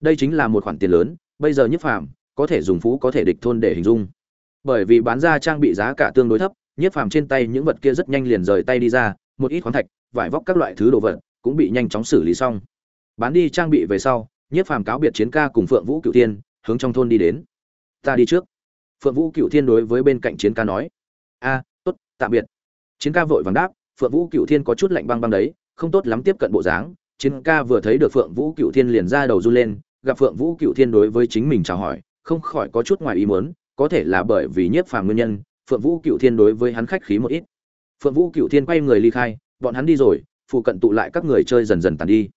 đây chính là một khoản tiền lớn, bây giờ nhiếp phàm có thể dùng phú có thể địch thôn để hình dung. Bởi vì bán ra trang bị giá cả tương đối thấp nhiếp phàm trên tay những vật kia rất nhanh liền rời tay đi ra, một ít khoáng thạch, vải vóc các loại thứ đồ vật cũng bị nhanh chóng xử lý xong. Bán đi trang bị về sau nhiếp phàm cáo biệt chiến ca cùng phượng vũ cựu thiên, hướng trong thôn đi đến. Ta đi trước. Phượng vũ cựu thiên đối với bên cạnh chiến ca nói. A, tốt, tạm biệt. Chiến ca vội vàng đáp, phượng vũ cựu thiên có chút lạnh băng băng đấy, không tốt lắm tiếp cận bộ dáng. Chiến ca vừa thấy được phượng vũ cựu thiên liền ra đầu run lên gặp phượng vũ cựu thiên đối với chính mình chào hỏi, không khỏi có chút ngoài ý muốn, có thể là bởi vì nhiếp phàm nguyên nhân, phượng vũ cựu thiên đối với hắn khách khí một ít. Phượng vũ cựu thiên quay người ly khai, bọn hắn đi rồi, phụ cận tụ lại các người chơi dần dần tàn đi.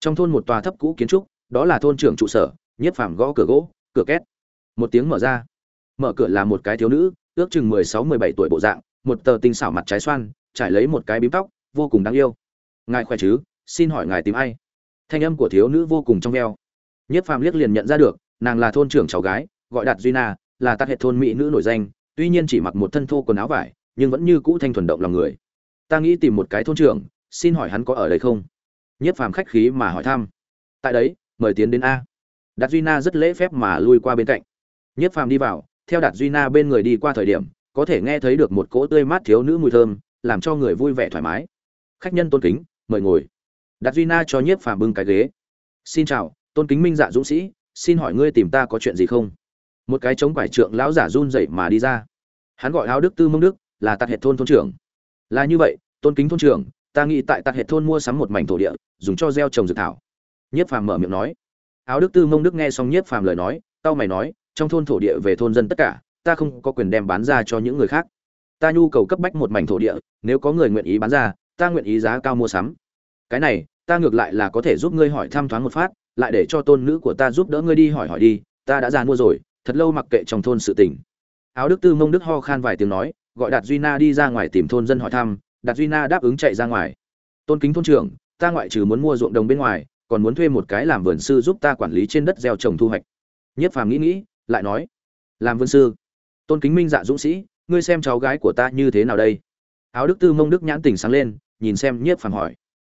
Trong thôn một tòa thấp cũ kiến trúc, đó là thôn trưởng trụ sở, nhiếp phàm gõ cửa gỗ, cửa két. Một tiếng mở ra. Mở cửa là một cái thiếu nữ, ước chừng mười sáu, mười bảy tuổi bộ dạng, một tờ tinh xảo mặt trái xoan, trải lấy một cái bím tóc, vô cùng đáng yêu. Ngài khỏe chứ? Xin hỏi ngài tìm ai? Thanh âm của thiếu nữ vô cùng trong veo. Nhiếp phàm liếc liền nhận ra được, nàng là thôn trưởng cháu gái, gọi đạt duy na, là tắt hệ thôn mỹ nữ nổi danh, tuy nhiên chỉ mặc một thân thô quần áo vải, nhưng vẫn như cũ thanh thuần động lòng người. Ta nghĩ tìm một cái thôn trưởng, xin hỏi hắn có ở đây không? Nhiếp phàm khách khí mà hỏi thăm. Tại đấy, mời tiến đến a. Đạt duy na rất lễ phép mà lui qua bên cạnh. Nhiếp phàm đi vào, theo đạt duy na bên người đi qua thời điểm, có thể nghe thấy được một cỗ tươi mát thiếu nữ mùi thơm, làm cho người vui vẻ thoải mái. Khách nhân tôn kính, mời ngồi. Đạt duy na cho nhiếp phàm bưng cái ghế. Xin chào tôn kính minh dạ dũng sĩ, xin hỏi ngươi tìm ta có chuyện gì không? Một cái chống quải trượng lão giả run dậy mà đi ra. Hắn gọi áo đức tư mông đức, là tạt hệ thôn thôn trưởng. Là như vậy, tôn kính thôn trưởng, ta nghĩ tại tạt hệ thôn mua sắm một mảnh thổ địa, dùng cho gieo trồng dược thảo. Nhiếp phàm mở miệng nói. Áo đức tư mông đức nghe xong nhiếp phàm lời nói tao mày nói, trong thôn thổ địa về thôn dân tất cả, ta không có quyền đem bán ra cho những người khác. Ta nhu cầu cấp bách một mảnh thổ địa, nếu có người nguyện ý bán ra, ta nguyện ý giá cao mua sắm. Cái này, ta ngược lại là có thể giúp ngươi hỏi thăm thoáng một phát lại để cho tôn nữ của ta giúp đỡ ngươi đi hỏi hỏi đi, ta đã ra mua rồi, thật lâu mặc kệ trong thôn sự tình. Áo đức tư mông đức ho khan vài tiếng nói, gọi đạt duy na đi ra ngoài tìm thôn dân hỏi thăm, đạt duy na đáp ứng chạy ra ngoài. Tôn kính thôn trưởng, ta ngoại trừ muốn mua ruộng đồng bên ngoài, còn muốn thuê một cái làm vườn sư giúp ta quản lý trên đất gieo trồng thu hoạch. Nhất phàm nghĩ nghĩ, lại nói, làm vườn sư? Tôn kính minh dạ dũng sĩ, ngươi xem cháu gái của ta như thế nào đây? Áo đức tư mông đức nhãn tình sáng lên, nhìn xem nhiếp phàm hỏi.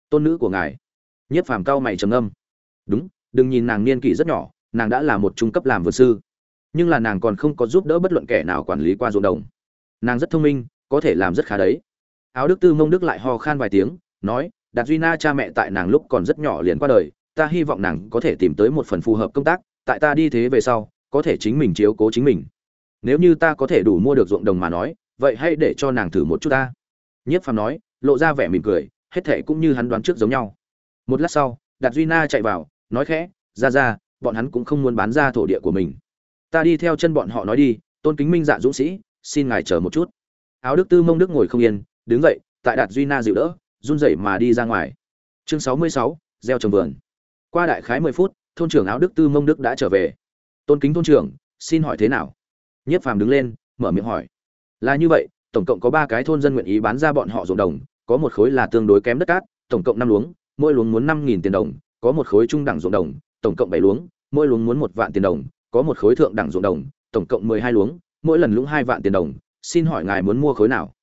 Tôn nữ của ngài. Nhiếp phàm cao mày trầm âm đúng, đừng nhìn nàng niên kỷ rất nhỏ, nàng đã là một trung cấp làm vườn sư. Nhưng là nàng còn không có giúp đỡ bất luận kẻ nào quản lý qua ruộng đồng. Nàng rất thông minh, có thể làm rất khá đấy. Áo đức tư mông đức lại ho khan vài tiếng, nói, đạt duy na cha mẹ tại nàng lúc còn rất nhỏ liền qua đời, ta hy vọng nàng có thể tìm tới một phần phù hợp công tác, tại ta đi thế về sau, có thể chính mình chiếu cố chính mình. Nếu như ta có thể đủ mua được ruộng đồng mà nói, vậy hãy để cho nàng thử một chút ta. Nhiếp phàm nói, lộ ra vẻ mỉm cười, hết thệ cũng như hắn đoán trước giống nhau. Một lát sau đạt duy na chạy vào, nói khẽ, ra ra, bọn hắn cũng không muốn bán ra thổ địa của mình. Ta đi theo chân bọn họ nói đi, tôn kính minh dạ dũng sĩ, xin ngài chờ một chút. Áo đức tư mông đức ngồi không yên, đứng dậy, tại đạt duy na dịu đỡ, run rẩy mà đi ra ngoài. Chương sáu mươi sáu, gieo trồng vườn. Qua đại khái mười phút, thôn trưởng áo đức tư mông đức đã trở về. Tôn kính thôn trưởng, xin hỏi thế nào? Nhiếp phàm đứng lên, mở miệng hỏi. Là như vậy, tổng cộng có ba cái thôn dân nguyện ý bán ra bọn họ ruộng đồng, có một khối là tương đối kém đất cát, tổng cộng năm luống mỗi luống muốn năm nghìn tiền đồng, có một khối trung đẳng ruộng đồng, tổng cộng bảy luống, mỗi luống muốn một vạn tiền đồng, có một khối thượng đẳng ruộng đồng, tổng cộng mười hai luống, mỗi lần lũng hai vạn tiền đồng. Xin hỏi ngài muốn mua khối nào?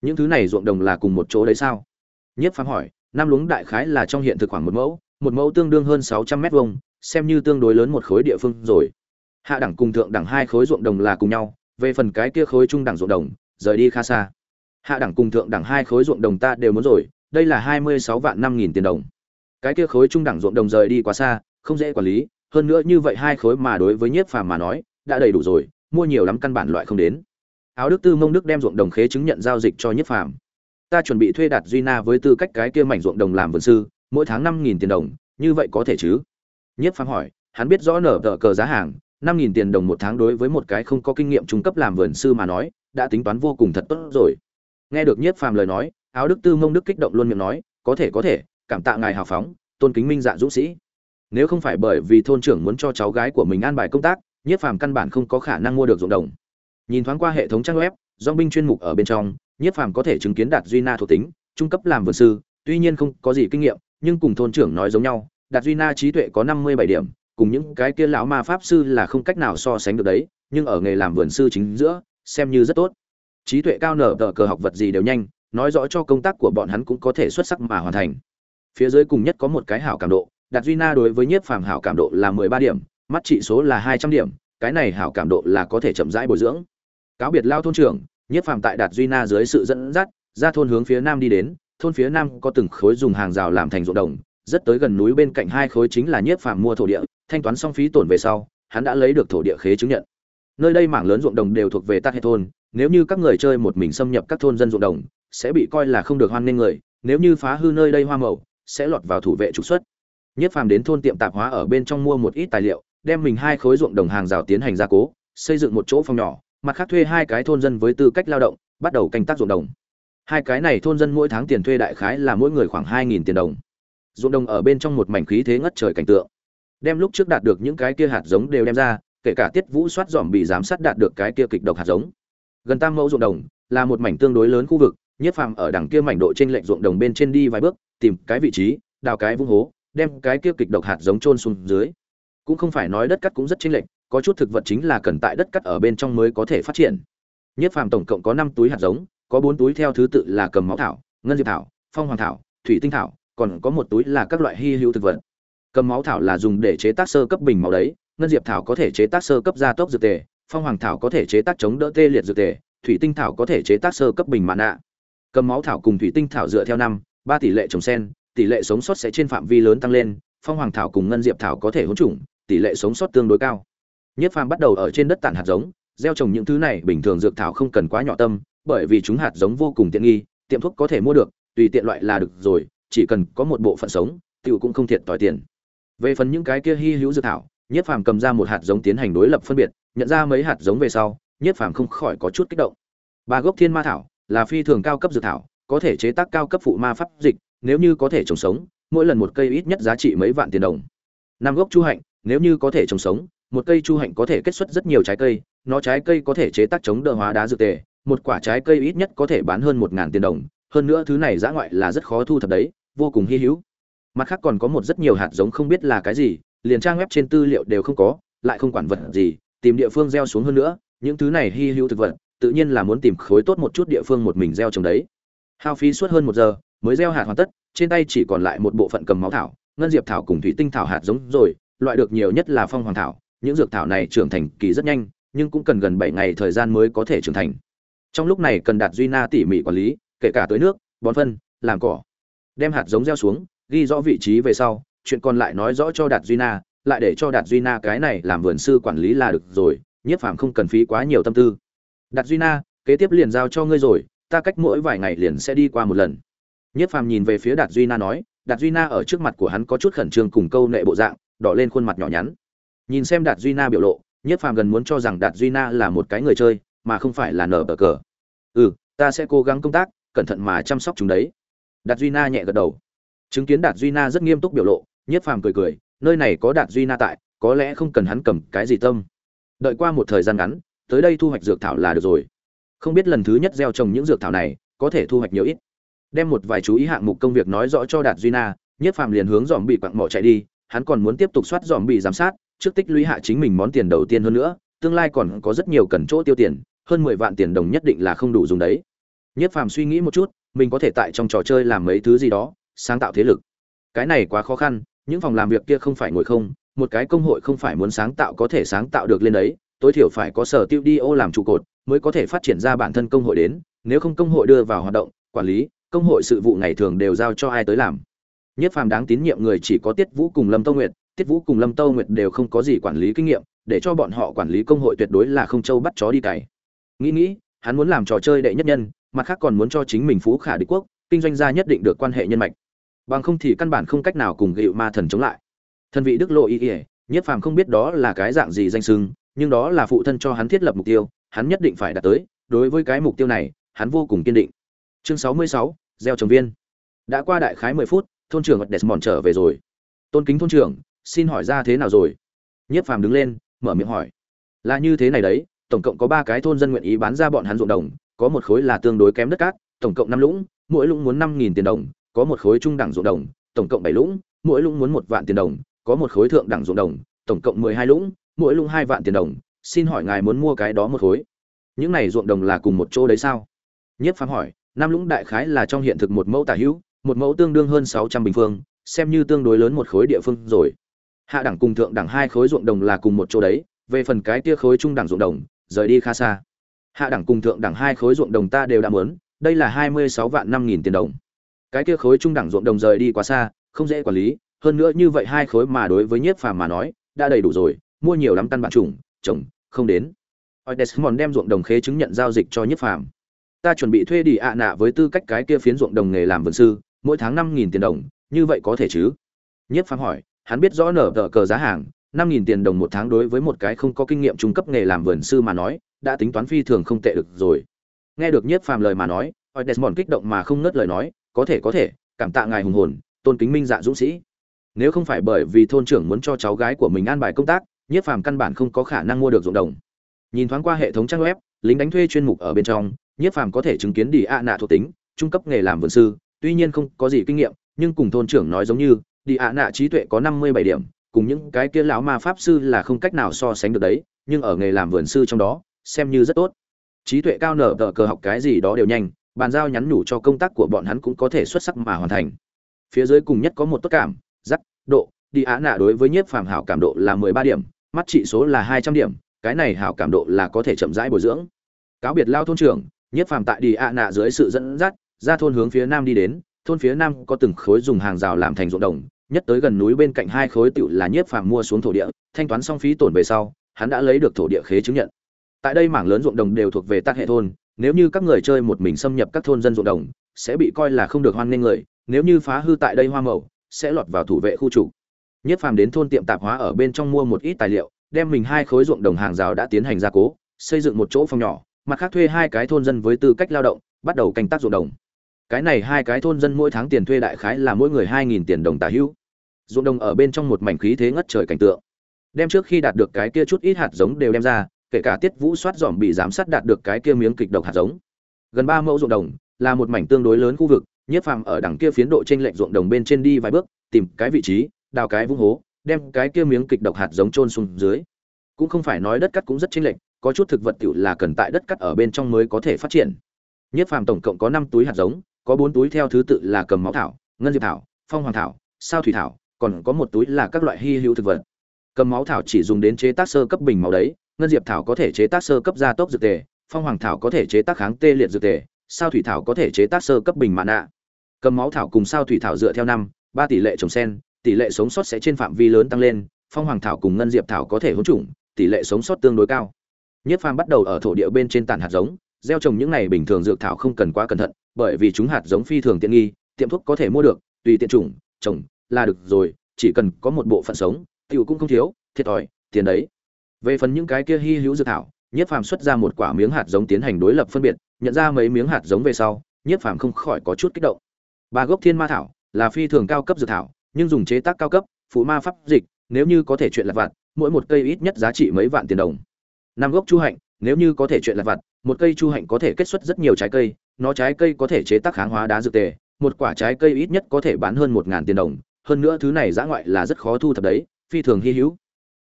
Những thứ này ruộng đồng là cùng một chỗ đấy sao? Nhất phán hỏi, năm luống đại khái là trong hiện thực khoảng một mẫu một mẫu tương đương hơn sáu trăm mét vuông, xem như tương đối lớn một khối địa phương rồi. Hạ đẳng cùng thượng đẳng hai khối ruộng đồng là cùng nhau, về phần cái kia khối trung đẳng ruộng đồng, rời đi khá xa. Hạ đẳng cùng thượng đẳng hai khối ruộng đồng ta đều muốn rồi đây là hai mươi sáu vạn năm nghìn tiền đồng. Cái kia khối trung đẳng ruộng đồng rời đi quá xa, không dễ quản lý, hơn nữa như vậy hai khối mà đối với nhiếp phàm mà nói, đã đầy đủ rồi, mua nhiều lắm căn bản loại không đến. Áo đức tư mông đức đem ruộng đồng khế chứng nhận giao dịch cho nhiếp phàm. Ta chuẩn bị thuê đạt duy na với tư cách cái kia mảnh ruộng đồng làm vườn sư, mỗi tháng năm nghìn tiền đồng, như vậy có thể chứ? Nhiếp phàm hỏi, hắn biết rõ nở tờ cờ giá hàng, năm nghìn tiền đồng một tháng đối với một cái không có kinh nghiệm trung cấp làm vườn sư mà nói, đã tính toán vô cùng thật tốt rồi. Nghe được nhiếp phàm lời nói áo đức tư mông đức kích động luôn miệng nói, có thể có thể, cảm tạ ngài hào phóng, tôn kính minh dạ dũng sĩ. Nếu không phải bởi vì thôn trưởng muốn cho cháu gái của mình an bài công tác, nhiếp phàm căn bản không có khả năng mua được ruộng đồng. Nhìn thoáng qua hệ thống trang web do binh chuyên mục ở bên trong, nhiếp phàm có thể chứng kiến đạt duy na thuộc tính, trung cấp làm vườn sư, tuy nhiên không có gì kinh nghiệm, nhưng cùng thôn trưởng nói giống nhau, đạt duy na trí tuệ có năm mươi bảy điểm, cùng những cái kia lão ma pháp sư là không cách nào so sánh được đấy, nhưng ở nghề làm vườn sư chính giữa, xem như rất tốt. Trí tuệ cao nở tờ cờ học vật gì đều nhanh nói rõ cho công tác của bọn hắn cũng có thể xuất sắc mà hoàn thành. Phía dưới cùng nhất có một cái hảo cảm độ đạt duy na đối với nhiếp phàm hảo cảm độ là mười ba điểm, mắt trị số là hai trăm điểm, cái này hảo cảm độ là có thể chậm rãi bồi dưỡng. Cáo biệt lao thôn trưởng, nhiếp phàm tại đạt duy na dưới sự dẫn dắt, ra thôn hướng phía nam đi đến, thôn phía nam có từng khối dùng hàng rào làm thành ruộng đồng, rất tới gần núi bên cạnh hai khối chính là nhiếp phàm mua thổ địa, thanh toán xong phí tổn về sau, hắn đã lấy được thổ địa khế chứng nhận. Nơi đây mảng lớn ruộng đồng đều thuộc về tát hệ thôn, nếu như các người chơi một mình xâm nhập các thôn dân ruộng đồng sẽ bị coi là không được hoan nghênh người, nếu như phá hư nơi đây hoa màu, sẽ lọt vào thủ vệ trục xuất. Nhất phàm đến thôn tiệm tạp hóa ở bên trong mua một ít tài liệu, đem mình hai khối ruộng đồng hàng rào tiến hành gia cố, xây dựng một chỗ phòng nhỏ, mặt khác thuê hai cái thôn dân với tư cách lao động, bắt đầu canh tác ruộng đồng. Hai cái này thôn dân mỗi tháng tiền thuê đại khái là mỗi người khoảng hai nghìn tiền đồng. Ruộng đồng ở bên trong một mảnh khí thế ngất trời cảnh tượng. Đem lúc trước đạt được những cái kia hạt giống đều đem ra, kể cả tiết vũ soát dòm bị giám sát đạt được cái kia kịch độc hạt giống. Gần tam mẫu ruộng đồng là một mảnh tương đối lớn khu vực nhiếp phàm ở đằng kia mảnh độ trên lệnh ruộng đồng bên trên đi vài bước, tìm cái vị trí, đào cái vung hố, đem cái kia kịch độc hạt giống trôn xuống dưới. Cũng không phải nói đất cắt cũng rất chênh lệch, có chút thực vật chính là cần tại đất cắt ở bên trong mới có thể phát triển. Nhiếp phàm tổng cộng có năm túi hạt giống, có bốn túi theo thứ tự là cầm máu thảo, ngân diệp thảo, phong hoàng thảo, thủy tinh thảo, còn có một túi là các loại hy hữu thực vật. Cầm máu thảo là dùng để chế tác sơ cấp bình máu đấy, ngân diệp thảo có thể chế tác sơ cấp gia tốc dược tề, phong hoàng thảo có thể chế tác chống đỡ tê liệt dược tề, thủy tinh thảo có thể chế tác sơ cấp bình mạn nạ cầm máu thảo cùng thủy tinh thảo dựa theo năm, ba tỷ lệ trồng sen, tỷ lệ sống sót sẽ trên phạm vi lớn tăng lên, phong hoàng thảo cùng ngân diệp thảo có thể hỗn trùng tỷ lệ sống sót tương đối cao. Nhất phàm bắt đầu ở trên đất tản hạt giống, gieo trồng những thứ này, bình thường dược thảo không cần quá nhỏ tâm, bởi vì chúng hạt giống vô cùng tiện nghi, tiệm thuốc có thể mua được, tùy tiện loại là được rồi, chỉ cần có một bộ phận sống tiểu cũng không thiệt tỏi tiền. Về phần những cái kia hy hữu dược thảo, nhất phàm cầm ra một hạt giống tiến hành đối lập phân biệt, nhận ra mấy hạt giống về sau, nhất phàm không khỏi có chút kích động. Ba gốc thiên ma thảo là phi thường cao cấp dược thảo, có thể chế tác cao cấp phụ ma pháp dịch, nếu như có thể trồng sống, mỗi lần một cây ít nhất giá trị mấy vạn tiền đồng. Năm gốc chu hạnh, nếu như có thể trồng sống, một cây chu hạnh có thể kết xuất rất nhiều trái cây, nó trái cây có thể chế tác chống đỡ hóa đá dược tề, một quả trái cây ít nhất có thể bán hơn một ngàn tiền đồng, hơn nữa thứ này giã ngoại là rất khó thu thập đấy, vô cùng hy hữu. Mặt khác còn có một rất nhiều hạt giống không biết là cái gì, liền trang web trên tư liệu đều không có, lại không quản vật gì, tìm địa phương gieo xuống hơn nữa, những thứ này hy hữu thực vật tự nhiên là muốn tìm khối tốt một chút địa phương một mình gieo trồng đấy. Hao phí suốt hơn một giờ, mới gieo hạt hoàn tất, trên tay chỉ còn lại một bộ phận cầm máu thảo, ngân diệp thảo cùng thủy tinh thảo hạt giống rồi, loại được nhiều nhất là phong hoàng thảo. Những dược thảo này trưởng thành kỳ rất nhanh, nhưng cũng cần gần bảy ngày thời gian mới có thể trưởng thành. Trong lúc này cần đạt duy na tỉ mỉ quản lý, kể cả tưới nước, bón phân, làm cỏ. Đem hạt giống gieo xuống, ghi rõ vị trí về sau, chuyện còn lại nói rõ cho đạt duy na, lại để cho đạt duy na cái này làm vườn sư quản lý là được rồi nhiếp phàm không cần phí quá nhiều tâm tư đạt duy na, kế tiếp liền giao cho ngươi rồi, ta cách mỗi vài ngày liền sẽ đi qua một lần. Nhiếp phàm nhìn về phía đạt duy na nói, đạt duy na ở trước mặt của hắn có chút khẩn trương cùng câu nệ bộ dạng, đỏ lên khuôn mặt nhỏ nhắn. Nhìn xem đạt duy na biểu lộ nhiếp phàm gần muốn cho rằng đạt duy na là một cái người chơi, mà không phải là nở bờ cờ. Ừ ta sẽ cố gắng công tác, cẩn thận mà chăm sóc chúng đấy. Đạt duy na nhẹ gật đầu. Chứng kiến đạt duy na rất nghiêm túc biểu lộ nhiếp phàm cười cười, nơi này có đạt duy na tại, có lẽ không cần hắn cầm cái gì tâm. Đợi qua một thời gian ngắn tới đây thu hoạch dược thảo là được rồi. Không biết lần thứ nhất gieo trồng những dược thảo này, có thể thu hoạch nhiều ít. Đem một vài chú ý hạng mục công việc nói rõ cho đạt duy na nhiếp phàm liền hướng dòm bị quặng mỏ chạy đi, hắn còn muốn tiếp tục soát dòm bị giám sát, trước tích lũy hạ chính mình món tiền đầu tiên hơn nữa, tương lai còn có rất nhiều cần chỗ tiêu tiền, hơn mười vạn tiền đồng nhất định là không đủ dùng đấy. Nhiếp phàm suy nghĩ một chút, mình có thể tại trong trò chơi làm mấy thứ gì đó, sáng tạo thế lực. Cái này quá khó khăn, những phòng làm việc kia không phải ngồi không, một cái công hội không phải muốn sáng tạo có thể sáng tạo được lên đấy tối thiểu phải có sở tiêu đi ô làm trụ cột mới có thể phát triển ra bản thân công hội đến, nếu không công hội đưa vào hoạt động, quản lý, công hội sự vụ ngày thường đều giao cho ai tới làm. Nhất phàm đáng tín nhiệm người chỉ có tiết vũ cùng lâm tâu nguyệt, tiết vũ cùng lâm tâu nguyệt đều không có gì quản lý kinh nghiệm, để cho bọn họ quản lý công hội tuyệt đối là không châu bắt chó đi cày. Nghĩ nghĩ, hắn muốn làm trò chơi đệ nhất nhân, mặt khác còn muốn cho chính mình phú khả địch quốc, kinh doanh gia nhất định được quan hệ nhân mạch. Bằng không thì căn bản không cách nào cùng gịu ma thần chống lại. Thân vị đức lộ ý ỉa nhất phàm không biết đó là cái dạng gì danh sưng nhưng đó là phụ thân cho hắn thiết lập mục tiêu, hắn nhất định phải đạt tới, đối với cái mục tiêu này, hắn vô cùng kiên định. Chương sáu mươi sáu, gieo trồng viên. Đã qua đại khái mười phút, thôn trưởng desmond trở về rồi. Tôn kính thôn trưởng, xin hỏi ra thế nào rồi? Nhất phàm đứng lên, mở miệng hỏi. Là như thế này đấy, tổng cộng có ba cái thôn dân nguyện ý bán ra bọn hắn ruộng đồng, có một khối là tương đối kém đất cát, tổng cộng năm lũng, mỗi lũng muốn năm nghìn tiền đồng, có một khối trung đẳng ruộng đồng, tổng cộng bảy lũng, mỗi lũng muốn một vạn tiền đồng, có một khối thượng đẳng ruộng đồng, tổng cộng mười hai lũng mỗi lũng hai vạn tiền đồng, xin hỏi ngài muốn mua cái đó một khối. Những này ruộng đồng là cùng một chỗ đấy sao? Nhất phàm hỏi, năm lũng đại khái là trong hiện thực một mẫu tả hữu, một mẫu tương đương hơn sáu trăm bình phương, xem như tương đối lớn một khối địa phương rồi. Hạ đẳng cùng thượng đẳng hai khối ruộng đồng là cùng một chỗ đấy, về phần cái tia khối trung đẳng ruộng đồng, rời đi khá xa. Hạ đẳng cùng thượng đẳng hai khối ruộng đồng ta đều đã muốn, đây là hai mươi sáu vạn năm nghìn tiền đồng. Cái tia khối trung đẳng ruộng đồng rời đi quá xa, không dễ quản lý, hơn nữa như vậy hai khối mà đối với nhiếp phàm mà nói, đã đầy đủ rồi mua nhiều lắm căn bản trùng trồng không đến. Oi desmond đem ruộng đồng khế chứng nhận giao dịch cho nhiếp phàm. Ta chuẩn bị thuê đi ạ nạ với tư cách cái kia phiến ruộng đồng nghề làm vườn sư, mỗi tháng năm nghìn tiền đồng, như vậy có thể chứ? Nhiếp phàm hỏi, hắn biết rõ nở tờ cờ giá hàng, năm nghìn tiền đồng một tháng đối với một cái không có kinh nghiệm trung cấp nghề làm vườn sư mà nói, đã tính toán phi thường không tệ được rồi. Nghe được nhiếp phàm lời mà nói oi desmond kích động mà không ngớt lời nói, có thể có thể, cảm tạ ngài hùng hồn, tôn kính minh dạ dũng sĩ. Nếu không phải bởi vì thôn trưởng muốn cho cháu gái của mình an bài công tác nhiếp phàm căn bản không có khả năng mua được ruộng đồng. Nhìn thoáng qua hệ thống trang web, lính đánh thuê chuyên mục ở bên trong nhiếp phàm có thể chứng kiến đi ạ nạ thuộc tính, trung cấp nghề làm vườn sư, tuy nhiên không có gì kinh nghiệm, nhưng cùng thôn trưởng nói giống như, đi ạ nạ trí tuệ có năm mươi bảy điểm, cùng những cái kia lão ma pháp sư là không cách nào so sánh được đấy, nhưng ở nghề làm vườn sư trong đó, xem như rất tốt. Trí tuệ cao nở tờ cờ học cái gì đó đều nhanh, bàn giao nhắn nhủ cho công tác của bọn hắn cũng có thể xuất sắc mà hoàn thành. Phía dưới cùng nhất có một tốt cảm giắc độ, đi á nạ đối với nhiếp phàm hảo cảm độ là mười ba điểm mắt trị số là hai trăm điểm, cái này hảo cảm độ là có thể chậm rãi bồi dưỡng. Cáo biệt lao thôn trưởng nhiếp phàm tại đi ạ nạ dưới sự dẫn dắt, ra thôn hướng phía nam đi đến, thôn phía nam có từng khối dùng hàng rào làm thành ruộng đồng, nhất tới gần núi bên cạnh hai khối tựu là nhiếp phàm mua xuống thổ địa, thanh toán xong phí tổn về sau, hắn đã lấy được thổ địa khế chứng nhận. Tại đây mảng lớn ruộng đồng đều thuộc về tác hệ thôn, nếu như các người chơi một mình xâm nhập các thôn dân ruộng đồng, sẽ bị coi là không được hoan nghênh người, nếu như phá hư tại đây hoa màu, sẽ lọt vào thủ vệ khu trục. Nhất phàm đến thôn tiệm tạp hóa ở bên trong mua một ít tài liệu, đem mình hai khối ruộng đồng hàng rào đã tiến hành gia cố, xây dựng một chỗ phòng nhỏ, mặt khác thuê hai cái thôn dân với tư cách lao động, bắt đầu canh tác ruộng đồng. Cái này hai cái thôn dân mỗi tháng tiền thuê đại khái là mỗi người hai nghìn tiền đồng tả hữu. Ruộng đồng ở bên trong một mảnh khí thế ngất trời cảnh tượng. Đem trước khi đạt được cái kia chút ít hạt giống đều đem ra, kể cả tiết vũ soát dòm bị giám sát đạt được cái kia miếng kịch độc hạt giống. Gần ba mẫu ruộng đồng, là một mảnh tương đối lớn khu vực nhiếp phàm ở đằng kia phiến độ trên lệch ruộng đồng bên trên đi vài bước, tìm cái vị trí đào cái vung hố, đem cái kia miếng kịch độc hạt giống trôn xuống dưới. Cũng không phải nói đất cắt cũng rất chênh lệch, có chút thực vật tiểu là cần tại đất cắt ở bên trong mới có thể phát triển. Nhiếp phàm tổng cộng có năm túi hạt giống, có bốn túi theo thứ tự là cầm máu thảo, ngân diệp thảo, phong hoàng thảo, sao thủy thảo, còn có một túi là các loại hy hữu thực vật. Cầm máu thảo chỉ dùng đến chế tác sơ cấp bình máu đấy, ngân diệp thảo có thể chế tác sơ cấp gia tốc dược tề, phong hoàng thảo có thể chế tác kháng tê liệt dược tề, sao thủy thảo có thể chế tác sơ cấp bình mạ nạ cầm máu thảo cùng sao thủy thảo dựa theo năm, ba tỷ lệ trồng sen tỷ lệ sống sót sẽ trên phạm vi lớn tăng lên, phong hoàng thảo cùng ngân diệp thảo có thể hỗn trùng tỷ lệ sống sót tương đối cao. Nhất phàm bắt đầu ở thổ địa bên trên tàn hạt giống, gieo trồng những này bình thường dược thảo không cần quá cẩn thận, bởi vì chúng hạt giống phi thường tiện nghi, tiệm thuốc có thể mua được, tùy tiện chủng, trồng là được rồi, chỉ cần có một bộ phận sống tiểu cũng không thiếu, thiệt thòi, tiền đấy. Về phần những cái kia hy hữu dược thảo nhiếp phàm xuất ra một quả miếng hạt giống tiến hành đối lập phân biệt, nhận ra mấy miếng hạt giống về sau nhiếp phàm không khỏi có chút kích động. Ba gốc thiên ma thảo là phi thường cao cấp dược thảo nhưng dùng chế tác cao cấp, phụ ma pháp dịch, nếu như có thể chuyện lặt vặt, mỗi một cây ít nhất giá trị mấy vạn tiền đồng. Năm gốc chu hạnh, nếu như có thể chuyện lặt vặt, một cây chu hạnh có thể kết xuất rất nhiều trái cây, nó trái cây có thể chế tác kháng hóa đá dược tề, một quả trái cây ít nhất có thể bán hơn một ngàn tiền đồng, hơn nữa thứ này giã ngoại là rất khó thu thập đấy, phi thường hy hữu.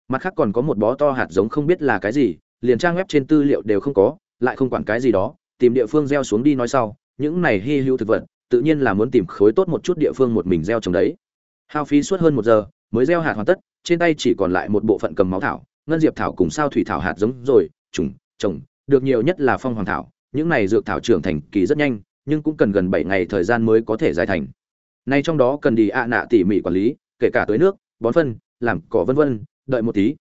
Mặt khác còn có một bó to hạt giống không biết là cái gì, liền trang web trên tư liệu đều không có, lại không quản cái gì đó, tìm địa phương gieo xuống đi nói sau, những này hy hữu thực vật, tự nhiên là muốn tìm khối tốt một chút địa phương một mình gieo trồng đấy hao phí suốt hơn một giờ, mới gieo hạt hoàn tất, trên tay chỉ còn lại một bộ phận cầm máu thảo, ngân diệp thảo cùng sao thủy thảo hạt giống rồi, trùng, trồng, được nhiều nhất là phong hoàng thảo. Những này dược thảo trưởng thành kỳ rất nhanh, nhưng cũng cần gần bảy ngày thời gian mới có thể giải thành. Nay trong đó cần đi ạ nạ tỉ mỉ quản lý, kể cả tưới nước, bón phân, làm cỏ vân vân, đợi một tí.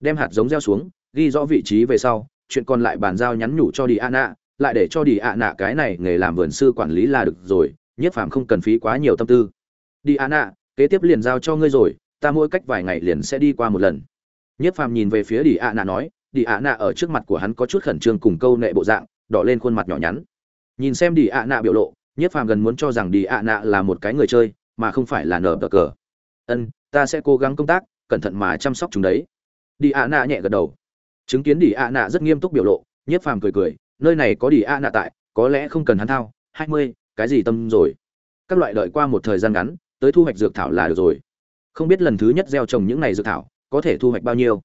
Đem hạt giống gieo xuống, ghi rõ vị trí về sau, chuyện còn lại bàn giao nhắn nhủ cho đi ạ nạ, lại để cho đi ạ nạ cái này nghề làm vườn sư quản lý là được rồi, nhất phàm không cần phí quá nhiều tâm tư. Đi ạ nạ kế tiếp liền giao cho ngươi rồi, ta mỗi cách vài ngày liền sẽ đi qua một lần. Nhất phàm nhìn về phía đi ạ nạ nói đi ạ nạ ở trước mặt của hắn có chút khẩn trương cùng câu nệ bộ dạng, đỏ lên khuôn mặt nhỏ nhắn. Nhìn xem đi ạ nạ biểu lộ, nhất phàm gần muốn cho rằng đi ạ nạ là một cái người chơi, mà không phải là nở bờ cờ. Ân, ta sẽ cố gắng công tác, cẩn thận mà chăm sóc chúng đấy. Đi ạ nạ nhẹ gật đầu. Chứng kiến đi ạ nạ rất nghiêm túc biểu lộ, nhất phàm cười cười, nơi này có đi ạ nạ tại, có lẽ không cần hắn thao, hai mươi, cái gì tâm rồi? Các loại đợi qua một thời gian ngắn tới thu hoạch dược thảo là được rồi. Không biết lần thứ nhất gieo trồng những này dược thảo, có thể thu hoạch bao nhiêu.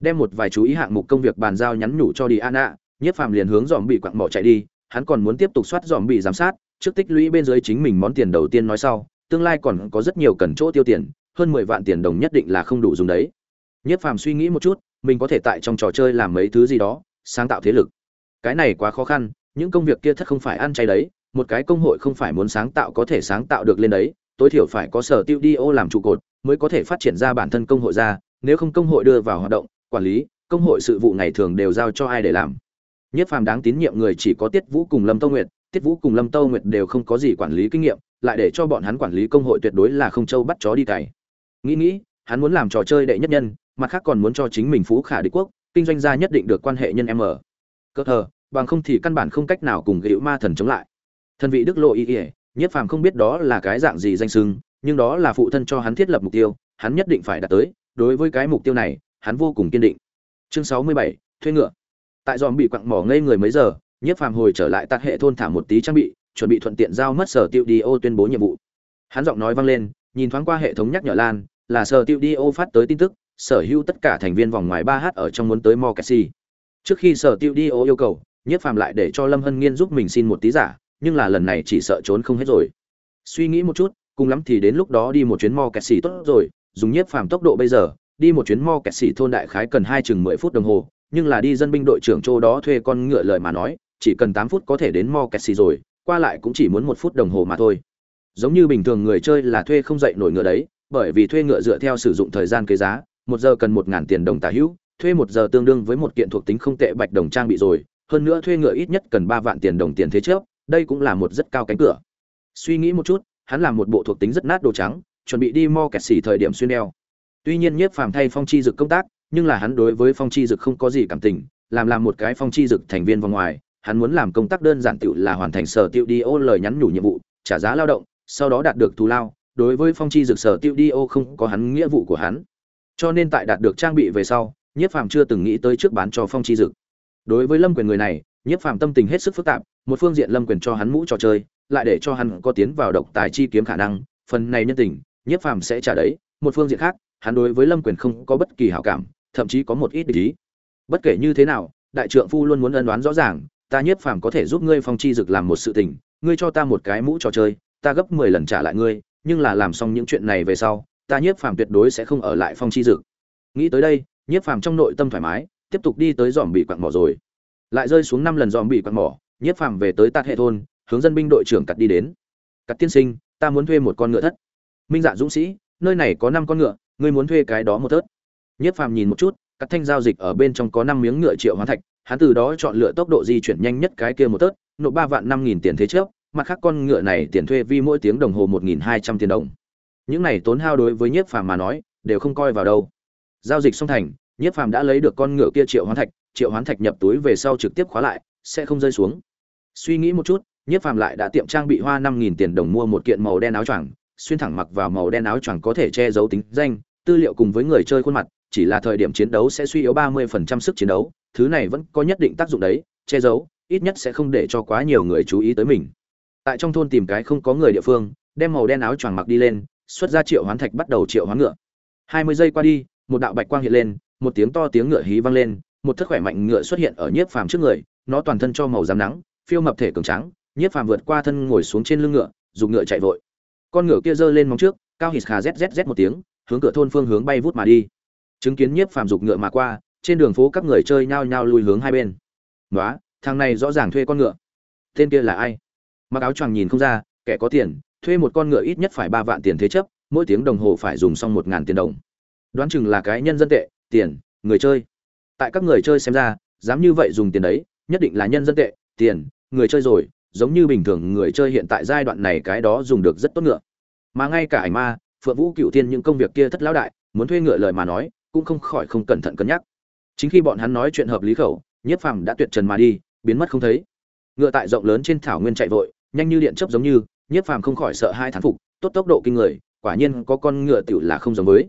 Đem một vài chú ý hạng mục công việc bàn giao nhắn nhủ cho đi an ạ nhiếp phàm liền hướng dòm bị quặng bỏ chạy đi, hắn còn muốn tiếp tục soát dòm bị giám sát, trước tích lũy bên dưới chính mình món tiền đầu tiên nói sau, tương lai còn có rất nhiều cần chỗ tiêu tiền, hơn mười vạn tiền đồng nhất định là không đủ dùng đấy. Nhất phàm suy nghĩ một chút, mình có thể tại trong trò chơi làm mấy thứ gì đó, sáng tạo thế lực. Cái này quá khó khăn, những công việc kia thật không phải ăn chay đấy, một cái công hội không phải muốn sáng tạo có thể sáng tạo được lên đấy tối thiểu phải có sở tiêu đi ô làm trụ cột, mới có thể phát triển ra bản thân công hội ra, nếu không công hội đưa vào hoạt động, quản lý, công hội sự vụ ngày thường đều giao cho ai để làm. Nhất phàm đáng tín nhiệm người chỉ có tiết vũ cùng lâm tâu nguyệt, tiết vũ cùng lâm tâu nguyệt đều không có gì quản lý kinh nghiệm, lại để cho bọn hắn quản lý công hội tuyệt đối là không châu bắt chó đi cày. Nghĩ nghĩ, hắn muốn làm trò chơi đệ nhất nhân, mặt khác còn muốn cho chính mình phú khả đế quốc, kinh doanh gia nhất định được quan hệ nhân em ở cơ thờ, bằng không thì căn bản không cách nào cùng hữu ma thần chống lại. Thân vị đức lộ ý ỉa nhất phàm không biết đó là cái dạng gì danh xưng, nhưng đó là phụ thân cho hắn thiết lập mục tiêu hắn nhất định phải đạt tới. Đối với cái mục tiêu này hắn vô cùng kiên định. Chương sáu mươi bảy thuê ngựa. Tại dòm bị quặng mỏ ngây người mấy giờ nhất phàm hồi trở lại tạc hệ thôn thả một tí trang bị chuẩn bị thuận tiện giao mất sở tiêu đi ô tuyên bố nhiệm vụ. Hắn giọng nói vang lên nhìn thoáng qua hệ thống nhắc nhở lan là sở tiêu đi ô phát tới tin tức sở hữu tất cả thành viên vòng ngoài ba h ở trong muốn tới mo trước khi sở tiêu đi ô yêu cầu nhất phàm lại để cho lâm hân nghiên giúp mình xin một tí giả nhưng là lần này chỉ sợ trốn không hết rồi suy nghĩ một chút, cùng lắm thì đến lúc đó đi một chuyến mo kẹt xì tốt rồi, dùng nhiếp phàm tốc độ bây giờ, đi một chuyến mo kẹt xì thôn đại khái cần hai chừng mười phút đồng hồ, nhưng là đi dân binh đội trưởng châu đó thuê con ngựa lời mà nói, chỉ cần tám phút có thể đến mo kẹt xì rồi, qua lại cũng chỉ muốn một phút đồng hồ mà thôi giống như bình thường người chơi là thuê không dậy nổi ngựa đấy, bởi vì thuê ngựa dựa theo sử dụng thời gian kế giá, một giờ cần một ngàn tiền đồng tả hữu, thuê một giờ tương đương với một kiện thuộc tính không tệ bạch đồng trang bị rồi, hơn nữa thuê ngựa ít nhất cần ba vạn tiền đồng tiền thế chấp đây cũng là một rất cao cánh cửa. Suy nghĩ một chút, hắn làm một bộ thuộc tính rất nát đồ trắng, chuẩn bị đi mo kẹt xỉ thời điểm xuyên đeo. Tuy nhiên nhiếp phàm thay phong chi dực công tác, nhưng là hắn đối với phong chi dực không có gì cảm tình, làm làm một cái phong chi dực thành viên vào ngoài, hắn muốn làm công tác đơn giản tựu là hoàn thành sở tiêu đi ô lời nhắn nhủ nhiệm vụ, trả giá lao động, sau đó đạt được thù lao, đối với phong chi dực sở tiêu đi ô không có hắn nghĩa vụ của hắn. Cho nên tại đạt được trang bị về sau, nhiếp phàm chưa từng nghĩ tới trước bán cho phong chi dực. Đối với lâm quyền người này nhiếp phàm tâm tình hết sức phức tạp, một phương diện lâm quyền cho hắn mũ trò chơi, lại để cho hắn có tiến vào độc tài chi kiếm khả năng, phần này nhân tình, nhiếp phàm sẽ trả đấy. Một phương diện khác, hắn đối với lâm quyền không có bất kỳ hảo cảm, thậm chí có một ít ý. Bất kể như thế nào, đại trượng phu luôn muốn ân đoán rõ ràng, ta nhiếp phàm có thể giúp ngươi phong chi dực làm một sự tình, ngươi cho ta một cái mũ trò chơi, ta gấp mười lần trả lại ngươi, nhưng là làm xong những chuyện này về sau, ta nhiếp phàm tuyệt đối sẽ không ở lại phong chi dực. Nghĩ tới đây, nhiếp phàm trong nội tâm thoải mái, tiếp tục đi tới dòm bị quặng mỏ rồi lại rơi xuống năm lần dòm bị quặng mỏ nhiếp phàm về tới tạt hệ thôn, hướng dân binh đội trưởng cắt đi đến. Cắt tiên sinh, ta muốn thuê một con ngựa thất. Minh dạ dũng sĩ, nơi này có năm con ngựa, ngươi muốn thuê cái đó một thớt nhiếp phàm nhìn một chút, cắt thanh giao dịch ở bên trong có năm miếng ngựa triệu hoán thạch, hắn từ đó chọn lựa tốc độ di chuyển nhanh nhất cái kia một tớt nộp ba vạn năm nghìn tiền thế trước, mặt khác con ngựa này tiền thuê vi mỗi tiếng đồng hồ một nghìn hai trăm tiền đồng. Những này tốn hao đối với nhiếp phàm mà nói, đều không coi vào đâu. Giao dịch xong thành nhiếp phàm đã lấy được con ngựa kia triệu hoán thạch triệu hoán thạch nhập túi về sau trực tiếp khóa lại, sẽ không rơi xuống. Suy nghĩ một chút, nhiếp phàm lại đã tiệm trang bị hoa năm nghìn tiền đồng mua một kiện màu đen áo choàng, xuyên thẳng mặc vào màu đen áo choàng có thể che giấu tính danh, tư liệu cùng với người chơi khuôn mặt, chỉ là thời điểm chiến đấu sẽ suy yếu ba mươi phần trăm sức chiến đấu, thứ này vẫn có nhất định tác dụng đấy, che giấu, ít nhất sẽ không để cho quá nhiều người chú ý tới mình. Tại trong thôn tìm cái không có người địa phương, đem màu đen áo choàng mặc đi lên, xuất ra triệu hoán thạch bắt đầu triệu hoán ngựa. Hai mươi giây qua đi, một đạo bạch quang hiện lên, một tiếng to tiếng ngựa hí vang lên một thất khỏe mạnh ngựa xuất hiện ở nhiếp phàm trước người, nó toàn thân cho màu giám nắng, phiêu mập thể cường trắng nhiếp phàm vượt qua thân ngồi xuống trên lưng ngựa, dùng ngựa chạy vội. Con ngựa kia giơ lên móng trước, cao hít khà zzz một tiếng, hướng cửa thôn phương hướng bay vút mà đi. Chứng kiến nhiếp phàm dục ngựa mà qua, trên đường phố các người chơi nhao nhao lùi hướng hai bên. Nói thằng này rõ ràng thuê con ngựa. Tên kia là ai? Mặc áo choàng nhìn không ra, kẻ có tiền, thuê một con ngựa ít nhất phải ba vạn tiền thế chấp, mỗi tiếng đồng hồ phải dùng xong một ngàn tiền đồng. Đoán chừng là cái nhân dân tệ, tiền, người chơi tại các người chơi xem ra, dám như vậy dùng tiền đấy, nhất định là nhân dân tệ, tiền, người chơi rồi, giống như bình thường người chơi hiện tại giai đoạn này cái đó dùng được rất tốt ngựa. Mà ngay cả ảnh ma, phượng vũ cựu tiên những công việc kia thất lão đại, muốn thuê ngựa lời mà nói, cũng không khỏi không cẩn thận cân nhắc. Chính khi bọn hắn nói chuyện hợp lý khẩu, nhiếp phàm đã tuyệt trần mà đi, biến mất không thấy. Ngựa tại rộng lớn trên thảo nguyên chạy vội, nhanh như điện chớp giống như, nhiếp phàm không khỏi sợ hai thán phục, tốt tốc độ kinh người, quả nhiên có con ngựa tiểu là không giống với.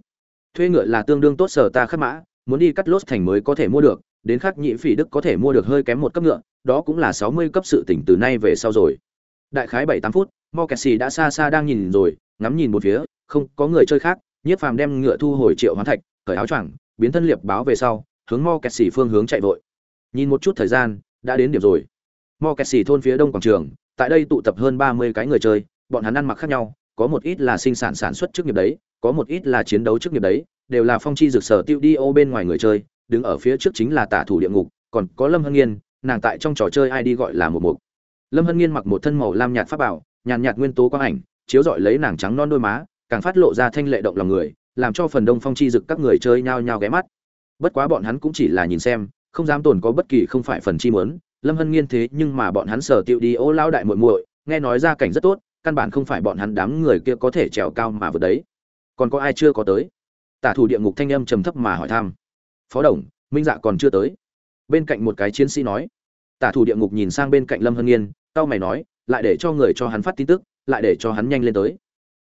Thuê ngựa là tương đương tốt sở ta khắc mã muốn đi cắt lốt thành mới có thể mua được, đến khắc nhị phỉ đức có thể mua được hơi kém một cấp ngựa, đó cũng là sáu mươi cấp sự tỉnh từ nay về sau rồi. Đại khái bảy tám phút mo đã xa xa đang nhìn rồi, ngắm nhìn một phía, không có người chơi khác, nhiếp phàm đem ngựa thu hồi triệu hoán thạch khởi áo choàng, biến thân liệp báo về sau, hướng mo phương hướng chạy vội. Nhìn một chút thời gian, đã đến điểm rồi. Mo thôn phía đông quảng trường, tại đây tụ tập hơn ba mươi cái người chơi, bọn hắn ăn mặc khác nhau, có một ít là sinh sản sản xuất chức nghiệp đấy, có một ít là chiến đấu chức nghiệp đấy đều là phong chi dược sở tiêu đi ô bên ngoài người chơi, đứng ở phía trước chính là tả thủ địa ngục, còn có lâm hân nghiên, nàng tại trong trò chơi ai đi gọi là một mục. Lâm hân nghiên mặc một thân màu lam nhạt pháp bảo, nhàn nhạt nguyên tố quang ảnh, chiếu rọi lấy nàng trắng non đôi má, càng phát lộ ra thanh lệ động lòng người, làm cho phần đông phong chi dực các người chơi nhao nhao ghé mắt. Bất quá bọn hắn cũng chỉ là nhìn xem, không dám tồn có bất kỳ không phải phần chi muốn, lâm hân nghiên thế nhưng mà bọn hắn sở tiêu đi ô lao đại muội muội, nghe nói ra cảnh rất tốt, căn bản không phải bọn hắn đám người kia có thể trèo cao mà vượt đấy. Còn có ai chưa có tới? Tả thủ địa ngục thanh âm trầm thấp mà hỏi thăm. Phó đồng, minh dạ còn chưa tới. Bên cạnh một cái chiến sĩ nói. Tả thủ địa ngục nhìn sang bên cạnh lâm hân nghiên tao mày nói, lại để cho người cho hắn phát tin tức, lại để cho hắn nhanh lên tới.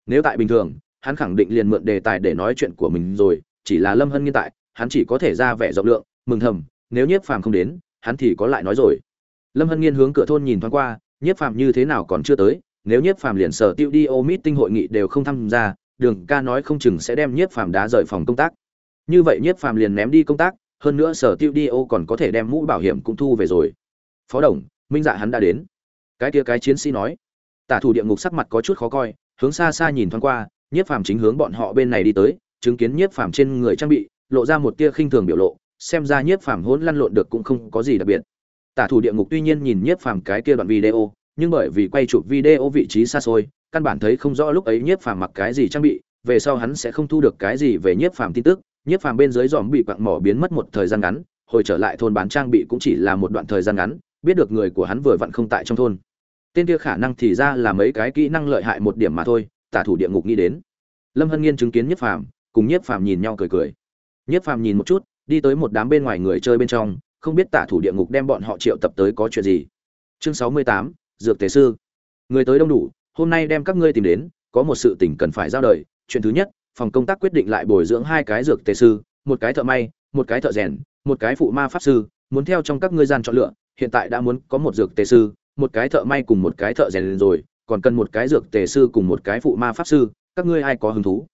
Nếu tại bình thường, hắn khẳng định liền mượn đề tài để nói chuyện của mình rồi, chỉ là lâm hân nghiên tại, hắn chỉ có thể ra vẻ rộng lượng, mừng thầm, nếu nhiếp phàm không đến, hắn thì có lại nói rồi. Lâm hân nghiên hướng cửa thôn nhìn thoáng qua, nhiếp phàm như thế nào còn chưa tới, nếu nhiếp phàm liền sở tiêu đi ô mít tinh hội nghị đều không tham gia đường ca nói không chừng sẽ đem nhiếp phàm đá rời phòng công tác. Như vậy nhiếp phàm liền ném đi công tác, hơn nữa sở tiêu đi ô còn có thể đem mũ bảo hiểm cũng thu về rồi. Phó đồng, minh dạ hắn đã đến. Cái kia cái chiến sĩ nói. Tả thủ địa ngục sắc mặt có chút khó coi, hướng xa xa nhìn thoáng qua, nhiếp phàm chính hướng bọn họ bên này đi tới, chứng kiến nhiếp phàm trên người trang bị, lộ ra một tia khinh thường biểu lộ, xem ra nhiếp phàm hỗn lăn lộn được cũng không có gì đặc biệt. Tả thủ địa ngục tuy nhiên nhìn nhiếp phàm cái kia đoạn video nhưng bởi vì quay chụp video vị trí xa xôi, căn bản thấy không rõ lúc ấy nhiếp phàm mặc cái gì trang bị, về sau hắn sẽ không thu được cái gì về nhiếp phàm tin tức. Nhiếp phàm bên dưới giòm bị quặng mỏ biến mất một thời gian ngắn, hồi trở lại thôn bán trang bị cũng chỉ là một đoạn thời gian ngắn, biết được người của hắn vừa vặn không tại trong thôn. Tên kia khả năng thì ra là mấy cái kỹ năng lợi hại một điểm mà thôi, tả thủ địa ngục nghĩ đến. Lâm hân nghiên chứng kiến nhiếp phàm, cùng nhiếp phàm nhìn nhau cười cười. Nhiếp phàm nhìn một chút, đi tới một đám bên ngoài người chơi bên trong, không biết tả thủ địa ngục đem bọn họ triệu tập tới có chuyện gì. Chương sáu mươi tám dược tế sư. Người tới đông đủ, hôm nay đem các ngươi tìm đến, có một sự tình cần phải giao đời. Chuyện thứ nhất, phòng công tác quyết định lại bồi dưỡng hai cái dược tế sư, một cái thợ may, một cái thợ rèn, một cái phụ ma pháp sư. Muốn theo trong các ngươi gian chọn lựa, hiện tại đã muốn có một dược tế sư, một cái thợ may cùng một cái thợ rèn rồi, còn cần một cái dược tề sư cùng một cái phụ ma pháp sư. Các ngươi ai có hứng thú?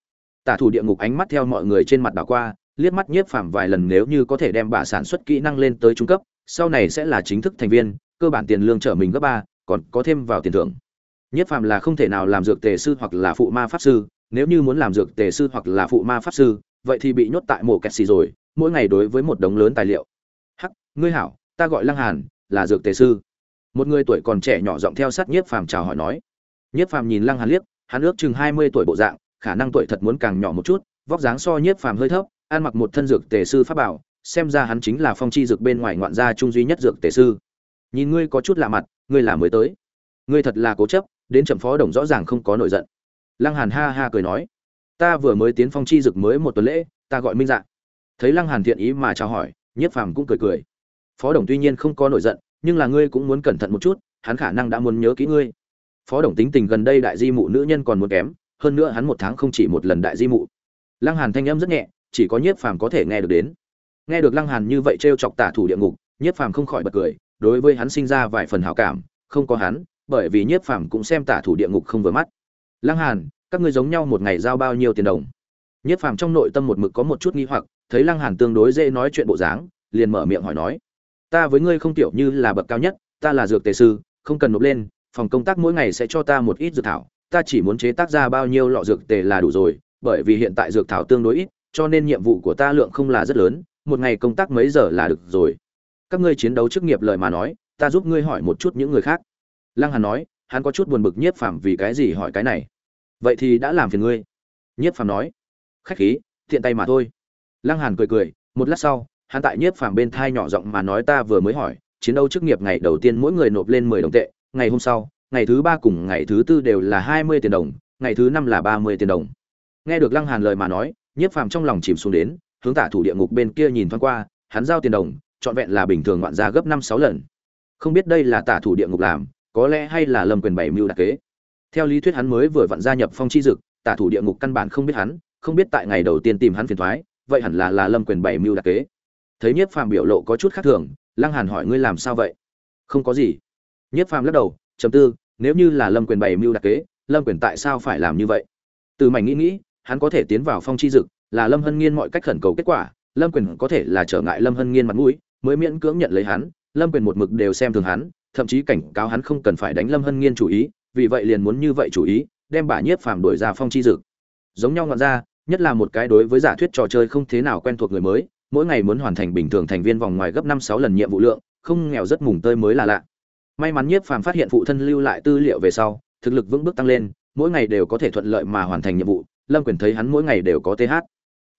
Tả thủ địa ngục ánh mắt theo mọi người trên mặt đảo qua, liếc mắt nhiếp phàm vài lần nếu như có thể đem bà sản xuất kỹ năng lên tới trung cấp, sau này sẽ là chính thức thành viên, cơ bản tiền lương trở mình gấp ba còn có thêm vào tiền thưởng. Nhất phàm là không thể nào làm dược tề sư hoặc là phụ ma pháp sư, nếu như muốn làm dược tề sư hoặc là phụ ma pháp sư, vậy thì bị nhốt tại mổ kẹt xì rồi, mỗi ngày đối với một đống lớn tài liệu. Hắc, ngươi hảo, ta gọi lăng hàn, là dược tề sư. Một người tuổi còn trẻ nhỏ giọng theo sát nhiếp phàm chào hỏi nói. Nhiếp phàm nhìn lăng hàn liếc, hắn ước chừng hai mươi tuổi bộ dạng, khả năng tuổi thật muốn càng nhỏ một chút, vóc dáng so nhiếp phàm hơi thấp, ăn mặc một thân dược tề sư pháp bảo, xem ra hắn chính là phong chi dược bên ngoài ngoạn gia trung duy nhất dược tề sư. Nhìn ngươi có chút lạ mặt ngươi là mới tới. Ngươi thật là cố chấp, đến trầm phó đồng rõ ràng không có nổi giận. Lăng hàn ha ha cười nói, ta vừa mới tiến phong chi dực mới một tuần lễ, ta gọi minh dạ. Thấy lăng hàn thiện ý mà chào hỏi, nhiếp phàm cũng cười cười. Phó đồng tuy nhiên không có nổi giận, nhưng là ngươi cũng muốn cẩn thận một chút, hắn khả năng đã muốn nhớ kỹ ngươi. Phó đồng tính tình gần đây đại di mụ nữ nhân còn muốn kém, hơn nữa hắn một tháng không chỉ một lần đại di mụ. Lăng hàn thanh âm rất nhẹ, chỉ có nhiếp phàm có thể nghe được đến. Nghe được lăng hàn như vậy trêu chọc tả thủ địa ngục, nhiếp phàm không khỏi bật cười đối với hắn sinh ra vài phần hảo cảm, không có hắn, bởi vì nhiếp phàm cũng xem tả thủ địa ngục không vừa mắt. Lăng hàn, các ngươi giống nhau một ngày giao bao nhiêu tiền đồng? Nhiếp phàm trong nội tâm một mực có một chút nghi hoặc, thấy lăng hàn tương đối dễ nói chuyện bộ dáng, liền mở miệng hỏi nói, ta với ngươi không tiểu như là bậc cao nhất, ta là dược tề sư, không cần nộp lên, phòng công tác mỗi ngày sẽ cho ta một ít dược thảo, ta chỉ muốn chế tác ra bao nhiêu lọ dược tề là đủ rồi, bởi vì hiện tại dược thảo tương đối ít, cho nên nhiệm vụ của ta lượng không là rất lớn, một ngày công tác mấy giờ là được rồi các ngươi chiến đấu chức nghiệp lời mà nói, ta giúp ngươi hỏi một chút những người khác. Lăng hàn nói, hắn có chút buồn bực nhiếp phàm vì cái gì hỏi cái này. Vậy thì đã làm phiền ngươi. Nhiếp phàm nói, khách khí thiện tay mà thôi. Lăng hàn cười cười, một lát sau, hắn tại nhiếp phàm bên thai nhỏ giọng mà nói ta vừa mới hỏi, chiến đấu chức nghiệp ngày đầu tiên mỗi người nộp lên mười đồng tệ, ngày hôm sau, ngày thứ ba cùng ngày thứ tư đều là hai mươi tiền đồng, ngày thứ năm là ba mươi tiền đồng. Nghe được lăng hàn lời mà nói, nhiếp phàm trong lòng chìm xuống đến, hướng tả thủ địa ngục bên kia nhìn thoáng qua, hắn giao tiền đồng trọn vẹn là bình thường ngoạn gia gấp năm sáu lần. Không biết đây là tả thủ địa ngục làm, có lẽ hay là lâm quyền bảy mưu đặc kế. Theo lý thuyết hắn mới vừa vặn gia nhập phong chi dực, tả thủ địa ngục căn bản không biết hắn, không biết tại ngày đầu tiên tìm hắn phiền thoái, vậy hẳn là là lâm quyền bảy mưu đặc kế. Thấy nhiếp phàm biểu lộ có chút khác thường, lăng hàn hỏi ngươi làm sao vậy? Không có gì. Nhiếp phàm lắc đầu chấm tư, nếu như là lâm quyền bảy mưu đặc kế, lâm quyền tại sao phải làm như vậy? Từ mảnh nghĩ nghĩ, hắn có thể tiến vào phong chi dực, là lâm hân nghiên mọi cách khẩn cầu kết quả, lâm quyền có thể là trở ngại lâm hân nghiên mặt mũi mới miễn cưỡng nhận lấy hắn, lâm quyền một mực đều xem thường hắn, thậm chí cảnh cáo hắn không cần phải đánh lâm hân nghiên chủ ý, vì vậy liền muốn như vậy chủ ý, đem bà nhiếp phàm đổi ra phong chi dực giống nhau ngọn ra, nhất là một cái đối với giả thuyết trò chơi không thế nào quen thuộc người mới, mỗi ngày muốn hoàn thành bình thường thành viên vòng ngoài gấp năm sáu lần nhiệm vụ lượng, không nghèo rất mùng tơi mới là lạ. May mắn nhiếp phàm phát hiện phụ thân lưu lại tư liệu về sau, thực lực vững bước tăng lên, mỗi ngày đều có thể thuận lợi mà hoàn thành nhiệm vụ, lâm quyền thấy hắn mỗi ngày đều có th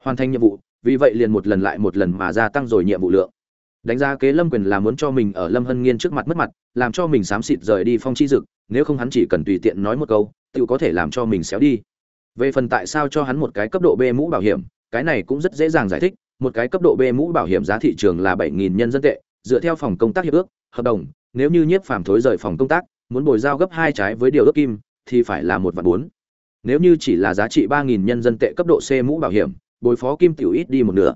hoàn thành nhiệm vụ, vì vậy liền một lần lại một lần mà gia tăng rồi nhiệm vụ lượng đánh giá kế lâm quyền là muốn cho mình ở lâm hân nghiên trước mặt mất mặt, làm cho mình xám xịt rời đi phong chi dực, nếu không hắn chỉ cần tùy tiện nói một câu tự có thể làm cho mình xéo đi. Về phần tại sao cho hắn một cái cấp độ b mũ bảo hiểm, cái này cũng rất dễ dàng giải thích, một cái cấp độ b mũ bảo hiểm giá thị trường là bảy nghìn nhân dân tệ, dựa theo phòng công tác hiệp ước, hợp đồng, nếu như nhiếp phàm thối rời phòng công tác, muốn bồi giao gấp hai trái với điều ước kim, thì phải là một vạn bốn. Nếu như chỉ là giá trị ba nghìn nhân dân tệ cấp độ c mũ bảo hiểm, bồi phó kim tiểu ít đi một nửa.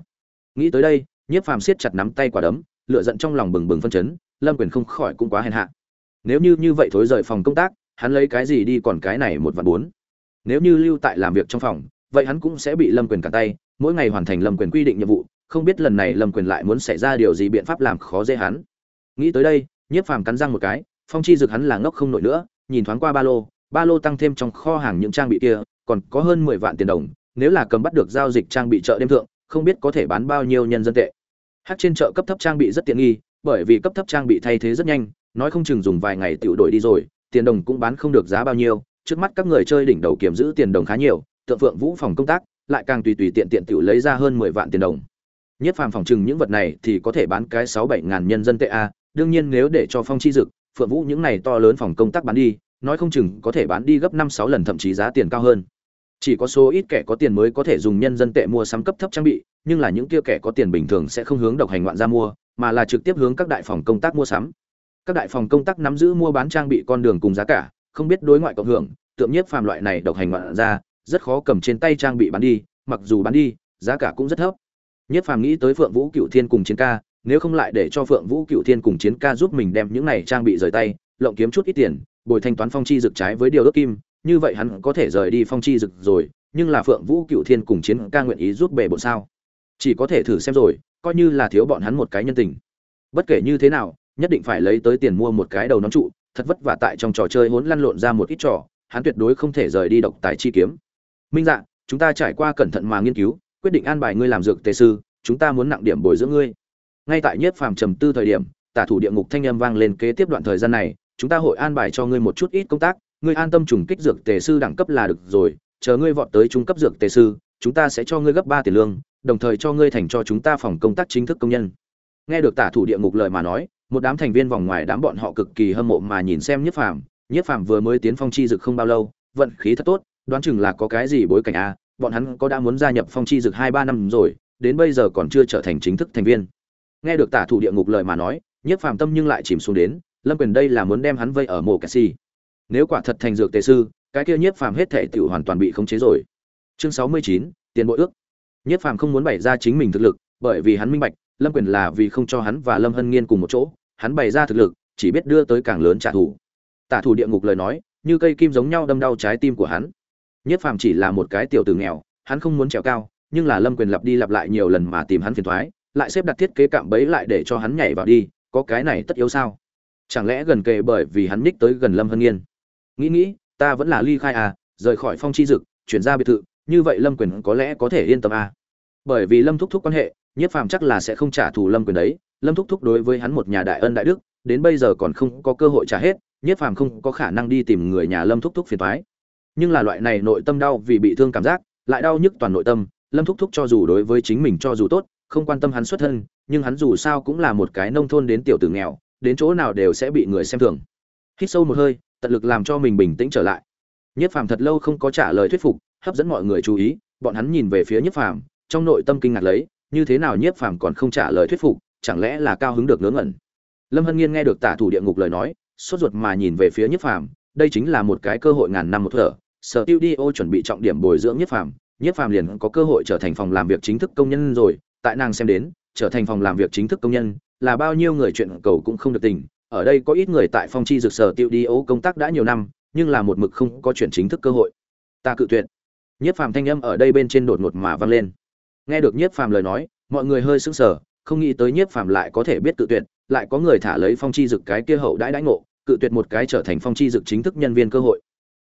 Nghĩ tới đây nhiếp phàm siết chặt nắm tay quả đấm lựa giận trong lòng bừng bừng phân chấn, lâm quyền không khỏi cũng quá hèn hạ. Nếu như như vậy thối rời phòng công tác, hắn lấy cái gì đi còn cái này một vạn bốn. Nếu như lưu tại làm việc trong phòng, vậy hắn cũng sẽ bị lâm quyền cả tay, mỗi ngày hoàn thành lâm quyền quy định nhiệm vụ, không biết lần này lâm quyền lại muốn xảy ra điều gì biện pháp làm khó dễ hắn. Nghĩ tới đây, nhiếp phàm cắn răng một cái, phong chi dực hắn là ngốc không nổi nữa, nhìn thoáng qua ba lô ba lô tăng thêm trong kho hàng những trang bị kia, còn có hơn mười vạn tiền đồng, nếu là cầm bắt được giao dịch trang bị chợ đêm thượng không biết có thể bán bao nhiêu nhân dân tệ. Hát trên chợ cấp thấp trang bị rất tiện nghi, bởi vì cấp thấp trang bị thay thế rất nhanh, nói không chừng dùng vài ngày tiểu đổi đi rồi, tiền đồng cũng bán không được giá bao nhiêu, trước mắt các người chơi đỉnh đầu kiểm giữ tiền đồng khá nhiều, tượng phượng vũ phòng công tác, lại càng tùy tùy tiện tiện tiểu lấy ra hơn mười vạn tiền đồng. Nhất phàm phòng trừng những vật này thì có thể bán cái sáu bảy ngàn nhân dân tệ a đương nhiên nếu để cho phong chi dực, phượng vũ những này to lớn phòng công tác bán đi, nói không chừng có thể bán đi gấp năm sáu lần thậm chí giá tiền cao hơn chỉ có số ít kẻ có tiền mới có thể dùng nhân dân tệ mua sắm cấp thấp trang bị, nhưng là những kia kẻ có tiền bình thường sẽ không hướng độc hành ngoạn ra mua, mà là trực tiếp hướng các đại phòng công tác mua sắm. Các đại phòng công tác nắm giữ mua bán trang bị con đường cùng giá cả, không biết đối ngoại cộng hưởng, tượng nhiếp phàm loại này độc hành ngoạn ra, rất khó cầm trên tay trang bị bán đi, mặc dù bán đi, giá cả cũng rất thấp. Nhiếp phàm nghĩ tới phượng vũ cựu thiên cùng chiến ca, nếu không lại để cho phượng vũ cựu thiên cùng chiến ca giúp mình đem những này trang bị rời tay, lộng kiếm chút ít tiền, bồi thanh toán phong chi rực trái với điều ước kim như vậy hắn có thể rời đi phong chi rực rồi, nhưng là phượng vũ cựu thiên cùng chiến ca nguyện ý giúp bề bộ sao? Chỉ có thể thử xem rồi, coi như là thiếu bọn hắn một cái nhân tình. Bất kể như thế nào, nhất định phải lấy tới tiền mua một cái đầu nón trụ, thật vất vả tại trong trò chơi hỗn lăn lộn ra một ít trò, hắn tuyệt đối không thể rời đi độc tài chi kiếm. Minh dạ chúng ta trải qua cẩn thận mà nghiên cứu, quyết định an bài ngươi làm dược tề sư, chúng ta muốn nặng điểm bồi dưỡng ngươi. Ngay tại nhiếp phàm trầm tư thời điểm, tả thủ địa ngục thanh âm vang lên kế tiếp đoạn thời gian này, chúng ta hội an bài cho ngươi một chút ít công tác ngươi an tâm trùng kích dược tề sư đẳng cấp là được rồi, chờ ngươi vọt tới trung cấp dược tề sư, chúng ta sẽ cho ngươi gấp ba tiền lương, đồng thời cho ngươi thành cho chúng ta phòng công tác chính thức công nhân. Nghe được tả thủ địa ngục lời mà nói, một đám thành viên vòng ngoài đám bọn họ cực kỳ hâm mộ mà nhìn xem nhiếp phàm. Nhiếp phàm vừa mới tiến phong chi dực không bao lâu, vận khí thật tốt, đoán chừng là có cái gì bối cảnh a bọn hắn có đã muốn gia nhập phong chi dực hai ba năm rồi, đến bây giờ còn chưa trở thành chính thức thành viên. Nghe được tả thủ địa ngục lời mà nói nhiếp phàm tâm nhưng lại chìm xuống đến, lâm quyền đây là muốn đem hắn vây ở mộ kẹt si nếu quả thật thành dược tề sư, cái kia nhiếp phàm hết thể tự hoàn toàn bị khống chế rồi. Chương sáu mươi chín, tiền bội ước. Nhiếp phàm không muốn bày ra chính mình thực lực, bởi vì hắn minh bạch, lâm quyền là vì không cho hắn và lâm hân nghiên cùng một chỗ, hắn bày ra thực lực, chỉ biết đưa tới càng lớn trả thù. Tả thủ địa ngục lời nói, như cây kim giống nhau đâm đau trái tim của hắn. Nhiếp phàm chỉ là một cái tiểu tử nghèo, hắn không muốn trèo cao, nhưng là lâm quyền lặp đi lặp lại nhiều lần mà tìm hắn phiền thoái, lại xếp đặt thiết kế cạm bẫy lại để cho hắn nhảy vào đi, có cái này tất yếu sao? Chẳng lẽ gần kề bởi vì hắn ních tới gần lâm hân nghiên? Nghĩ nghĩ, ta vẫn là ly khai à rời khỏi phong chi dực, chuyển ra biệt thự, như vậy lâm quyền có lẽ có thể yên tâm à. Bởi vì lâm thúc thúc quan hệ nhiếp phàm chắc là sẽ không trả thù lâm quyền đấy. Lâm thúc thúc đối với hắn một nhà đại ân đại đức, đến bây giờ còn không có cơ hội trả hết nhiếp phàm không có khả năng đi tìm người nhà lâm thúc thúc phiền thoái nhưng là loại này nội tâm đau vì bị thương cảm giác, lại đau nhức toàn nội tâm, lâm thúc thúc cho dù đối với chính mình cho dù tốt, không quan tâm hắn xuất thân, nhưng hắn dù sao cũng là một cái nông thôn đến tiểu tử nghèo, đến chỗ nào đều sẽ bị người xem thường. Hít sâu một hơi tận lực làm cho mình bình tĩnh trở lại. Nhiếp phàm thật lâu không có trả lời thuyết phục, hấp dẫn mọi người chú ý, bọn hắn nhìn về phía nhiếp phàm, trong nội tâm kinh ngạc lấy, như thế nào nhiếp phàm còn không trả lời thuyết phục, chẳng lẽ là cao hứng được ngớ ngẩn. Lâm hân nghiên nghe được tả thủ địa ngục lời nói, sốt ruột mà nhìn về phía nhiếp phàm, đây chính là một cái cơ hội ngàn năm một thở. Sở tiêu đi ô chuẩn bị trọng điểm bồi dưỡng nhiếp phàm nhiếp phàm liền có cơ hội trở thành phòng làm việc chính thức công nhân rồi, tại nàng xem đến, trở thành phòng làm việc chính thức công nhân là bao nhiêu người chuyện cầu cũng không được tình ở đây có ít người tại phong chi dược sở tiêu đi ấu công tác đã nhiều năm, nhưng là một mực không có chuyện chính thức cơ hội. Ta cự tuyệt. Nhiếp phàm thanh âm ở đây bên trên đột ngột mà vang lên. Nghe được nhiếp phàm lời nói, mọi người hơi sững sờ, không nghĩ tới nhiếp phàm lại có thể biết cự tuyệt, lại có người thả lấy phong chi dực cái kia hậu đãi đãi ngộ, cự tuyệt một cái trở thành phong chi dực chính thức nhân viên cơ hội.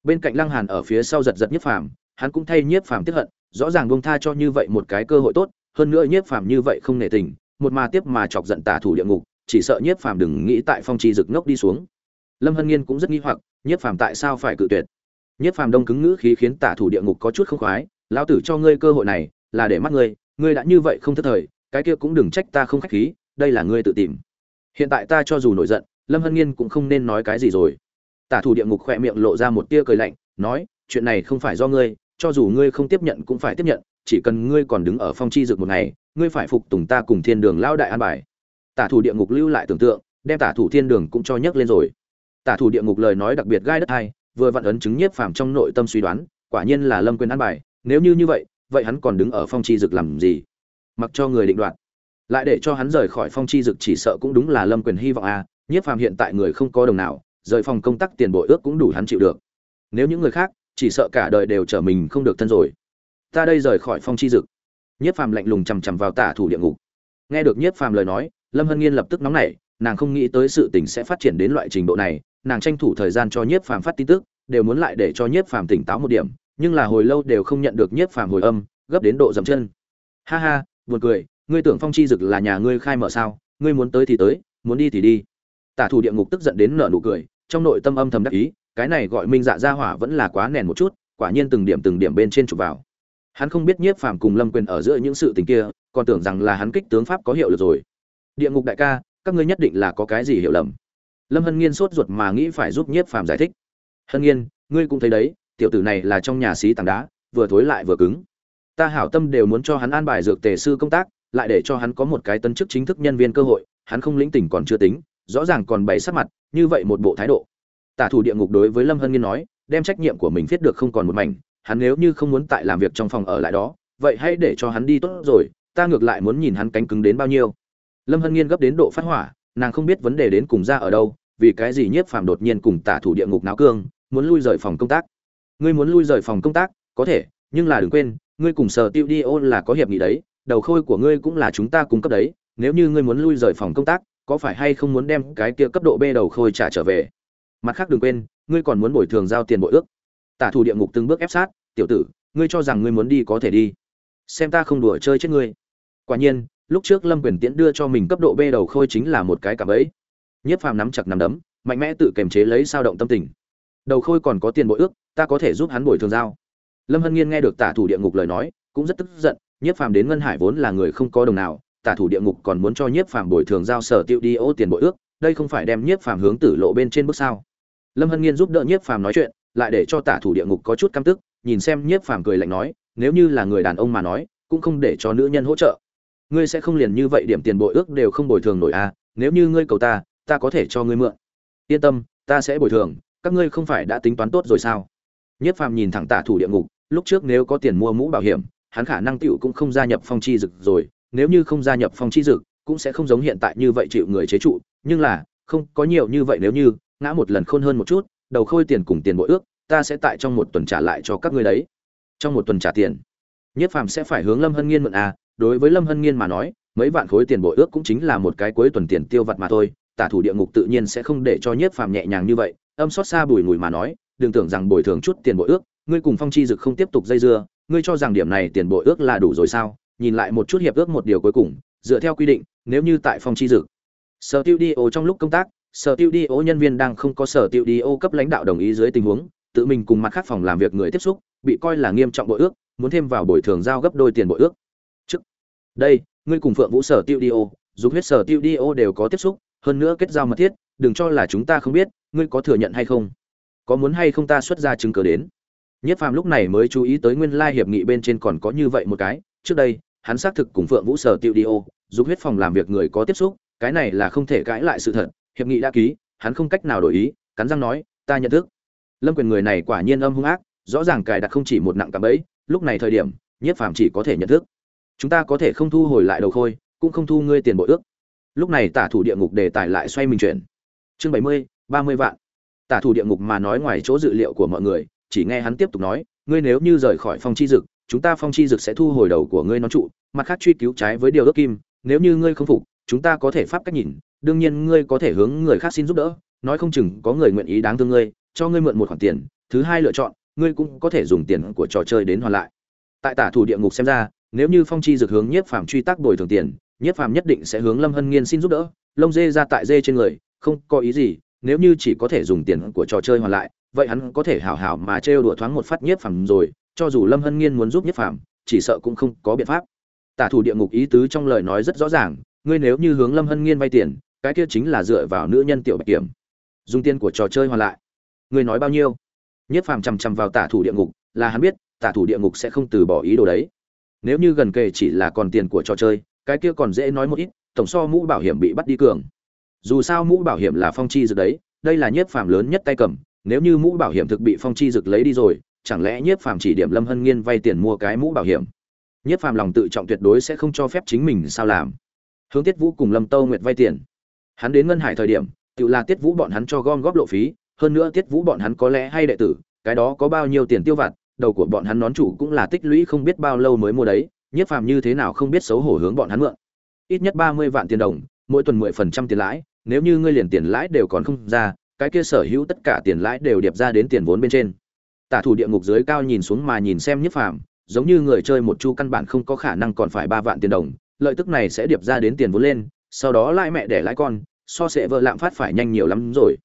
Bên cạnh lăng hàn ở phía sau giật giật nhiếp phàm, hắn cũng thay nhiếp phàm tiếp hận, rõ ràng buông tha cho như vậy một cái cơ hội tốt, hơn nữa nhiếp phàm như vậy không nể tình, một mà tiếp mà chọc giận tả thủ địa ngục chỉ sợ nhiếp phàm đừng nghĩ tại phong trì rực ngốc đi xuống. Lâm hân nghiên cũng rất nghi hoặc, nhiếp phàm tại sao phải cự tuyệt? Nhiếp phàm đông cứng ngữ khí khiến tả thủ địa ngục có chút không khoái, lão tử cho ngươi cơ hội này, là để mắt ngươi ngươi đã như vậy không thất thời, cái kia cũng đừng trách ta không khách khí, đây là ngươi tự tìm. Hiện tại ta cho dù nổi giận, lâm hân nghiên cũng không nên nói cái gì rồi. Tả thủ địa ngục khỏe miệng lộ ra một tia cười lạnh, nói, chuyện này không phải do ngươi, cho dù ngươi không tiếp nhận cũng phải tiếp nhận, chỉ cần ngươi còn đứng ở phong chi dược một ngày, ngươi phải phục tùng ta cùng thiên đường lao đại an bài tả thủ địa ngục lưu lại tưởng tượng, đem tả thủ thiên đường cũng cho nhấc lên rồi. Tả thủ địa ngục lời nói đặc biệt gai đất hai, vừa vặn ấn chứng nhiếp phàm trong nội tâm suy đoán, quả nhiên là lâm quyền ăn bài, nếu như như vậy vậy hắn còn đứng ở phong chi dực làm gì? Mặc cho người định đoạt. Lại để cho hắn rời khỏi phong chi dực chỉ sợ cũng đúng là lâm quyền hy vọng a à. nhiếp phàm hiện tại người không có đồng nào, rời phòng công tác tiền bội ước cũng đủ hắn chịu được. Nếu những người khác, chỉ sợ cả đời đều trở mình không được thân rồi. Ta đây rời khỏi phong chi dực. Nhiếp phàm lạnh lùng chằm chằm vào tả thủ địa ngục. Nghe được nhiếp phàm lời nói lâm hân nghiên lập tức nóng nảy, nàng không nghĩ tới sự tình sẽ phát triển đến loại trình độ này, nàng tranh thủ thời gian cho nhiếp phàm phát tin tức, đều muốn lại để cho nhiếp phàm tỉnh táo một điểm, nhưng là hồi lâu đều không nhận được nhiếp phàm hồi âm, gấp đến độ dậm chân. Ha ha, buồn cười, ngươi tưởng phong chi dực là nhà ngươi khai mở sao, ngươi muốn tới thì tới, muốn đi thì đi. Tả thủ địa ngục tức giận đến nở nụ cười, trong nội tâm âm thầm đắc ý, cái này gọi minh dạ ra hỏa vẫn là quá nền một chút, quả nhiên từng điểm từng điểm bên trên chụp vào. Hắn không biết nhiếp phàm cùng lâm quyền ở giữa những sự tình kia, còn tưởng rằng là hắn kích tướng pháp có hiệu lực rồi địa ngục đại ca, các ngươi nhất định là có cái gì hiểu lầm? Lâm hân nghiên sốt ruột mà nghĩ phải giúp nhiếp phàm giải thích. Hân nghiên, ngươi cũng thấy đấy, tiểu tử này là trong nhà xí tảng đá, vừa thối lại vừa cứng. Ta hảo tâm đều muốn cho hắn an bài dược tề sư công tác, lại để cho hắn có một cái tân chức chính thức nhân viên cơ hội, hắn không lĩnh tỉnh còn chưa tính, rõ ràng còn bày sắc mặt, như vậy một bộ thái độ. Tả thủ địa ngục đối với lâm hân nghiên nói, đem trách nhiệm của mình viết được không còn một mảnh, hắn nếu như không muốn tại làm việc trong phòng ở lại đó, vậy hãy để cho hắn đi tốt rồi, ta ngược lại muốn nhìn hắn cánh cứng đến bao nhiêu lâm hân nghiên gấp đến độ phát hỏa, nàng không biết vấn đề đến cùng ra ở đâu, vì cái gì nhiếp phàm đột nhiên cùng tả thủ địa ngục náo cương, muốn lui rời phòng công tác. Ngươi muốn lui rời phòng công tác, có thể, nhưng là đừng quên, ngươi cùng sở tiêu đi ôn là có hiệp nghị đấy, đầu khôi của ngươi cũng là chúng ta cung cấp đấy, nếu như ngươi muốn lui rời phòng công tác, có phải hay không muốn đem cái kia cấp độ b đầu khôi trả trở về? Mặt khác đừng quên, ngươi còn muốn bồi thường giao tiền bội ước. Tả thủ địa ngục từng bước ép sát, tiểu tử, ngươi cho rằng ngươi muốn đi có thể đi. Xem ta không đùa chơi chết ngươi. Quả nhiên lúc trước lâm quyền tiễn đưa cho mình cấp độ b đầu khôi chính là một cái cả ấy. Nhất phàm nắm chặt nắm đấm, mạnh mẽ tự kiềm chế lấy sao động tâm tình. Đầu khôi còn có tiền bội ước, ta có thể giúp hắn bồi thường giao. Lâm hân nghiên nghe được tả thủ địa ngục lời nói, cũng rất tức giận, nhiếp phàm đến ngân hải vốn là người không có đồng nào, tả thủ địa ngục còn muốn cho nhiếp phàm bồi thường giao sở tiêu đi ô tiền bội ước, đây không phải đem nhiếp phàm hướng tử lộ bên trên bước sao. Lâm hân nghiên giúp đỡ nhiếp phàm nói chuyện, lại để cho tả thủ địa ngục có chút căm tức, nhìn xem nhiếp phàm cười lạnh nói, nếu như là người đàn ông mà nói, cũng không để cho nữ nhân hỗ trợ ngươi sẽ không liền như vậy điểm tiền bội ước đều không bồi thường nổi à nếu như ngươi cầu ta ta có thể cho ngươi mượn. Yên tâm, ta sẽ bồi thường, các ngươi không phải đã tính toán tốt rồi sao? Nhất phàm nhìn thẳng tả thủ địa ngục, lúc trước nếu có tiền mua mũ bảo hiểm, hắn khả năng tựu cũng không gia nhập phong chi dực rồi, nếu như không gia nhập phong chi dực, cũng sẽ không giống hiện tại như vậy chịu người chế trụ, nhưng là, không có nhiều như vậy nếu như, ngã một lần khôn hơn một chút, đầu khôi tiền cùng tiền bội ước, ta sẽ tại trong một tuần trả lại cho các ngươi đấy. Trong một tuần trả tiền, nhất phàm sẽ phải hướng lâm hân nghiên mượn à đối với lâm hân nghiên mà nói, mấy vạn khối tiền bội ước cũng chính là một cái cuối tuần tiền tiêu vặt mà thôi, tả thủ địa ngục tự nhiên sẽ không để cho nhất phàm nhẹ nhàng như vậy, âm xót xa bùi ngùi mà nói, đừng tưởng rằng bồi thường chút tiền bội ước, ngươi cùng phong chi dực không tiếp tục dây dưa, ngươi cho rằng điểm này tiền bội ước là đủ rồi sao? Nhìn lại một chút hiệp ước một điều cuối cùng, dựa theo quy định, nếu như tại phong chi dực, sở tiêu đi ô trong lúc công tác, sở tiêu đi ô nhân viên đang không có sở tiêu đi ô cấp lãnh đạo đồng ý dưới tình huống, tự mình cùng mặt khác phòng làm việc người tiếp xúc, bị coi là nghiêm trọng bội ước, muốn thêm vào bồi thường giao gấp đôi tiền bội ước đây, ngươi cùng phượng vũ sở tiêu đi ô dù huyết sở tiêu đi ô đều có tiếp xúc, hơn nữa kết giao mật thiết, đừng cho là chúng ta không biết, ngươi có thừa nhận hay không? Có muốn hay không ta xuất ra chứng cớ đến? Nhất phàm lúc này mới chú ý tới nguyên lai hiệp nghị bên trên còn có như vậy một cái, trước đây, hắn xác thực cùng phượng vũ sở tiêu đi ô, dục huyết phòng làm việc người có tiếp xúc, cái này là không thể cãi lại sự thật, hiệp nghị đã ký, hắn không cách nào đổi ý, cắn răng nói, ta nhận thức. Lâm quyền người này quả nhiên âm hung ác, rõ ràng cài đặt không chỉ một nặng cả ấy lúc này thời điểm nhiếp phàm chỉ có thể nhận thức chúng ta có thể không thu hồi lại đầu khôi, cũng không thu ngươi tiền bội ước. Lúc này tả thủ địa ngục đề tài lại xoay mình chuyển. Chương bảy mươi, ba mươi vạn. Tả thủ địa ngục mà nói ngoài chỗ dự liệu của mọi người, chỉ nghe hắn tiếp tục nói, ngươi nếu như rời khỏi phong chi dực, chúng ta phong chi dực sẽ thu hồi đầu của ngươi nó trụ, mặt khác truy cứu trái với điều ước kim, nếu như ngươi không phục, chúng ta có thể pháp cách nhìn, đương nhiên ngươi có thể hướng người khác xin giúp đỡ, nói không chừng có người nguyện ý đáng thương ngươi, cho ngươi mượn một khoản tiền, thứ hai lựa chọn, ngươi cũng có thể dùng tiền của trò chơi đến hoàn lại. Tại tả thủ địa ngục xem ra nếu như phong chi dược hướng nhiếp phàm truy tác bồi thường tiền, nhiếp phàm nhất định sẽ hướng lâm hân nghiên xin giúp đỡ. Lông dê ra tại dê trên người, không có ý gì, nếu như chỉ có thể dùng tiền của trò chơi hoàn lại, vậy hắn có thể hảo hảo mà trêu đùa thoáng một phát nhiếp phàm rồi, cho dù lâm hân nghiên muốn giúp nhiếp phàm, chỉ sợ cũng không có biện pháp. Tả thủ địa ngục ý tứ trong lời nói rất rõ ràng, ngươi nếu như hướng lâm hân nghiên vay tiền, cái kia chính là dựa vào nữ nhân tiểu bạch kiểm. Dùng tiền của trò chơi hoàn lại. Ngươi nói bao nhiêu? Nhiếp phàm chằm chằm vào tả thủ địa ngục, là hắn biết, tả thủ địa ngục sẽ không từ bỏ ý đồ đấy nếu như gần kề chỉ là còn tiền của trò chơi, cái kia còn dễ nói một ít, tổng so mũ bảo hiểm bị bắt đi cường. Dù sao mũ bảo hiểm là phong chi dược đấy, đây là nhiếp phàm lớn nhất tay cầm, nếu như mũ bảo hiểm thực bị phong chi dược lấy đi rồi, chẳng lẽ nhiếp phàm chỉ điểm lâm hân nghiên vay tiền mua cái mũ bảo hiểm? Nhiếp phàm lòng tự trọng tuyệt đối sẽ không cho phép chính mình sao làm. Hướng tiết vũ cùng lâm tâu nguyệt vay tiền. Hắn đến ngân hải thời điểm, tự là tiết vũ bọn hắn cho gom góp lộ phí, hơn nữa tiết vũ bọn hắn có lẽ hay đệ tử, cái đó có bao nhiêu tiền tiêu vặt đầu của bọn hắn nón chủ cũng là tích lũy không biết bao lâu mới mua đấy nhiếp phàm như thế nào không biết xấu hổ hướng bọn hắn mượn. Ít nhất ba mươi vạn tiền đồng, mỗi tuần mười phần trăm tiền lãi, nếu như ngươi liền tiền lãi đều còn không ra, cái kia sở hữu tất cả tiền lãi đều điệp ra đến tiền vốn bên trên. Tả thủ địa ngục dưới cao nhìn xuống mà nhìn xem nhiếp phàm, giống như người chơi một chu căn bản không có khả năng còn phải ba vạn tiền đồng, lợi tức này sẽ điệp ra đến tiền vốn lên, sau đó lãi mẹ để lãi con, so sẽ vợ lạm phát phải nhanh nhiều lắm rồi.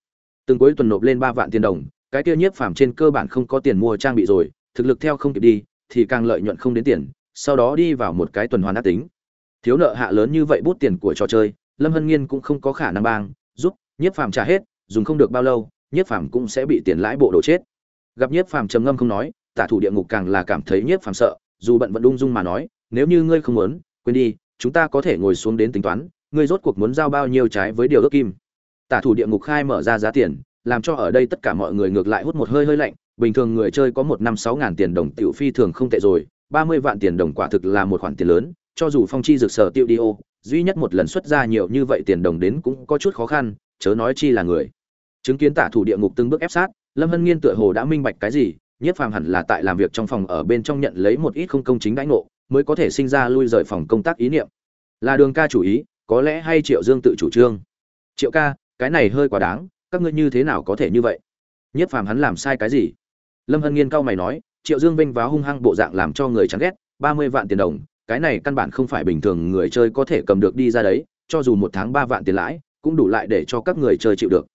Từng cuối tuần nộp lên ba vạn tiền đồng, cái kia nhiếp phàm trên cơ bản không có tiền mua trang bị rồi thực lực theo không kịp đi, thì càng lợi nhuận không đến tiền, sau đó đi vào một cái tuần hoàn ác tính. Thiếu nợ hạ lớn như vậy bút tiền của trò chơi, lâm hân nghiên cũng không có khả năng bang, giúp nhiếp phàm trả hết, dùng không được bao lâu, nhiếp phàm cũng sẽ bị tiền lãi bộ đổ chết. Gặp nhiếp phàm trầm ngâm không nói, tả thủ địa ngục càng là cảm thấy nhiếp phàm sợ, dù bận vẫn ung dung mà nói, nếu như ngươi không muốn, quên đi, chúng ta có thể ngồi xuống đến tính toán, ngươi rốt cuộc muốn giao bao nhiêu trái với điều ước kim? Tả thủ địa ngục khai mở ra giá tiền, làm cho ở đây tất cả mọi người ngược lại hút một hơi hơi lạnh bình thường người chơi có một năm sáu ngàn tiền đồng tiểu phi thường không tệ rồi, ba mươi vạn tiền đồng quả thực là một khoản tiền lớn, cho dù phong chi dược sở tiêu đi ô, duy nhất một lần xuất ra nhiều như vậy tiền đồng đến cũng có chút khó khăn, chớ nói chi là người. Chứng kiến tả thủ địa ngục từng bước ép sát, lâm hân nghiên tựa hồ đã minh bạch cái gì nhiếp phàm hẳn là tại làm việc trong phòng ở bên trong nhận lấy một ít không công chính đãi ngộ, mới có thể sinh ra lui rời phòng công tác ý niệm. Là đường ca chủ ý, có lẽ hay triệu dương tự chủ trương. Triệu ca, cái này hơi quá đáng, các ngươi như thế nào có thể như vậy? Nhiếp phàm hắn làm sai cái gì? Lâm hân nghiên cao mày nói, triệu dương vinh váo hung hăng bộ dạng làm cho người chán ghét, ba mươi vạn tiền đồng, cái này căn bản không phải bình thường người chơi có thể cầm được đi ra đấy, cho dù một tháng ba vạn tiền lãi, cũng đủ lại để cho các người chơi chịu được.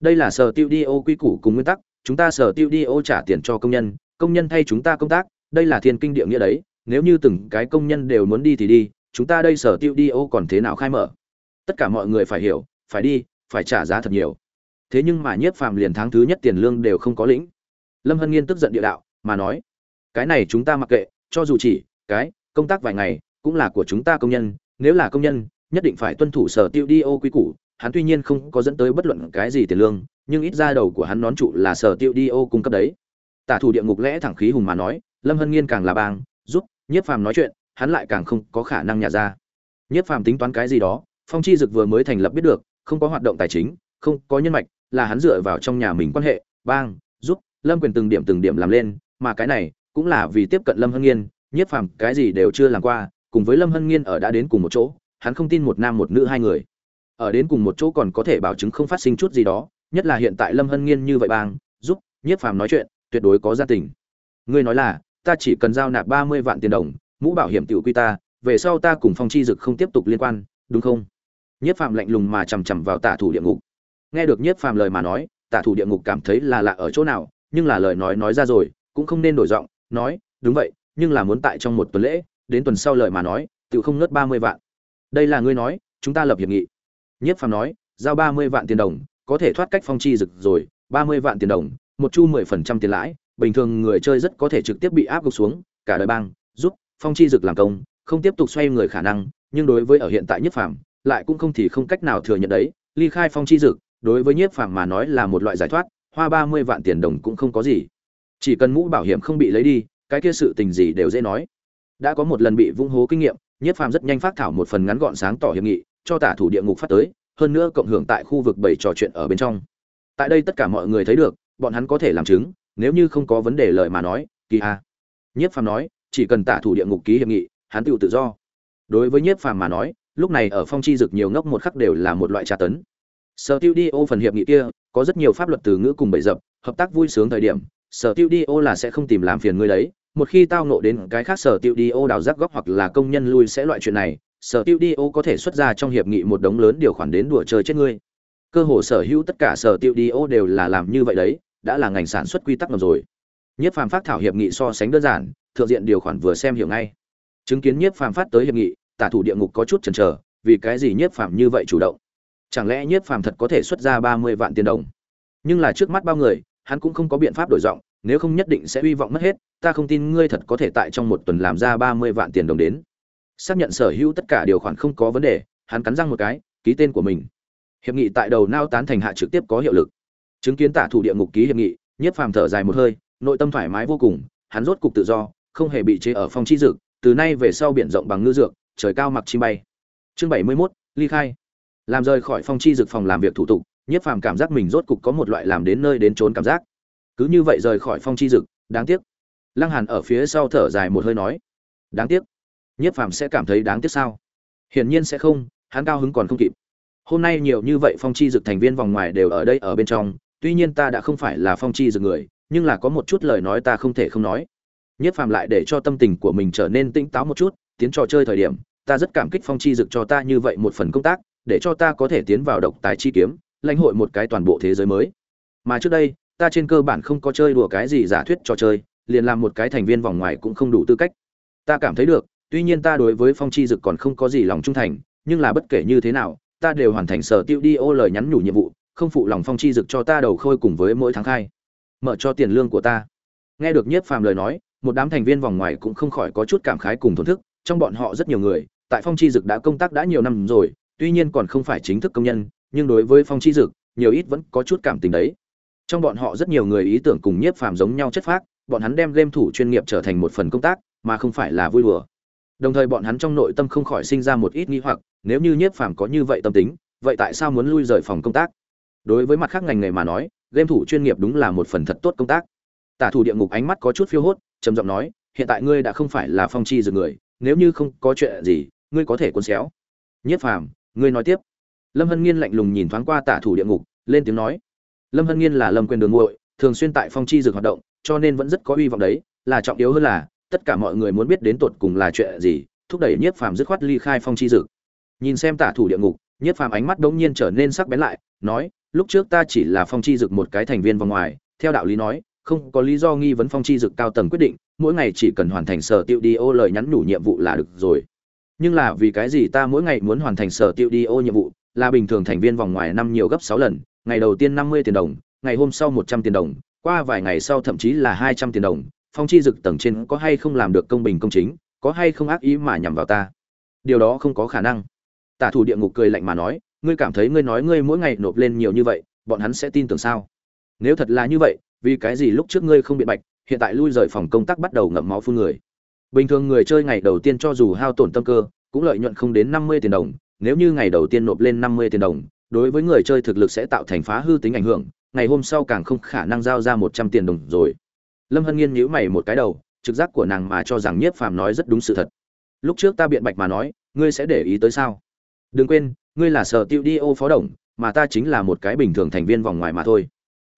Đây là sở tiêu đi ô quy củ cùng nguyên tắc, chúng ta sở tiêu đi ô trả tiền cho công nhân công nhân thay chúng ta công tác, đây là thiên kinh địa nghĩa đấy, nếu như từng cái công nhân đều muốn đi thì đi, chúng ta đây sở tiêu đi ô còn thế nào khai mở? Tất cả mọi người phải hiểu, phải đi, phải trả giá thật nhiều. Thế nhưng mà nhiếp phàm liền tháng thứ nhất tiền lương đều không có lĩnh lâm hân nghiên tức giận địa đạo, mà nói, cái này chúng ta mặc kệ, cho dù chỉ cái công tác vài ngày, cũng là của chúng ta công nhân, nếu là công nhân, nhất định phải tuân thủ sở tiêu đi ô quy củ. Hắn tuy nhiên không có dẫn tới bất luận cái gì tiền lương, nhưng ít ra đầu của hắn nón trụ là sở tiêu đi ô cung cấp đấy. Tả thủ địa ngục lẽ thẳng khí hùng mà nói, lâm hân nghiên càng là bang giúp nhiếp phàm nói chuyện, hắn lại càng không có khả năng nhả ra. Nhiếp phàm tính toán cái gì đó, phong chi dực vừa mới thành lập biết được, không có hoạt động tài chính, không có nhân mạch, là hắn dựa vào trong nhà mình quan hệ bang giúp lâm quyền từng điểm từng điểm làm lên, mà cái này cũng là vì tiếp cận lâm hân nghiên, nhiếp phàm cái gì đều chưa làm qua, cùng với lâm hân nghiên ở đã đến cùng một chỗ, hắn không tin một nam một nữ hai người. Ở đến cùng một chỗ còn có thể bảo chứng không phát sinh chút gì đó, nhất là hiện tại lâm hân nghiên như vậy bang, giúp nhiếp phàm nói chuyện, tuyệt đối có gia tình. Ngươi nói là, ta chỉ cần giao nạp ba mươi vạn tiền đồng, mũ bảo hiểm tiểu quy ta, về sau ta cùng phong chi dực không tiếp tục liên quan, đúng không? Nhiếp phàm lạnh lùng mà chằm chằm vào tả thủ địa ngục. Nghe được nhiếp phàm lời mà nói, tả thủ địa ngục cảm thấy là lạ ở chỗ nào nhưng là lời nói nói ra rồi, cũng không nên đổi giọng, nói, đúng vậy, nhưng là muốn tại trong một tuần lễ, đến tuần sau lời mà nói tự không nớt ba mươi vạn. Đây là ngươi nói, chúng ta lập hiệp nghị. Nhiếp phàm nói, giao ba mươi vạn tiền đồng, có thể thoát cách phong chi rực rồi, ba mươi vạn tiền đồng, một chu mười phần trăm tiền lãi, bình thường người chơi rất có thể trực tiếp bị áp gục xuống, cả đời bang, giúp phong chi rực làm công, không tiếp tục xoay người khả năng, nhưng đối với ở hiện tại nhiếp phàm, lại cũng không thì không cách nào thừa nhận đấy, ly khai phong chi rực, đối với nhiếp phàm mà nói là một loại giải thoát hoa ba mươi vạn tiền đồng cũng không có gì. Chỉ cần mũ bảo hiểm không bị lấy đi, cái kia sự tình gì đều dễ nói. Đã có một lần bị vung hố kinh nghiệm nhiếp phàm rất nhanh phát thảo một phần ngắn gọn sáng tỏ hiệp nghị, cho tả thủ địa ngục phát tới, hơn nữa cộng hưởng tại khu vực bảy trò chuyện ở bên trong. Tại đây tất cả mọi người thấy được, bọn hắn có thể làm chứng, nếu như không có vấn đề lời mà nói, kỳ a. Nhiếp phàm nói, chỉ cần tả thủ địa ngục ký hiệp nghị, hắn tự tự do. Đối với nhiếp phàm mà nói, lúc này ở phong chi dực nhiều ngốc một khắc đều là một loại tra tấn. Sở tiêu đi ô phần hiệp nghị kia có rất nhiều pháp luật từ ngữ cùng bậy dập, hợp tác vui sướng thời điểm, sở tiêu đi ô là sẽ không tìm làm phiền ngươi đấy. Một khi tao nộ đến cái khác sở tiêu đi ô đào rác góc hoặc là công nhân lui sẽ loại chuyện này, sở tiêu đi ô có thể xuất ra trong hiệp nghị một đống lớn điều khoản đến đùa chơi chết ngươi. Cơ hồ sở hữu tất cả sở tiêu đi ô đều là làm như vậy đấy, đã là ngành sản xuất quy tắc ngầm rồi. Nhất phàm phát thảo hiệp nghị so sánh đơn giản, thượng diện điều khoản vừa xem hiểu ngay. Chứng kiến nhiếp phàm phát tới hiệp nghị, tả thủ địa ngục có chút chần chờ, vì cái gì nhiếp phàm như vậy chủ động? Chẳng lẽ nhiếp phàm thật có thể xuất ra ba mươi vạn tiền đồng? Nhưng là trước mắt bao người hắn cũng không có biện pháp đổi giọng nếu không nhất định sẽ hy vọng mất hết ta không tin ngươi thật có thể tại trong một tuần làm ra ba mươi vạn tiền đồng đến. Xác nhận sở hữu tất cả điều khoản không có vấn đề hắn cắn răng một cái ký tên của mình. Hiệp nghị tại đầu nao tán thành hạ trực tiếp có hiệu lực. Chứng kiến tả thủ địa ngục ký hiệp nghị nhiếp phàm thở dài một hơi nội tâm thoải mái vô cùng hắn rốt cục tự do không hề bị chế ở phong chi dực từ nay về sau biển rộng bằng ngư dược trời cao mặc chim bay. Chương bảy mươi 71, ly khai làm rời khỏi phong chi dực phòng làm việc thủ tục, nhiếp phàm cảm giác mình rốt cục có một loại làm đến nơi đến trốn cảm giác. Cứ như vậy rời khỏi phong chi dực đáng tiếc. Lăng hàn ở phía sau thở dài một hơi nói, đáng tiếc. Nhiếp phàm sẽ cảm thấy đáng tiếc sao? Hiển nhiên sẽ không, hắn cao hứng còn không kịp. Hôm nay nhiều như vậy phong chi dực thành viên vòng ngoài đều ở đây ở bên trong, tuy nhiên ta đã không phải là phong chi dực người, nhưng là có một chút lời nói ta không thể không nói. Nhất phàm lại để cho tâm tình của mình trở nên tĩnh táo một chút, tiến trò chơi thời điểm, ta rất cảm kích phong chi dực cho ta như vậy một phần công tác để cho ta có thể tiến vào độc tài chi kiếm, lãnh hội một cái toàn bộ thế giới mới. Mà trước đây, ta trên cơ bản không có chơi đùa cái gì giả thuyết trò chơi, liền làm một cái thành viên vòng ngoài cũng không đủ tư cách. Ta cảm thấy được, tuy nhiên ta đối với phong chi dực còn không có gì lòng trung thành, nhưng là bất kể như thế nào, ta đều hoàn thành sở tiêu đi ô lời nhắn nhủ nhiệm vụ, không phụ lòng phong chi dực cho ta đầu khôi cùng với mỗi tháng khai mở cho tiền lương của ta. Nghe được nhiếp phàm lời nói, một đám thành viên vòng ngoài cũng không khỏi có chút cảm khái cùng thổn thức, trong bọn họ rất nhiều người, tại phong chi dực đã công tác đã nhiều năm rồi tuy nhiên còn không phải chính thức công nhân, nhưng đối với phong chi dực, nhiều ít vẫn có chút cảm tình đấy. Trong bọn họ rất nhiều người ý tưởng cùng nhiếp phàm giống nhau chất phác, bọn hắn đem game thủ chuyên nghiệp trở thành một phần công tác, mà không phải là vui đùa. Đồng thời bọn hắn trong nội tâm không khỏi sinh ra một ít nghi hoặc, nếu như nhiếp phàm có như vậy tâm tính, vậy tại sao muốn lui rời phòng công tác? Đối với mặt khác ngành nghề mà nói, game thủ chuyên nghiệp đúng là một phần thật tốt công tác. Tả thủ địa ngục ánh mắt có chút phiêu hốt, trầm giọng nói, hiện tại ngươi đã không phải là phong chi dược người, nếu như không có chuyện gì, ngươi có thể cuốn xéo. Nhiếp phàm ngươi nói tiếp. Lâm hân nghiên lạnh lùng nhìn thoáng qua tả thủ địa ngục, lên tiếng nói. Lâm hân nghiên là lâm quyền đường nguội thường xuyên tại phong chi dược hoạt động, cho nên vẫn rất có uy vọng đấy, là trọng yếu hơn là, tất cả mọi người muốn biết đến tột cùng là chuyện gì, thúc đẩy nhiếp phàm dứt khoát ly khai phong chi dược nhìn xem tả thủ địa ngục, nhiếp phàm ánh mắt đ ỗ n g nhiên trở nên sắc bén lại, nói, lúc trước ta chỉ là phong chi dực một cái thành viên vòng ngoài, theo đạo lý nói, không có lý do nghi vấn phong chi dực cao tầng quyết định, mỗi ngày chỉ cần hoàn thành sở tiêu đi ô lời nhắn nhủ nhiệm vụ là được rồi nhưng là vì cái gì ta mỗi ngày muốn hoàn thành sở tiêu đi ô nhiệm vụ, là bình thường thành viên vòng ngoài năm nhiều gấp sáu lần, ngày đầu tiên năm mươi tiền đồng, ngày hôm sau một trăm tiền đồng, qua vài ngày sau thậm chí là hai trăm tiền đồng, phong chi dực tầng trên có hay không làm được công bình công chính, có hay không ác ý mà nhằm vào ta? Điều đó không có khả năng. Tả thủ địa ngục cười lạnh mà nói, ngươi cảm thấy ngươi nói ngươi mỗi ngày nộp lên nhiều như vậy, bọn hắn sẽ tin tưởng sao? Nếu thật là như vậy, vì cái gì lúc trước ngươi không biện bạch, hiện tại lui rời phòng công tác bắt đầu ngậm máu phun người? Bình thường người chơi ngày đầu tiên cho dù hao tổn tâm cơ, cũng lợi nhuận không đến năm mươi tiền đồng. Nếu như ngày đầu tiên nộp lên năm mươi tiền đồng, đối với người chơi thực lực sẽ tạo thành phá hư tính ảnh hưởng. Ngày hôm sau càng không khả năng giao ra một trăm tiền đồng rồi. Lâm hân nghiên nhíu mày một cái đầu, trực giác của nàng mà cho rằng nhiếp phàm nói rất đúng sự thật. Lúc trước ta biện bạch mà nói, ngươi sẽ để ý tới sao? Đừng quên, ngươi là sở tiêu đi ô phó đồng, mà ta chính là một cái bình thường thành viên vòng ngoài mà thôi.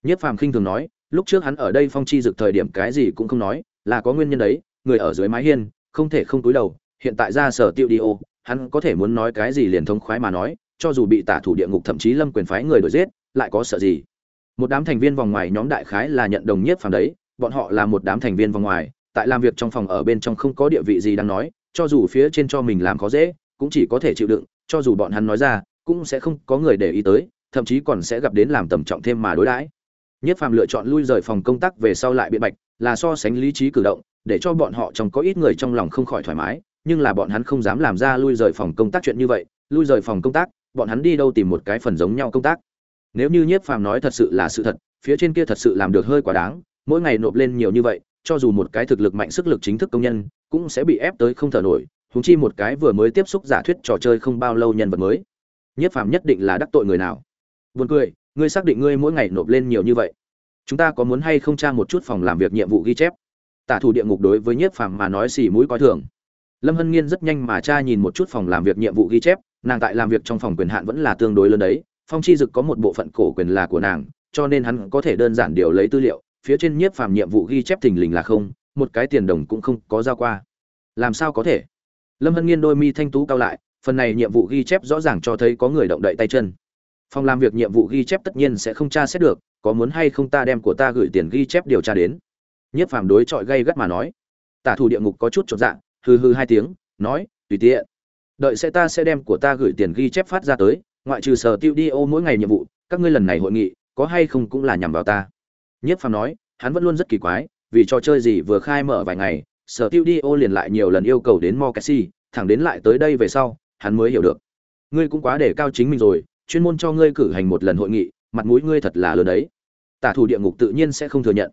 Nhất phàm khinh thường nói, lúc trước hắn ở đây phong chi dực thời điểm cái gì cũng không nói, là có nguyên nhân đấy người ở dưới mái hiên, không thể không túi đầu, hiện tại ra sở tiêu đi ô, hắn có thể muốn nói cái gì liền thông khoái mà nói, cho dù bị tả thủ địa ngục thậm chí lâm quyền phái người đuổi giết, lại có sợ gì? Một đám thành viên vòng ngoài nhóm đại khái là nhận đồng nhất phàm đấy, bọn họ là một đám thành viên vòng ngoài, tại làm việc trong phòng ở bên trong không có địa vị gì đang nói, cho dù phía trên cho mình làm khó dễ, cũng chỉ có thể chịu đựng, cho dù bọn hắn nói ra, cũng sẽ không có người để ý tới, thậm chí còn sẽ gặp đến làm tầm trọng thêm mà đối đãi. Nhất phàm lựa chọn lui rời phòng công tác về sau lại biện bạch, là so sánh lý trí cử động để cho bọn họ trong có ít người trong lòng không khỏi thoải mái, nhưng là bọn hắn không dám làm ra lui rời phòng công tác chuyện như vậy, lui rời phòng công tác, bọn hắn đi đâu tìm một cái phần giống nhau công tác. Nếu như nhiếp phàm nói thật sự là sự thật, phía trên kia thật sự làm được hơi quá đáng, mỗi ngày nộp lên nhiều như vậy, cho dù một cái thực lực mạnh sức lực chính thức công nhân, cũng sẽ bị ép tới không thở nổi, huống chi một cái vừa mới tiếp xúc giả thuyết trò chơi không bao lâu nhân vật mới. Nhiếp phàm nhất định là đắc tội người nào. Buồn cười, ngươi xác định ngươi mỗi ngày nộp lên nhiều như vậy. Chúng ta có muốn hay không tra một chút phòng làm việc nhiệm vụ ghi chép? Tả thủ địa ngục đối với nhiếp phàm mà nói xì mũi coi thường. Lâm hân nghiên rất nhanh mà tra nhìn một chút phòng làm việc nhiệm vụ ghi chép, nàng tại làm việc trong phòng quyền hạn vẫn là tương đối lớn đấy, phong chi dực có một bộ phận cổ quyền là của nàng, cho nên hắn có thể đơn giản điều lấy tư liệu, phía trên nhiếp phàm nhiệm vụ ghi chép thình lình là không, một cái tiền đồng cũng không có giao qua. Làm sao có thể? Lâm hân nghiên đôi mi thanh tú cao lại, phần này nhiệm vụ ghi chép rõ ràng cho thấy có người động đậy tay chân. Phòng làm việc nhiệm vụ ghi chép tất nhiên sẽ không tra xét được, có muốn hay không ta đem của ta gửi tiền ghi chép điều tra đến nhiếp phàm đối chọi gây gắt mà nói, tả thủ địa ngục có chút chột dạ hư hư hai tiếng, nói, tùy tiện, đợi sẽ ta sẽ đem của ta gửi tiền ghi chép phát ra tới, ngoại trừ sở tiêu đi ô mỗi ngày nhiệm vụ, các ngươi lần này hội nghị, có hay không cũng là nhằm vào ta. Nhiếp phàm nói, hắn vẫn luôn rất kỳ quái, vì trò chơi gì vừa khai mở vài ngày, sở tiêu đi ô liền lại nhiều lần yêu cầu đến mokassi thẳng đến lại tới đây về sau, hắn mới hiểu được. Ngươi cũng quá để cao chính mình rồi, chuyên môn cho ngươi cử hành một lần hội nghị, mặt mũi ngươi thật là lớn đấy. Tả thủ địa ngục tự nhiên sẽ không thừa nhận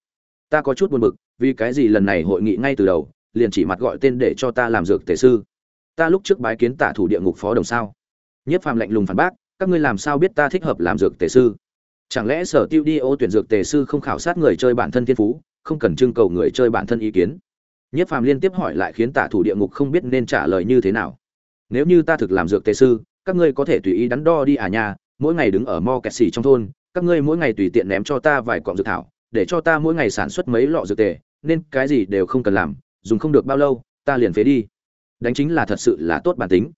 ta có chút buồn bực, vì cái gì lần này hội nghị ngay từ đầu, liền chỉ mặt gọi tên để cho ta làm dược tề sư? Ta lúc trước bái kiến tả thủ địa ngục phó đồng sao? Nhất phàm lạnh lùng phản bác, các ngươi làm sao biết ta thích hợp làm dược tề sư? Chẳng lẽ sở tiêu đi ô tuyển dược tề sư không khảo sát người chơi bản thân thiên phú, không cần trưng cầu người chơi bản thân ý kiến? Nhất phàm liên tiếp hỏi lại khiến tả thủ địa ngục không biết nên trả lời như thế nào. Nếu như ta thực làm dược tề sư, các ngươi có thể tùy ý đắn đo đi à nhà mỗi ngày đứng ở mo kẹt xì trong thôn, các ngươi mỗi ngày tùy tiện ném cho ta vài cọng dược thảo để cho ta mỗi ngày sản xuất mấy lọ dược tề, nên cái gì đều không cần làm, dùng không được bao lâu, ta liền phế đi. Đánh chính là thật sự là tốt bản tính.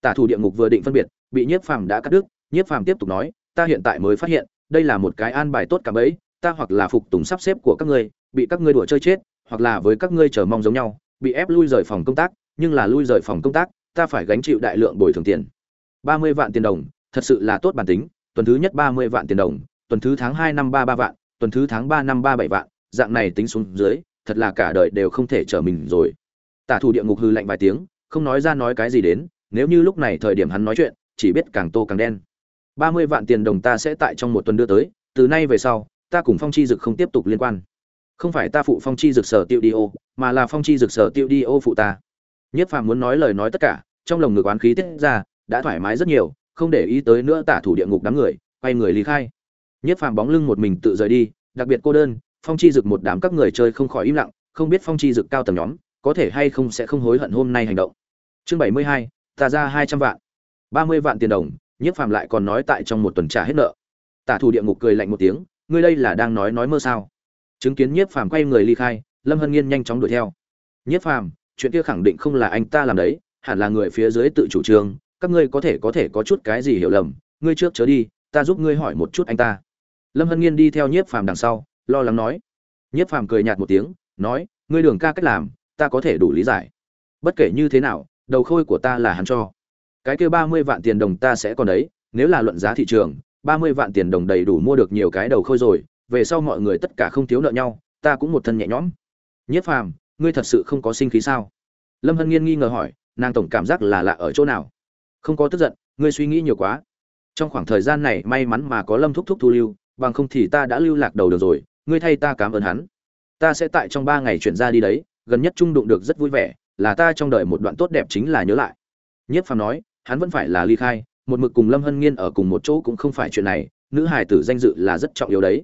Tả thủ địa ngục vừa định phân biệt, bị nhiếp phàm đã cắt đứt, nhiếp phàm tiếp tục nói, ta hiện tại mới phát hiện, đây là một cái an bài tốt cả bấy ta hoặc là phục tùng sắp xếp của các ngươi, bị các ngươi đùa chơi chết, hoặc là với các ngươi chờ mong giống nhau, bị ép lui rời phòng công tác, nhưng là lui rời phòng công tác, ta phải gánh chịu đại lượng bồi thường tiền. Ba mươi vạn tiền đồng, thật sự là tốt bản tính, tuần thứ nhất ba mươi vạn tiền đồng, tuần thứ tháng hai năm ba ba vạn tuần thứ tháng ba năm ba bảy vạn, dạng này tính xuống dưới, thật là cả đời đều không thể trở mình rồi. Tả thủ địa ngục hư lạnh vài tiếng, không nói ra nói cái gì đến, nếu như lúc này thời điểm hắn nói chuyện, chỉ biết càng tô càng đen. Ba mươi vạn tiền đồng ta sẽ tại trong một tuần đưa tới, từ nay về sau, ta cùng phong chi dực không tiếp tục liên quan. Không phải ta phụ phong chi dực sở tiêu đi ô, mà là phong chi dực sở tiêu đi ô phụ ta. Nhất phàm muốn nói lời nói tất cả, trong lồng ngực oán khí tiết ra, đã thoải mái rất nhiều, không để ý tới nữa tả thủ địa ngục đám người, quay người lý khai nhất phàm bóng lưng một mình tự rời đi, đặc biệt cô đơn, phong chi dực một đám các người chơi không khỏi im lặng, không biết phong chi dực cao tầng nhóm, có thể hay không sẽ không hối hận hôm nay hành động. Chương bảy mươi hai, ta ra hai trăm vạn. ba mươi vạn tiền đồng nhiếp phàm lại còn nói tại trong một tuần trả hết nợ. Tả thủ địa ngục cười lạnh một tiếng, ngươi đây là đang nói nói mơ sao? Chứng kiến nhiếp phàm quay người ly khai, lâm hân nghiên nhanh chóng đuổi theo. Nhiếp phàm, chuyện kia khẳng định không là anh ta làm đấy, hẳn là người phía dưới tự chủ trương, các ngươi có thể có thể có chút cái gì hiểu lầm, ngươi trước chớ đi, ta giúp ngươi hỏi một chút anh ta lâm hân nghiên đi theo nhiếp phàm đằng sau, lo lắng nói. Nhiếp phàm cười nhạt một tiếng, nói, ngươi đường ca cách làm, ta có thể đủ lý giải. Bất kể như thế nào, đầu khôi của ta là hắn cho. Cái kia ba mươi vạn tiền đồng ta sẽ còn đấy, nếu là luận giá thị trường, ba mươi vạn tiền đồng đầy đủ mua được nhiều cái đầu khôi rồi, về sau mọi người tất cả không thiếu nợ nhau, ta cũng một thân nhẹ nhõm. Nhiếp phàm, ngươi thật sự không có sinh khí sao? Lâm hân nghiên nghi ngờ hỏi, nàng tổng cảm giác là lạ ở chỗ nào? Không có tức giận, ngươi suy nghĩ nhiều quá. Trong khoảng thời gian này may mắn mà có lâm thúc thúc thu lưu bằng không thì ta đã lưu lạc đầu được rồi, ngươi thay ta cảm ơn hắn. Ta sẽ tại trong ba ngày chuyển ra đi đấy, gần nhất trung đụng được rất vui vẻ, là ta trong đời một đoạn tốt đẹp chính là nhớ lại. Nhất phàm nói, hắn vẫn phải là ly khai, một mực cùng lâm hân nghiên ở cùng một chỗ cũng không phải chuyện này, nữ hài tử danh dự là rất trọng yếu đấy.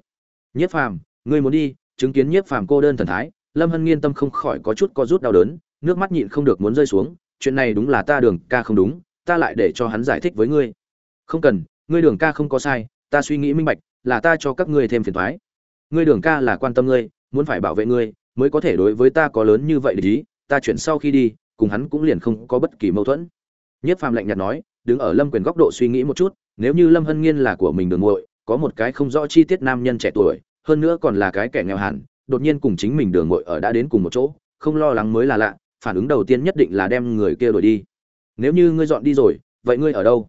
Nhất phàm, ngươi muốn đi, chứng kiến nhiếp phàm cô đơn thần thái, lâm hân nghiên tâm không khỏi có chút co rút đau đớn, nước mắt nhịn không được muốn rơi xuống, chuyện này đúng là ta đường ca không đúng, ta lại để cho hắn giải thích với ngươi. Không cần, ngươi đường ca không có sai ta suy nghĩ minh bạch, là ta cho các ngươi thêm phiền thoái. Ngươi đường ca là quan tâm ngươi, muốn phải bảo vệ ngươi, mới có thể đối với ta có lớn như vậy để ý, ta chuyển sau khi đi, cùng hắn cũng liền không có bất kỳ mâu thuẫn. Nhất phàm lạnh nhạt nói, đứng ở lâm quyền góc độ suy nghĩ một chút, nếu như lâm hân nghiên là của mình đường muội, có một cái không rõ chi tiết nam nhân trẻ tuổi, hơn nữa còn là cái kẻ nghèo hẳn, đột nhiên cùng chính mình đường muội ở đã đến cùng một chỗ, không lo lắng mới là lạ, phản ứng đầu tiên nhất định là đem người kia đuổi đi. Nếu như ngươi dọn đi rồi, vậy ngươi ở đâu?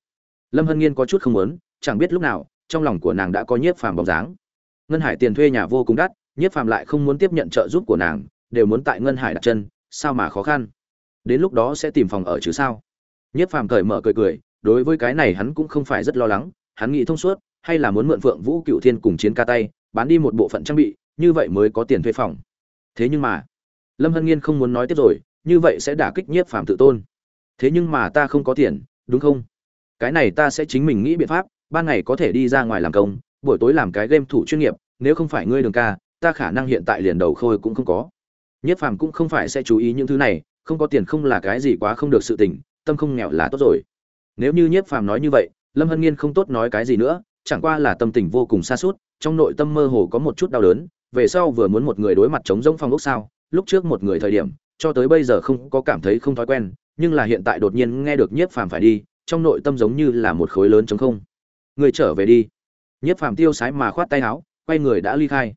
Lâm hân nghiên có chút không muốn, chẳng biết lúc nào trong lòng của nàng đã có nhiếp phàm bóng dáng. Ngân hải tiền thuê nhà vô cùng đắt, nhiếp phàm lại không muốn tiếp nhận trợ giúp của nàng, đều muốn tại ngân hải đặt chân, sao mà khó khăn? Đến lúc đó sẽ tìm phòng ở chứ sao? Nhiếp phàm cởi mở cười cười, đối với cái này hắn cũng không phải rất lo lắng, hắn nghĩ thông suốt, hay là muốn mượn phượng vũ cựu thiên cùng chiến ca tay, bán đi một bộ phận trang bị, như vậy mới có tiền thuê phòng. Thế nhưng mà, lâm hân nghiên không muốn nói tiếp rồi, như vậy sẽ đả kích nhiếp phàm tự tôn. Thế nhưng mà ta không có tiền, đúng không? Cái này ta sẽ chính mình nghĩ biện pháp ban ngày có thể đi ra ngoài làm công, buổi tối làm cái game thủ chuyên nghiệp, nếu không phải ngươi đường ca, ta khả năng hiện tại liền đầu khôi cũng không có. Nhất phàm cũng không phải sẽ chú ý những thứ này, không có tiền không là cái gì quá không được sự tình, tâm không nghèo là tốt rồi. Nếu như nhiếp phàm nói như vậy, lâm hân nghiên không tốt nói cái gì nữa, chẳng qua là tâm tình vô cùng xa suốt trong nội tâm mơ hồ có một chút đau đớn, về sau vừa muốn một người đối mặt chống rỗng phong ốc sao, lúc trước một người thời điểm, cho tới bây giờ không có cảm thấy không thói quen, nhưng là hiện tại đột nhiên nghe được nhiếp phàm phải đi, trong nội tâm giống như là một khối lớn chống không người trở về đi. Nhiếp phàm tiêu sái mà khoát tay áo, quay người đã ly khai.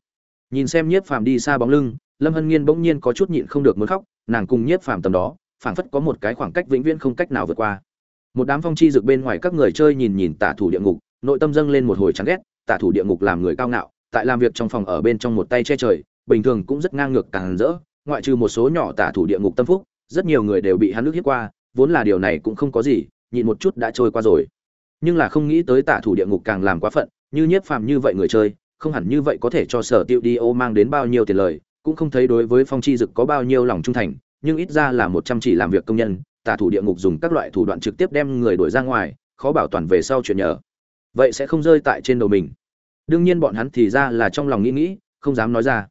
Nhìn xem nhiếp phàm đi xa bóng lưng, lâm hân nghiên bỗng nhiên có chút nhịn không được muốn khóc, nàng cùng nhiếp phàm tầm đó, phảng phất có một cái khoảng cách vĩnh viễn không cách nào vượt qua. Một đám phong chi rực bên ngoài các người chơi nhìn nhìn tả thủ địa ngục, nội tâm dâng lên một hồi chán ghét, tả thủ địa ngục làm người cao ngạo, tại làm việc trong phòng ở bên trong một tay che trời, bình thường cũng rất ngang ngược càng rỡ, ngoại trừ một số nhỏ tả thủ địa ngục tâm phúc, rất nhiều người đều bị hắn nước hiếp qua, vốn là điều này cũng không có gì, nhịn một chút đã trôi qua rồi nhưng là không nghĩ tới tạ thủ địa ngục càng làm quá phận, như nhiếp phàm như vậy người chơi, không hẳn như vậy có thể cho sở tiêu đi ô mang đến bao nhiêu tiền lời, cũng không thấy đối với phong chi dực có bao nhiêu lòng trung thành, nhưng ít ra là một chăm chỉ làm việc công nhân, tả thủ địa ngục dùng các loại thủ đoạn trực tiếp đem người đuổi ra ngoài, khó bảo toàn về sau chuyện nhờ. Vậy sẽ không rơi tại trên đầu mình. Đương nhiên bọn hắn thì ra là trong lòng nghĩ nghĩ, không dám nói ra.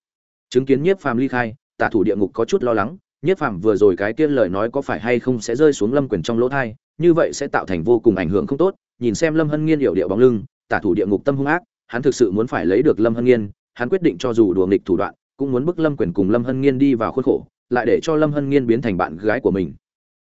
Chứng kiến nhiếp phàm ly khai, tả thủ địa ngục có chút lo lắng, nhiếp phàm vừa rồi cái kia lời nói có phải hay không sẽ rơi xuống lâm quyền trong lỗ thai, như vậy sẽ tạo thành vô cùng ảnh hưởng không tốt nhìn xem lâm hân nghiên hiệu điệu bóng lưng, tả thủ địa ngục tâm hung ác, hắn thực sự muốn phải lấy được lâm hân nghiên, hắn quyết định cho dù đùa nghịch thủ đoạn, cũng muốn bức lâm quyền cùng lâm hân nghiên đi vào khuôn khổ, lại để cho lâm hân nghiên biến thành bạn gái của mình.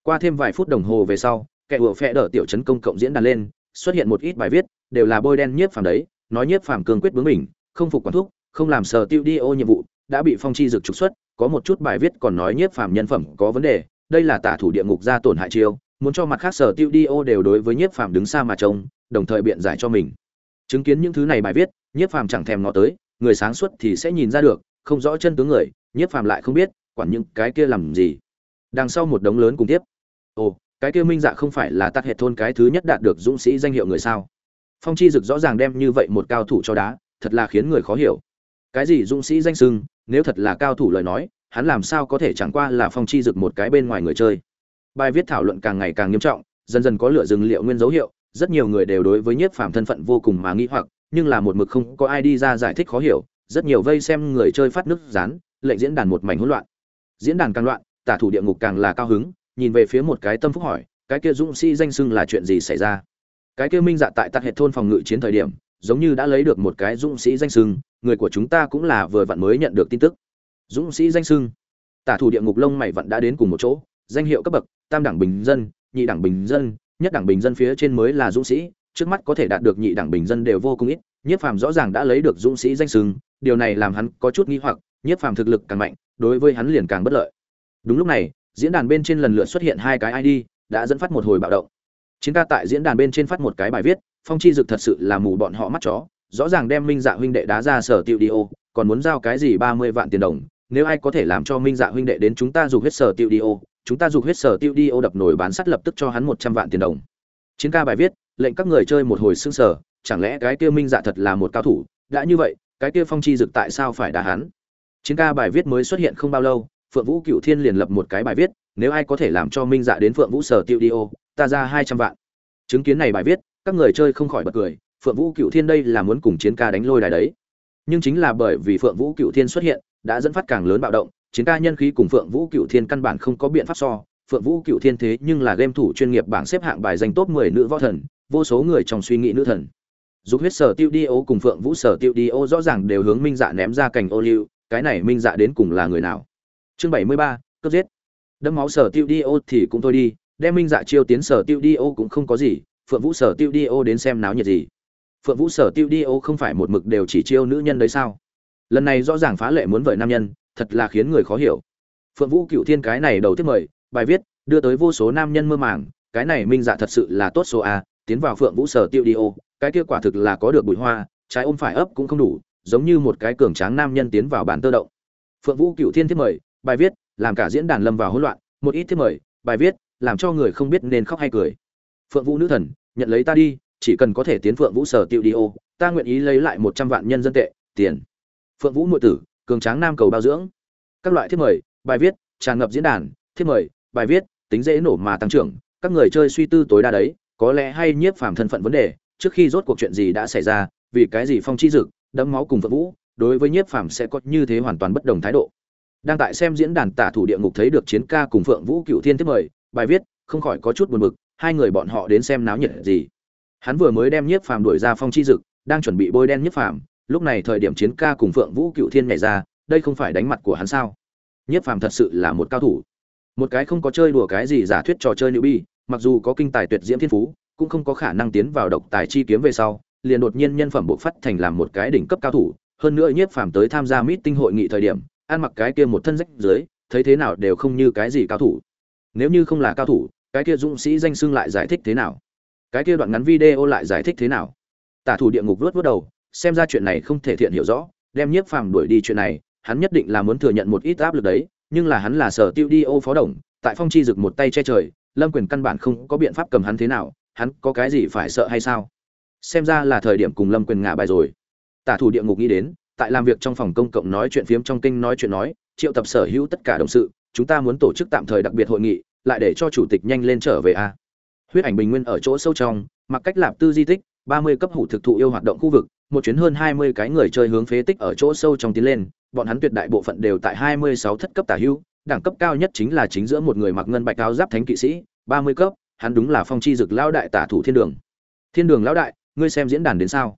Qua thêm vài phút đồng hồ về sau, kẻ ủa phe đỡ tiểu chấn công cộng diễn đàn lên, xuất hiện một ít bài viết, đều là bôi đen nhiếp phàm đấy, nói nhiếp phàm cương quyết bướng mình không phục quản thúc, không làm sờ tiêu đi ô nhiệm vụ, đã bị phong chi dực trục xuất, có một chút bài viết còn nói nhiếp phàm nhân phẩm có vấn đề, đây là tả thủ địa ngục ra tổn hại chiêu muốn cho mặt khác sở tiêu đi ô đều đối với nhiếp phàm đứng xa mà trông, đồng thời biện giải cho mình. Chứng kiến những thứ này bài viết, nhiếp phàm chẳng thèm ngó tới, người sáng suốt thì sẽ nhìn ra được, không rõ chân tướng người, nhiếp phàm lại không biết, quản những cái kia làm gì. Đằng sau một đống lớn cùng tiếp. Ồ, cái kia minh dạ không phải là tắc hệ thôn cái thứ nhất đạt được dũng sĩ danh hiệu người sao? Phong chi dực rõ ràng đem như vậy một cao thủ cho đá, thật là khiến người khó hiểu. Cái gì dũng sĩ danh sưng, nếu thật là cao thủ lời nói, hắn làm sao có thể chẳng qua là phong chi dực một cái bên ngoài người chơi? Bài viết thảo luận càng ngày càng nghiêm trọng, dần dần có lửa dừng liệu nguyên dấu hiệu, rất nhiều người đều đối với nhiếp phàm thân phận vô cùng mà nghĩ hoặc, nhưng là một mực không có ai đi ra giải thích khó hiểu, rất nhiều vây xem người chơi phát nước rán, lệnh diễn đàn một mảnh hỗn loạn. Diễn đàn càng loạn, tả thủ địa ngục càng là cao hứng, nhìn về phía một cái tâm phúc hỏi, cái kia dũng sĩ danh xưng là chuyện gì xảy ra? Cái kia minh dạ tại tạc hệ thôn phòng ngự chiến thời điểm, giống như đã lấy được một cái dũng sĩ danh xưng, người của chúng ta cũng là vừa vặn mới nhận được tin tức. Dũng sĩ danh xưng. Tả thủ địa ngục lông mày vẫn đã đến cùng một chỗ, danh hiệu cấp bậc tam đẳng bình dân, nhị đẳng bình dân, nhất đẳng bình dân phía trên mới là dũng sĩ, trước mắt có thể đạt được nhị đẳng bình dân đều vô cùng ít, nhiếp phàm rõ ràng đã lấy được dũng sĩ danh sừng điều này làm hắn có chút nghi hoặc, nhiếp phàm thực lực càng mạnh, đối với hắn liền càng bất lợi. Đúng lúc này, diễn đàn bên trên lần lượt xuất hiện hai cái id đã dẫn phát một hồi bạo động. Chiến ca tại diễn đàn bên trên phát một cái bài viết, phong chi dực thật sự là mù bọn họ mắt chó, rõ ràng đem minh dạ huynh đệ đá ra sở tiệu đi ô, còn muốn giao cái gì ba mươi vạn tiền đồng, nếu ai có thể làm cho minh dạ huynh đệ đến chúng ta dùng hết sở tiệu đi ô chúng ta dùng huyết sở tiêu đi ô đập nổi bán sắt lập tức cho hắn một trăm vạn tiền đồng. Chiến ca bài viết, lệnh các người chơi một hồi xương sở chẳng lẽ cái kia minh dạ thật là một cao thủ? Đã như vậy, cái kia phong chi dực tại sao phải đá hắn? Chiến ca bài viết mới xuất hiện không bao lâu, phượng vũ cựu thiên liền lập một cái bài viết, nếu ai có thể làm cho minh dạ đến phượng vũ sở tiêu đi ô, ta ra hai trăm vạn. Chứng kiến này bài viết, các người chơi không khỏi bật cười, phượng vũ cựu thiên đây là muốn cùng chiến ca đánh lôi đài đấy. Nhưng chính là bởi vì phượng vũ cựu thiên xuất hiện, đã dẫn phát càng lớn bạo động chiến ca nhân khí cùng Phượng Vũ Cựu Thiên căn bản không có biện pháp so, Phượng Vũ Cựu Thiên thế nhưng là game thủ chuyên nghiệp bảng xếp hạng bài danh top 10 nữ võ thần, vô số người trong suy nghĩ nữ thần. Dục huyết sở tiêu diêu cùng Phượng Vũ sở tiêu diêu rõ ràng đều hướng Minh Dạ ném ra cảnh ô liu, cái này Minh Dạ đến cùng là người nào? Chương 73, cấp giết. Đâm máu sở tiêu diêu thì cũng thôi đi, đem Minh Dạ chiêu tiến sở tiêu diêu cũng không có gì, Phượng Vũ sở tiêu diêu đến xem náo nhiệt gì. Phượng Vũ sở tiêu diêu không phải một mực đều chỉ chiêu nữ nhân đấy sao? Lần này rõ ràng phá lệ muốn vợ nam nhân, thật là khiến người khó hiểu. Phượng vũ cựu thiên cái này đầu tiếp mời, bài viết, đưa tới vô số nam nhân mơ màng, cái này minh dạ thật sự là tốt số a, tiến vào phượng vũ sở tiêu đi ô, cái kia quả thực là có được bụi hoa, trái ôm phải ấp cũng không đủ, giống như một cái cường tráng nam nhân tiến vào bản tơ động. Phượng vũ cựu thiên tiếp mời, bài viết, làm cả diễn đàn lâm vào hỗn loạn, một ít tiếp mời, bài viết, làm cho người không biết nên khóc hay cười. Phượng vũ nữ thần, nhận lấy ta đi, chỉ cần có thể tiến phượng vũ sở tiêu đi ô, ta nguyện ý lấy lại một trăm vạn nhân dân tệ, tiền. Phượng vũ nội tử cường tráng nam cầu bao dưỡng. Các loại thiết mời, bài viết, tràn ngập diễn đàn, thiết mời, bài viết, tính dễ nổ mà tăng trưởng, các người chơi suy tư tối đa đấy, có lẽ hay nhiếp phàm thân phận vấn đề, trước khi rốt cuộc chuyện gì đã xảy ra, vì cái gì phong chi dực, đẫm máu cùng vật vũ, đối với nhiếp phàm sẽ có như thế hoàn toàn bất đồng thái độ. Đang tại xem diễn đàn tả thủ địa ngục thấy được chiến ca cùng phượng vũ cựu thiên thiết mời, bài viết, không khỏi có chút buồn bực, hai người bọn họ đến xem náo nhiệt gì. Hắn vừa mới đem nhiếp phàm đuổi ra phong chi dực, đang chuẩn bị bôi đen nhiếp phàm lúc này thời điểm chiến ca cùng phượng vũ cựu thiên nhảy ra, đây không phải đánh mặt của hắn sao? Nhiếp phàm thật sự là một cao thủ. Một cái không có chơi đùa cái gì giả thuyết trò chơi nữ bi mặc dù có kinh tài tuyệt diễm thiên phú, cũng không có khả năng tiến vào độc tài chi kiếm về sau, liền đột nhiên nhân phẩm bộ phát thành làm một cái đỉnh cấp cao thủ. Hơn nữa nhiếp phàm tới tham gia meeting hội nghị thời điểm, ăn mặc cái kia một thân rách dưới, thấy thế nào đều không như cái gì cao thủ. Nếu như không là cao thủ, cái kia dũng sĩ danh xưng lại giải thích thế nào? Cái kia đoạn ngắn video lại giải thích thế nào? Tả thủ địa ngục vớt vớt đầu xem ra chuyện này không thể thiện hiểu rõ, đem nhiếp phàm đuổi đi chuyện này, hắn nhất định là muốn thừa nhận một ít áp lực đấy, nhưng là hắn là sở tiêu đi ô phó đồng, tại phong chi rực một tay che trời, lâm quyền căn bản không có biện pháp cầm hắn thế nào, hắn có cái gì phải sợ hay sao? Xem ra là thời điểm cùng lâm quyền ngả bài rồi. Tả thủ địa ngục nghĩ đến, tại làm việc trong phòng công cộng nói chuyện phiếm trong kinh nói chuyện nói, triệu tập sở hữu tất cả đồng sự, chúng ta muốn tổ chức tạm thời đặc biệt hội nghị, lại để cho chủ tịch nhanh lên trở về a. Huyết ảnh bình nguyên ở chỗ sâu trong, mặc cách lạp tư di tích, ba mươi cấp hủ thực thụ yêu hoạt động khu vực một chuyến hơn hai mươi cái người chơi hướng phế tích ở chỗ sâu trong tiến lên, bọn hắn tuyệt đại bộ phận đều tại hai mươi sáu thất cấp tả hưu, đẳng cấp cao nhất chính là chính giữa một người mặc ngân bạch áo giáp thánh kỵ sĩ, ba mươi cấp, hắn đúng là phong chi dực lão đại tả thủ thiên đường. Thiên đường lão đại, ngươi xem diễn đàn đến sao?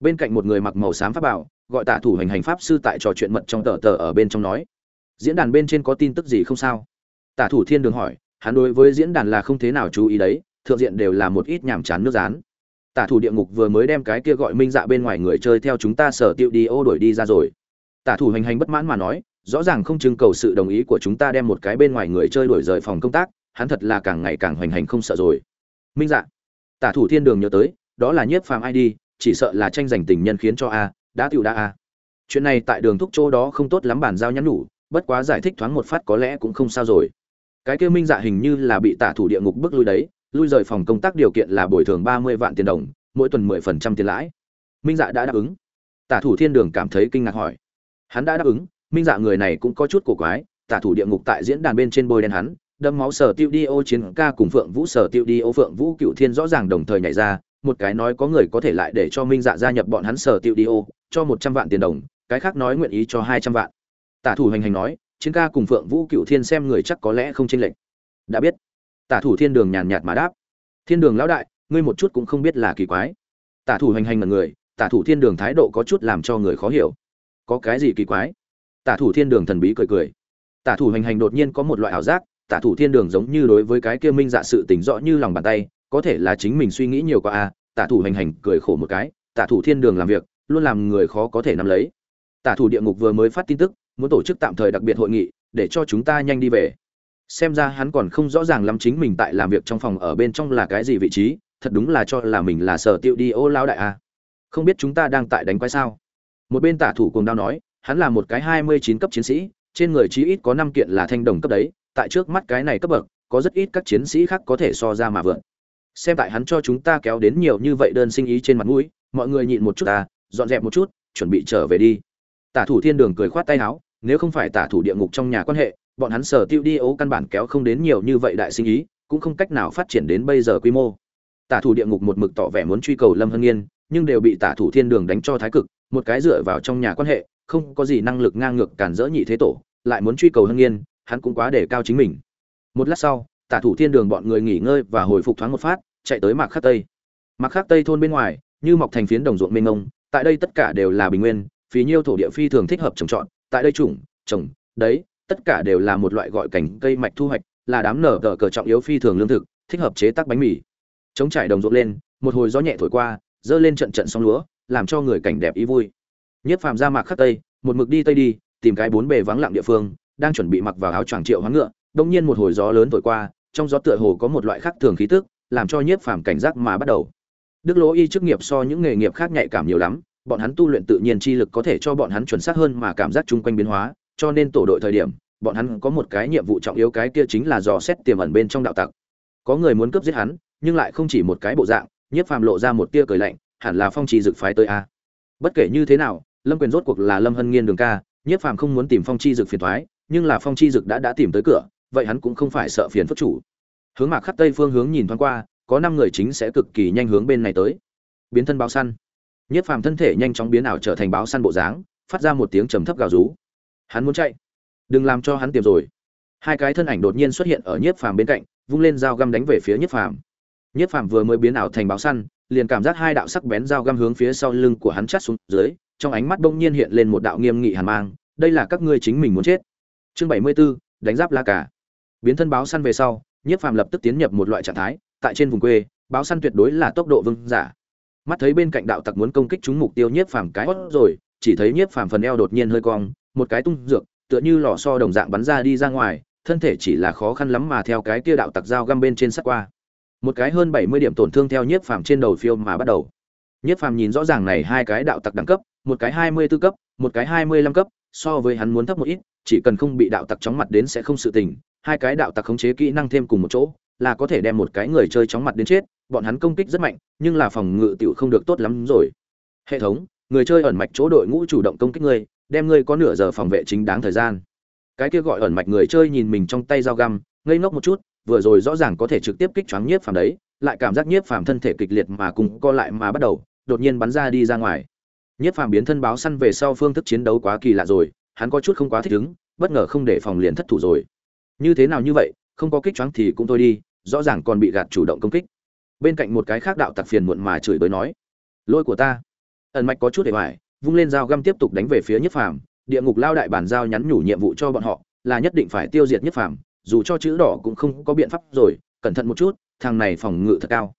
Bên cạnh một người mặc màu xám pháp bảo, gọi tả thủ hành hành pháp sư tại trò chuyện mật trong tờ tờ ở bên trong nói. Diễn đàn bên trên có tin tức gì không sao? Tả thủ thiên đường hỏi, hắn đối với diễn đàn là không thế nào chú ý đấy, thượng diện đều là một ít nhàm chán nước dán tả thủ địa ngục vừa mới đem cái kia gọi minh dạ bên ngoài người chơi theo chúng ta sở tiệu đi ô đổi đi ra rồi. Tả thủ hành hành bất mãn mà nói, rõ ràng không trưng cầu sự đồng ý của chúng ta đem một cái bên ngoài người chơi đổi rời phòng công tác, hắn thật là càng ngày càng hoành hành không sợ rồi. Minh dạ tả thủ thiên đường nhớ tới, đó là nhiếp phàm id chỉ sợ là tranh giành tình nhân khiến cho a, đã tiệu đã a. Chuyện này tại đường thúc chỗ đó không tốt lắm bản giao nhắn nhủ, bất quá giải thích thoáng một phát có lẽ cũng không sao rồi. Cái kia minh dạ hình như là bị tả thủ địa ngục bức lui đấy lui rời phòng công tác điều kiện là bồi thường ba mươi vạn tiền đồng, mỗi tuần mười phần trăm tiền lãi. Minh dạ đã đáp ứng. Tả thủ thiên đường cảm thấy kinh ngạc hỏi. Hắn đã đáp ứng, minh dạ người này cũng có chút cổ quái, tả thủ địa ngục tại diễn đàn bên trên bôi đen hắn, đâm máu sở tiêu đi ô chiến ca cùng phượng vũ sở tiêu đi ô phượng vũ cựu thiên rõ ràng đồng thời nhảy ra, một cái nói có người có thể lại để cho minh dạ gia nhập bọn hắn sở tiêu đi ô, cho một trăm vạn tiền đồng, cái khác nói nguyện ý cho hai trăm vạn. Tả thủ hành hành nói, chiến ca cùng phượng vũ cựu thiên xem người chắc có lẽ không chênh lệch. Đã biết tả thủ thiên đường nhàn nhạt mà đáp. Thiên đường lão đại, ngươi một chút cũng không biết là kỳ quái. Tả thủ hành hành là người, tả thủ thiên đường thái độ có chút làm cho người khó hiểu. Có cái gì kỳ quái? Tả thủ thiên đường thần bí cười cười. Tả thủ hành hành đột nhiên có một loại ảo giác, tả thủ thiên đường giống như đối với cái kia minh dạ sự tỉnh rõ như lòng bàn tay, có thể là chính mình suy nghĩ nhiều quá à tả thủ hành hành cười khổ một cái, tả thủ thiên đường làm việc, luôn làm người khó có thể nắm lấy. Tả thủ địa ngục vừa mới phát tin tức, muốn tổ chức tạm thời đặc biệt hội nghị, để cho chúng ta nhanh đi về xem ra hắn còn không rõ ràng lắm chính mình tại làm việc trong phòng ở bên trong là cái gì vị trí, thật đúng là cho là mình là sở tiêu đi ô lao đại a. Không biết chúng ta đang tại đánh quái sao? Một bên tả thủ cùng đao nói, hắn là một cái hai mươi chín cấp chiến sĩ, trên người chí ít có năm kiện là thanh đồng cấp đấy, tại trước mắt cái này cấp bậc, có rất ít các chiến sĩ khác có thể so ra mà vượt. Xem tại hắn cho chúng ta kéo đến nhiều như vậy đơn sinh ý trên mặt mũi, mọi người nhịn một chút ta, dọn dẹp một chút, chuẩn bị trở về đi. Tả thủ thiên đường cười khoát tay áo, nếu không phải tả thủ địa ngục trong nhà quan hệ bọn hắn sở tiêu đi ấu căn bản kéo không đến nhiều như vậy đại sinh ý, cũng không cách nào phát triển đến bây giờ quy mô. Tả thủ địa ngục một mực tỏ vẻ muốn truy cầu lâm hân nghiên, nhưng đều bị tả thủ thiên đường đánh cho thái cực, một cái dựa vào trong nhà quan hệ, không có gì năng lực ngang ngược cản rỡ nhị thế tổ, lại muốn truy cầu hân nghiên, hắn cũng quá để cao chính mình. Một lát sau, tả thủ thiên đường bọn người nghỉ ngơi và hồi phục thoáng một phát, chạy tới mạc khắc tây. Mạc khắc tây thôn bên ngoài, như mọc thành phiến đồng ruộng mênh mông, tại đây tất cả đều là bình nguyên, phí nhiêu thổ địa phi thường thích hợp trồng trọt, tại đây trùng, trồng, đấy tất cả đều là một loại gọi cảnh cây mạch thu hoạch, là đám nở tờ cờ trọng yếu phi thường lương thực, thích hợp chế tác bánh mì. Trống trải đồng ruộng lên, một hồi gió nhẹ thổi qua, dơ lên trận trận sóng lúa, làm cho người cảnh đẹp ý vui. Nhất phàm ra mạc khắc tây, một mực đi tây đi, tìm cái bốn bề vắng lặng địa phương, đang chuẩn bị mặc vào áo choàng triệu hoán ngựa, đột nhiên một hồi gió lớn thổi qua, trong gió tựa hồ có một loại khác thường khí tức, làm cho nhiếp phàm cảnh giác mà bắt đầu. Đức lỗ y chức nghiệp so những nghề nghiệp khác nhạy cảm nhiều lắm, bọn hắn tu luyện tự nhiên chi lực có thể cho bọn hắn chuẩn xác hơn mà cảm giác chung quanh biến hóa cho nên tổ đội thời điểm, bọn hắn có một cái nhiệm vụ trọng yếu, cái kia chính là dò xét tiềm ẩn bên trong đạo tặc. Có người muốn cướp giết hắn, nhưng lại không chỉ một cái bộ dạng, nhiếp phàm lộ ra một tia cười lạnh, hẳn là phong trì dực phái tới a. Bất kể như thế nào, lâm quyền rốt cuộc là lâm hân nghiên đường ca, nhiếp phàm không muốn tìm phong chi dực phiền thoái nhưng là phong chi dực đã đã tìm tới cửa, vậy hắn cũng không phải sợ phiền phất chủ. Hướng mạc khắp tây phương hướng nhìn thoáng qua, có năm người chính sẽ cực kỳ nhanh hướng bên này tới. Biến thân báo săn. Nhiếp phàm thân thể nhanh chóng biến ảo trở thành báo săn bộ dáng, phát ra một tiếng trầm thấp gào rú hắn muốn chạy. Đừng làm cho hắn tìm rồi. Hai cái thân ảnh đột nhiên xuất hiện ở nhiếp phàm bên cạnh vung lên dao găm đánh về phía nhiếp phàm. Nhiếp phàm vừa mới biến ảo thành báo săn liền cảm giác hai đạo sắc bén dao găm hướng phía sau lưng của hắn chát xuống dưới trong ánh mắt bỗng nhiên hiện lên một đạo nghiêm nghị hàn mang đây là các ngươi chính mình muốn chết. Chương bảy mươi 74, đánh giáp la cả biến thân báo săn về sau nhiếp phàm lập tức tiến nhập một loại trạng thái tại trên vùng quê báo săn tuyệt đối là tốc độ vương giả. Mắt thấy bên cạnh đạo tặc muốn công kích chúng mục tiêu nhiếp phàm cái hót rồi chỉ thấy nhiếp phàm phần eo đột nhiên hơi cong một cái tung dược, tựa như lò xo đồng dạng bắn ra đi ra ngoài, thân thể chỉ là khó khăn lắm mà theo cái kia đạo tặc dao găm bên trên sắt qua. Một cái hơn bảy mươi điểm tổn thương theo nhiếp phàm trên đầu phiêu mà bắt đầu. Nhiếp phàm nhìn rõ ràng này hai cái đạo tặc đẳng cấp, một cái hai mươi 24 cấp, một cái hai mươi lăm cấp, so với hắn muốn thấp một ít, chỉ cần không bị đạo tặc chóng mặt đến sẽ không sự tình, hai cái đạo tặc khống chế kỹ năng thêm cùng một chỗ, là có thể đem một cái người chơi chóng mặt đến chết, bọn hắn công kích rất mạnh, nhưng là phòng ngự tiểu không được tốt lắm rồi. Hệ thống, người chơi ẩn mạch chỗ đội ngũ chủ động công kích ngươi đem ngươi có nửa giờ phòng vệ chính đáng thời gian. Cái kia gọi ẩn mạch người chơi nhìn mình trong tay dao găm, ngây ngốc một chút, vừa rồi rõ ràng có thể trực tiếp kích choáng nhiếp phàm đấy, lại cảm giác nhiếp phàm thân thể kịch liệt mà cùng co lại mà bắt đầu, đột nhiên bắn ra đi ra ngoài. Nhiếp phàm biến thân báo săn về sau phương thức chiến đấu quá kỳ lạ rồi, hắn có chút không quá thích ứng, bất ngờ không để phòng liền thất thủ rồi. Như thế nào như vậy, không có kích choáng thì cũng thôi đi, rõ ràng còn bị gạt chủ động công kích. Bên cạnh một cái khác đạo tặc phiền muộn mà chửi bới nói lôi của ta. Ẩn mạch có chút để hoài vung lên dao găm tiếp tục đánh về phía nhất phàm. Địa ngục lao đại bản giao nhắn nhủ nhiệm vụ cho bọn họ, là nhất định phải tiêu diệt nhất phàm. Dù cho chữ đỏ cũng không có biện pháp rồi, cẩn thận một chút, thằng này phòng ngự thật cao.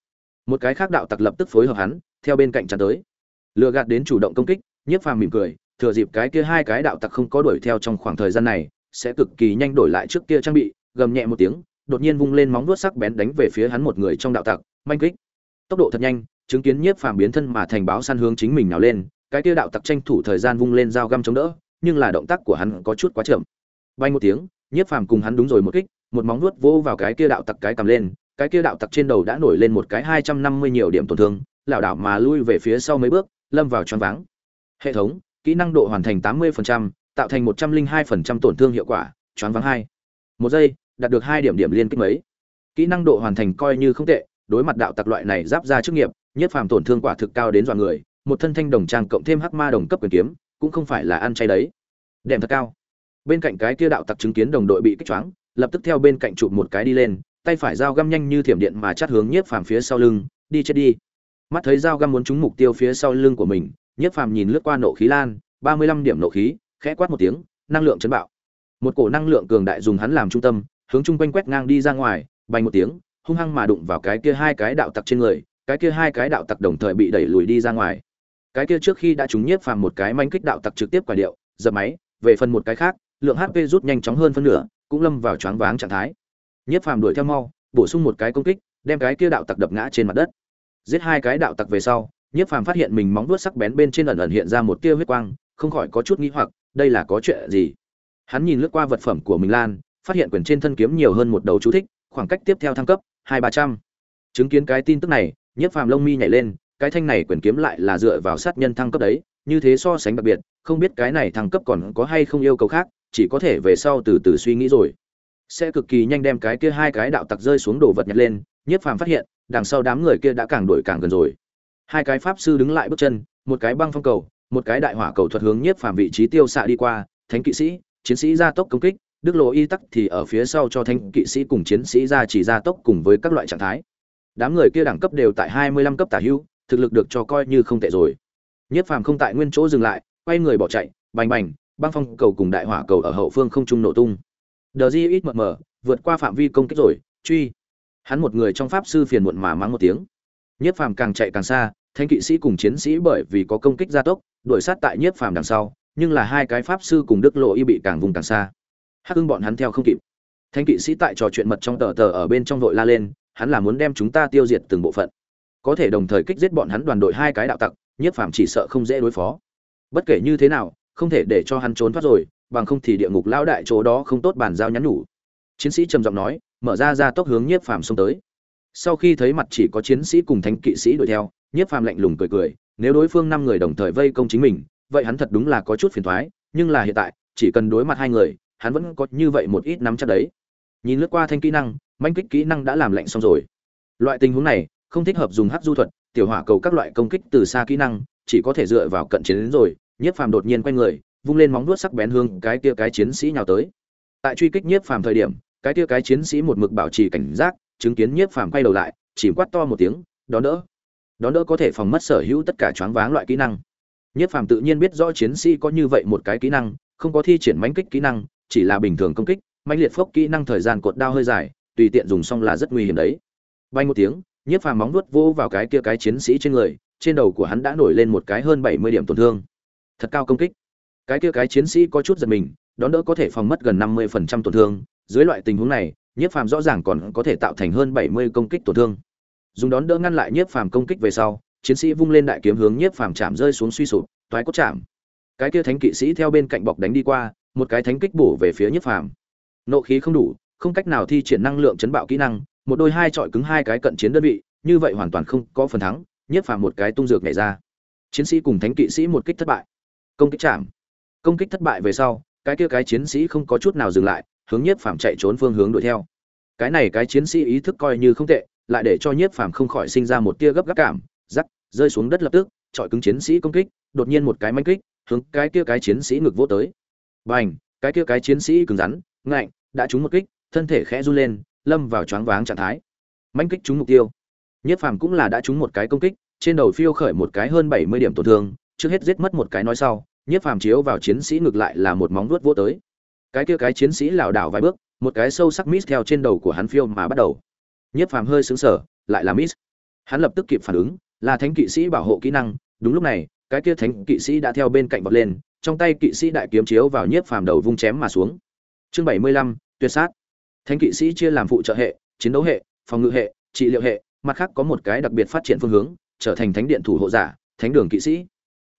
Một cái khác đạo tặc lập tức phối hợp hắn, theo bên cạnh chắn tới. Lừa gạt đến chủ động công kích, nhất phàm mỉm cười, thừa dịp cái kia hai cái đạo tặc không có đuổi theo trong khoảng thời gian này, sẽ cực kỳ nhanh đổi lại trước kia trang bị, gầm nhẹ một tiếng, đột nhiên vung lên móng vuốt sắc bén đánh về phía hắn một người trong đạo tặc. Manh kích. Tốc độ thật nhanh, chứng kiến nhiếp phàm biến thân mà thành báo săn hướng chính mình nào lên cái kia đạo tặc tranh thủ thời gian vung lên dao găm chống đỡ, nhưng là động tác của hắn có chút quá chậm. Bay một tiếng, nhiếp phàm cùng hắn đúng rồi một kích, một móng vuốt vỗ vào cái kia đạo tặc cái cầm lên, cái kia đạo tặc trên đầu đã nổi lên một cái hai trăm năm mươi nhiều điểm tổn thương, lảo đảo mà lui về phía sau mấy bước, lâm vào choáng váng. Hệ thống, kỹ năng độ hoàn thành tám mươi tạo thành một trăm linh hai tổn thương hiệu quả, choáng váng hai. Một giây, đạt được hai điểm điểm liên kích mấy. Kỹ năng độ hoàn thành coi như không tệ, đối mặt đạo tặc loại này giáp ra chức nghiệp nhất phàm tổn thương quả thực cao đến dọa người một thân thanh đồng trang cộng thêm hắc ma đồng cấp quyền kiếm, cũng không phải là ăn chay đấy. Đệm thật cao. Bên cạnh cái kia đạo tặc chứng kiến đồng đội bị kích choáng, lập tức theo bên cạnh chụp một cái đi lên, tay phải dao găm nhanh như thiểm điện mà chát hướng nhiếp phàm phía sau lưng, đi chết đi. Mắt thấy dao găm muốn trúng mục tiêu phía sau lưng của mình, nhiếp phàm nhìn lướt qua nộ khí lan, ba mươi lăm điểm nộ khí, khẽ quát một tiếng, năng lượng chấn bạo. Một cổ năng lượng cường đại dùng hắn làm trung tâm, hướng chung quanh quét ngang đi ra ngoài bay một tiếng, hung hăng mà đụng vào cái kia hai cái đạo tặc trên người, cái kia hai cái đạo tặc đồng thời bị đẩy lùi đi ra ngoài cái kia trước khi đã trúng nhiếp phàm một cái manh kích đạo tặc trực tiếp quả điệu dập máy, về phần một cái khác, lượng hp rút nhanh chóng hơn phân nửa, cũng lâm vào choáng váng trạng thái. Nhiếp phàm đuổi theo mau, bổ sung một cái công kích, đem cái kia đạo tặc đập ngã trên mặt đất. Giết hai cái đạo tặc về sau, nhiếp phàm phát hiện mình móng vuốt sắc bén bên trên ẩn ẩn hiện ra một tia huyết quang, không khỏi có chút nghĩ hoặc, đây là có chuyện gì? Hắn nhìn lướt qua vật phẩm của mình lan, phát hiện quyền trên thân kiếm nhiều hơn một đầu chú thích, khoảng cách tiếp theo thăng cấp, hai ba trăm. Chứng kiến cái tin tức này, nhiếp phàm lông mi nhảy lên cái thanh này quyền kiếm lại là dựa vào sát nhân thăng cấp đấy, như thế so sánh đặc biệt, không biết cái này thăng cấp còn có hay không yêu cầu khác, chỉ có thể về sau từ từ suy nghĩ rồi. Sẽ cực kỳ nhanh đem cái kia hai cái đạo tặc rơi xuống đồ vật nhặt lên nhiếp phàm phát hiện, đằng sau đám người kia đã càng đuổi càng gần rồi. Hai cái pháp sư đứng lại bước chân, một cái băng phong cầu, một cái đại hỏa cầu thuật hướng nhiếp phàm vị trí tiêu xạ đi qua, thánh kỵ sĩ, chiến sĩ gia tốc công kích, đức lộ y tắc thì ở phía sau cho thánh kỵ sĩ cùng chiến sĩ ra chỉ gia tốc cùng với các loại trạng thái. Đám người kia đẳng cấp đều tại hai mươi lăm cấp tả hữu thực lực được cho coi như không tệ rồi. Nhiếp phàm không tại nguyên chỗ dừng lại, quay người bỏ chạy, bành bành, băng phong cầu cùng đại hỏa cầu ở hậu phương không trung nổ tung. Đờ di ít mờ mờ, vượt qua phạm vi công kích rồi, truy. Hắn một người trong pháp sư phiền muộn mà mắng một tiếng. Nhiếp phàm càng chạy càng xa thanh kỵ sĩ cùng chiến sĩ bởi vì có công kích gia tốc, đuổi sát tại nhiếp phàm đằng sau, nhưng là hai cái pháp sư cùng đức lộ y bị càng vùng càng xa. Hắc hưng bọn hắn theo không kịp. Thanh kỵ sĩ tại trò chuyện mật trong tờ tờ ở bên trong vội la lên, hắn là muốn đem chúng ta tiêu diệt từng bộ phận có thể đồng thời kích giết bọn hắn đoàn đội hai cái đạo tặc, nhiếp phàm chỉ sợ không dễ đối phó. Bất kể như thế nào, không thể để cho hắn trốn thoát rồi, bằng không thì địa ngục lão đại chỗ đó không tốt bàn giao nhắn nhủ. Chiến sĩ trầm giọng nói, mở ra ra tốc hướng nhiếp phàm xông tới. Sau khi thấy mặt chỉ có chiến sĩ cùng thánh kỵ sĩ đuổi theo, nhiếp phàm lạnh lùng cười cười, nếu đối phương năm người đồng thời vây công chính mình, vậy hắn thật đúng là có chút phiền thoái nhưng là hiện tại, chỉ cần đối mặt hai người, hắn vẫn có như vậy một ít nắm chắc đấy. Nhìn lướt qua thanh kỹ năng manh kích kỹ năng đã làm lạnh xong rồi. Loại tình huống này không thích hợp dùng hắc du thuật tiểu hỏa cầu các loại công kích từ xa kỹ năng chỉ có thể dựa vào cận chiến đến rồi nhiếp phàm đột nhiên quay người vung lên móng vuốt sắc bén hương cái kia cái chiến sĩ nhào tới. Tại truy kích nhiếp phàm thời điểm cái kia cái chiến sĩ một mực bảo trì cảnh giác chứng kiến nhiếp phàm quay đầu lại chỉ quát to một tiếng đón đỡ! Đón đỡ có thể phòng mất sở hữu tất cả choáng váng loại kỹ năng. Nhiếp Phàm tự nhiên biết rõ chiến sĩ có như vậy một cái kỹ năng, không có thi triển mãnh kích kỹ năng, chỉ là bình thường công kích, mãnh liệt phốc kỹ năng thời gian cột đao hơi dài, tùy tiện dùng xong là rất nguy hiểm đấy. Bay một tiếng, Nhiếp Phàm móng vuốt vô vào cái kia cái chiến sĩ trên người, trên đầu của hắn đã nổi lên một cái hơn 70 điểm tổn thương. Thật cao công kích. Cái kia cái chiến sĩ có chút giật mình, đón đỡ có thể phòng mất gần 50% tổn thương, dưới loại tình huống này, Nhiếp Phàm rõ ràng còn có thể tạo thành hơn 70 công kích tổn thương. Dùng đón đỡ ngăn lại Nhiếp Phàm công kích về sau, chiến sĩ vung lên đại kiếm hướng Nhiếp Phàm chạm rơi xuống suy sụp, toái cốt chạm. Cái kia thánh kỵ sĩ theo bên cạnh bọc đánh đi qua, một cái thánh kích bổ về phía Nhiếp Phàm. Nộ khí không đủ, không cách nào thi triển năng lượng chấn bạo kỹ năng, một đôi hai trọi cứng hai cái cận chiến đơn vị, như vậy hoàn toàn không có phần thắng, Nhiếp Phàm một cái tung dược nhảy ra. Chiến sĩ cùng thánh kỵ sĩ một kích thất bại. Công kích chạm. Công kích thất bại về sau, cái kia cái chiến sĩ không có chút nào dừng lại, hướng Nhiếp Phàm chạy trốn phương hướng đuổi theo. Cái này cái chiến sĩ ý thức coi như không tệ, lại để cho Nhiếp Phàm không khỏi sinh ra một tia gấp gáp cảm, rắc, rơi xuống đất lập tức, trọi cứng chiến sĩ công kích, đột nhiên một cái manh kích, hướng cái kia cái chiến sĩ ngực vô tới. Bành, cái kia cái chiến sĩ cứng rắn, ngạnh, đã trúng một kích, thân thể khẽ run lên, lâm vào choáng váng trạng thái. Manh kích trúng mục tiêu. nhất Phàm cũng là đã trúng một cái công kích, trên đầu phiêu khởi một cái hơn 70 điểm tổn thương, trước hết giết mất một cái nói sau, nhất Phàm chiếu vào chiến sĩ ngược lại là một móng vuốt vỗ tới. Cái kia cái chiến sĩ lảo đảo vài bước, một cái sâu sắc miss theo trên đầu của hắn phiêu mà bắt đầu. nhất Phàm hơi sững sờ, lại là miss. Hắn lập tức kịp phản ứng, là thánh kỵ sĩ bảo hộ kỹ năng, đúng lúc này, cái kia thánh kỵ sĩ đã theo bên cạnh vọt lên, trong tay kỵ sĩ đại kiếm chiếu vào Nhiếp Phàm đầu vung chém mà xuống. Chương 75, tuyệt sát. Thánh kỵ sĩ chia làm phụ trợ hệ, chiến đấu hệ, phòng ngự hệ, trị liệu hệ, mặt khác có một cái đặc biệt phát triển phương hướng, trở thành thánh điện thủ hộ giả, thánh đường kỵ sĩ.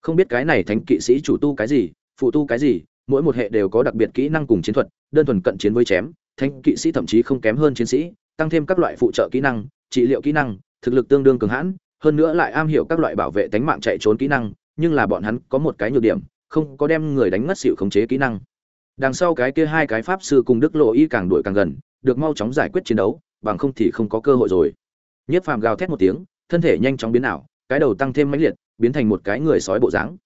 Không biết cái này thánh kỵ sĩ chủ tu cái gì, phụ tu cái gì, mỗi một hệ đều có đặc biệt kỹ năng cùng chiến thuật, đơn thuần cận chiến với chém, thánh kỵ sĩ thậm chí không kém hơn chiến sĩ, tăng thêm các loại phụ trợ kỹ năng, trị liệu kỹ năng, thực lực tương đương cường hãn, hơn nữa lại am hiểu các loại bảo vệ tính mạng chạy trốn kỹ năng, nhưng là bọn hắn có một cái nhược điểm, không có đem người đánh ngất xỉu khống chế kỹ năng. Đằng sau cái kia hai cái pháp sư cùng Đức Lộ Y càng đuổi càng gần, được mau chóng giải quyết chiến đấu, bằng không thì không có cơ hội rồi. Nhất Phàm gào thét một tiếng, thân thể nhanh chóng biến ảo, cái đầu tăng thêm mãnh liệt, biến thành một cái người sói bộ dáng.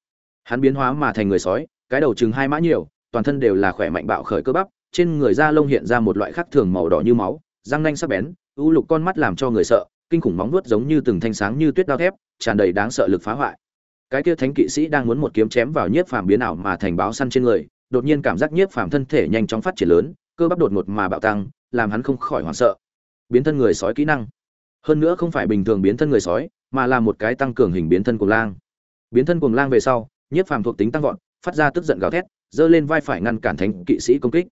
Hắn biến hóa mà thành người sói, cái đầu chừng hai mã nhiều, toàn thân đều là khỏe mạnh bạo khởi cơ bắp, trên người da lông hiện ra một loại khác thường màu đỏ như máu, răng nanh sắc bén, u lục con mắt làm cho người sợ, kinh khủng móng vuốt giống như từng thanh sáng như tuyết đao thép, tràn đầy đáng sợ lực phá hoại. Cái kia thánh kỵ sĩ đang muốn một kiếm chém vào Nhiếp Phàm biến ảo mà thành báo săn trên người, đột nhiên cảm giác Nhiếp Phàm thân thể nhanh chóng phát triển lớn, cơ bắp đột ngột mà bạo tăng, làm hắn không khỏi hoảng sợ. Biến thân người sói kỹ năng. Hơn nữa không phải bình thường biến thân người sói, mà là một cái tăng cường hình biến thân cuồng lang. Biến thân cuồng lang về sau, Nhiếp Phàm thuộc tính tăng vọt, phát ra tức giận gào thét, giơ lên vai phải ngăn cản thánh kỵ sĩ công kích.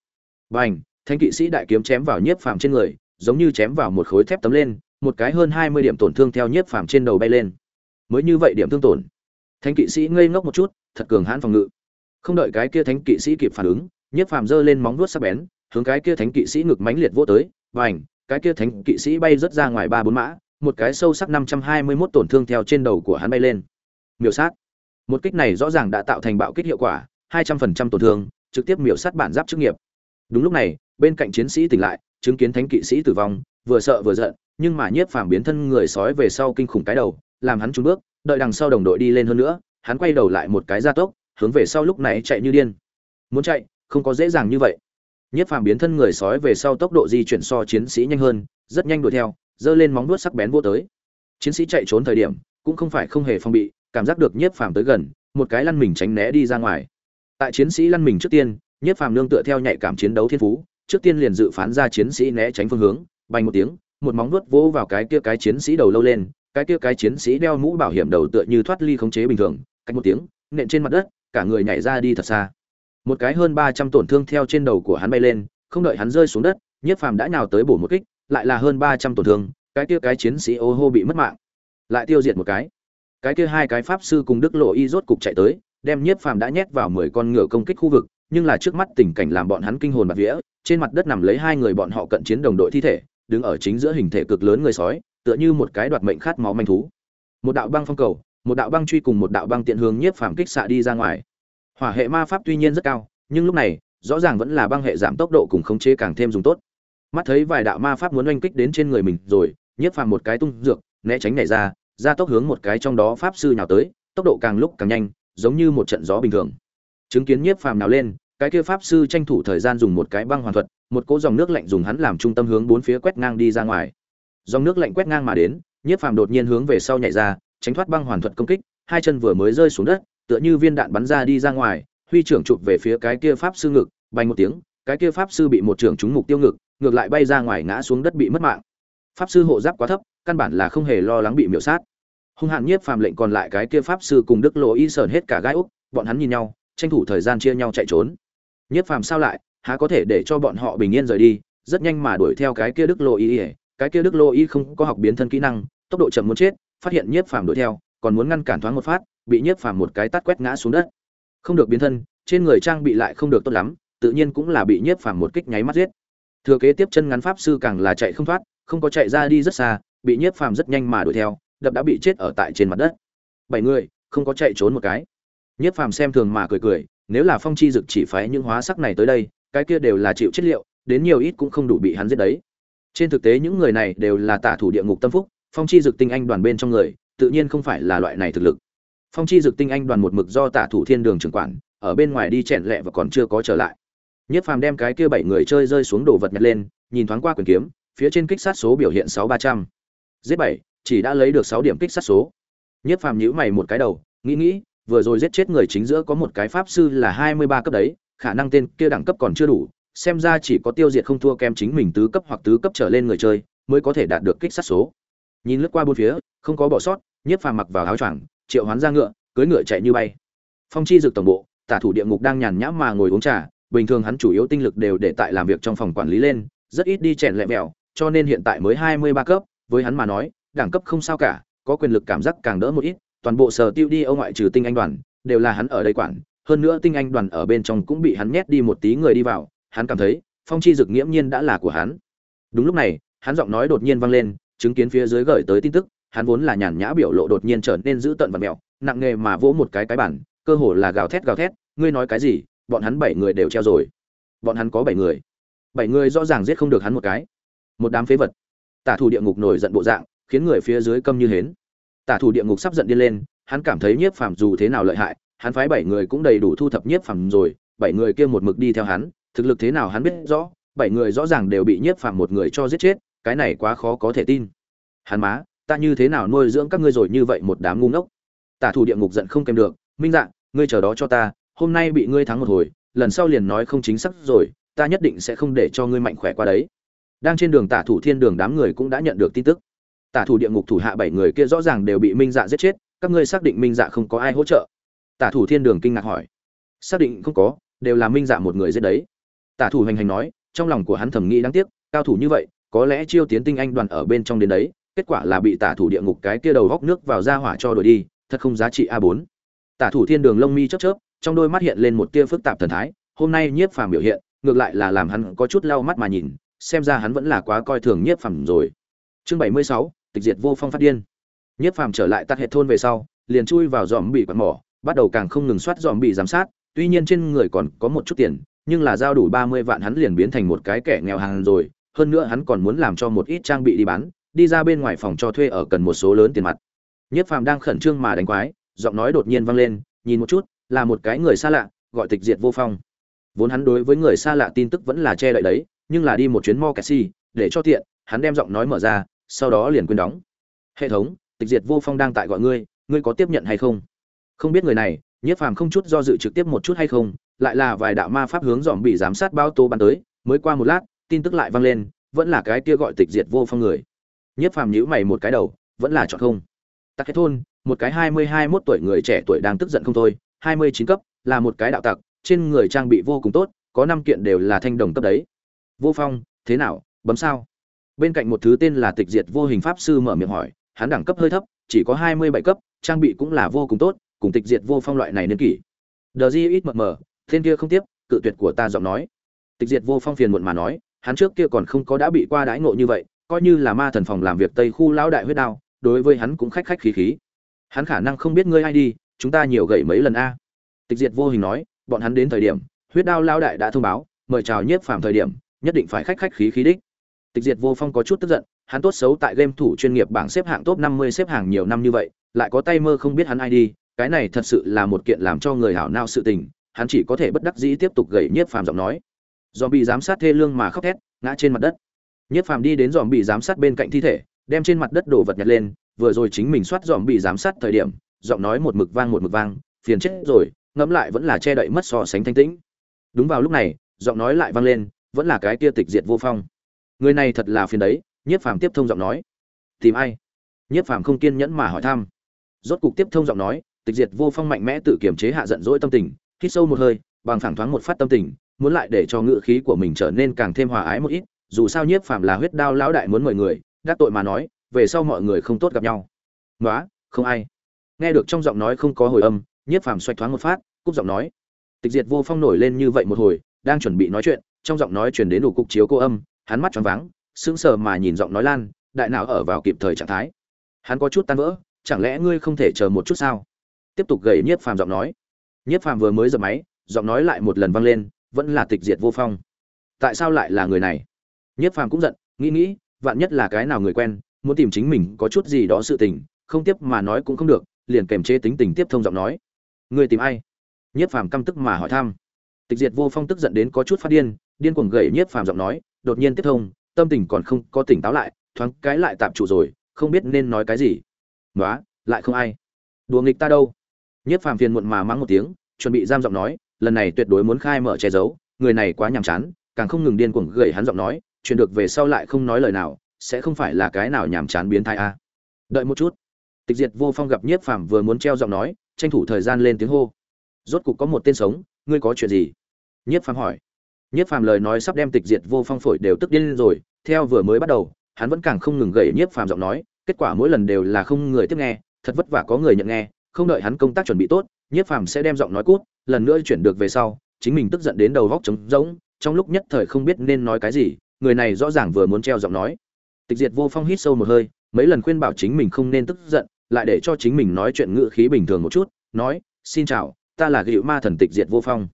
Bành, thánh kỵ sĩ đại kiếm chém vào Nhiếp Phàm trên người, giống như chém vào một khối thép tấm lên, một cái hơn 20 điểm tổn thương theo Nhiếp Phàm trên đầu bay lên. Mới như vậy điểm thương tổn. Thánh kỵ sĩ ngây ngốc một chút, thật cường hãn phòng ngự. Không đợi cái kia thánh kỵ sĩ kịp phản ứng, Nhiếp Phàm giơ lên móng vuốt sắc bén, hướng cái kia thánh kỵ sĩ ngực mãnh liệt vỗ tới, bành, cái kia thánh kỵ sĩ bay rất ra ngoài ba bốn mã, một cái sâu sắc 521 tổn thương theo trên đầu của hắn bay lên. Miểu sát. Một kích này rõ ràng đã tạo thành bạo kích hiệu quả, 200% tổn thương, trực tiếp miểu sát bản giáp chức nghiệp. Đúng lúc này, bên cạnh chiến sĩ tỉnh lại, chứng kiến thánh kỵ sĩ tử vong, vừa sợ vừa giận, nhưng mà nhiếp phàm biến thân người sói về sau kinh khủng cái đầu, làm hắn trúng bước, đợi đằng sau đồng đội đi lên hơn nữa, hắn quay đầu lại một cái gia tốc, hướng về sau lúc này chạy như điên. Muốn chạy, không có dễ dàng như vậy. Nhiếp phàm biến thân người sói về sau tốc độ di chuyển so chiến sĩ nhanh hơn, rất nhanh đuổi theo, giơ lên móng vuốt sắc bén vô tới. Chiến sĩ chạy trốn thời điểm, cũng không phải không hề phòng bị, cảm giác được nhiếp phàm tới gần, một cái lăn mình tránh né đi ra ngoài. Tại chiến sĩ lăn mình trước tiên, nhiếp phàm nương tựa theo nhạy cảm chiến đấu thiên phú, trước tiên liền dự phán ra chiến sĩ né tránh phương hướng, bay một tiếng, một móng vuốt vỗ vào cái kia cái chiến sĩ đầu lâu lên, cái kia cái chiến sĩ đeo mũ bảo hiểm đầu tựa như thoát ly khống chế bình thường, cách một tiếng, nện trên mặt đất, cả người nhảy ra đi thật xa. Một cái hơn 300 tổn thương theo trên đầu của hắn bay lên, không đợi hắn rơi xuống đất, Nhiếp Phàm đã nhào tới bổ một kích, lại là hơn 300 tổn thương, cái kia cái chiến sĩ ô hô bị mất mạng. Lại tiêu diệt một cái. Cái kia hai cái pháp sư cùng Đức Lộ Y rốt cục chạy tới, đem Nhiếp Phàm đã nhét vào 10 con ngựa công kích khu vực, nhưng là trước mắt tình cảnh làm bọn hắn kinh hồn bạt vía, trên mặt đất nằm lấy hai người bọn họ cận chiến đồng đội thi thể, đứng ở chính giữa hình thể cực lớn người sói, tựa như một cái đoạt mệnh khát máu manh thú. Một đạo băng phong cầu, một đạo băng truy cùng một đạo băng tiện hướng nhiếp phàm kích xạ đi ra ngoài. Hỏa hệ ma pháp tuy nhiên rất cao, nhưng lúc này, rõ ràng vẫn là băng hệ giảm tốc độ cùng khống chế càng thêm dùng tốt. Mắt thấy vài đạo ma pháp muốn oanh kích đến trên người mình rồi, nhiếp phàm một cái tung dược, né tránh nhảy ra, ra tốc hướng một cái trong đó pháp sư nhào tới, tốc độ càng lúc càng nhanh, giống như một trận gió bình thường. Chứng kiến nhiếp phàm nào lên, cái kia pháp sư tranh thủ thời gian dùng một cái băng hoàn thuật, một cỗ dòng nước lạnh dùng hắn làm trung tâm hướng bốn phía quét ngang đi ra ngoài. Dòng nước lạnh quét ngang mà đến, Nhiếp Phàm đột nhiên hướng về sau nhảy ra, tránh thoát băng hoàn thuật công kích, hai chân vừa mới rơi xuống đất, tựa như viên đạn bắn ra đi ra ngoài huy trưởng chụp về phía cái kia pháp sư ngực bành một tiếng cái kia pháp sư bị một trưởng trúng mục tiêu ngực ngược lại bay ra ngoài ngã xuống đất bị mất mạng. Pháp sư hộ giáp quá thấp căn bản là không hề lo lắng bị miểu sát. Hung hạn nhiếp phàm lệnh còn lại cái kia pháp sư cùng đức lộ y sờn hết cả gai úc bọn hắn nhìn nhau tranh thủ thời gian chia nhau chạy trốn. Nhiếp phàm sao lại há có thể để cho bọn họ bình yên rời đi rất nhanh mà đuổi theo cái kia đức lộ y cái kia đức lộ y không có học biến thân kỹ năng tốc độ chậm muốn chết phát hiện nhiếp phàm đuổi theo, còn muốn ngăn cản thoáng một phát, bị nhiếp phàm một cái tát quét ngã xuống đất. Không được biến thân, trên người trang bị lại không được tốt lắm, tự nhiên cũng là bị nhiếp phàm một kích nháy mắt giết. Thừa kế tiếp chân ngắn pháp sư càng là chạy không thoát, không có chạy ra đi rất xa, bị nhiếp phàm rất nhanh mà đuổi theo, đập đã bị chết ở tại trên mặt đất. Bảy người, không có chạy trốn một cái. Nhiếp phàm xem thường mà cười cười, nếu là phong chi dực chỉ phái những hóa sắc này tới đây, cái kia đều là chịu chất liệu, đến nhiều ít cũng không đủ bị hắn giết đấy. Trên thực tế những người này đều là tả thủ địa ngục tâm phúc phong chi dực tinh anh đoàn bên trong người, tự nhiên không phải là loại này thực lực. Phong chi dực tinh anh đoàn một mực do tả thủ thiên đường trưởng quản, ở bên ngoài đi chẹn lẹ và còn chưa có trở lại. Nhất phàm đem cái kia bảy người chơi rơi xuống đồ vật nhặt lên, nhìn thoáng qua quyền kiếm, phía trên kích sát số biểu hiện sáu ba trăm. Giết bảy, chỉ đã lấy được sáu điểm kích sát số. Nhất phàm nhữ mày một cái đầu, nghĩ nghĩ, vừa rồi giết chết người chính giữa có một cái pháp sư là hai mươi ba cấp đấy, khả năng tên kia đẳng cấp còn chưa đủ, xem ra chỉ có tiêu diệt không thua kem chính mình tứ cấp hoặc tứ cấp trở lên người chơi, mới có thể đạt được kích sát số nhìn lướt qua bốn phía, không có bỏ sót, nhiếp phàm mặc vào áo choàng, triệu hoán ra ngựa, cưỡi ngựa chạy như bay. Phong chi dực tổng bộ, tả thủ địa ngục đang nhàn nhã mà ngồi uống trà, bình thường hắn chủ yếu tinh lực đều để tại làm việc trong phòng quản lý lên, rất ít đi chèn lẹ mẹo, cho nên hiện tại mới hai mươi ba cấp, với hắn mà nói, đẳng cấp không sao cả, có quyền lực cảm giác càng đỡ một ít, toàn bộ sở tiêu đi ông ngoại trừ tinh anh đoàn, đều là hắn ở đây quản, hơn nữa tinh anh đoàn ở bên trong cũng bị hắn nhét đi một tí người đi vào, hắn cảm thấy, phong chi dực nghiễm nhiên đã là của hắn. Đúng lúc này, hắn giọng nói đột nhiên vang lên chứng kiến phía dưới gửi tới tin tức, hắn vốn là nhàn nhã biểu lộ đột nhiên trở nên dữ tợn và mèo nặng nghề mà vỗ một cái cái bản cơ hồ là gào thét gào thét, ngươi nói cái gì? Bọn hắn bảy người đều treo rồi. Bọn hắn có bảy người. Bảy người rõ ràng giết không được hắn một cái. Một đám phế vật. Tả thủ địa ngục nổi giận bộ dạng, khiến người phía dưới câm như hến. Tả thủ địa ngục sắp giận điên lên, hắn cảm thấy nhiếp phàm dù thế nào lợi hại, hắn phái bảy người cũng đầy đủ thu thập nhiếp phàm rồi, bảy người kia một mực đi theo hắn, thực lực thế nào hắn biết rõ, bảy người rõ ràng đều bị nhiếp phàm một người cho giết chết cái này quá khó có thể tin. Hắn má, ta như thế nào nuôi dưỡng các ngươi rồi như vậy một đám ngu ngốc? Tả thủ địa ngục giận không kèm được, minh dạng ngươi chờ đó cho ta, hôm nay bị ngươi thắng một hồi, lần sau liền nói không chính xác rồi, ta nhất định sẽ không để cho ngươi mạnh khỏe qua đấy. Đang trên đường tả thủ thiên đường đám người cũng đã nhận được tin tức. Tả thủ địa ngục thủ hạ bảy người kia rõ ràng đều bị minh dạ giết chết, các ngươi xác định minh dạ không có ai hỗ trợ? Tả thủ thiên đường kinh ngạc hỏi. Xác định không có, đều là minh dạ một người giết đấy. Tả thủ hành hành nói, trong lòng của hắn thầm nghĩ đáng tiếc, cao thủ như vậy có lẽ chiêu tiến tinh anh đoàn ở bên trong đến đấy kết quả là bị tả thủ địa ngục cái kia đầu góc nước vào ra hỏa cho đổi đi thật không giá trị a 4 tả thủ thiên đường lông mi chớp chớp trong đôi mắt hiện lên một tia phức tạp thần thái hôm nay nhiếp phàm biểu hiện ngược lại là làm hắn có chút lau mắt mà nhìn xem ra hắn vẫn là quá coi thường nhiếp phàm rồi. Chương 76, tịch diệt vô phong phát điên. Nhiếp phàm trở lại tắt hệ thôn về sau liền chui vào dòm bị quạt mỏ bắt đầu càng không ngừng soát dòm bị giám sát tuy nhiên trên người còn có một chút tiền nhưng là giao đủ 30 vạn hắn liền biến thành một cái kẻ nghèo hàng rồi hơn nữa hắn còn muốn làm cho một ít trang bị đi bán, đi ra bên ngoài phòng cho thuê ở cần một số lớn tiền mặt. Nhiếp phàm đang khẩn trương mà đánh quái, giọng nói đột nhiên vang lên, nhìn một chút, là một cái người xa lạ, gọi tịch diệt vô phong. Vốn hắn đối với người xa lạ tin tức vẫn là che đậy đấy, nhưng là đi một chuyến mo cassi để cho tiện, hắn đem giọng nói mở ra, sau đó liền quên đóng. Hệ thống, tịch diệt vô phong đang tại gọi ngươi ngươi có tiếp nhận hay không? Không biết người này nhiếp phàm không chút do dự trực tiếp một chút hay không, lại là vài đạo ma pháp hướng dòm bị giám sát bao tố bắn tới, mới qua một lát tin tức lại vang lên, vẫn là cái kia gọi tịch diệt vô phong người. Nhiếp phàm nhíu mày một cái đầu, vẫn là chọn không. Tắc cái thôn, một cái hai mươi hai mốt tuổi người trẻ tuổi đang tức giận không thôi, hai mươi chín cấp, là một cái đạo tặc, trên người trang bị vô cùng tốt, có năm kiện đều là thanh đồng cấp đấy. Vô phong, thế nào, bấm sao? Bên cạnh một thứ tên là tịch diệt vô hình pháp sư mở miệng hỏi, hắn đẳng cấp hơi thấp, chỉ có hai mươi bảy cấp, trang bị cũng là vô cùng tốt, cùng tịch diệt vô phong loại này niên kỷ. Đờ di ít mờ mờ, tên kia không tiếp, cự tuyệt của ta giọng nói. Tịch diệt vô phong phiền muộn mà nói hắn trước kia còn không có đã bị qua đãi ngộ như vậy, coi như là ma thần phòng làm việc tây khu lão đại huyết đao, đối với hắn cũng khách khách khí khí. Hắn khả năng không biết ngươi ai đi, chúng ta nhiều gậy mấy lần a. Tịch diệt vô hình nói, bọn hắn đến thời điểm, huyết đao lao đại đã thông báo, mời chào nhiếp phàm thời điểm, nhất định phải khách khách khí khí đích. Tịch diệt vô phong có chút tức giận, hắn tốt xấu tại game thủ chuyên nghiệp bảng xếp hạng top 50 xếp hàng nhiều năm như vậy, lại có tay mơ không biết hắn ai đi, cái này thật sự là một kiện làm cho người hảo nao sự tình, hắn chỉ có thể bất đắc dĩ tiếp tục gậy nhiếp phàm giọng nói dòm bị giám sát thê lương mà khóc thét, ngã trên mặt đất. Nhất phàm đi đến dòm bị giám sát bên cạnh thi thể, đem trên mặt đất đổ vật nhặt lên, vừa rồi chính mình soát dòm bị giám sát thời điểm, giọng nói một mực vang một mực vang, phiền chết rồi, ngẫm lại vẫn là che đậy mất so sánh thanh tĩnh. Đúng vào lúc này, giọng nói lại vang lên, vẫn là cái kia tịch diệt vô phong. Người này thật là phiền đấy nhiếp phàm tiếp thông giọng nói. Tìm ai? Nhiếp phàm không kiên nhẫn mà hỏi thăm. Rốt cục tiếp thông giọng nói, tịch diệt vô phong mạnh mẽ tự kiềm chế hạ giận dỗi tâm tình, hít sâu một hơi, bằng phẳng thoáng một phát tâm tình muốn lại để cho ngữ khí của mình trở nên càng thêm hòa ái một ít, dù sao nhiếp phàm là huyết đao lão đại muốn mời người, đắc tội mà nói, về sau mọi người không tốt gặp nhau. Nói không ai. Nghe được trong giọng nói không có hồi âm, nhiếp phàm xoạch thoáng một phát, cúp giọng nói. Tịch diệt vô phong nổi lên như vậy một hồi, đang chuẩn bị nói chuyện, trong giọng nói truyền đến đủ cục chiếu cô âm, hắn mắt tròn váng, sững sờ mà nhìn giọng nói lan, đại não ở vào kịp thời trạng thái. Hắn có chút tan vỡ, chẳng lẽ ngươi không thể chờ một chút sao? Tiếp tục gầy nhiếp phàm giọng nói. Nhiếp phàm vừa mới giật máy, giọng nói lại một lần vang lên vẫn là tịch diệt vô phong. Tại sao lại là người này? Nhất phàm cũng giận, nghĩ nghĩ, vạn nhất là cái nào người quen, muốn tìm chính mình có chút gì đó sự tình, không tiếp mà nói cũng không được, liền kềm chế tính tình tiếp thông giọng nói. Người tìm ai? Nhất phàm căm tức mà hỏi thăm. Tịch diệt vô phong tức giận đến có chút phát điên điên cuồng gậy nhất phàm giọng nói, đột nhiên tiếp thông, tâm tình còn không có tỉnh táo lại, thoáng cái lại tạm trụ rồi, không biết nên nói cái gì. Nói lại không ai. Đùa nghịch ta đâu. Nhất phàm phiền muộn mà mắng một tiếng, chuẩn bị giam giọng nói lần này tuyệt đối muốn khai mở che giấu, người này quá nhàm chán, càng không ngừng điên cuồng gậy hắn giọng nói, chuyện được về sau lại không nói lời nào, sẽ không phải là cái nào nhàm chán biến thái a. Đợi một chút. Tịch diệt vô phong gặp nhiếp phàm vừa muốn treo giọng nói, tranh thủ thời gian lên tiếng hô. Rốt cục có một tên sống, ngươi có chuyện gì? Nhiếp phàm hỏi. Nhiếp phàm lời nói sắp đem tịch diệt vô phong phổi đều tức điên rồi, theo vừa mới bắt đầu, hắn vẫn càng không ngừng gậy nhiếp phàm giọng nói, kết quả mỗi lần đều là không người tiếp nghe, thật vất vả có người nhận nghe, không đợi hắn công tác chuẩn bị tốt, nhiếp phàm sẽ đem giọng nói cút lần nữa chuyển được về sau, chính mình tức giận đến đầu vóc trống rỗng, trong lúc nhất thời không biết nên nói cái gì, người này rõ ràng vừa muốn treo giọng nói. Tịch diệt vô phong hít sâu một hơi, mấy lần khuyên bảo chính mình không nên tức giận, lại để cho chính mình nói chuyện ngữ khí bình thường một chút, nói, xin chào, ta là gịu ma thần tịch diệt vô phong.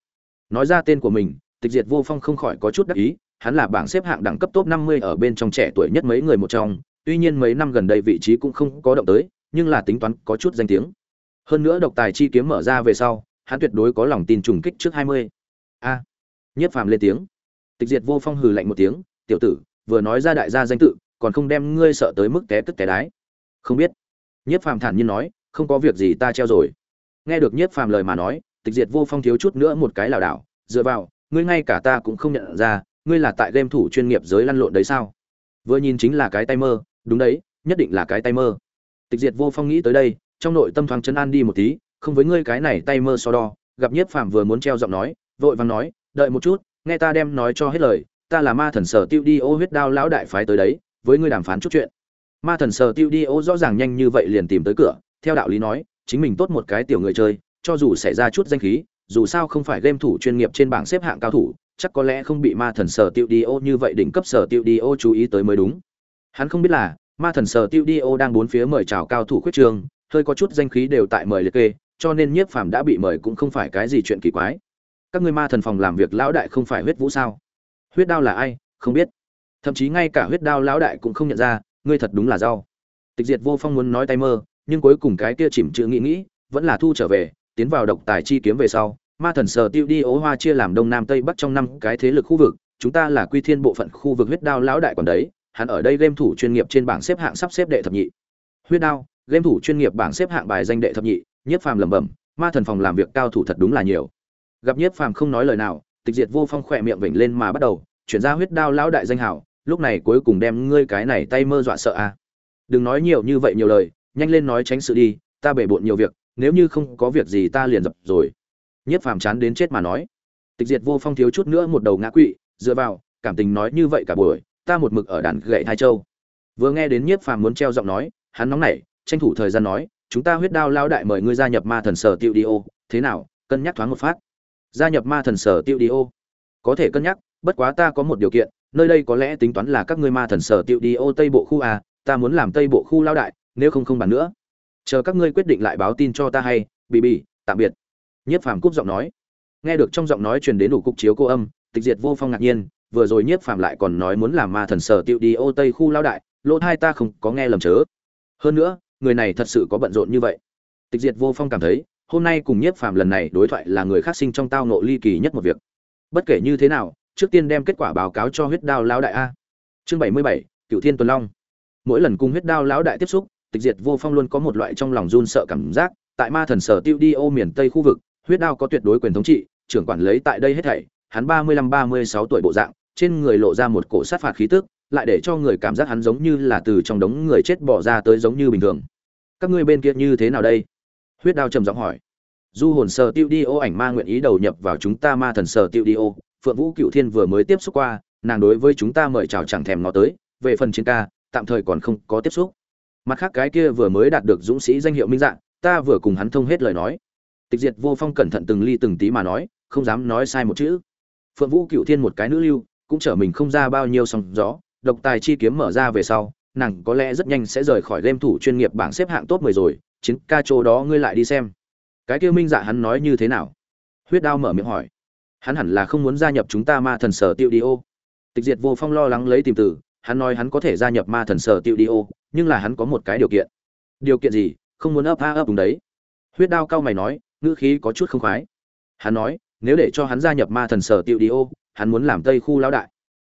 Nói ra tên của mình, tịch diệt vô phong không khỏi có chút đắc ý, hắn là bảng xếp hạng đẳng cấp top 50 ở bên trong trẻ tuổi nhất mấy người một trong, tuy nhiên mấy năm gần đây vị trí cũng không có động tới, nhưng là tính toán có chút danh tiếng. Hơn nữa độc tài chi kiếm mở ra về sau hắn tuyệt đối có lòng tin trùng kích trước 20. a. À, nhiếp phàm lên tiếng. Tịch diệt vô phong hừ lạnh một tiếng tiểu tử vừa nói ra đại gia danh tự còn không đem ngươi sợ tới mức té tức té đái. Không biết. Nhiếp phàm thản nhiên nói không có việc gì ta treo rồi. Nghe được nhiếp phàm lời mà nói tịch diệt vô phong thiếu chút nữa một cái lảo đảo dựa vào ngươi ngay cả ta cũng không nhận ra ngươi là tại game thủ chuyên nghiệp giới lăn lộn đấy sao? Vừa nhìn chính là cái tay mơ đúng đấy nhất định là cái tay mơ. Tịch diệt vô phong nghĩ tới đây trong nội tâm thoáng chấn an đi một tí không với ngươi cái này tay mơ so đo. Gặp nhiếp phàm vừa muốn treo giọng nói, vội vàng nói, đợi một chút, nghe ta đem nói cho hết lời, ta là ma thần sở tiêu đi ô huyết đao lão đại phái tới đấy, với ngươi đàm phán chút chuyện. Ma thần sở tiêu đi ô rõ ràng nhanh như vậy liền tìm tới cửa, theo đạo lý nói, chính mình tốt một cái tiểu người chơi, cho dù xảy ra chút danh khí, dù sao không phải game thủ chuyên nghiệp trên bảng xếp hạng cao thủ, chắc có lẽ không bị ma thần sở tiêu đi ô như vậy đỉnh cấp sở tiêu đi ô chú ý tới mới đúng. Hắn không biết là, ma thần sở tiêu đi ô đang bốn phía mời chào cao thủ khuyết trường, hơi có chút danh khí đều tại mời liệt kê cho nên nhiếp phàm đã bị mời cũng không phải cái gì chuyện kỳ quái. Các ngươi ma thần phòng làm việc lão đại không phải huyết vũ sao? Huyết đao là ai? Không biết. Thậm chí ngay cả huyết đao lão đại cũng không nhận ra, ngươi thật đúng là rau. Tịch diệt vô phong muốn nói tay mơ, nhưng cuối cùng cái kia chìm chữ nghĩ nghĩ, vẫn là thu trở về, tiến vào độc tài chi kiếm về sau, ma thần sờ tiêu đi ố hoa chia làm đông nam tây bắc trong năm cái thế lực khu vực, chúng ta là quy thiên bộ phận khu vực huyết đao lão đại còn đấy, hắn ở đây game thủ chuyên nghiệp trên bảng xếp hạng sắp xếp đệ thập nhị. Huyết đao, game thủ chuyên nghiệp bảng xếp hạng bài danh đệ thập nhị nhiếp phàm lẩm bẩm, ma thần phòng làm việc cao thủ thật đúng là nhiều. Gặp nhiếp phàm không nói lời nào, tịch diệt vô phong khỏe miệng vểnh lên mà bắt đầu, chuyển ra huyết đao lão đại danh hảo, lúc này cuối cùng đem ngươi cái này tay mơ dọa sợ à. đừng nói nhiều như vậy nhiều lời, nhanh lên nói tránh sự đi, ta bể bộn nhiều việc, nếu như không có việc gì ta liền dập rồi. Nhiếp phàm chán đến chết mà nói. Tịch diệt vô phong thiếu chút nữa một đầu ngã quỵ, dựa vào, cảm tình nói như vậy cả buổi, ta một mực ở đàn gậy hai châu. Vừa nghe đến nhiếp phàm muốn treo giọng nói, hắn nóng nảy, tranh thủ thời gian nói chúng ta huyết đao lao đại mời ngươi gia nhập ma thần sở tiêu đi ô. Thế nào, cân nhắc thoáng một phát. Gia nhập ma thần sở tiêu đi ô. Có thể cân nhắc, bất quá ta có một điều kiện, nơi đây có lẽ tính toán là các ngươi ma thần sở tiêu đi ô tây bộ khu a ta muốn làm tây bộ khu lao đại, nếu không không bàn nữa. Chờ các ngươi quyết định lại báo tin cho ta hay, bì bì, tạm biệt. Nhiếp phàm cúp giọng nói. Nghe được trong giọng nói truyền đến đủ cục chiếu cô âm, tịch diệt vô phong ngạc nhiên, vừa rồi nhiếp phàm lại còn nói muốn làm ma thần sở tiêu đi ô tây khu lao đại, lỗ hai ta không có nghe lầm chớ. Hơn nữa người này thật sự có bận rộn như vậy. Tịch diệt vô phong cảm thấy, hôm nay cùng nhiếp phàm lần này đối thoại là người khác sinh trong tao nộ ly kỳ nhất một việc. Bất kể như thế nào, trước tiên đem kết quả báo cáo cho huyết đao lão đại a. Chương bảy mươi bảy cựu thiên tuần long. Mỗi lần cùng huyết đao lão đại tiếp xúc, tịch diệt vô phong luôn có một loại trong lòng run sợ cảm giác, tại ma thần sở tiêu đi ô miền tây khu vực, huyết đao có tuyệt đối quyền thống trị, trưởng quản lấy tại đây hết thảy, hắn ba mươi lăm ba mươi sáu tuổi bộ dạng, trên người lộ ra một cổ sát phạt khí tức, lại để cho người cảm giác hắn giống như là từ trong đống người chết bỏ ra tới giống như bình thường các ngươi bên kia như thế nào đây? Huyết đao trầm giọng hỏi. Du hồn sở tiêu đi ô ảnh ma nguyện ý đầu nhập vào chúng ta ma thần sở tiêu đi ô. Phượng vũ cựu thiên vừa mới tiếp xúc qua, nàng đối với chúng ta mời chào chẳng thèm nó tới. Về phần chiến ca, tạm thời còn không có tiếp xúc. Mặt khác cái kia vừa mới đạt được dũng sĩ danh hiệu minh dạng, ta vừa cùng hắn thông hết lời nói. Tịch diệt vô phong cẩn thận từng ly từng tí mà nói, không dám nói sai một chữ. Phượng vũ cựu thiên một cái nữ lưu, cũng trở mình không ra bao nhiêu sóng gió, độc tài chi kiếm mở ra về sau nàng có lẽ rất nhanh sẽ rời khỏi game thủ chuyên nghiệp bảng xếp hạng top 10 rồi, chiến ca chỗ đó ngươi lại đi xem. Cái kia minh dạ hắn nói như thế nào? Huyết đao mở miệng hỏi. Hắn hẳn là không muốn gia nhập chúng ta ma thần sở tiêu đi tịch diệt vô phong lo lắng lấy tìm từ, hắn nói hắn có thể gia nhập ma thần sở tiêu đi nhưng là hắn có một cái điều kiện. Điều kiện gì? Không muốn ấp a ấp đúng đấy. Huyết đao cao mày nói, ngữ khí có chút không khoái. Hắn nói, nếu để cho hắn gia nhập ma thần sở tiêu đi hắn muốn làm tây khu lão đại.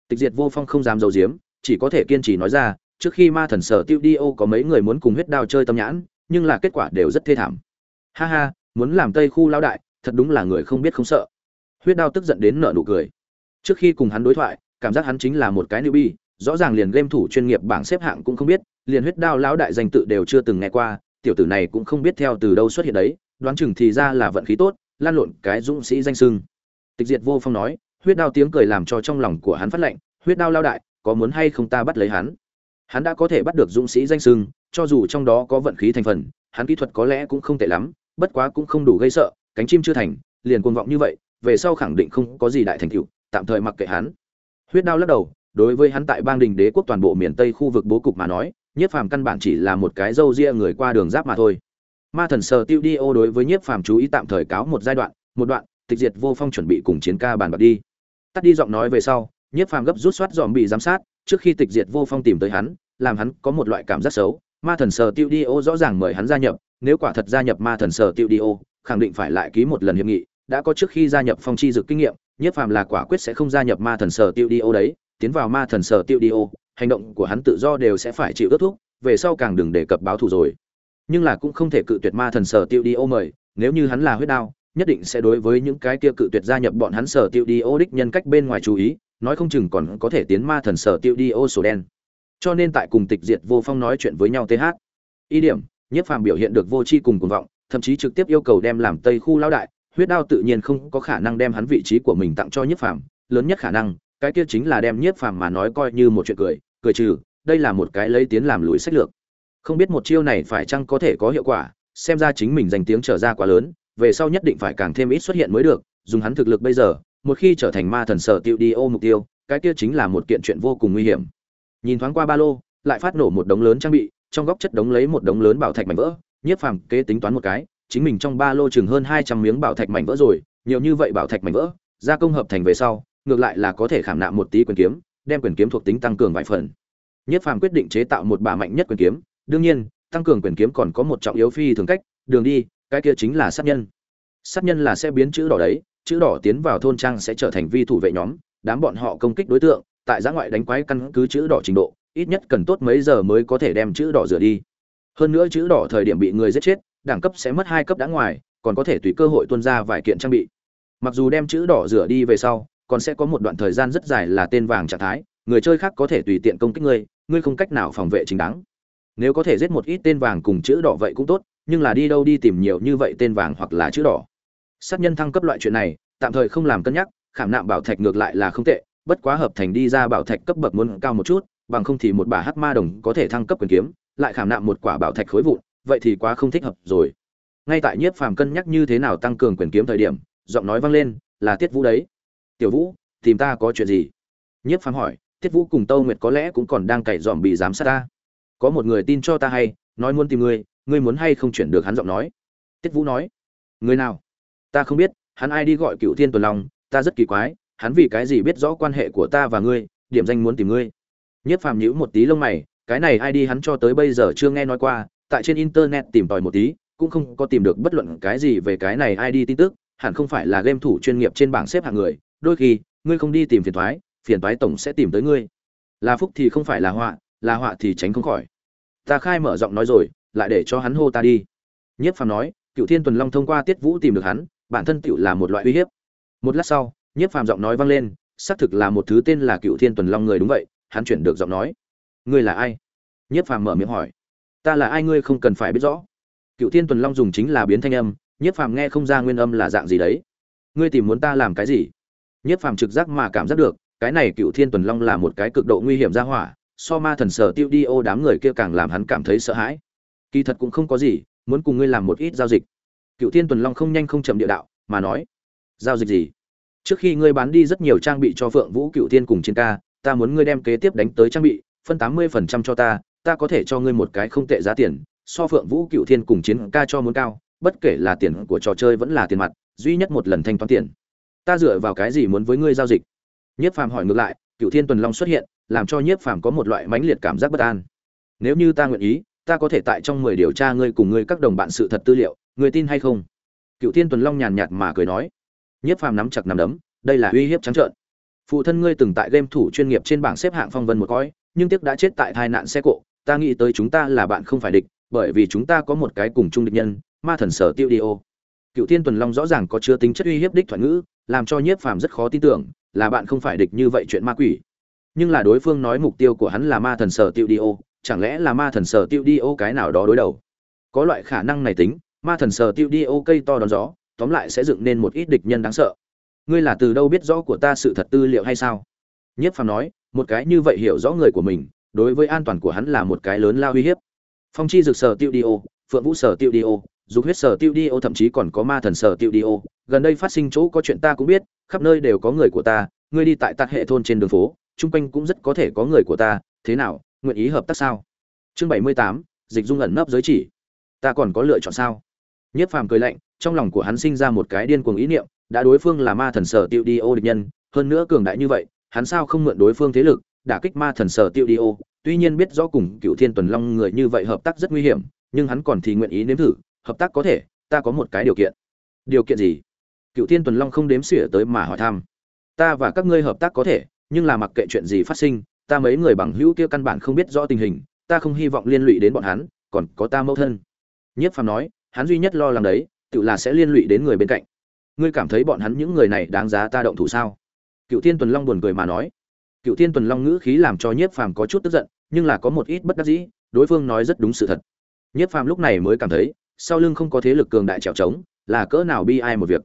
Tịch diệt vô phong không dám giấu giếm, chỉ có thể kiên trì nói ra trước khi ma thần sở tiêu đi ô có mấy người muốn cùng huyết đao chơi tâm nhãn, nhưng là kết quả đều rất thê thảm. Ha ha, muốn làm tây khu lão đại, thật đúng là người không biết không sợ. Huyết đao tức giận đến nợ nụ cười. Trước khi cùng hắn đối thoại, cảm giác hắn chính là một cái newbie, rõ ràng liền game thủ chuyên nghiệp bảng xếp hạng cũng không biết, liền huyết đao lão đại danh tự đều chưa từng nghe qua, tiểu tử này cũng không biết theo từ đâu xuất hiện đấy, đoán chừng thì ra là vận khí tốt, lan lộn cái dũng sĩ danh sưng. Tịch diệt vô phong nói, huyết đao tiếng cười làm cho trong lòng của hắn phát lệnh huyết đao lao đại, có muốn hay không ta bắt lấy hắn? Hắn đã có thể bắt được dũng sĩ danh sưng, cho dù trong đó có vận khí thành phần, hắn kỹ thuật có lẽ cũng không tệ lắm, bất quá cũng không đủ gây sợ, cánh chim chưa thành, liền cuồng vọng như vậy, về sau khẳng định không có gì đại thành tựu, tạm thời mặc kệ hắn. Huyết đao lắc đầu, đối với hắn tại bang đình đế quốc toàn bộ miền tây khu vực bố cục mà nói, nhiếp phàm căn bản chỉ là một cái dâu ria người qua đường giáp mà thôi. Ma thần sờ tiêu đi ô đối với nhiếp phàm chú ý tạm thời cáo một giai đoạn, một đoạn, tịch diệt vô phong chuẩn bị cùng chiến ca bàn bạc đi. Tắt đi giọng nói về sau, nhiếp phàm gấp rút soát dòm bị giám sát, trước khi tịch diệt vô phong tìm tới hắn làm hắn có một loại cảm giác xấu. Ma thần Sở tiêu đi ô rõ ràng mời hắn gia nhập, nếu quả thật gia nhập ma thần Sở tiêu đi ô, khẳng định phải lại ký một lần hiệp nghị, đã có trước khi gia nhập phong chi dực kinh nghiệm, Nhất phàm là quả quyết sẽ không gia nhập ma thần Sở tiêu đi ô đấy. Tiến vào ma thần Sở tiêu đi ô, hành động của hắn tự do đều sẽ phải chịu ước thúc, về sau càng đừng đề cập báo thù rồi. Nhưng là cũng không thể cự tuyệt ma thần sở tiêu đi ô mời, nếu như hắn là huyết đao, nhất định sẽ đối với những cái kia cự tuyệt gia nhập bọn hắn sở tiêu đi ô đích nhân cách bên ngoài chú ý, nói không chừng còn có thể tiến ma thần sở tiêu đi ô sổ đen cho nên tại cùng tịch diệt vô phong nói chuyện với nhau th. Ý điểm nhất phàm biểu hiện được vô tri cùng cuồng vọng, thậm chí trực tiếp yêu cầu đem làm tây khu lão đại, huyết đao tự nhiên không có khả năng đem hắn vị trí của mình tặng cho nhất phàm, lớn nhất khả năng, cái kia chính là đem nhiếp phàm mà nói coi như một chuyện cười cười trừ, đây là một cái lấy tiến làm lùi sách lược. Không biết một chiêu này phải chăng có thể có hiệu quả, xem ra chính mình danh tiếng trở ra quá lớn, về sau nhất định phải càng thêm ít xuất hiện mới được, dùng hắn thực lực bây giờ, một khi trở thành ma thần sở tiêu đi ô mục tiêu, cái kia chính là một kiện chuyện vô cùng nguy hiểm nhìn thoáng qua ba lô, lại phát nổ một đống lớn trang bị, trong góc chất đống lấy một đống lớn bảo thạch mảnh vỡ, nhiếp phàm kế tính toán một cái, chính mình trong ba lô chừng hơn hai trăm miếng bảo thạch mảnh vỡ rồi, nhiều như vậy bảo thạch mảnh vỡ, gia công hợp thành về sau, ngược lại là có thể khảm nạm một tí quyền kiếm, đem quyền kiếm thuộc tính tăng cường vài phần. Nhất phàm quyết định chế tạo một bả mạnh nhất quyền kiếm, đương nhiên, tăng cường quyền kiếm còn có một trọng yếu phi thường cách, đường đi, cái kia chính là sát nhân. Sát nhân là sẽ biến chữ đỏ đấy, chữ đỏ tiến vào thôn trang sẽ trở thành vi thủ vệ nhóm, đám bọn họ công kích đối tượng tại giã ngoại đánh quái căn cứ chữ đỏ trình độ, ít nhất cần tốt mấy giờ mới có thể đem chữ đỏ rửa đi. Hơn nữa chữ đỏ thời điểm bị người giết chết, đẳng cấp sẽ mất hai cấp đã ngoài, còn có thể tùy cơ hội tuân ra vài kiện trang bị. Mặc dù đem chữ đỏ rửa đi về sau, còn sẽ có một đoạn thời gian rất dài là tên vàng trạng thái, người chơi khác có thể tùy tiện công kích ngươi ngươi không cách nào phòng vệ chính đáng. Nếu có thể giết một ít tên vàng cùng chữ đỏ vậy cũng tốt, nhưng là đi đâu đi tìm nhiều như vậy tên vàng hoặc là chữ đỏ. Sát nhân thăng cấp loại chuyện này, tạm thời không làm cân nhắc, khảm nạm bảo thạch ngược lại là không tệ bất quá hợp thành đi ra bảo thạch cấp bậc muốn cao một chút, bằng không thì một bà hắc ma đồng có thể thăng cấp quyền kiếm, lại khảm nạm một quả bảo thạch khối vụn, vậy thì quá không thích hợp rồi. Ngay tại nhiếp phàm cân nhắc như thế nào tăng cường quyền kiếm thời điểm, giọng nói vang lên, là tiết vũ đấy. Tiểu vũ, tìm ta có chuyện gì? Nhiếp phàm hỏi. Tiết vũ cùng tâu nguyệt có lẽ cũng còn đang cày dòm bị giám sát ta. Có một người tin cho ta hay, nói muốn tìm ngươi ngươi muốn hay không chuyển được hắn giọng nói? Tiết vũ nói. Người nào? Ta không biết, hắn ai đi gọi cựu thiên tuần long, ta rất kỳ quái hắn vì cái gì biết rõ quan hệ của ta và ngươi, điểm danh muốn tìm ngươi. Nhất phàm nhữ một tí lông mày, cái này ai đi hắn cho tới bây giờ chưa nghe nói qua, tại trên internet tìm tòi một tí, cũng không có tìm được bất luận cái gì về cái này ai đi tin tức, hẳn không phải là game thủ chuyên nghiệp trên bảng xếp hạng người, đôi khi, ngươi không đi tìm phiền thoái phiền toái tổng sẽ tìm tới ngươi. Là phúc thì không phải là họa là họa thì tránh không khỏi. Ta khai mở giọng nói rồi, lại để cho hắn hô ta đi. Nhất phàm nói cựu thiên tuần long thông qua tiết vũ tìm được hắn, bản thân tiểu là một loại uy hiếp. Một lát sau nhiếp phàm giọng nói vang lên, xác thực là một thứ tên là cựu thiên tuần long người đúng vậy, hắn chuyển được giọng nói. Ngươi là ai? Nhiếp phàm mở miệng hỏi. Ta là ai ngươi không cần phải biết rõ. Cựu thiên tuần long dùng chính là biến thanh âm, nhiếp phàm nghe không ra nguyên âm là dạng gì đấy. Ngươi tìm muốn ta làm cái gì? Nhiếp phàm trực giác mà cảm giác được, cái này cựu thiên tuần long là một cái cực độ nguy hiểm ra hỏa, so ma thần sở tiêu đi ô đám người kia càng làm hắn cảm thấy sợ hãi. Kỳ thật cũng không có gì, muốn cùng ngươi làm một ít giao dịch. Cựu thiên tuần long không nhanh không chậm địa đạo, mà nói, giao dịch gì? Trước khi ngươi bán đi rất nhiều trang bị cho phượng vũ cựu thiên cùng Chiến ca, ta muốn ngươi đem kế tiếp đánh tới trang bị, phân tám mươi phần trăm cho ta ta có thể cho ngươi một cái không tệ giá tiền, so phượng vũ cựu thiên cùng chiến ca cho muốn cao, bất kể là tiền của trò chơi vẫn là tiền mặt, duy nhất một lần thanh toán tiền. Ta dựa vào cái gì muốn với ngươi giao dịch? Nhiếp phàm hỏi ngược lại cựu thiên tuần long xuất hiện, làm cho nhiếp phàm có một loại mãnh liệt cảm giác bất an. Nếu như ta nguyện ý, ta có thể tại trong mười điều tra ngươi cùng ngươi các đồng bạn sự thật tư liệu người tin hay không? Cựu thiên tuần long nhàn nhạt mà cười nói nhiếp phàm nắm chặt nắm đấm, đây là uy hiếp trắng trợn. Phụ thân ngươi từng tại game thủ chuyên nghiệp trên bảng xếp hạng phong vân một cõi, nhưng tiếc đã chết tại tai nạn xe cộ, ta nghĩ tới chúng ta là bạn không phải địch, bởi vì chúng ta có một cái cùng chung địch nhân, ma thần sở tiêu đi ô. Cựu thiên tuần long rõ ràng có chứa tính chất uy hiếp đích thoại ngữ, làm cho nhiếp phàm rất khó tin tưởng, là bạn không phải địch như vậy chuyện ma quỷ. Nhưng là đối phương nói mục tiêu của hắn là ma thần sở tiêu đi ô, chẳng lẽ là ma thần sở tiêu đi ô cái nào đó đối đầu? Có loại khả năng này tính, ma thần sở tiêu đi ô cây to đón gió tóm lại sẽ dựng nên một ít địch nhân đáng sợ. Ngươi là từ đâu biết rõ của ta sự thật tư liệu hay sao? Nhiếp phàm nói, một cái như vậy hiểu rõ người của mình, đối với an toàn của hắn là một cái lớn lao uy hiếp. Phong chi dược sở tiêu đi ô, phượng vũ sở tiêu đi ô, dục huyết sở tiêu đi ô, thậm chí còn có ma thần sở tiêu đi ô. Gần đây phát sinh chỗ có chuyện ta cũng biết, khắp nơi đều có người của ta, ngươi đi tại tạc hệ thôn trên đường phố, chung quanh cũng rất có thể có người của ta, thế nào, nguyện ý hợp tác sao? Chương bảy mươi tám, dịch dung ẩn nấp giới chỉ. Ta còn có lựa chọn sao? Nhất phàm cười lạnh trong lòng của hắn sinh ra một cái điên cuồng ý niệm, đã đối phương là ma thần sở tiêu đi ô địch nhân, hơn nữa cường đại như vậy, hắn sao không mượn đối phương thế lực, đả kích ma thần sở tiêu đi ô. Tuy nhiên biết rõ cùng cựu thiên tuần long người như vậy hợp tác rất nguy hiểm, nhưng hắn còn thì nguyện ý nếm thử, hợp tác có thể, ta có một cái điều kiện. Điều kiện gì? Cựu thiên tuần long không đếm xỉa tới mà hỏi thăm. Ta và các ngươi hợp tác có thể, nhưng là mặc kệ chuyện gì phát sinh, ta mấy người bằng hữu kia căn bản không biết rõ tình hình, ta không hy vọng liên lụy đến bọn hắn, còn có ta mẫu thân. Nhiếp phàm nói, hắn duy nhất lo lắng đấy tự là sẽ liên lụy đến người bên cạnh. Ngươi cảm thấy bọn hắn những người này đáng giá ta động thủ sao? Cựu thiên tuần long buồn cười mà nói. Cựu thiên tuần long ngữ khí làm cho nhiếp phàm có chút tức giận, nhưng là có một ít bất đắc dĩ, đối phương nói rất đúng sự thật. Nhiếp phàm lúc này mới cảm thấy, sau lưng không có thế lực cường đại trèo trống, là cỡ nào bi ai một việc.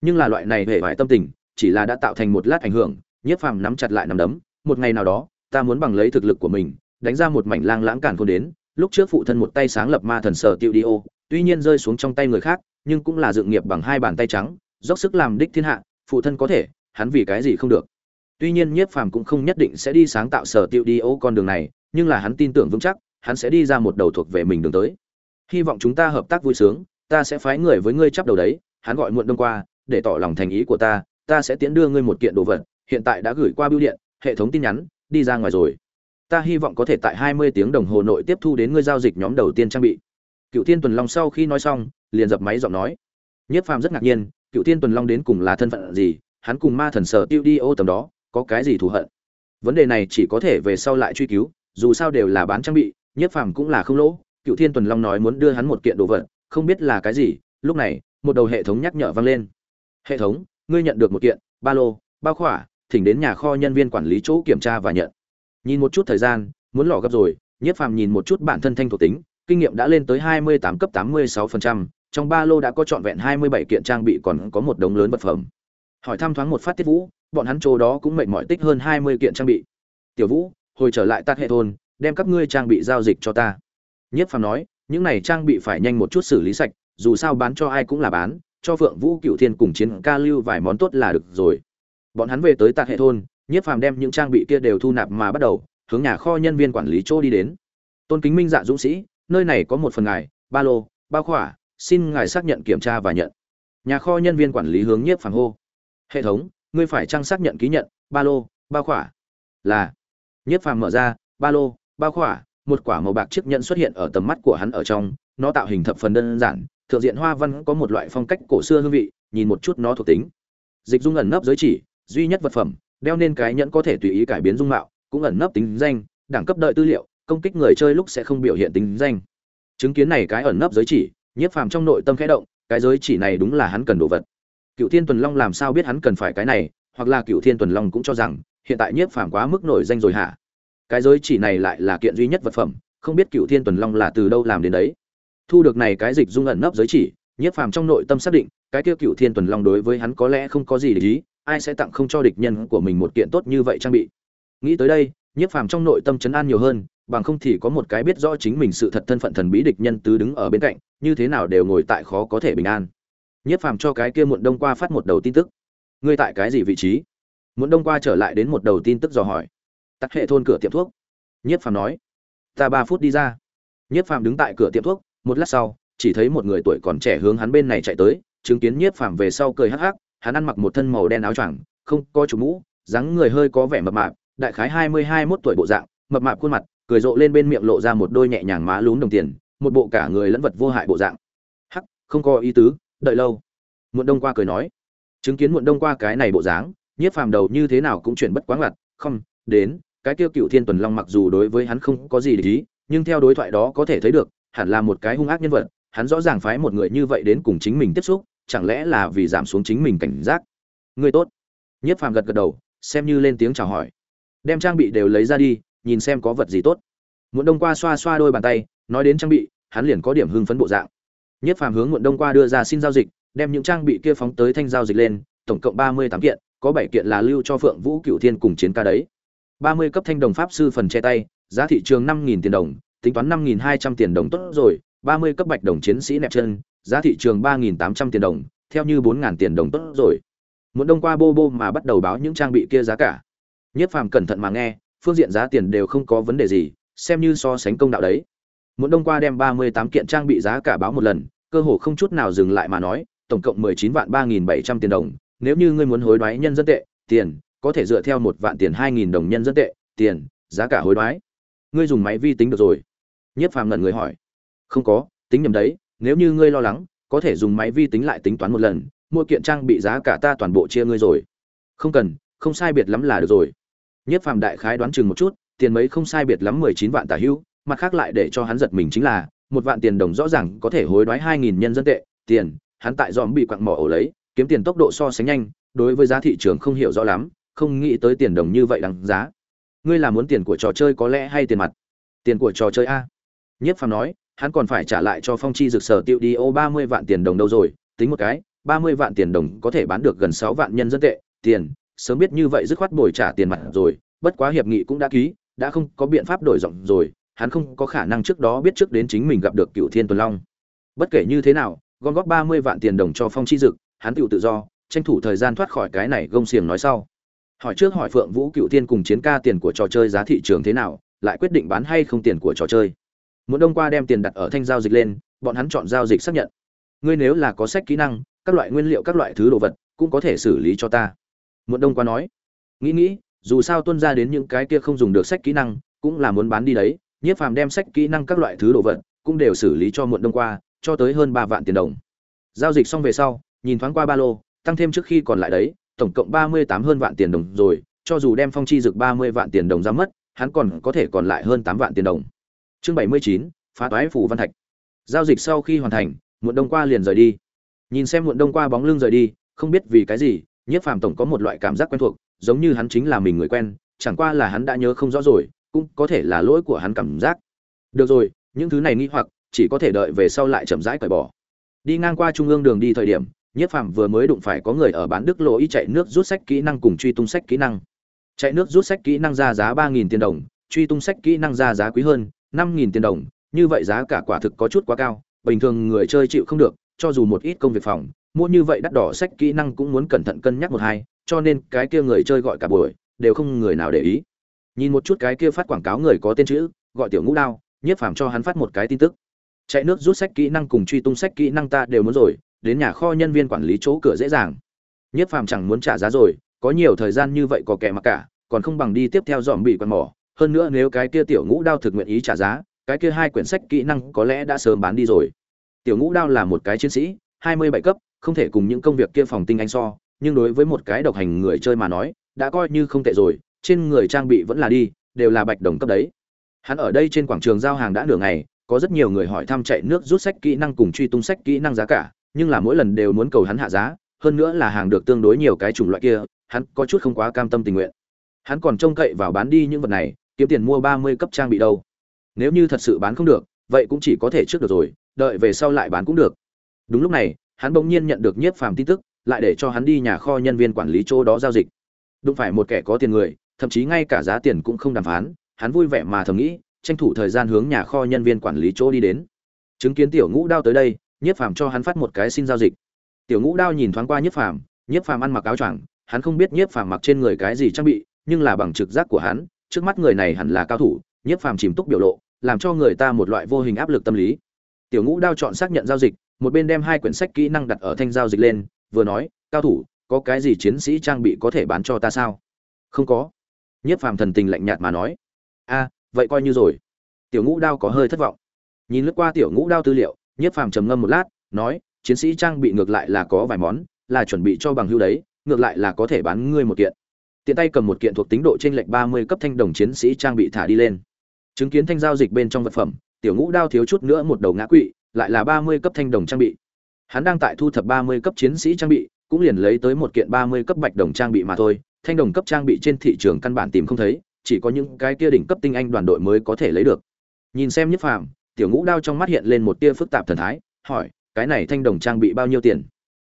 Nhưng là loại này hề vải tâm tình, chỉ là đã tạo thành một lát ảnh hưởng, nhiếp phàm nắm chặt lại nắm đấm, một ngày nào đó, ta muốn bằng lấy thực lực của mình, đánh ra một mảnh lang lãng cản khôn đến, lúc trước phụ thân một tay sáng lập ma thần sở tiêu đi ô tuy nhiên rơi xuống trong tay người khác nhưng cũng là dựng nghiệp bằng hai bàn tay trắng, dốc sức làm đích thiên hạ, phụ thân có thể, hắn vì cái gì không được. Tuy nhiên nhiếp phàm cũng không nhất định sẽ đi sáng tạo sở tiêu đi ô con đường này, nhưng là hắn tin tưởng vững chắc, hắn sẽ đi ra một đầu thuộc về mình đường tới. Hy vọng chúng ta hợp tác vui sướng, ta sẽ phái người với ngươi chấp đầu đấy, hắn gọi muộn đông qua, để tỏ lòng thành ý của ta ta sẽ tiễn đưa ngươi một kiện đồ vật, hiện tại đã gửi qua bưu điện, hệ thống tin nhắn, đi ra ngoài rồi. Ta hy vọng có thể tại hai mươi tiếng đồng hồ nội tiếp thu đến ngươi giao dịch nhóm đầu tiên trang bị. Cựu thiên tuần long sau khi nói xong liền dập máy giọng nói. Nhiếp phàm rất ngạc nhiên cựu thiên tuần long đến cùng là thân phận gì hắn cùng ma thần sở tiêu đi ô tầm đó có cái gì thù hận? Vấn đề này chỉ có thể về sau lại truy cứu dù sao đều là bán trang bị nhiếp phàm cũng là không lỗ. Cựu thiên tuần long nói muốn đưa hắn một kiện đồ vật không biết là cái gì lúc này một đầu hệ thống nhắc nhở vang lên. Hệ thống ngươi nhận được một kiện ba lô bao khỏa thỉnh đến nhà kho nhân viên quản lý chỗ kiểm tra và nhận. Nhìn một chút thời gian muốn lò gấp rồi nhiếp phàm nhìn một chút bản thân thanh thuộc tính kinh nghiệm đã lên tới 28 cấp 86%, trong ba lô đã có trọn vẹn hai mươi bảy kiện trang bị còn có một đống lớn vật phẩm. Hỏi thăm thoáng một phát tiết vũ, bọn hắn chỗ đó cũng mệt mỏi tích hơn hai mươi kiện trang bị. Tiểu vũ, hồi trở lại tát hệ thôn, đem các ngươi trang bị giao dịch cho ta. Nhất phàm nói, những này trang bị phải nhanh một chút xử lý sạch, dù sao bán cho ai cũng là bán, cho phượng vũ cựu thiên cùng chiến ca lưu vài món tốt là được rồi. Bọn hắn về tới tạc hệ thôn nhiếp phàm đem những trang bị kia đều thu nạp mà bắt đầu, hướng nhà kho nhân viên quản lý chỗ đi đến. Tôn kính minh dạ dũng sĩ, nơi này có một phần ngài, ba lô, bao khỏa xin ngài xác nhận kiểm tra và nhận. Nhà kho nhân viên quản lý hướng nhiếp phàm hô. Hệ thống, ngươi phải trang xác nhận ký nhận, ba lô bao khỏa. Là. Nhiếp phàm mở ra, ba lô bao khỏa, một quả màu bạc chiếc nhẫn xuất hiện ở tầm mắt của hắn ở trong, nó tạo hình thập phần đơn giản, thượng diện hoa văn có một loại phong cách cổ xưa hương vị, nhìn một chút nó thuộc tính. Dịch dung ẩn nấp giới chỉ, duy nhất vật phẩm, đeo nên cái nhẫn có thể tùy ý cải biến dung mạo, cũng ẩn nấp tính danh, đẳng cấp đợi tư liệu, công kích người chơi lúc sẽ không biểu hiện tính danh. Chứng kiến này cái ẩn nấp giới chỉ Nhiếp Phàm trong nội tâm khẽ động, cái giới chỉ này đúng là hắn cần đồ vật. Cựu Thiên Tuần Long làm sao biết hắn cần phải cái này, hoặc là Cựu Thiên Tuần Long cũng cho rằng, hiện tại Nhiếp Phàm quá mức nổi danh rồi hả? Cái giới chỉ này lại là kiện duy nhất vật phẩm, không biết Cựu Thiên Tuần Long là từ đâu làm đến đấy. Thu được này cái dịch dung ẩn nấp giới chỉ, Nhiếp Phàm trong nội tâm xác định, cái kia Cựu Thiên Tuần Long đối với hắn có lẽ không có gì để ý, ai sẽ tặng không cho địch nhân của mình một kiện tốt như vậy trang bị. Nghĩ tới đây, Nhiếp Phàm trong nội tâm trấn an nhiều hơn, bằng không thì có một cái biết rõ chính mình sự thật thân phận thần bí địch nhân tứ đứng ở bên cạnh, như thế nào đều ngồi tại khó có thể bình an. Nhiếp Phàm cho cái kia muộn đông qua phát một đầu tin tức. Ngươi tại cái gì vị trí? Muộn đông qua trở lại đến một đầu tin tức dò hỏi. Tắt hệ thôn cửa tiệm thuốc. Nhiếp Phàm nói. Ta ba phút đi ra. Nhiếp Phàm đứng tại cửa tiệm thuốc, một lát sau, chỉ thấy một người tuổi còn trẻ hướng hắn bên này chạy tới, chứng kiến Nhiếp Phàm về sau cười hắc hắc, hắn ăn mặc một thân màu đen áo choàng, không có chủ mũ, dáng người hơi có vẻ mập mạp, đại khái hai mươi hai 21 tuổi bộ dạng, mập mạp khuôn mặt, cười rộ lên bên miệng lộ ra một đôi nhẹ nhàng má lún đồng tiền, một bộ cả người lẫn vật vô hại bộ dạng. Hắc, không có ý tứ, đợi lâu. Muộn Đông qua cười nói, chứng kiến Muộn Đông qua cái này bộ dáng, Nhiếp Phàm đầu như thế nào cũng chuyển bất quá ngặt, không, đến, cái tiêu cựu Thiên Tuần Long mặc dù đối với hắn không có gì để ý, nhưng theo đối thoại đó có thể thấy được, hẳn là một cái hung ác nhân vật, hắn rõ ràng phái một người như vậy đến cùng chính mình tiếp xúc, chẳng lẽ là vì giảm xuống chính mình cảnh giác. Người tốt. Nhiếp Phàm gật gật đầu, xem như lên tiếng chào hỏi. Đem trang bị đều lấy ra đi, nhìn xem có vật gì tốt. Muộn đông qua xoa xoa đôi bàn tay, nói đến trang bị, hắn liền có điểm hưng phấn bộ dạng. Nhất phàm hướng muộn đông qua đưa ra xin giao dịch, đem những trang bị kia phóng tới thanh giao dịch lên, tổng cộng ba mươi tám kiện, có bảy kiện là lưu cho phượng vũ cựu thiên cùng chiến ca đấy. ba mươi cấp thanh đồng pháp sư phần che tay, giá thị trường năm nghìn tiền đồng, tính toán năm nghìn hai trăm tiền đồng tốt rồi, ba mươi cấp bạch đồng chiến sĩ nẹp chân, giá thị trường ba nghìn tám trăm tiền đồng, theo như bốn ngàn tiền đồng tốt rồi. Muộn đông qua bô bô mà bắt đầu báo những trang bị kia giá cả. Nhất phàm cẩn thận mà nghe phương diện giá tiền đều không có vấn đề gì, xem như so sánh công đạo đấy. Muốn đông qua đem ba mươi tám kiện trang bị giá cả báo một lần, cơ hồ không chút nào dừng lại mà nói, tổng cộng mười chín vạn ba nghìn bảy trăm tiền đồng, nếu như ngươi muốn hối đoái nhân dân tệ, tiền, có thể dựa theo một vạn tiền hai nghìn đồng nhân dân tệ, tiền, giá cả hối đoái. Ngươi dùng máy vi tính được rồi. Nhất phàm ngẩn người hỏi. Không có, tính nhầm đấy, nếu như ngươi lo lắng, có thể dùng máy vi tính lại tính toán một lần, mua kiện trang bị giá cả ta toàn bộ chia ngươi rồi. Không cần, không sai biệt lắm là được rồi. Nhất Phàm đại khái đoán chừng một chút, tiền mấy không sai biệt lắm 19 vạn tả hữu, mặt khác lại để cho hắn giật mình chính là, một vạn tiền đồng rõ ràng có thể hối đoái 2000 nhân dân tệ, tiền, hắn tại dòm bị quặng mỏ ổ lấy, kiếm tiền tốc độ so sánh nhanh, đối với giá thị trường không hiểu rõ lắm, không nghĩ tới tiền đồng như vậy đáng giá. Ngươi là muốn tiền của trò chơi có lẽ hay tiền mặt? Tiền của trò chơi a? Nhất Phàm nói, hắn còn phải trả lại cho Phong Chi dực Sở Tiêu Dio 30 vạn tiền đồng đâu rồi, tính một cái, 30 vạn tiền đồng có thể bán được gần 6 vạn nhân dân tệ, tiền, sớm biết như vậy dứt khoát bồi trả tiền mặt rồi, bất quá hiệp nghị cũng đã ký, đã không có biện pháp đổi giọng rồi, hắn không có khả năng trước đó biết trước đến chính mình gặp được Cựu Thiên Tuần Long. Bất kể như thế nào, gom góp 30 vạn tiền đồng cho Phong Chi Dực, hắn tự tự do, tranh thủ thời gian thoát khỏi cái này gông xiềng nói sau. Hỏi trước hỏi Phượng Vũ Cựu Thiên cùng chiến ca tiền của trò chơi giá thị trường thế nào, lại quyết định bán hay không tiền của trò chơi. Muốn đông qua đem tiền đặt ở thanh giao dịch lên, bọn hắn chọn giao dịch xác nhận. Ngươi nếu là có sách kỹ năng, các loại nguyên liệu các loại thứ đồ vật, cũng có thể xử lý cho ta muộn đông qua nói, nghĩ nghĩ, dù sao tuân ra đến những cái kia không dùng được sách kỹ năng, cũng là muốn bán đi đấy. Nhiếp phàm đem sách kỹ năng các loại thứ đồ vật cũng đều xử lý cho muộn đông qua, cho tới hơn ba vạn tiền đồng. Giao dịch xong về sau, nhìn thoáng qua ba lô, tăng thêm trước khi còn lại đấy, tổng cộng ba mươi tám hơn vạn tiền đồng rồi, cho dù đem phong chi dực ba mươi vạn tiền đồng ra mất, hắn còn có thể còn lại hơn tám vạn tiền đồng. Chương bảy mươi chín, phá toái phủ văn thạch. Giao dịch sau khi hoàn thành, muộn đông qua liền rời đi. Nhìn xem muộn đông qua bóng lưng rời đi, không biết vì cái gì Nhiếp Phàm tổng có một loại cảm giác quen thuộc, giống như hắn chính là mình người quen, chẳng qua là hắn đã nhớ không rõ rồi, cũng có thể là lỗi của hắn cảm giác. Được rồi, những thứ này nghi hoặc chỉ có thể đợi về sau lại chậm rãi cởi bỏ. Đi ngang qua trung ương đường đi thời điểm, Nhiếp Phàm vừa mới đụng phải có người ở bán Đức Lỗ y chạy nước rút sách kỹ năng cùng truy tung sách kỹ năng. Chạy nước rút sách kỹ năng ra giá 3000 tiền đồng, truy tung sách kỹ năng ra giá quý hơn, 5000 tiền đồng, như vậy giá cả quả thực có chút quá cao, bình thường người chơi chịu không được, cho dù một ít công việc phòng, mua như vậy đắt đỏ sách kỹ năng cũng muốn cẩn thận cân nhắc một hai, cho nên cái kia người chơi gọi cả buổi, đều không người nào để ý. Nhìn một chút cái kia phát quảng cáo người có tên chữ, gọi tiểu ngũ đao, nhiếp phàm cho hắn phát một cái tin tức. Chạy nước rút sách kỹ năng cùng truy tung sách kỹ năng ta đều muốn rồi, đến nhà kho nhân viên quản lý chỗ cửa dễ dàng. Nhiếp phàm chẳng muốn trả giá rồi, có nhiều thời gian như vậy có kẻ mặc cả, còn không bằng đi tiếp theo dòm bị quần mỏ. Hơn nữa nếu cái kia tiểu ngũ đao thực nguyện ý trả giá, cái kia hai quyển sách kỹ năng có lẽ đã sớm bán đi rồi. Tiểu ngũ đao là một cái chiến sĩ, hai mươi bảy cấp không thể cùng những công việc kia phòng tinh anh so, nhưng đối với một cái độc hành người chơi mà nói, đã coi như không tệ rồi, trên người trang bị vẫn là đi, đều là bạch đồng cấp đấy. Hắn ở đây trên quảng trường giao hàng đã nửa ngày, có rất nhiều người hỏi thăm chạy nước rút sách kỹ năng cùng truy tung sách kỹ năng giá cả nhưng là mỗi lần đều muốn cầu hắn hạ giá hơn nữa là hàng được tương đối nhiều cái chủng loại kia hắn có chút không quá cam tâm tình nguyện. Hắn còn trông cậy vào bán đi những vật này kiếm tiền mua ba mươi cấp trang bị đâu. Nếu như thật sự bán không được vậy cũng chỉ có thể trước được rồi đợi về sau lại bán cũng được. Đúng lúc này hắn bỗng nhiên nhận được nhiếp phàm tin tức, lại để cho hắn đi nhà kho nhân viên quản lý chỗ đó giao dịch. Đúng phải một kẻ có tiền người, thậm chí ngay cả giá tiền cũng không đàm phán, hắn vui vẻ mà thầm nghĩ, tranh thủ thời gian hướng nhà kho nhân viên quản lý chỗ đi đến. Chứng kiến tiểu ngũ đao tới đây, nhiếp phàm cho hắn phát một cái xin giao dịch. Tiểu ngũ đao nhìn thoáng qua nhiếp phàm nhiếp phàm ăn mặc áo choàng, hắn không biết nhiếp phàm mặc trên người cái gì trang bị, nhưng là bằng trực giác của hắn, trước mắt người này hẳn là cao thủ, nhiếp phàm chìm túc biểu lộ, làm cho người ta một loại vô hình áp lực tâm lý. Tiểu ngũ đao chọn xác nhận giao dịch một bên đem hai quyển sách kỹ năng đặt ở thanh giao dịch lên, vừa nói, cao thủ, có cái gì chiến sĩ trang bị có thể bán cho ta sao? Không có. Nhiếp phàm thần tình lạnh nhạt mà nói, a, vậy coi như rồi. Tiểu ngũ đao có hơi thất vọng. Nhìn lướt qua tiểu ngũ đao tư liệu, nhiếp phàm trầm ngâm một lát, nói, chiến sĩ trang bị ngược lại là có vài món, là chuẩn bị cho bằng hưu đấy, ngược lại là có thể bán ngươi một kiện. Tiện tay cầm một kiện thuộc tính độ trên lệnh ba mươi cấp thanh đồng chiến sĩ trang bị thả đi lên. Chứng kiến thanh giao dịch bên trong vật phẩm, tiểu ngũ đao thiếu chút nữa một đầu ngã quỵ lại là ba mươi cấp thanh đồng trang bị. Hắn đang tại thu thập ba mươi cấp chiến sĩ trang bị, cũng liền lấy tới một kiện ba mươi cấp bạch đồng trang bị mà thôi. Thanh đồng cấp trang bị trên thị trường căn bản tìm không thấy, chỉ có những cái kia đỉnh cấp tinh anh đoàn đội mới có thể lấy được. Nhìn xem nhất phàm, tiểu ngũ đao trong mắt hiện lên một tia phức tạp thần thái, hỏi, cái này thanh đồng trang bị bao nhiêu tiền?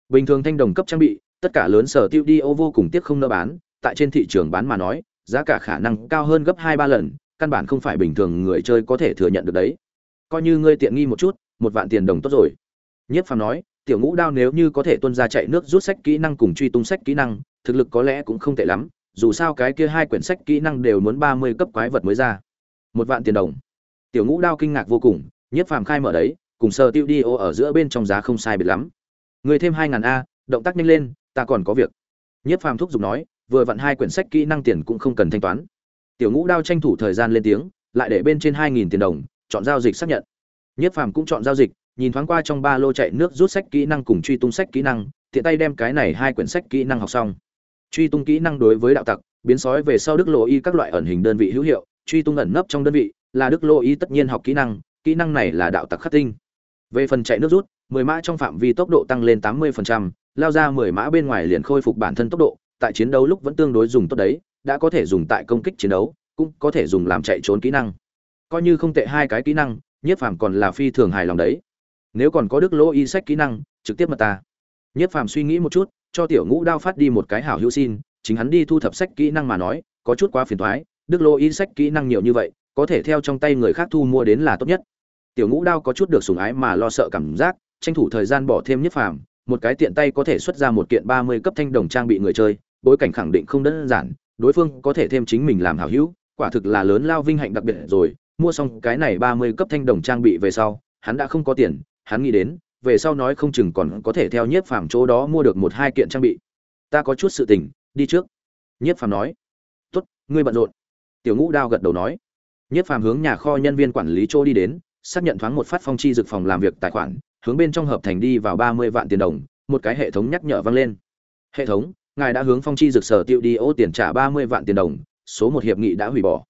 Bình thường thanh đồng cấp trang bị, tất cả lớn sở tiêu đi ô vô cùng tiếc không nỡ bán, tại trên thị trường bán mà nói, giá cả khả năng cao hơn gấp hai ba lần, căn bản không phải bình thường người chơi có thể thừa nhận được đấy. Coi như ngươi tiện nghi một chút một vạn tiền đồng tốt rồi. Nhất phàm nói, tiểu ngũ đao nếu như có thể tuân ra chạy nước rút sách kỹ năng cùng truy tung sách kỹ năng, thực lực có lẽ cũng không tệ lắm, dù sao cái kia hai quyển sách kỹ năng đều muốn ba mươi cấp quái vật mới ra. Một vạn tiền đồng. Tiểu ngũ đao kinh ngạc vô cùng, nhất phàm khai mở đấy, cùng sơ tiêu đi ô ở giữa bên trong giá không sai biệt lắm. Người thêm hai ngàn a, động tác nhanh lên, ta còn có việc. Nhất phàm thúc giục nói, vừa vặn hai quyển sách kỹ năng tiền cũng không cần thanh toán. Tiểu ngũ đao tranh thủ thời gian lên tiếng, lại để bên trên hai nghìn tiền đồng, chọn giao dịch xác nhận nhất phàm cũng chọn giao dịch nhìn thoáng qua trong ba lô chạy nước rút sách kỹ năng cùng truy tung sách kỹ năng tiện tay đem cái này hai quyển sách kỹ năng học xong. Truy tung kỹ năng đối với đạo tặc biến sói về sau đức lộ y các loại ẩn hình đơn vị hữu hiệu truy tung ẩn nấp trong đơn vị là đức lộ y tất nhiên học kỹ năng kỹ năng này là đạo tặc khắc tinh. Về phần chạy nước rút mười mã trong phạm vi tốc độ tăng lên tám mươi phần trăm, lao ra mười mã bên ngoài liền khôi phục bản thân tốc độ tại chiến đấu lúc vẫn tương đối dùng tốt đấy đã có thể dùng tại công kích chiến đấu cũng có thể dùng làm chạy trốn kỹ năng. Coi như không tệ hai cái kỹ năng nhiếp phàm còn là phi thường hài lòng đấy. Nếu còn có đức lỗ y sách kỹ năng, trực tiếp mà ta. Nhiếp phàm suy nghĩ một chút, cho tiểu ngũ đao phát đi một cái hảo hữu xin, chính hắn đi thu thập sách kỹ năng mà nói, có chút quá phiền thoái đức lỗ y sách kỹ năng nhiều như vậy, có thể theo trong tay người khác thu mua đến là tốt nhất. Tiểu ngũ đao có chút được sùng ái mà lo sợ cảm giác, tranh thủ thời gian bỏ thêm nhiếp phàm, một cái tiện tay có thể xuất ra một kiện ba mươi cấp thanh đồng trang bị người chơi, bối cảnh khẳng định không đơn giản, đối phương có thể thêm chính mình làm hảo hữu, quả thực là lớn lao vinh hạnh đặc biệt rồi mua xong cái này ba mươi cấp thanh đồng trang bị về sau, hắn đã không có tiền, hắn nghĩ đến, về sau nói không chừng còn có thể theo nhiếp phàm chỗ đó mua được một hai kiện trang bị. Ta có chút sự tình, đi trước. Nhiếp phàm nói. Tốt, ngươi bận rộn. Tiểu ngũ đao gật đầu nói. Nhiếp phàm hướng nhà kho nhân viên quản lý chỗ đi đến, xác nhận thoáng một phát phong chi dược phòng làm việc tài khoản, hướng bên trong hợp thành đi vào ba mươi vạn tiền đồng, một cái hệ thống nhắc nhở vang lên. Hệ thống, ngài đã hướng phong chi dược sở tiêu đi ô tiền trả ba mươi vạn tiền đồng, số một hiệp nghị đã hủy bỏ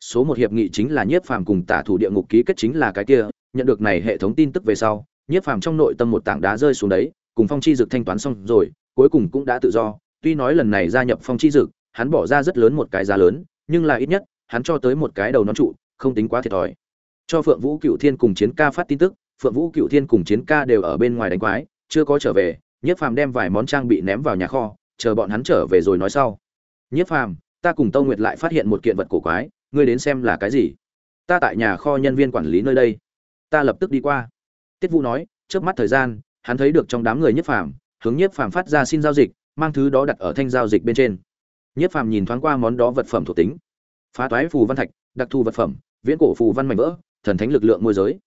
số một hiệp nghị chính là nhiếp phàm cùng tả thủ địa ngục ký kết chính là cái kia, nhận được này hệ thống tin tức về sau, nhiếp phàm trong nội tâm một tảng đá rơi xuống đấy, cùng phong chi dực thanh toán xong rồi, cuối cùng cũng đã tự do. Tuy nói lần này gia nhập phong chi dực, hắn bỏ ra rất lớn một cái giá lớn, nhưng là ít nhất, hắn cho tới một cái đầu nón trụ, không tính quá thiệt thòi. Cho phượng vũ cựu thiên cùng chiến ca phát tin tức, phượng vũ cựu thiên cùng chiến ca đều ở bên ngoài đánh quái, chưa có trở về, nhiếp phàm đem vài món trang bị ném vào nhà kho, chờ bọn hắn trở về rồi nói sau. Nhiếp phàm, ta cùng tâu nguyệt lại phát hiện một kiện vật cổ quái ngươi đến xem là cái gì? Ta tại nhà kho nhân viên quản lý nơi đây. Ta lập tức đi qua. Tiết vũ nói trước mắt thời gian, hắn thấy được trong đám người Nhất phàm, hướng Nhất phàm phát ra xin giao dịch, mang thứ đó đặt ở thanh giao dịch bên trên. Nhất phàm nhìn thoáng qua món đó vật phẩm thuộc tính. Phá toái phù văn thạch, đặc thù vật phẩm, viễn cổ phù văn mảnh vỡ, thần thánh lực lượng môi giới.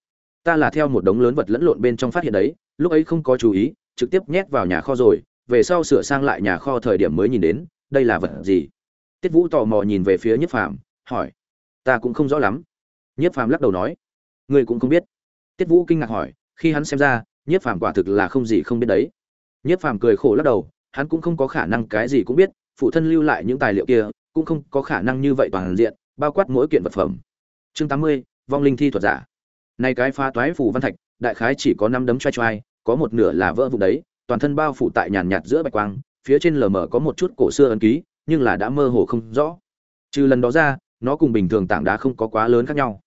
Ta là theo một đống lớn vật lẫn lộn bên trong phát hiện đấy, lúc ấy không có chú ý, trực tiếp nhét vào nhà kho rồi, về sau sửa sang lại nhà kho thời điểm mới nhìn đến, đây là vật gì? Tiết vũ tò mò nhìn về phía Nhất phàm, hỏi ta cũng không rõ lắm. Nhiếp phàm lắc đầu nói ngươi cũng không biết. Tiết vũ kinh ngạc hỏi khi hắn xem ra nhiếp phàm quả thực là không gì không biết đấy. Nhiếp phàm cười khổ lắc đầu hắn cũng không có khả năng cái gì cũng biết phụ thân lưu lại những tài liệu kia cũng không có khả năng như vậy toàn diện bao quát mỗi kiện vật phẩm. Chương tám mươi vong linh thi thuật giả. Nay cái phá toái phù văn thạch, đại khái chỉ có năm đấm choai choai, có một nửa là vỡ vụn đấy, toàn thân bao phủ tại nhàn nhạt giữa bạch quang, phía trên lờ mờ có một chút cổ xưa ấn ký, nhưng là đã mơ hồ không rõ. Trừ lần đó ra, nó cùng bình thường tảng đá không có quá lớn khác nhau.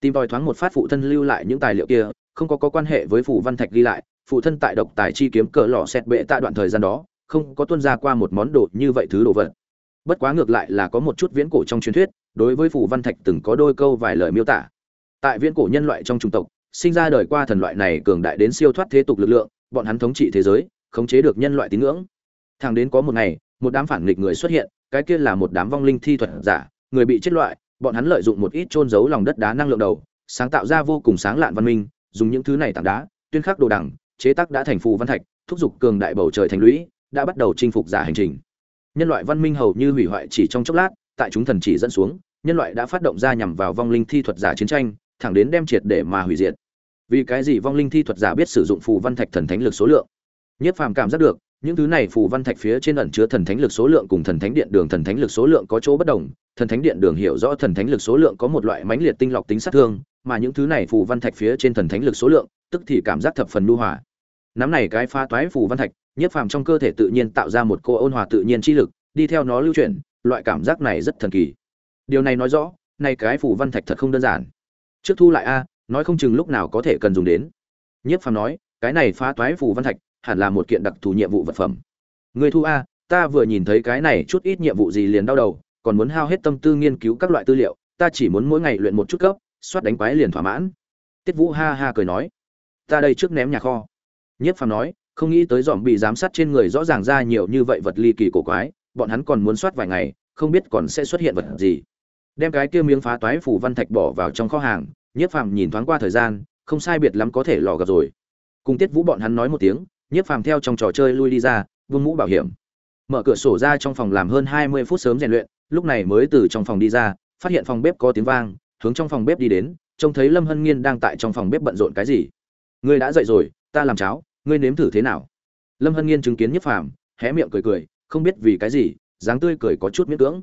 Tìm tòi thoáng một phát phụ thân lưu lại những tài liệu kia, không có có quan hệ với phủ văn thạch ghi lại, phụ thân tại độc tài chi kiếm cỡ lò xét bệ tại đoạn thời gian đó, không có tuân ra qua một món đồ như vậy thứ đồ vật. Bất quá ngược lại là có một chút viễn cổ trong truyền thuyết, đối với phủ văn thạch từng có đôi câu vài lời miêu tả. Tại viễn cổ nhân loại trong chủng tộc, sinh ra đời qua thần loại này cường đại đến siêu thoát thế tục lực lượng, bọn hắn thống trị thế giới, khống chế được nhân loại tín ngưỡng. Thẳng đến có một ngày, một đám phản nghịch người xuất hiện, cái kia là một đám vong linh thi thuật giả, người bị chết loại, bọn hắn lợi dụng một ít trôn giấu lòng đất đá năng lượng đầu, sáng tạo ra vô cùng sáng lạn văn minh, dùng những thứ này tảng đá, tuyên khắc đồ đằng, chế tác đã thành phù văn thạch, thúc giục cường đại bầu trời thành lũy, đã bắt đầu chinh phục giả hành trình. Nhân loại văn minh hầu như hủy hoại chỉ trong chốc lát, tại chúng thần chỉ dẫn xuống, nhân loại đã phát động ra nhằm vào vong linh thi thuật giả chiến tranh, thẳng đến đem triệt để mà hủy diệt. Vì cái gì vong linh thi thuật giả biết sử dụng phù văn thạch thần thánh lực số lượng? Nhất phàm cảm giác được, những thứ này phù văn thạch phía trên ẩn chứa thần thánh lực số lượng cùng thần thánh điện đường thần thánh lực số lượng có chỗ bất đồng, thần thánh điện đường hiểu rõ thần thánh lực số lượng có một loại mãnh liệt tinh lọc tính sát thương, mà những thứ này phù văn thạch phía trên thần thánh lực số lượng, tức thì cảm giác thập phần nhu hòa. Nắm này cái pha toái phù văn thạch, nhất phàm trong cơ thể tự nhiên tạo ra một cô ôn hòa tự nhiên chi lực, đi theo nó lưu chuyển, loại cảm giác này rất thần kỳ. Điều này nói rõ, này cái phù văn thạch thật không đơn giản. Trước thu lại a, nói không chừng lúc nào có thể cần dùng đến. Nhất phàm nói, cái này phá toái phù văn thạch, hẳn là một kiện đặc thù nhiệm vụ vật phẩm. Người thu a, ta vừa nhìn thấy cái này chút ít nhiệm vụ gì liền đau đầu, còn muốn hao hết tâm tư nghiên cứu các loại tư liệu, ta chỉ muốn mỗi ngày luyện một chút cấp, soát đánh quái liền thỏa mãn. Tiết Vũ ha ha cười nói, ta đây trước ném nhà kho. Nhất phàm nói, không nghĩ tới dòm bị giám sát trên người rõ ràng ra nhiều như vậy vật ly kỳ cổ quái, bọn hắn còn muốn soát vài ngày, không biết còn sẽ xuất hiện vật gì. Đem cái kia miếng phá toái phủ văn thạch bỏ vào trong kho hàng, Nhất phàm nhìn thoáng qua thời gian, không sai biệt lắm có thể lò gặp rồi. Cùng Tiết Vũ bọn hắn nói một tiếng, nhiếp phàm theo trong trò chơi lui đi ra, vương mũ bảo hiểm. Mở cửa sổ ra trong phòng làm hơn 20 phút sớm rèn luyện, lúc này mới từ trong phòng đi ra, phát hiện phòng bếp có tiếng vang, hướng trong phòng bếp đi đến, trông thấy Lâm Hân Nghiên đang tại trong phòng bếp bận rộn cái gì. "Ngươi đã dậy rồi, ta làm cháo, ngươi nếm thử thế nào?" Lâm Hân Nghiên chứng kiến Nhiếp Phàm, hé miệng cười cười, không biết vì cái gì, dáng tươi cười có chút miễn cưỡng.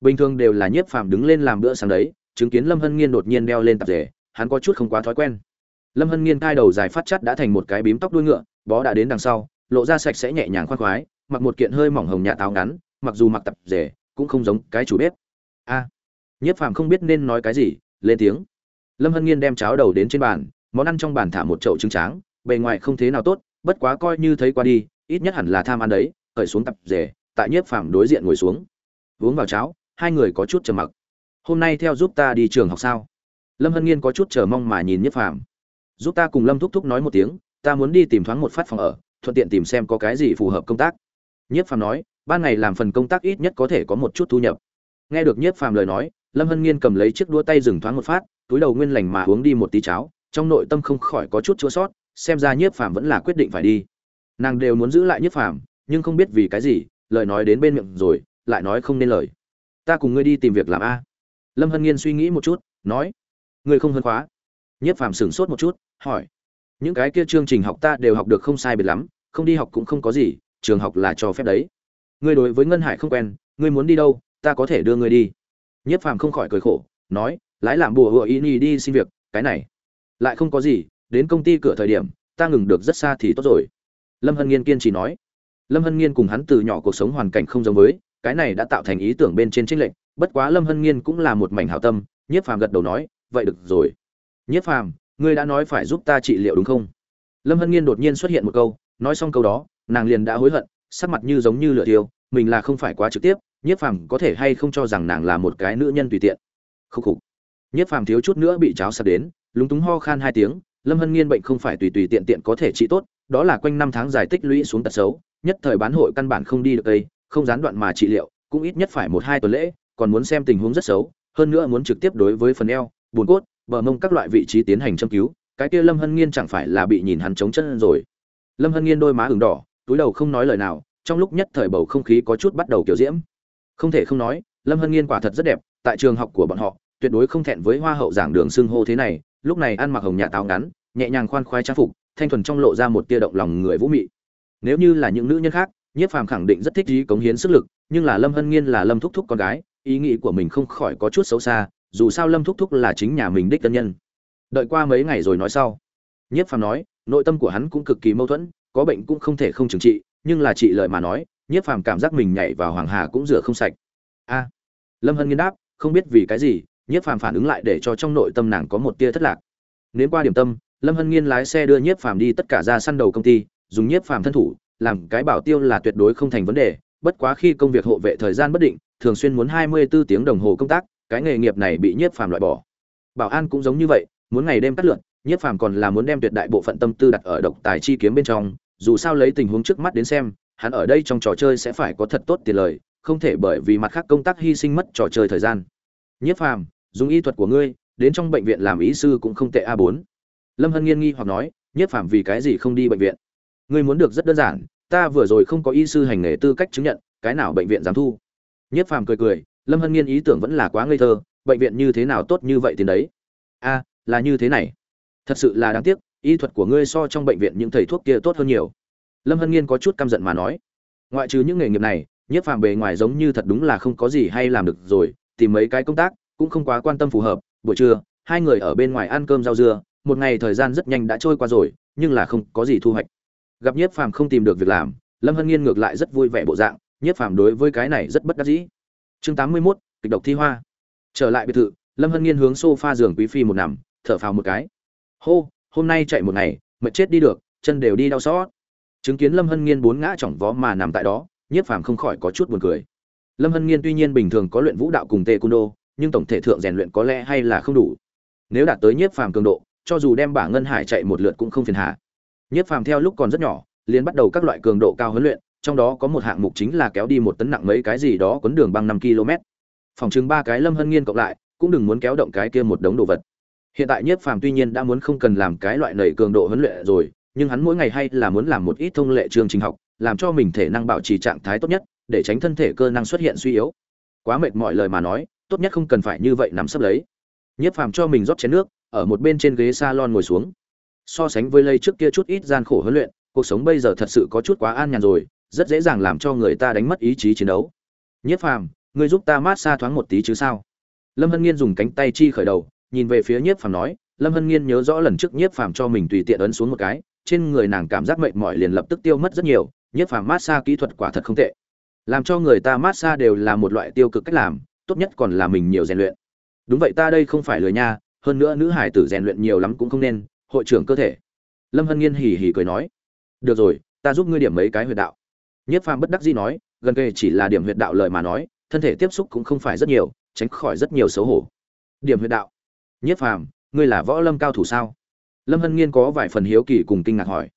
Bình thường đều là Nhiếp Phàm đứng lên làm bữa sáng đấy, chứng kiến Lâm Hân Nghiên đột nhiên đeo lên tạp rể hắn có chút không quá thói quen. Lâm Hân Nghiên thai đầu dài phát chắt đã thành một cái bím tóc đuôi ngựa, bó đã đến đằng sau, lộ ra sạch sẽ nhẹ nhàng khoan khoái, mặc một kiện hơi mỏng hồng nhạt áo ngắn, mặc dù mặc tập rể, cũng không giống cái chủ bếp. A. À, Nhiếp Phàm không biết nên nói cái gì, lên tiếng. Lâm Hân Nghiên đem cháo đầu đến trên bàn, món ăn trong bàn thả một chậu trứng tráng, bề ngoài không thế nào tốt, bất quá coi như thấy qua đi, ít nhất hẳn là tham ăn đấy, cởi xuống tập rể, tại Nhiếp Phàm đối diện ngồi xuống. Uống vào cháo, hai người có chút trầm mặc. Hôm nay theo giúp ta đi trường học sao? Lâm Hân Nghiên có chút chờ mong mà nhìn Nhiếp Phàm. Giúp ta cùng Lâm Thúc Thúc nói một tiếng, ta muốn đi tìm thoáng một phát phòng ở, thuận tiện tìm xem có cái gì phù hợp công tác. Nhiếp Phàm nói, ban ngày làm phần công tác ít nhất có thể có một chút thu nhập. Nghe được Nhiếp Phàm lời nói, Lâm Hân Nghiên cầm lấy chiếc đũa tay dừng thoáng một phát, túi đầu nguyên lành mà uống đi một tí cháo, trong nội tâm không khỏi có chút chua sót. xem ra Nhiếp Phàm vẫn là quyết định phải đi. Nàng đều muốn giữ lại Nhiếp Phàm, nhưng không biết vì cái gì, lời nói đến bên miệng rồi, lại nói không nên lời. Ta cùng ngươi đi tìm việc làm a. Lâm Hân Nghiên suy nghĩ một chút, nói, ngươi không hơn khóa. Nhiếp Phàm sững sốt một chút, hỏi, những cái kia chương trình học ta đều học được không sai biệt lắm, không đi học cũng không có gì, trường học là cho phép đấy. Ngươi đối với Ngân Hải không quen, ngươi muốn đi đâu, ta có thể đưa ngươi đi. Nhiếp Phàm không khỏi cười khổ, nói, lái làm bùa hựa ý nhì đi xin việc, cái này lại không có gì, đến công ty cửa thời điểm, ta ngừng được rất xa thì tốt rồi. Lâm Hân Nghiên kiên trì nói. Lâm Hân Nghiên cùng hắn từ nhỏ cuộc sống hoàn cảnh không giống với, cái này đã tạo thành ý tưởng bên trên chênh lệnh, bất quá Lâm Hân Nghiên cũng là một mảnh hảo tâm, Nhiếp Phàm gật đầu nói, vậy được rồi. Nhiếp Phàm, ngươi đã nói phải giúp ta trị liệu đúng không? Lâm Hân Nghiên đột nhiên xuất hiện một câu, nói xong câu đó, nàng liền đã hối hận, sắc mặt như giống như lửa tiêu, mình là không phải quá trực tiếp, Nhiếp Phàm có thể hay không cho rằng nàng là một cái nữ nhân tùy tiện. Khúc khục. Nhiếp Phàm thiếu chút nữa bị cháo sặc đến, lúng túng ho khan hai tiếng, Lâm Hân Nghiên bệnh không phải tùy tùy tiện tiện có thể trị tốt, đó là quanh năm tháng dài tích lũy xuống tật xấu, nhất thời bán hội căn bản không đi được đây, không gián đoạn mà trị liệu, cũng ít nhất phải một hai tuần lễ, còn muốn xem tình huống rất xấu, hơn nữa muốn trực tiếp đối với phần eo, buồn cốt, bờ mông các loại vị trí tiến hành châm cứu, cái kia Lâm Hân Nghiên chẳng phải là bị nhìn hắn chống chân rồi. Lâm Hân Nghiên đôi má ửng đỏ, túi đầu không nói lời nào, trong lúc nhất thời bầu không khí có chút bắt đầu kiểu diễm không thể không nói lâm hân nghiên quả thật rất đẹp tại trường học của bọn họ tuyệt đối không thẹn với hoa hậu giảng đường xưng hô thế này lúc này ăn mặc hồng nhà táo ngắn nhẹ nhàng khoan khoái trang phục thanh thuần trong lộ ra một tia động lòng người vũ mị nếu như là những nữ nhân khác nhiếp phàm khẳng định rất thích ý cống hiến sức lực nhưng là lâm hân nghiên là lâm thúc thúc con gái ý nghĩ của mình không khỏi có chút xấu xa dù sao lâm thúc thúc là chính nhà mình đích tân nhân. Đợi qua mấy ngày rồi nói sau, nhiếp phàm nói, nội tâm của hắn cũng cực kỳ mâu thuẫn, có bệnh cũng không thể không trừng trị, nhưng là trị lợi mà nói, nhiếp phàm cảm giác mình nhảy vào hoàng hà cũng rửa không sạch. A, lâm hân nghiên đáp, không biết vì cái gì, nhiếp phàm phản ứng lại để cho trong nội tâm nàng có một tia thất lạc. Nếu qua điểm tâm, lâm hân nghiên lái xe đưa nhiếp phàm đi tất cả ra săn đầu công ty, dùng nhiếp phàm thân thủ, làm cái bảo tiêu là tuyệt đối không thành vấn đề, bất quá khi công việc hộ vệ thời gian bất định, thường xuyên muốn hai mươi 24 tiếng đồng hồ công tác cái nghề nghiệp này bị nhiếp phàm loại bỏ. Bảo an cũng giống như vậy, muốn ngày đêm cắt lượn, nhiếp phàm còn là muốn đem tuyệt đại bộ phận tâm tư đặt ở độc tài chi kiếm bên trong, dù sao lấy tình huống trước mắt đến xem, hắn ở đây trong trò chơi sẽ phải có thật tốt tiền lời, không thể bởi vì mặt khác công tác hy sinh mất trò chơi thời gian. Nhiếp phàm, dùng y thuật của ngươi, đến trong bệnh viện làm ý sư cũng không tệ a bốn. Lâm hân nghiên nghi hoặc nói, nhiếp phàm vì cái gì không đi bệnh viện? Ngươi muốn được rất đơn giản, ta vừa rồi không có y sư hành nghề tư cách chứng nhận, cái nào bệnh viện dám thu? Nhiếp phàm cười cười lâm hân nghiên ý tưởng vẫn là quá ngây thơ, bệnh viện như thế nào tốt như vậy thì đấy? A, là như thế này. Thật sự là đáng tiếc, y thuật của ngươi so trong bệnh viện những thầy thuốc kia tốt hơn nhiều. Lâm hân nghiên có chút căm giận mà nói. Ngoại trừ những nghề nghiệp này, nhiếp phàm bề ngoài giống như thật đúng là không có gì hay làm được rồi, tìm mấy cái công tác, cũng không quá quan tâm phù hợp. Buổi trưa, hai người ở bên ngoài ăn cơm rau dưa, một ngày thời gian rất nhanh đã trôi qua rồi, nhưng là không có gì thu hoạch. Gặp nhiếp phàm không tìm được việc làm, lâm hân nghiên ngược lại rất vui vẻ bộ dạng, nhiếp phàm đối với cái này rất bất đắc dĩ chương tám mươi 81, kịch độc thi hoa. Trở lại biệt thự lâm hân nghiên hướng sofa giường quý phi một nằm thở phào một cái. Hô hôm nay chạy một ngày mệt chết đi được chân đều đi đau xót. Chứng kiến lâm hân nghiên bốn ngã chỏng vó mà nằm tại đó nhiếp phàm không khỏi có chút buồn cười. Lâm hân nghiên tuy nhiên bình thường có luyện vũ đạo cùng tê cung đô nhưng tổng thể thượng rèn luyện có lẽ hay là không đủ. Nếu đạt tới nhiếp phàm cường độ cho dù đem bả ngân hải chạy một lượt cũng không phiền hà. Nhiếp phàm theo lúc còn rất nhỏ liền bắt đầu các loại cường độ cao huấn luyện trong đó có một hạng mục chính là kéo đi một tấn nặng mấy cái gì đó quấn đường băng năm km. Phòng trưng ba cái lâm hân nghiên cộng lại, cũng đừng muốn kéo động cái kia một đống đồ vật. Hiện tại nhiếp phàm tuy nhiên đã muốn không cần làm cái loại nầy cường độ huấn luyện rồi, nhưng hắn mỗi ngày hay là muốn làm một ít thông lệ chương trình học, làm cho mình thể năng bảo trì trạng thái tốt nhất, để tránh thân thể cơ năng xuất hiện suy yếu. Quá mệt mỏi lời mà nói, tốt nhất không cần phải như vậy nắm sấp lấy. Nhiếp phàm cho mình rót chén nước, ở một bên trên ghế salon ngồi xuống. So sánh với lây trước kia chút ít gian khổ huấn luyện, cuộc sống bây giờ thật sự có chút quá an nhàn rồi rất dễ dàng làm cho người ta đánh mất ý chí chiến đấu. Nhiếp phàm, ngươi giúp ta mát xa thoáng một tí chứ sao? Lâm hân nghiên dùng cánh tay chi khởi đầu, nhìn về phía nhiếp phàm nói, lâm hân nghiên nhớ rõ lần trước nhiếp phàm cho mình tùy tiện ấn xuống một cái, trên người nàng cảm giác mệt mỏi liền lập tức tiêu mất rất nhiều nhiếp phàm mát xa kỹ thuật quả thật không tệ. Làm cho người ta mát xa đều là một loại tiêu cực cách làm, tốt nhất còn là mình nhiều rèn luyện. Đúng vậy ta đây không phải lười nha, hơn nữa nữ hải tử rèn luyện nhiều lắm cũng không nên, hội trưởng cơ thể. Lâm hân nghiên hì hì cười nói, được rồi, ta giúp ngươi điểm mấy cái huyệt đạo nhiếp phàm bất đắc dĩ nói, gần kề chỉ là điểm huyệt đạo lời mà nói, thân thể tiếp xúc cũng không phải rất nhiều, tránh khỏi rất nhiều xấu hổ. Điểm huyệt đạo. Nhiếp phàm, ngươi là võ lâm cao thủ sao? Lâm hân nghiên có vài phần hiếu kỳ cùng kinh ngạc hỏi.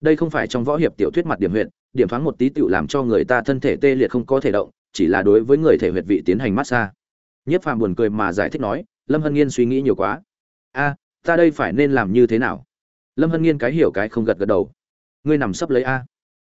Đây không phải trong võ hiệp tiểu thuyết mặt điểm huyệt, điểm thoáng một tí tựu làm cho người ta thân thể tê liệt không có thể động, chỉ là đối với người thể huyệt vị tiến hành massage nhiếp phàm buồn cười mà giải thích nói, lâm hân nghiên suy nghĩ nhiều quá. A, ta đây phải nên làm như thế nào? Lâm hân nghiên cái hiểu cái không gật gật đầu. Ngươi nằm sấp lấy a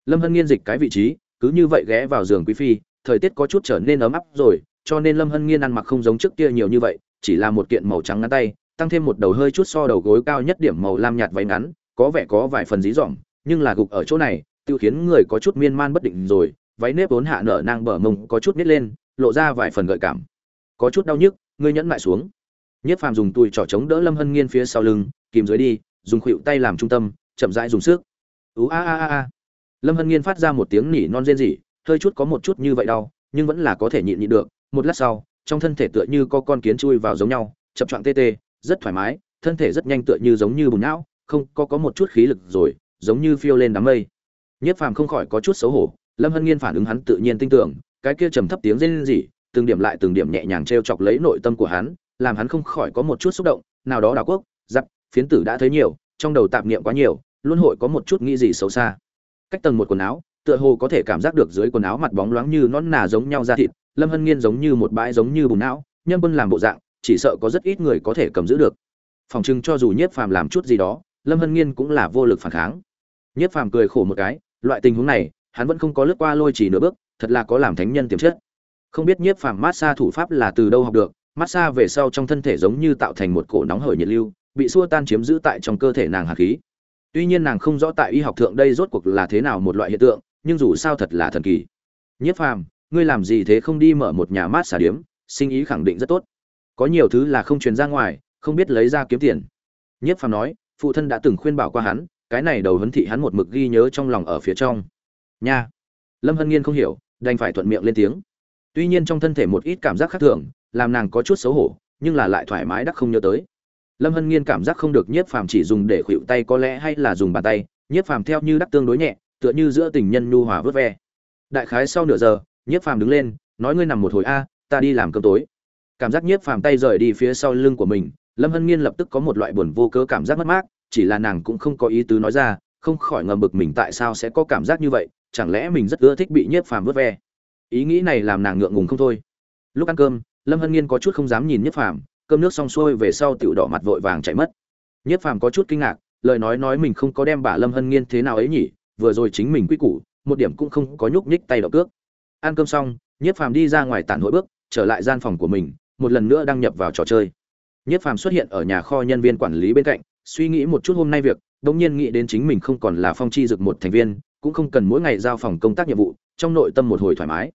lâm hân nghiên dịch cái vị trí, cứ như vậy ghé vào giường quý phi, thời tiết có chút trở nên ấm áp rồi, cho nên lâm hân nghiên ăn mặc không giống trước kia nhiều như vậy, chỉ là một kiện màu trắng ngắn tay, tăng thêm một đầu hơi chút so đầu gối cao nhất điểm màu lam nhạt váy ngắn, có vẻ có vài phần dí dỏm, nhưng là gục ở chỗ này, tiêu khiến người có chút miên man bất định rồi, váy nếp vốn hạ nở nang bờ mông có chút nít lên, lộ ra vài phần gợi cảm. Có chút đau nhức, ngươi nhẫn lại xuống. Nhất phàm dùng tùi trỏ chống đỡ lâm hân nghiên phía sau lưng, kìm dưới đi, dùng khuỵu tay làm trung tâm, chậm rãi dùng sức. Ú a a a a lâm hân nghiên phát ra một tiếng nỉ non rên rỉ, hơi chút có một chút như vậy đau, nhưng vẫn là có thể nhịn nhịn được. Một lát sau, trong thân thể tựa như có con kiến chui vào giống nhau, chập choạng tê tê, rất thoải mái, thân thể rất nhanh tựa như giống như bùn não, không, có có một chút khí lực rồi, giống như phiêu lên đám mây. Nhất phàm không khỏi có chút xấu hổ, lâm hân nghiên phản ứng hắn tự nhiên tin tưởng, cái kia trầm thấp tiếng rên rỉ, từng điểm lại từng điểm nhẹ nhàng t chọc lấy nội tâm của hắn, làm hắn không khỏi có một chút xúc động. Nào đó đảo quốc, giặc, phiến tử đã thấy nhiều, trong đầu tạp niệm quá nhiều, luôn hội có một chút nghĩ gì xấu xa cách tầng một quần áo, tựa hồ có thể cảm giác được dưới quần áo mặt bóng loáng như nón nà giống nhau ra thịt, lâm hân nghiên giống như một bãi giống như bùn não nhân quân làm bộ dạng, chỉ sợ có rất ít người có thể cầm giữ được. Phòng trưng cho dù nhiếp phàm làm chút gì đó, lâm hân nghiên cũng là vô lực phản kháng. Nhiếp phàm cười khổ một cái, loại tình huống này, hắn vẫn không có lướt qua lôi chỉ nửa bước, thật là có làm thánh nhân tiềm chất. Không biết nhiếp phàm mát xa thủ pháp là từ đâu học được, mát xa về sau trong thân thể giống như tạo thành một cổ nóng hởi nhiệt lưu, bị xua tan chiếm giữ tại trong cơ thể nàng hạt khí tuy nhiên nàng không rõ tại y học thượng đây rốt cuộc là thế nào một loại hiện tượng nhưng dù sao thật là thần kỳ nhiếp phàm ngươi làm gì thế không đi mở một nhà mát xả điếm sinh ý khẳng định rất tốt có nhiều thứ là không truyền ra ngoài không biết lấy ra kiếm tiền Nhiếp Phàm nói, phụ thân đã từng khuyên bảo qua hắn, cái này đầu huấn thị hắn một mực ghi nhớ trong lòng ở phía trong. Nha. Lâm Hân Nghiên không hiểu, đành phải thuận miệng lên tiếng. Tuy nhiên trong thân thể một ít cảm giác khác thường, làm nàng có chút xấu hổ, nhưng là lại thoải mái đắc không nhớ tới. Lâm Hân Nghiên cảm giác không được Nhiếp Phàm chỉ dùng để khuỵu tay có lẽ hay là dùng bàn tay, Nhiếp Phàm theo như đắc tương đối nhẹ, tựa như giữa tình nhân nhu hòa vớt ve. Đại khái sau nửa giờ, Nhiếp Phàm đứng lên, nói ngươi nằm một hồi a, ta đi làm cơm tối. Cảm giác Nhiếp Phàm tay rời đi phía sau lưng của mình, Lâm Hân Nghiên lập tức có một loại buồn vô cớ cảm giác mất mát, chỉ là nàng cũng không có ý tứ nói ra, không khỏi ngầm bực mình tại sao sẽ có cảm giác như vậy, chẳng lẽ mình rất ưa thích bị Nhiếp Phàm vớt ve. Ý nghĩ này làm nàng ngượng ngùng không thôi. Lúc ăn cơm, Lâm Hân Nghiên có chút không dám nhìn Nhiếp Phàm, cơm nước xong xuôi về sau tiểu đỏ mặt vội vàng chạy mất. Nhiếp Phàm có chút kinh ngạc, lời nói nói mình không có đem bà Lâm Hân Nghiên thế nào ấy nhỉ, vừa rồi chính mình quy củ, một điểm cũng không có nhúc nhích tay động cước. Ăn cơm xong, Nhiếp Phàm đi ra ngoài tản hội bước, trở lại gian phòng của mình, một lần nữa đăng nhập vào trò chơi. Nhiếp Phàm xuất hiện ở nhà kho nhân viên quản lý bên cạnh, suy nghĩ một chút hôm nay việc, đống nhiên nghĩ đến chính mình không còn là phong chi dực một thành viên, cũng không cần mỗi ngày giao phòng công tác nhiệm vụ, trong nội tâm một hồi thoải mái.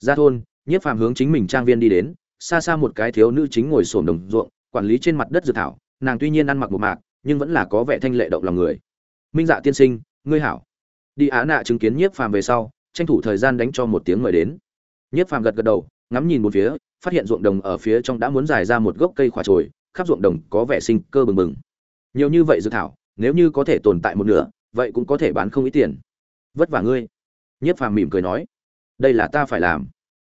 Ra thôn, Nhiếp Phàm hướng chính mình trang viên đi đến, xa xa một cái thiếu nữ chính ngồi xổm đồng ruộng, quản lý trên mặt đất dược thảo, nàng tuy nhiên ăn mặc một mạc, nhưng vẫn là có vẻ thanh lệ động lòng người. Minh Dạ tiên sinh, ngươi hảo. Đi Á Nạ chứng kiến Nhiếp Phàm về sau, tranh thủ thời gian đánh cho một tiếng mời đến. Nhiếp Phàm gật gật đầu, ngắm nhìn một phía, phát hiện ruộng đồng ở phía trong đã muốn dài ra một gốc cây khỏa trồi, khắp ruộng đồng có vẻ sinh cơ bừng bừng. Nhiều như vậy dược thảo, nếu như có thể tồn tại một nửa, vậy cũng có thể bán không ít tiền. Vất vả ngươi. Nhiếp Phàm mỉm cười nói, đây là ta phải làm.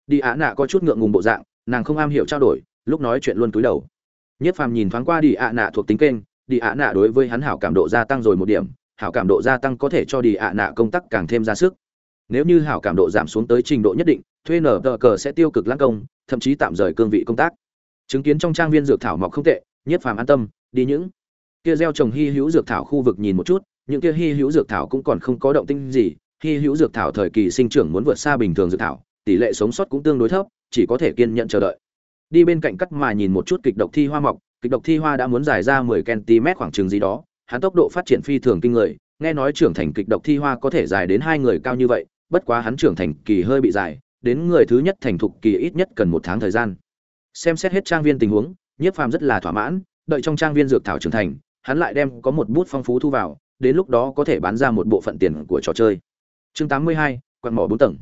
Đi Á Nạ có chút ngượng ngùng bộ dạng, nàng không am hiểu trao đổi, lúc nói chuyện luôn túi đầu. Nhất Phàm nhìn thoáng qua Đi Á Nạ thuộc tính kênh, Đi Á Nạ đối với hắn hảo cảm độ gia tăng rồi một điểm, hảo cảm độ gia tăng có thể cho Đi Á Nạ công tác càng thêm ra sức. Nếu như hảo cảm độ giảm xuống tới trình độ nhất định, thuê nở tờ cờ sẽ tiêu cực lãng công, thậm chí tạm rời cương vị công tác chứng kiến trong trang viên dược thảo mọc không tệ nhất phàm an tâm đi những kia gieo trồng hy hữu dược thảo khu vực nhìn một chút những kia hy hữu dược thảo cũng còn không có động tinh gì hy hữu dược thảo thời kỳ sinh trưởng muốn vượt xa bình thường dược thảo tỷ lệ sống sót cũng tương đối thấp chỉ có thể kiên nhẫn chờ đợi. Đi bên cạnh cắt mà nhìn một chút kịch độc thi hoa mọc, kịch độc thi hoa đã muốn dài ra 10 cm khoảng chừng gì đó, hắn tốc độ phát triển phi thường kinh người, nghe nói trưởng thành kịch độc thi hoa có thể dài đến hai người cao như vậy, bất quá hắn trưởng thành kỳ hơi bị dài, đến người thứ nhất thành thục kỳ ít nhất cần một tháng thời gian. Xem xét hết trang viên tình huống, nhiếp phàm rất là thỏa mãn, đợi trong trang viên dược thảo trưởng thành, hắn lại đem có một bút phong phú thu vào, đến lúc đó có thể bán ra một bộ phận tiền của trò chơi. Chương tám mươi hai mỏ bốn tầng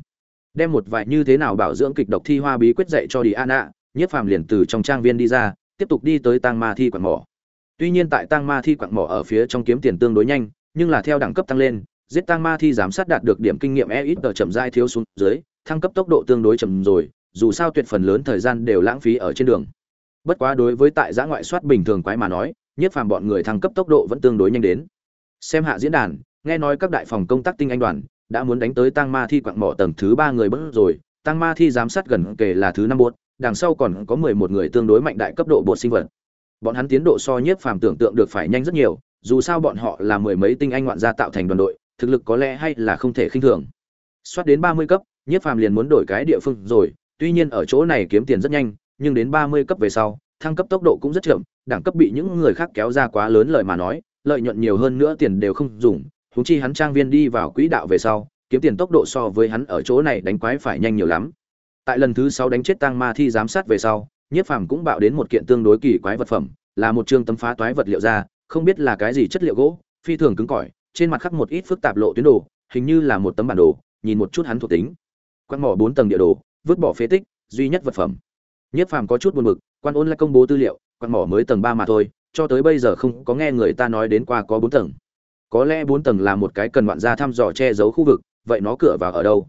đem một vài như thế nào bảo dưỡng kịch độc thi hoa bí quyết dạy cho đi an ạ nhiếp phàm liền từ trong trang viên đi ra tiếp tục đi tới tang ma thi quặn mỏ tuy nhiên tại tang ma thi quặn mỏ ở phía trong kiếm tiền tương đối nhanh nhưng là theo đẳng cấp tăng lên giết tang ma thi giám sát đạt được điểm kinh nghiệm e ít ở chậm dai thiếu xuống dưới thăng cấp tốc độ tương đối chậm rồi, dù sao tuyệt phần lớn thời gian đều lãng phí ở trên đường. Bất quá đối với tại giã ngoại soát bình thường quái mà nói, nhất phàm bọn người thăng cấp tốc độ vẫn tương đối nhanh đến. Xem hạ diễn đàn, nghe nói các đại phòng công tác tinh anh đoàn đã muốn đánh tới tăng ma thi quặng mỏ tầng thứ ba người bớt rồi, tăng ma thi giám sát gần kề là thứ năm bột, đằng sau còn có mười một người tương đối mạnh đại cấp độ bột sinh vật. Bọn hắn tiến độ so nhiếp phàm tưởng tượng được phải nhanh rất nhiều, dù sao bọn họ là mười mấy tinh anh ngoạn gia tạo thành đoàn đội, thực lực có lẽ hay là không thể khinh thường. Soát đến ba mươi cấp, Nhiếp Phàm liền muốn đổi cái địa phương rồi, tuy nhiên ở chỗ này kiếm tiền rất nhanh, nhưng đến 30 cấp về sau, thăng cấp tốc độ cũng rất chậm, đẳng cấp bị những người khác kéo ra quá lớn lời mà nói, lợi nhuận nhiều hơn nữa tiền đều không dùng, huống chi hắn trang viên đi vào quỹ đạo về sau, kiếm tiền tốc độ so với hắn ở chỗ này đánh quái phải nhanh nhiều lắm. Tại lần thứ sáu đánh chết tăng ma thi giám sát về sau, Nhiếp Phàm cũng bạo đến một kiện tương đối kỳ quái vật phẩm, là một chương tấm phá toái vật liệu ra, không biết là cái gì chất liệu gỗ, phi thường cứng cỏi, trên mặt khắc một ít phức tạp lộ tuyến đồ, hình như là một tấm bản đồ, nhìn một chút hắn thuộc tính. Quan mỏ bốn tầng địa đồ vứt bỏ phế tích duy nhất vật phẩm. Nhất phàm có chút buồn bực quan ôn lại công bố tư liệu quan mỏ mới tầng ba mà thôi cho tới bây giờ không có nghe người ta nói đến qua có bốn tầng có lẽ bốn tầng là một cái cần ngoạn gia thăm dò che giấu khu vực vậy nó cửa vào ở đâu?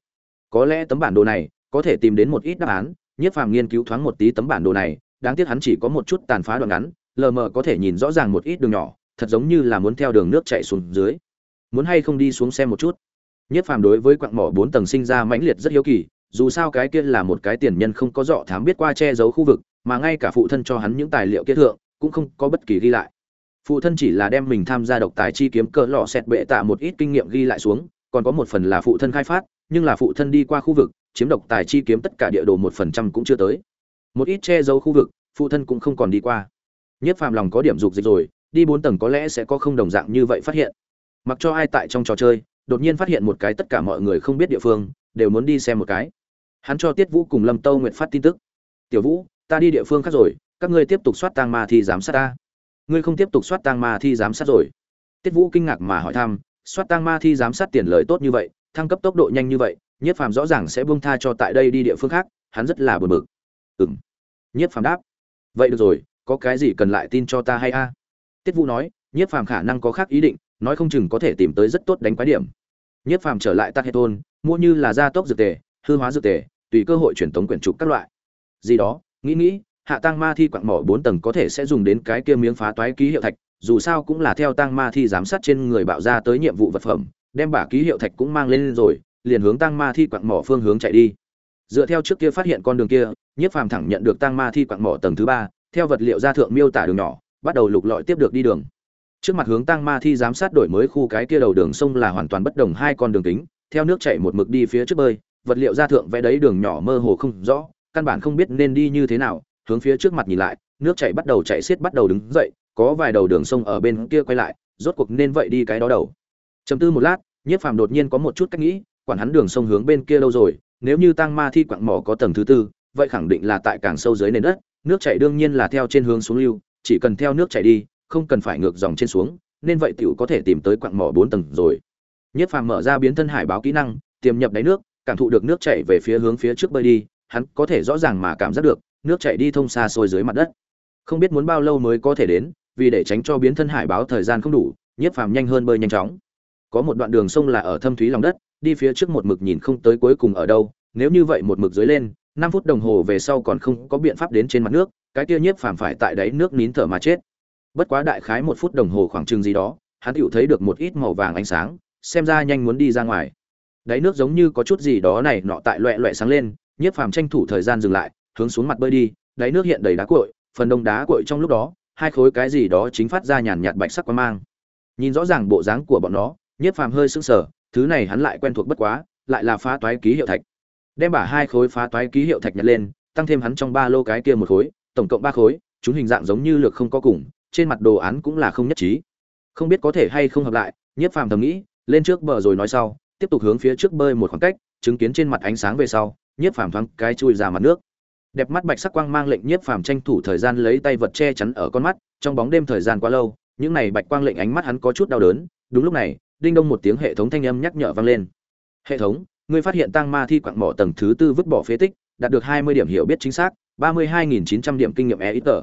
Có lẽ tấm bản đồ này có thể tìm đến một ít đáp án nhất phàm nghiên cứu thoáng một tí tấm bản đồ này đáng tiếc hắn chỉ có một chút tàn phá đoạn ngắn lờ mờ có thể nhìn rõ ràng một ít đường nhỏ thật giống như là muốn theo đường nước chạy xuống dưới. Muốn hay không đi xuống xem một chút? Nhất phàm đối với quặng mỏ bốn tầng sinh ra mãnh liệt rất hiếu kỳ, dù sao cái kia là một cái tiền nhân không có dọ thám biết qua che giấu khu vực, mà ngay cả phụ thân cho hắn những tài liệu kia thượng cũng không có bất kỳ ghi lại. Phụ thân chỉ là đem mình tham gia độc tài chi kiếm cỡ lọ xẹt bệ tạ một ít kinh nghiệm ghi lại xuống, còn có một phần là phụ thân khai phát, nhưng là phụ thân đi qua khu vực, chiếm độc tài chi kiếm tất cả địa đồ một phần trăm cũng chưa tới. Một ít che giấu khu vực, phụ thân cũng không còn đi qua. Nhất phàm lòng có điểm dục dịch rồi, đi bốn tầng có lẽ sẽ có không đồng dạng như vậy phát hiện. Mặc cho ai tại trong trò chơi, đột nhiên phát hiện một cái tất cả mọi người không biết địa phương đều muốn đi xem một cái hắn cho tiết vũ cùng lâm tâu nguyện phát tin tức tiểu vũ ta đi địa phương khác rồi các ngươi tiếp tục soát tang ma thì giám sát ta ngươi không tiếp tục soát tang ma thi giám sát rồi. Tiết vũ kinh ngạc mà hỏi thăm soát tang ma thi giám sát tiền lời tốt như vậy thăng cấp tốc độ nhanh như vậy nhiếp phàm rõ ràng sẽ buông tha cho tại đây đi địa phương khác hắn rất là buồn bực. Ừng nhiếp phàm đáp. Vậy được rồi có cái gì cần lại tin cho ta hay a? Tiết vũ nói nhiếp phàm khả năng có khác ý định nói không chừng có thể tìm tới rất tốt đánh quái điểm. Nhiếp phàm trở lại tắc hệ thôn, mua như là gia tốc dược tề hư hóa dược tề tùy cơ hội truyền tống quyển trục các loại. Gì đó nghĩ nghĩ hạ tăng ma thi quặng mỏ bốn tầng có thể sẽ dùng đến cái kia miếng phá toái ký hiệu thạch, dù sao cũng là theo tăng ma thi giám sát trên người bạo ra tới nhiệm vụ vật phẩm, đem bả ký hiệu thạch cũng mang lên rồi, liền hướng tăng ma thi quặng mỏ phương hướng chạy đi. Dựa theo trước kia phát hiện con đường kia, nhiếp phàm thẳng nhận được tăng ma thi quặng mỏ tầng thứ ba, theo vật liệu gia thượng miêu tả đường nhỏ, bắt đầu lục lọi tiếp được đi đường. Trước mặt hướng tăng ma thi giám sát đổi mới khu cái kia đầu đường sông là hoàn toàn bất đồng hai con đường kính, theo nước chảy một mực đi phía trước bơi, vật liệu gia thượng vẽ đấy đường nhỏ mơ hồ không rõ, căn bản không biết nên đi như thế nào hướng phía trước mặt nhìn lại, nước chảy bắt đầu chảy xiết bắt đầu đứng dậy, có vài đầu đường sông ở bên kia quay lại, rốt cuộc nên vậy đi cái đó đầu chấm tư một lát, nhiếp phàm đột nhiên có một chút cách nghĩ, quản hắn đường sông hướng bên kia lâu rồi, nếu như tăng ma thi quặng mỏ có tầng thứ tư, vậy khẳng định là tại càng sâu dưới nền đất, nước chảy đương nhiên là theo trên hướng xuống lưu, chỉ cần theo nước chảy đi, không cần phải ngược dòng trên xuống, nên vậy tiểu có thể tìm tới quặng mỏ bốn tầng rồi. Nhiếp phàm mở ra biến thân hải báo kỹ năng, tiềm nhập đáy nước, cảm thụ được nước chảy về phía hướng phía trước bơi đi, hắn có thể rõ ràng mà cảm giác được nước chảy đi thông xa xôi dưới mặt đất. Không biết muốn bao lâu mới có thể đến, vì để tránh cho biến thân hải báo thời gian không đủ, nhiếp phàm nhanh hơn bơi nhanh chóng. Có một đoạn đường sông là ở thâm thúy lòng đất, đi phía trước một mực nhìn không tới cuối cùng ở đâu, nếu như vậy một mực dưới lên, năm phút đồng hồ về sau còn không có biện pháp đến trên mặt nước, cái kia nhiếp phàm phải tại đáy nước nín thở mà chết. Bất quá đại khái một phút đồng hồ khoảng chừng gì đó, hắn tựu thấy được một ít màu vàng ánh sáng, xem ra nhanh muốn đi ra ngoài. Đáy nước giống như có chút gì đó này nọ tại loẹ loẹ sáng lên, nhiếp phàm tranh thủ thời gian dừng lại hướng xuống mặt bơi đi, đáy nước hiện đầy đá cội phần đông đá cội trong lúc đó, hai khối cái gì đó chính phát ra nhàn nhạt bạch sắc quang mang. Nhìn rõ ràng bộ dáng của bọn nó, nhiếp phàm hơi sững sờ, thứ này hắn lại quen thuộc bất quá, lại là phá toái ký hiệu thạch. Đem bả hai khối phá toái ký hiệu thạch nhặt lên, tăng thêm hắn trong ba lô cái kia một khối, tổng cộng ba khối, chúng hình dạng giống như lược không có cùng, trên mặt đồ án cũng là không nhất trí. Không biết có thể hay không hợp lại, nhiếp phàm thầm nghĩ, lên trước bờ rồi nói sau, tiếp tục hướng phía trước bơi một khoảng cách, chứng kiến trên mặt ánh sáng về sau, nhiếp phàm thoáng cái chui ra mặt nước đẹp mắt bạch sắc quang mang lệnh nhiếp phàm tranh thủ thời gian lấy tay vật che chắn ở con mắt, trong bóng đêm thời gian quá lâu, những này bạch quang lệnh ánh mắt hắn có chút đau đớn. Đúng lúc này, đinh đông một tiếng hệ thống thanh âm nhắc nhở vang lên. Hệ thống, ngươi phát hiện tăng ma thi quặng mỏ tầng thứ tư vứt bỏ phế tích, đạt được hai mươi điểm hiểu biết chính xác, ba mươi hai nghìn chín trăm điểm kinh nghiệm e ít tờ.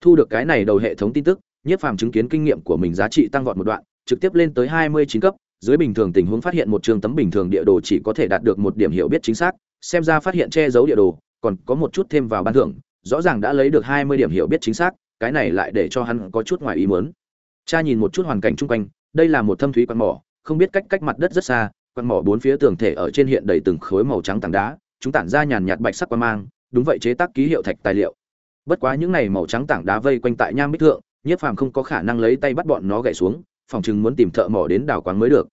Thu được cái này đầu hệ thống tin tức, nhiếp phàm chứng kiến kinh nghiệm của mình giá trị tăng vọt một đoạn, trực tiếp lên tới hai mươi chín cấp, dưới bình thường tình huống phát hiện một trường tấm bình thường địa đồ chỉ có thể đạt được một điểm hiểu biết chính xác, xem ra phát hiện che giấu địa đồ còn có một chút thêm vào ban thưởng, rõ ràng đã lấy được hai mươi điểm hiểu biết chính xác, cái này lại để cho hắn có chút ngoài ý muốn. Cha nhìn một chút hoàn cảnh chung quanh, đây là một thâm thúy quan mỏ, không biết cách cách mặt đất rất xa quan mỏ bốn phía tường thể ở trên hiện đầy từng khối màu trắng tảng đá, chúng tản ra nhàn nhạt bạch sắc quang mang, đúng vậy chế tác ký hiệu thạch tài liệu. Bất quá những này màu trắng tảng đá vây quanh tại nham bích thượng, nhiếp phàm không có khả năng lấy tay bắt bọn nó gảy xuống, phòng chừng muốn tìm thợ mỏ đến đào quáng mới được.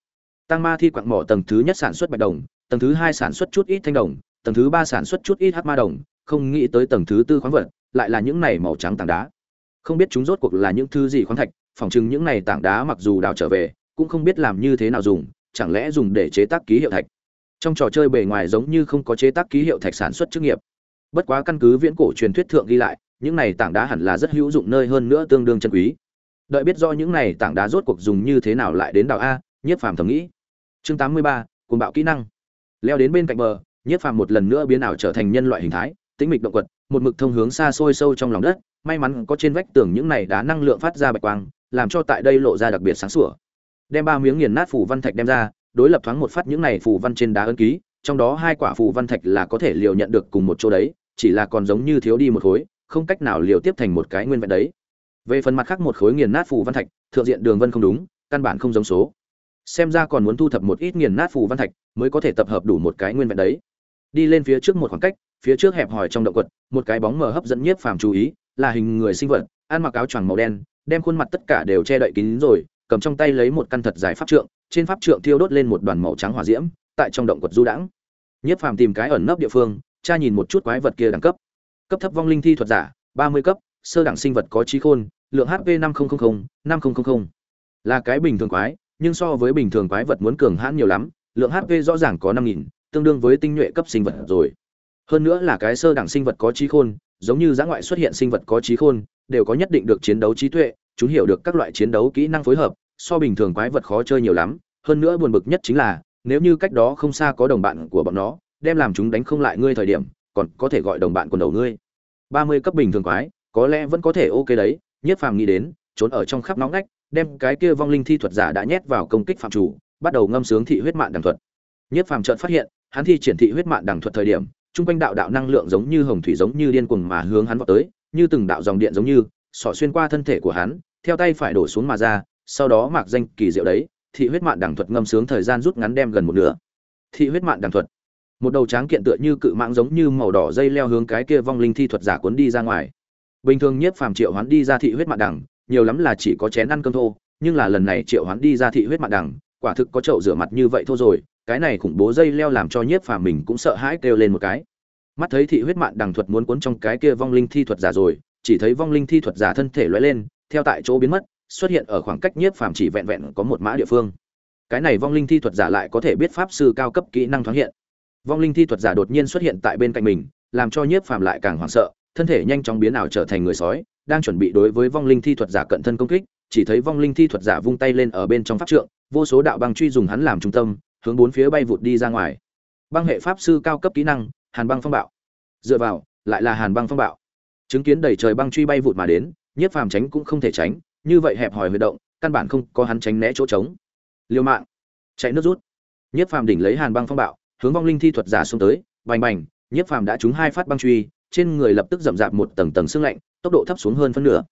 Tăng ma thi quặng mỏ tầng thứ nhất sản xuất bạch đồng, tầng thứ hai sản xuất chút ít thanh đồng tầng thứ ba sản xuất chút ít hắc ma đồng, không nghĩ tới tầng thứ tư khoáng vật lại là những này màu trắng tảng đá. Không biết chúng rốt cuộc là những thứ gì khoáng thạch phòng trưng những này tảng đá mặc dù đào trở về, cũng không biết làm như thế nào dùng, chẳng lẽ dùng để chế tác ký hiệu thạch. Trong trò chơi bề ngoài giống như không có chế tác ký hiệu thạch sản xuất chức nghiệp. Bất quá căn cứ viễn cổ truyền thuyết thượng ghi lại, những này tảng đá hẳn là rất hữu dụng nơi hơn nữa tương đương chân quý. Đợi biết do những này tảng đá rốt cuộc dùng như thế nào lại đến đảo a, nhiếp phàm thầm nghĩ. Chương tám mươi ba, cuồng bạo kỹ năng. Leo đến bên cạnh bờ nhiếp phàm một lần nữa biến ảo trở thành nhân loại hình thái, tĩnh mịch động quật, một mực thông hướng xa xôi sâu trong lòng đất, may mắn có trên vách tường những này đá năng lượng phát ra bạch quang, làm cho tại đây lộ ra đặc biệt sáng sủa. Đem ba miếng nghiền nát phủ văn thạch đem ra, đối lập thoáng một phát những này phủ văn trên đá ấn ký, trong đó hai quả phù văn thạch là có thể liều nhận được cùng một chỗ đấy, chỉ là còn giống như thiếu đi một khối, không cách nào liều tiếp thành một cái nguyên vẹn đấy. Về phần mặt khác một khối nghiền nát phù văn thạch, thượng diện đường vân không đúng, căn bản không giống số. Xem ra còn muốn thu thập một ít nghiền nát phù văn thạch mới có thể tập hợp đủ một cái nguyên vẹn đấy đi lên phía trước một khoảng cách, phía trước hẹp hòi trong động quật, một cái bóng mờ hấp dẫn nhiếp phàm chú ý, là hình người sinh vật, ăn mặc áo choàng màu đen, đem khuôn mặt tất cả đều che đậy kín rồi, cầm trong tay lấy một căn thật dài pháp trượng, trên pháp trượng thiêu đốt lên một đoàn màu trắng hỏa diễm, tại trong động quật du đãng. Nhiếp phàm tìm cái ẩn nấp địa phương cha nhìn một chút quái vật kia đẳng cấp. Cấp thấp vong linh thi thuật giả, ba mươi cấp, sơ đẳng sinh vật có trí khôn, lượng hp năm nghìn năm nghìn là cái bình thường quái, nhưng so với bình thường quái vật muốn cường hãn nhiều lắm, lượng hp rõ ràng có năm nghìn tương đương với tinh nhuệ cấp sinh vật rồi. Hơn nữa là cái sơ đẳng sinh vật có trí khôn, giống như giã ngoại xuất hiện sinh vật có trí khôn, đều có nhất định được chiến đấu trí tuệ, chúng hiểu được các loại chiến đấu kỹ năng phối hợp, so bình thường quái vật khó chơi nhiều lắm. Hơn nữa buồn bực nhất chính là, nếu như cách đó không xa có đồng bạn của bọn nó, đem làm chúng đánh không lại ngươi thời điểm, còn có thể gọi đồng bạn quần đầu ngươi. Ba mươi cấp bình thường quái, có lẽ vẫn có thể ok đấy nhất phàm nghĩ đến, trốn ở trong khắp nóng ngách, đem cái kia vong linh thi thuật giả đã nhét vào công kích phạm chủ, bắt đầu ngâm sướng thị huyết mạng đàm thuật. Nhất phàm chợt phát hiện hắn thi triển thị huyết mạng đằng thuật thời điểm trung quanh đạo đạo năng lượng giống như hồng thủy giống như điên cuồng mà hướng hắn vọt tới, như từng đạo dòng điện giống như, xỏ xuyên qua thân thể của hắn, theo tay phải đổ xuống mà ra, sau đó mạc danh kỳ diệu đấy, thị huyết mạng đằng thuật ngâm sướng thời gian rút ngắn đem gần một nửa. Thị huyết mạng đằng thuật. Một đầu tráng kiện tựa như cự mạng giống như màu đỏ dây leo hướng cái kia vong linh thi thuật giả cuốn đi ra ngoài. Bình thường nhiếp phàm triệu hoán đi ra thị huyết mạng đằng, nhiều lắm là chỉ có chén ăn cơm thô, nhưng là lần này triệu hoán đi ra thị huyết mạng đằng, quả thực có chậu rửa mặt như vậy thôi rồi cái này khủng bố dây leo làm cho nhiếp phàm mình cũng sợ hãi kêu lên một cái. Mắt thấy thị huyết mạng đằng thuật muốn cuốn trong cái kia vong linh thi thuật giả rồi, chỉ thấy vong linh thi thuật giả thân thể lóe lên, theo tại chỗ biến mất, xuất hiện ở khoảng cách nhiếp phàm chỉ vẹn vẹn có một mã địa phương. Cái này vong linh thi thuật giả lại có thể biết pháp sư cao cấp kỹ năng thoáng hiện. Vong linh thi thuật giả đột nhiên xuất hiện tại bên cạnh mình, làm cho nhiếp phàm lại càng hoảng sợ, thân thể nhanh chóng biến ảo trở thành người sói, đang chuẩn bị đối với vong linh thi thuật giả cận thân công kích, chỉ thấy vong linh thi thuật giả vung tay lên ở bên trong pháp trượng, vô số đạo băng truy dùng hắn làm trung tâm hướng bốn phía bay vụt đi ra ngoài. Băng hệ pháp sư cao cấp kỹ năng, hàn băng phong bạo. Dựa vào, lại là hàn băng phong bạo. Chứng kiến đầy trời băng truy bay vụt mà đến, nhiếp phàm tránh cũng không thể tránh, như vậy hẹp hòi huy động, căn bản không có hắn tránh né chỗ trống. Liêu mạng. Chạy nước rút. Nhiếp phàm đỉnh lấy hàn băng phong bạo, hướng vong linh thi thuật giả xuống tới, bành bành, nhiếp phàm đã trúng hai phát băng truy, trên người lập tức rậm rạp một tầng tầng sương lạnh, tốc độ thấp xuống hơn phân nửa.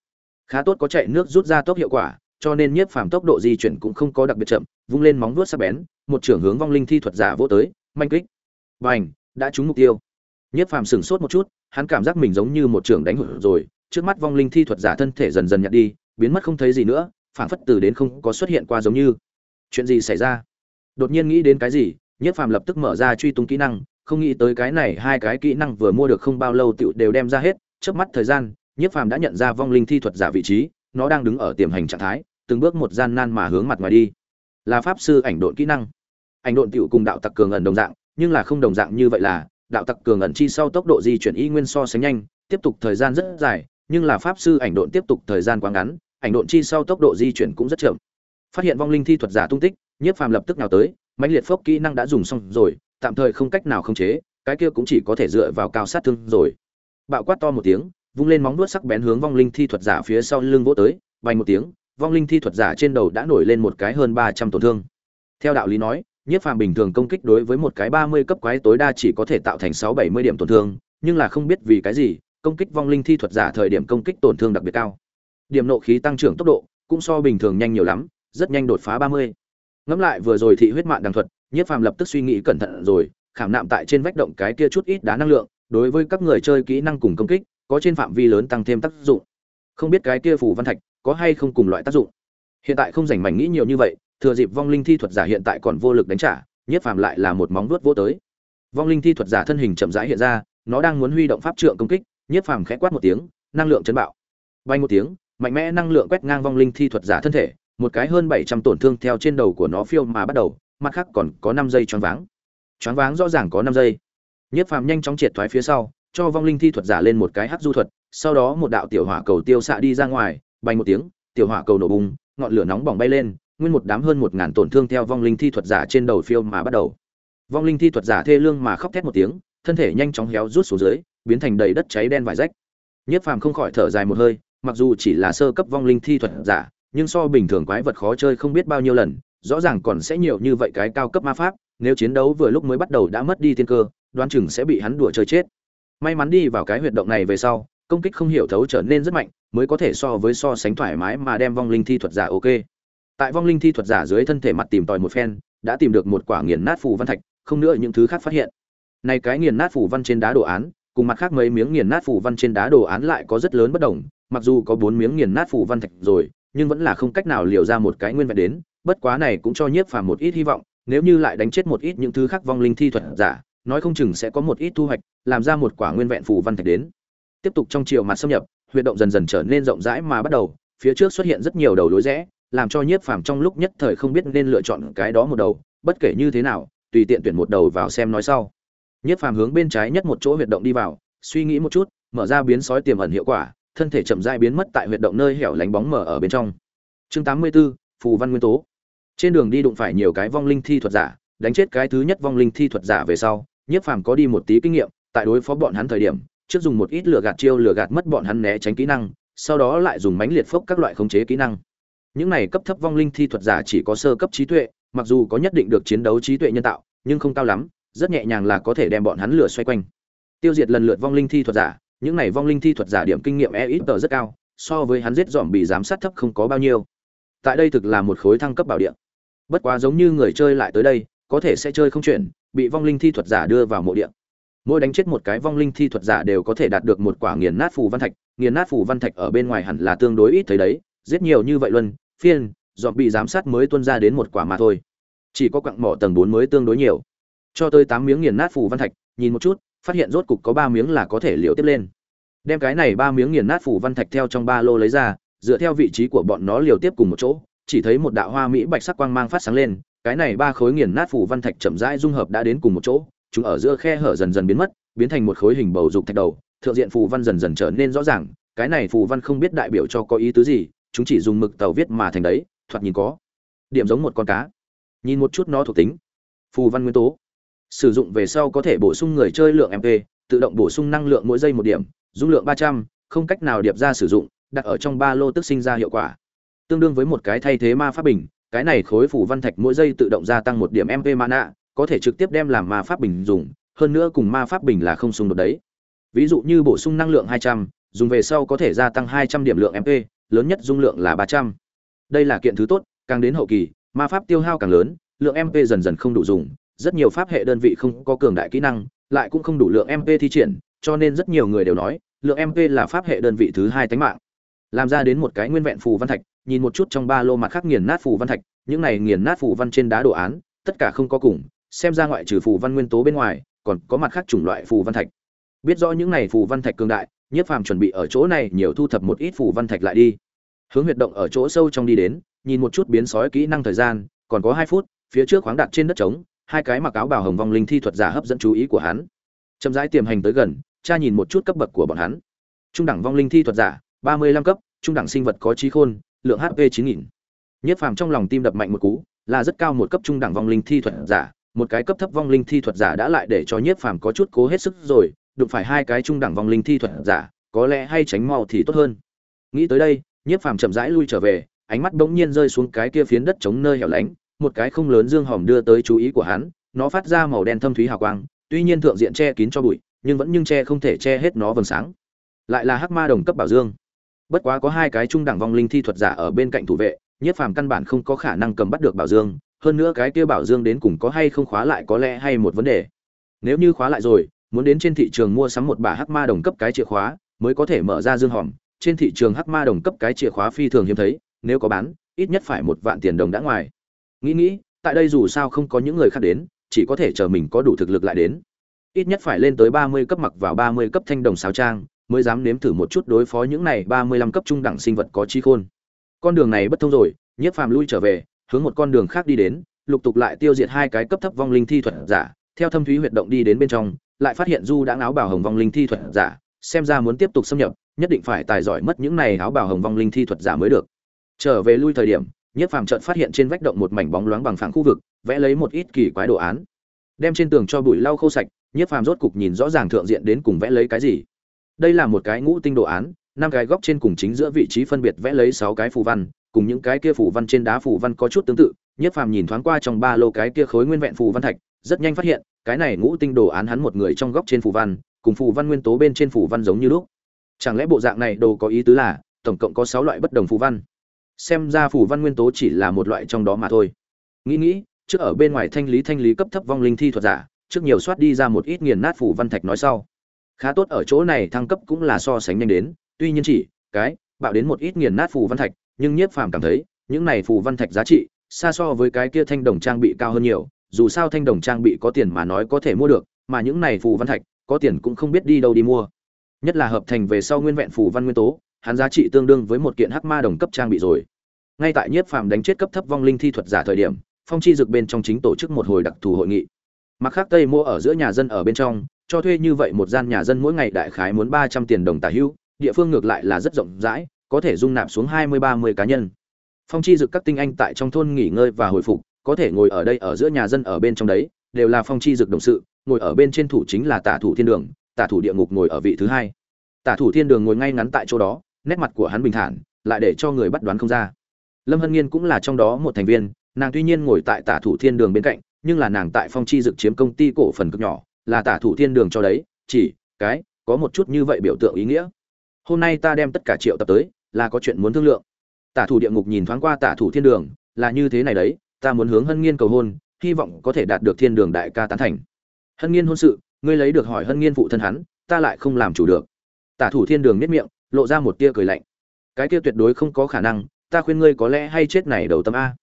Khá tốt có chạy nước rút ra tốc hiệu quả, cho nên nhiếp phàm tốc độ di chuyển cũng không có đặc biệt chậm, vung lên móng vuốt sắc bén một trưởng hướng vong linh thi thuật giả vỗ tới, manh kích. Bành, đã trúng mục tiêu. Nhất phàm sửng sốt một chút, hắn cảm giác mình giống như một trưởng đánh hụt rồi, trước mắt vong linh thi thuật giả thân thể dần dần nhạt đi, biến mất không thấy gì nữa phản phất từ đến không có xuất hiện qua giống như. Chuyện gì xảy ra? Đột nhiên nghĩ đến cái gì, nhất phàm lập tức mở ra truy tung kỹ năng, không nghĩ tới cái này hai cái kỹ năng vừa mua được không bao lâu tựu đều đem ra hết trước mắt thời gian nhiếp phàm đã nhận ra vong linh thi thuật giả vị trí, nó đang đứng ở tiềm hành trạng thái, từng bước một gian nan mà hướng mặt ngoài đi là pháp sư ảnh độn kỹ năng. Ảnh độn tựu cùng đạo tặc cường ẩn đồng dạng, nhưng là không đồng dạng như vậy là, đạo tặc cường ẩn chi sau tốc độ di chuyển y nguyên so sánh nhanh, tiếp tục thời gian rất dài, nhưng là pháp sư ảnh độn tiếp tục thời gian quá ngắn, ảnh độn chi sau tốc độ di chuyển cũng rất chậm. Phát hiện vong linh thi thuật giả tung tích, nhiếp phàm lập tức nào tới, mãnh liệt phốc kỹ năng đã dùng xong rồi, tạm thời không cách nào khống chế, cái kia cũng chỉ có thể dựa vào cao sát thương rồi. Bạo quát to một tiếng, vung lên móng vuốt sắc bén hướng vong linh thi thuật giả phía sau lưng vỗ tới bay một tiếng vong linh thi thuật giả trên đầu đã nổi lên một cái hơn ba trăm tổn thương. Theo đạo lý nói, nhiếp phàm bình thường công kích đối với một cái ba mươi cấp quái tối đa chỉ có thể tạo thành sáu bảy mươi điểm tổn thương, nhưng là không biết vì cái gì, công kích vong linh thi thuật giả thời điểm công kích tổn thương đặc biệt cao. Điểm nộ khí tăng trưởng tốc độ cũng so bình thường nhanh nhiều lắm, rất nhanh đột phá ba mươi. Ngẫm lại vừa rồi thị huyết mạng đằng thuật, nhiếp phàm lập tức suy nghĩ cẩn thận rồi, khảm nạm tại trên vách động cái kia chút ít đá năng lượng, đối với các người chơi kỹ năng cùng công kích, có trên phạm vi lớn tăng thêm tác dụng. Không biết cái kia phù văn thạch có hay không cùng loại tác dụng. Hiện tại không dành mảnh nghĩ nhiều như vậy, thừa dịp vong linh thi thuật giả hiện tại còn vô lực đánh trả nhiếp phàm lại là một móng vuốt vô tới. Vong linh thi thuật giả thân hình chậm rãi hiện ra, nó đang muốn huy động pháp trượng công kích nhiếp phàm khẽ quát một tiếng, năng lượng chấn bạo. Bay một tiếng, mạnh mẽ năng lượng quét ngang vong linh thi thuật giả thân thể, một cái hơn bảy trăm tổn thương theo trên đầu của nó phiêu mà bắt đầu, mặt khác còn có năm giây choáng váng. Choáng váng rõ ràng có năm giây. Nhiếp phàm nhanh chóng triệt thoái phía sau, cho vong linh thi thuật giả lên một cái hắc du thuật, sau đó một đạo tiểu hỏa cầu tiêu xạ đi ra ngoài bay một tiếng, tiểu hỏa cầu nổ bùng, ngọn lửa nóng bỏng bay lên, nguyên một đám hơn một ngàn tổn thương theo vong linh thi thuật giả trên đầu phiêu mà bắt đầu. Vong linh thi thuật giả thê lương mà khóc thét một tiếng, thân thể nhanh chóng héo rút xuống dưới, biến thành đầy đất cháy đen vải rách. Nhiếp phàm không khỏi thở dài một hơi, mặc dù chỉ là sơ cấp vong linh thi thuật giả, nhưng so bình thường quái vật khó chơi không biết bao nhiêu lần, rõ ràng còn sẽ nhiều như vậy cái cao cấp ma pháp, nếu chiến đấu vừa lúc mới bắt đầu đã mất đi tiên cơ, đoán chừng sẽ bị hắn đùa chơi chết. May mắn đi vào cái huyệt động này về sau, công kích không hiểu thấu trở nên rất mạnh mới có thể so với so sánh thoải mái mà đem vong linh thi thuật giả ok. Tại vong linh thi thuật giả dưới thân thể mặt tìm tòi một phen, đã tìm được một quả nghiền nát phù văn thạch, không nữa những thứ khác phát hiện. Này cái nghiền nát phù văn trên đá đồ án, cùng mặt khác mấy miếng nghiền nát phù văn trên đá đồ án lại có rất lớn bất đồng, mặc dù có bốn miếng nghiền nát phù văn thạch rồi, nhưng vẫn là không cách nào liều ra một cái nguyên vẹn đến, bất quá này cũng cho nhiếp phàm một ít hy vọng, nếu như lại đánh chết một ít những thứ khác vong linh thi thuật giả, nói không chừng sẽ có một ít thu hoạch, làm ra một quả nguyên vẹn phù văn thạch đến. Tiếp tục trong chiều mặt xâm nhập huyệt động dần dần trở nên rộng rãi mà bắt đầu phía trước xuất hiện rất nhiều đầu lối rẽ làm cho nhiếp phàm trong lúc nhất thời không biết nên lựa chọn cái đó một đầu bất kể như thế nào tùy tiện tuyển một đầu vào xem nói sau. Nhiếp phàm hướng bên trái nhất một chỗ huyệt động đi vào suy nghĩ một chút mở ra biến sói tiềm ẩn hiệu quả thân thể chậm rãi biến mất tại huyệt động nơi hẻo lánh bóng mờ ở bên trong. Chương 84, phù văn nguyên tố. Trên đường đi đụng phải nhiều cái vong linh thi thuật giả đánh chết cái thứ nhất vong linh thi thuật giả về sau nhiếp phàm có đi một tí kinh nghiệm tại đối phó bọn hắn thời điểm trước dùng một ít lửa gạt chiêu lửa gạt mất bọn hắn né tránh kỹ năng, sau đó lại dùng mánh liệt phốc các loại khống chế kỹ năng. Những này cấp thấp vong linh thi thuật giả chỉ có sơ cấp trí tuệ, mặc dù có nhất định được chiến đấu trí tuệ nhân tạo, nhưng không cao lắm, rất nhẹ nhàng là có thể đem bọn hắn lửa xoay quanh. Tiêu diệt lần lượt vong linh thi thuật giả, những này vong linh thi thuật giả điểm kinh nghiệm e ít tờ rất cao, so với hắn giết dòm bị giám sát thấp không có bao nhiêu. Tại đây thực là một khối thăng cấp bảo địa. Bất quá giống như người chơi lại tới đây, có thể sẽ chơi không chuyển, bị vong linh thi thuật giả đưa vào mộ địa mỗi đánh chết một cái vong linh thi thuật giả đều có thể đạt được một quả nghiền nát phù văn thạch. Nghiền nát phù văn thạch ở bên ngoài hẳn là tương đối ít thấy đấy, giết nhiều như vậy luân phiên, dọn bị giám sát mới tuân ra đến một quả mà thôi. Chỉ có quặng mỏ tầng bốn mới tương đối nhiều. Cho tới tám miếng nghiền nát phù văn thạch, nhìn một chút, phát hiện rốt cục có ba miếng là có thể liều tiếp lên. Đem cái này ba miếng nghiền nát phù văn thạch theo trong ba lô lấy ra, dựa theo vị trí của bọn nó liều tiếp cùng một chỗ, chỉ thấy một đạo hoa mỹ bạch sắc quang mang phát sáng lên, cái này ba khối nghiền nát phù văn thạch chậm rãi dung hợp đã đến cùng một chỗ chúng ở giữa khe hở dần dần biến mất, biến thành một khối hình bầu dục thạch đầu, thượng diện phù văn dần dần trở nên rõ ràng, cái này phù văn không biết đại biểu cho có ý tứ gì, chúng chỉ dùng mực tàu viết mà thành đấy, thoạt nhìn có điểm giống một con cá. Nhìn một chút nó thuộc tính. Phù văn nguyên tố. Sử dụng về sau có thể bổ sung người chơi lượng mp, tự động bổ sung năng lượng mỗi giây một điểm, dung lượng ba trăm, không cách nào điệp ra sử dụng, đặt ở trong ba lô tức sinh ra hiệu quả. Tương đương với một cái thay thế ma pháp bình, cái này khối phù văn thạch mỗi giây tự động gia tăng một điểm mp mana có thể trực tiếp đem làm ma pháp bình dùng hơn nữa cùng ma pháp bình là không xung đột đấy ví dụ như bổ sung năng lượng 200, dùng về sau có thể gia tăng 200 điểm lượng mp lớn nhất dung lượng là 300. đây là kiện thứ tốt càng đến hậu kỳ ma pháp tiêu hao càng lớn lượng mp dần dần không đủ dùng rất nhiều pháp hệ đơn vị không có cường đại kỹ năng lại cũng không đủ lượng mp thi triển cho nên rất nhiều người đều nói lượng mp là pháp hệ đơn vị thứ hai tánh mạng làm ra đến một cái nguyên vẹn phù văn thạch nhìn một chút trong ba lô mặt khác nghiền nát phù văn thạch những này nghiền nát phù văn trên đá đồ án tất cả không có cùng xem ra ngoại trừ phù văn nguyên tố bên ngoài, còn có mặt khác chủng loại phù văn thạch. Biết rõ những này phù văn thạch cường đại, nhiếp phàm chuẩn bị ở chỗ này nhiều thu thập một ít phù văn thạch lại đi. Hướng huyệt động ở chỗ sâu trong đi đến, nhìn một chút biến sói kỹ năng thời gian, còn có hai phút, phía trước khoáng đặt trên đất trống, hai cái mặc áo bào hồng vong linh thi thuật giả hấp dẫn chú ý của hắn. Chậm rãi tiềm hành tới gần cha nhìn một chút cấp bậc của bọn hắn. Trung đẳng vong linh thi thuật giả, ba mươi lăm cấp, trung đẳng sinh vật có trí khôn, lượng hp chín nghìn. Nhất phàm trong lòng tim đập mạnh một cú, là rất cao một cấp trung đẳng vong linh thi thuật giả một cái cấp thấp vong linh thi thuật giả đã lại để cho nhiếp phàm có chút cố hết sức rồi, đụng phải hai cái trung đẳng vong linh thi thuật giả, có lẽ hay tránh mau thì tốt hơn. Nghĩ tới đây, nhiếp phàm chậm rãi lui trở về, ánh mắt bỗng nhiên rơi xuống cái kia phiến đất chống nơi hẻo lánh, một cái không lớn dương hòm đưa tới chú ý của hắn, nó phát ra màu đen thâm thúy hào quang, tuy nhiên thượng diện che kín cho bụi, nhưng vẫn nhưng che không thể che hết nó vầng sáng. Lại là hắc ma đồng cấp bảo dương. Bất quá có hai cái trung đẳng vong linh thi thuật giả ở bên cạnh thủ vệ, nhiếp phàm căn bản không có khả năng cầm bắt được bảo dương hơn nữa cái kia bảo dương đến cùng có hay không khóa lại có lẽ hay một vấn đề. Nếu như khóa lại rồi, muốn đến trên thị trường mua sắm một bả hắc ma đồng cấp cái chìa khóa, mới có thể mở ra dương hòm. Trên thị trường hắc ma đồng cấp cái chìa khóa phi thường hiếm thấy, nếu có bán, ít nhất phải một vạn tiền đồng đã ngoài. Nghĩ nghĩ, tại đây dù sao không có những người khác đến, chỉ có thể chờ mình có đủ thực lực lại đến. Ít nhất phải lên tới ba mươi cấp mặc vào ba mươi cấp thanh đồng sáo trang, mới dám nếm thử một chút đối phó những này ba mươi lăm cấp trung đẳng sinh vật có chi khôn. Con đường này bất thông rồi, nhiếp phàm lui trở về hướng một con đường khác đi đến, lục tục lại tiêu diệt hai cái cấp thấp vong linh thi thuật giả, theo thâm thúy huyệt động đi đến bên trong, lại phát hiện du đã áo bảo hồng vong linh thi thuật giả, xem ra muốn tiếp tục xâm nhập, nhất định phải tài giỏi mất những này áo bảo hồng vong linh thi thuật giả mới được. Trở về lui thời điểm nhiếp phàm chợt phát hiện trên vách động một mảnh bóng loáng bằng phẳng khu vực, vẽ lấy một ít kỳ quái đồ án. Đem trên tường cho bụi lau khô sạch nhiếp phàm rốt cục nhìn rõ ràng thượng diện đến cùng vẽ lấy cái gì. Đây là một cái ngũ tinh đồ án, năm cái góc trên cùng chính giữa vị trí phân biệt vẽ lấy sáu cái phù văn cùng những cái kia phủ văn trên đá phủ văn có chút tương tự nhiếp phàm nhìn thoáng qua trong ba lô cái kia khối nguyên vẹn phù văn thạch, rất nhanh phát hiện, cái này ngũ tinh đồ án hắn một người trong góc trên phù văn, cùng phù văn nguyên tố bên trên phù văn giống như lúc. Chẳng lẽ bộ dạng này đồ có ý tứ là, tổng cộng có sáu loại bất đồng phù văn? Xem ra phù văn nguyên tố chỉ là một loại trong đó mà thôi. Nghĩ nghĩ, trước ở bên ngoài thanh lý thanh lý cấp thấp vong linh thi thuật giả, trước nhiều soát đi ra một ít nghiền nát phù văn thạch nói sau. Khá tốt ở chỗ này thăng cấp cũng là so sánh nhanh đến, tuy nhiên chỉ, cái, bạo đến một ít nghiền nát phù văn thạch nhưng nhiếp phàm cảm thấy, những này phù văn thạch giá trị, xa so với cái kia thanh đồng trang bị cao hơn nhiều, dù sao thanh đồng trang bị có tiền mà nói có thể mua được, mà những này phù văn thạch, có tiền cũng không biết đi đâu đi mua. Nhất là hợp thành về sau nguyên vẹn phù văn nguyên tố, hắn giá trị tương đương với một kiện hắc ma đồng cấp trang bị rồi. Ngay tại nhiếp phàm đánh chết cấp thấp vong linh thi thuật giả thời điểm, phong chi dực bên trong chính tổ chức một hồi đặc thù hội nghị. Mặt khác tây mua ở giữa nhà dân ở bên trong, cho thuê như vậy một gian nhà dân mỗi ngày đại khái muốn ba trăm tiền đồng tả hữu địa phương ngược lại là rất rộng rãi có thể dung nạp xuống hai mươi, ba mươi cá nhân. Phong chi dực các tinh anh tại trong thôn nghỉ ngơi và hồi phục, có thể ngồi ở đây ở giữa nhà dân ở bên trong đấy, đều là phong chi dực đồng sự, ngồi ở bên trên thủ chính là tả thủ thiên đường, tả thủ địa ngục ngồi ở vị thứ hai. Tả thủ thiên đường ngồi ngay ngắn tại chỗ đó, nét mặt của hắn bình thản, lại để cho người bắt đoán không ra. Lâm hân nghiên cũng là trong đó một thành viên, nàng tuy nhiên ngồi tại tả thủ thiên đường bên cạnh, nhưng là nàng tại phong chi dực chiếm công ty cổ phần cực nhỏ, là tả thủ thiên đường cho đấy, chỉ cái, có một chút như vậy biểu tượng ý nghĩa. Hôm nay ta đem tất cả triệu tập tới là có chuyện muốn thương lượng. Tả thủ địa ngục nhìn thoáng qua tả thủ thiên đường, là như thế này đấy, ta muốn hướng hân nghiên cầu hôn, hy vọng có thể đạt được thiên đường đại ca tán thành. Hân nghiên hôn sự, ngươi lấy được hỏi hân nghiên phụ thân hắn, ta lại không làm chủ được. Tả thủ thiên đường nếp miệng, lộ ra một tia cười lạnh. Cái kia tuyệt đối không có khả năng, ta khuyên ngươi có lẽ hay chết này đầu tâm a.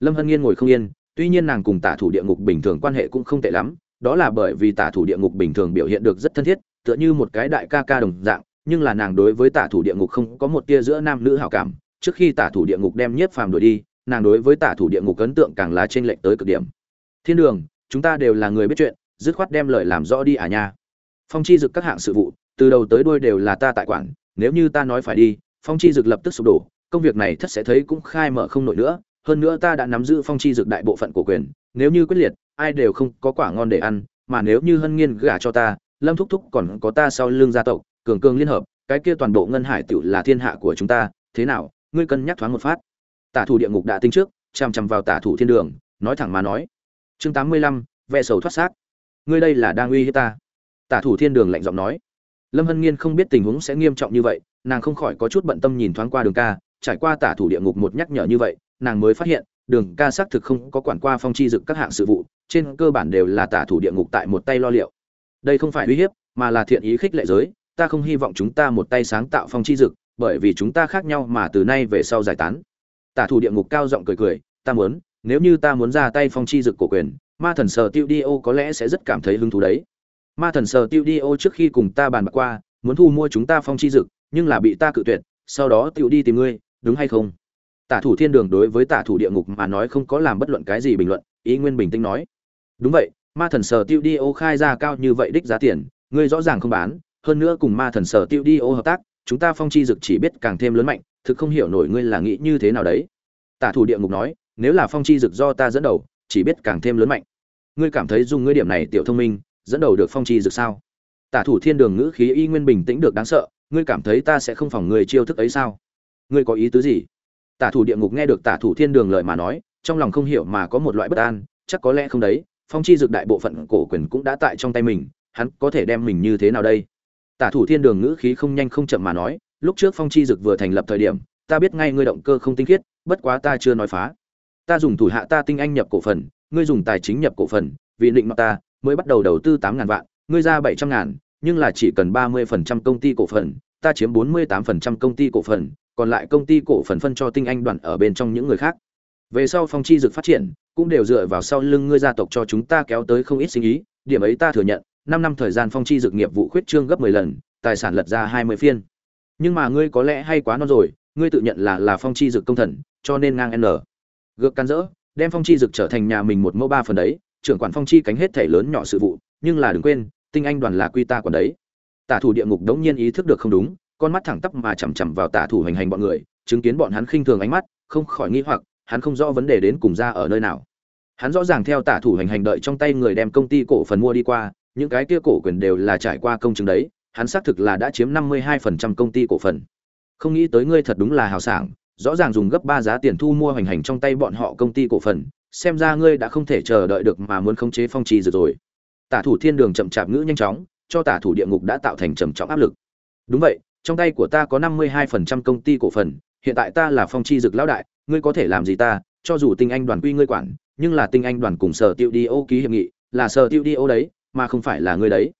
Lâm hân nghiên ngồi không yên, tuy nhiên nàng cùng tả thủ địa ngục bình thường quan hệ cũng không tệ lắm, đó là bởi vì tả thủ địa ngục bình thường biểu hiện được rất thân thiết, tựa như một cái đại ca ca đồng dạng nhưng là nàng đối với tả thủ địa ngục không có một tia giữa nam nữ hảo cảm. Trước khi tả thủ địa ngục đem nhiếp phàm đuổi đi, nàng đối với tả thủ địa ngục ấn tượng càng là trên lệnh tới cực điểm. Thiên đường, chúng ta đều là người biết chuyện, dứt khoát đem lời làm rõ đi à nha. Phong chi dực các hạng sự vụ, từ đầu tới đuôi đều là ta tại quản, nếu như ta nói phải đi, phong chi dực lập tức sụp đổ, công việc này thất sẽ thấy cũng khai mở không nổi nữa, hơn nữa ta đã nắm giữ phong chi dực đại bộ phận của quyền, nếu như quyết liệt, ai đều không có quả ngon để ăn, mà nếu như hân nghiên gả cho ta, lâm thúc thúc còn có ta sau lưng gia tộc cường cường liên hợp, cái kia toàn bộ ngân hải tựu là thiên hạ của chúng ta, thế nào, ngươi cân nhắc thoáng một phát. Tả thủ địa ngục đã tính trước, chằm chằm vào tả thủ thiên đường, nói thẳng mà nói. Chương tám mươi lăm, ve sầu thoát xác. Ngươi đây là đang uy hiếp ta. Tả thủ thiên đường lạnh giọng nói. Lâm hân nghiên không biết tình huống sẽ nghiêm trọng như vậy, nàng không khỏi có chút bận tâm nhìn thoáng qua đường ca, trải qua tả thủ địa ngục một nhắc nhở như vậy, nàng mới phát hiện, đường ca xác thực không có quản qua phong chi dực các hạng sự vụ, trên cơ bản đều là tả thủ địa ngục tại một tay lo liệu. Đây không phải uy hiếp, mà là thiện ý khích lệ giới ta không hy vọng chúng ta một tay sáng tạo phong chi dực, bởi vì chúng ta khác nhau mà từ nay về sau giải tán. Tả thủ địa ngục cao giọng cười cười, ta muốn, nếu như ta muốn ra tay phong chi dực cổ quyền, ma thần sờ tiêu đi ô có lẽ sẽ rất cảm thấy hứng thú đấy. Ma thần sờ tiêu đi ô trước khi cùng ta bàn bạc qua, muốn thu mua chúng ta phong chi dực, nhưng là bị ta cự tuyệt, sau đó tiêu đi tìm ngươi, đúng hay không? Tả thủ thiên đường đối với tả thủ địa ngục mà nói không có làm bất luận cái gì bình luận, ý nguyên bình tĩnh nói. Đúng vậy, ma thần sờ tiêu đi ô khai ra cao như vậy đích giá tiền, ngươi rõ ràng không bán hơn nữa cùng ma thần sở tiêu đi ô hợp tác, chúng ta phong chi dực chỉ biết càng thêm lớn mạnh, thực không hiểu nổi ngươi là nghĩ như thế nào đấy. Tả thủ địa ngục nói, nếu là phong chi dực do ta dẫn đầu, chỉ biết càng thêm lớn mạnh. Ngươi cảm thấy dùng ngươi điểm này tiểu thông minh, dẫn đầu được phong chi dực sao? Tả thủ thiên đường ngữ khí y nguyên bình tĩnh được đáng sợ, ngươi cảm thấy ta sẽ không phòng người chiêu thức ấy sao? Ngươi có ý tứ gì? Tả thủ địa ngục nghe được tả thủ thiên đường lời mà nói, trong lòng không hiểu mà có một loại bất an, chắc có lẽ không đấy, phong chi dực đại bộ phận cổ quyền cũng đã tại trong tay mình, hắn có thể đem mình như thế nào đây? Tả thủ thiên đường ngữ khí không nhanh không chậm mà nói, lúc trước phong chi dực vừa thành lập thời điểm, ta biết ngay ngươi động cơ không tinh khiết, bất quá ta chưa nói phá. Ta dùng thủ hạ ta tinh anh nhập cổ phần, ngươi dùng tài chính nhập cổ phần, vì định mặt ta, mới bắt đầu đầu tư tám ngàn vạn, ngươi ra bảy trăm ngàn, nhưng là chỉ cần ba mươi phần trăm công ty cổ phần, ta chiếm bốn mươi tám phần trăm công ty cổ phần, còn lại công ty cổ phần phân cho tinh anh đoàn ở bên trong những người khác. Về sau phong chi dực phát triển, cũng đều dựa vào sau lưng ngươi gia tộc cho chúng ta kéo tới không ít sinh ý, điểm ấy ta thừa nhận năm năm thời gian phong chi dược nghiệp vụ khuyết trương gấp mười lần, tài sản lật ra hai mươi phiên. Nhưng mà ngươi có lẽ hay quá non rồi, ngươi tự nhận là là phong chi dược công thần, cho nên ngang n. Gượng can dỡ đem phong chi dược trở thành nhà mình một mẫu ba phần đấy, trưởng quản phong chi cánh hết thể lớn nhỏ sự vụ, nhưng là đừng quên, tinh anh đoàn là quy ta còn đấy. Tả thủ địa ngục đống nhiên ý thức được không đúng, con mắt thẳng tắp mà chằm chằm vào tả thủ hành hành bọn người, chứng kiến bọn hắn khinh thường ánh mắt, không khỏi nghi hoặc, hắn không rõ vấn đề đến cùng ra ở nơi nào. Hắn rõ ràng theo tả thủ hành hành đợi trong tay người đem công ty cổ phần mua đi qua những cái kia cổ quyền đều là trải qua công chứng đấy, hắn xác thực là đã chiếm năm mươi hai phần trăm công ty cổ phần. Không nghĩ tới ngươi thật đúng là hào sảng, rõ ràng dùng gấp ba giá tiền thu mua hành hành trong tay bọn họ công ty cổ phần, xem ra ngươi đã không thể chờ đợi được mà muốn khống chế phong trì rồi. Tả thủ thiên đường chậm chạp ngữ nhanh chóng, cho tả thủ địa ngục đã tạo thành trầm trọng áp lực. Đúng vậy, trong tay của ta có năm mươi hai phần trăm công ty cổ phần, hiện tại ta là phong chi dực lão đại, ngươi có thể làm gì ta, cho dù tinh anh đoàn quy ngươi quản, nhưng là tinh anh đoàn cùng sở tiêu đi ô ký hiệp nghị, là sở tiêu đi ô đấy mà không phải là ngươi đấy.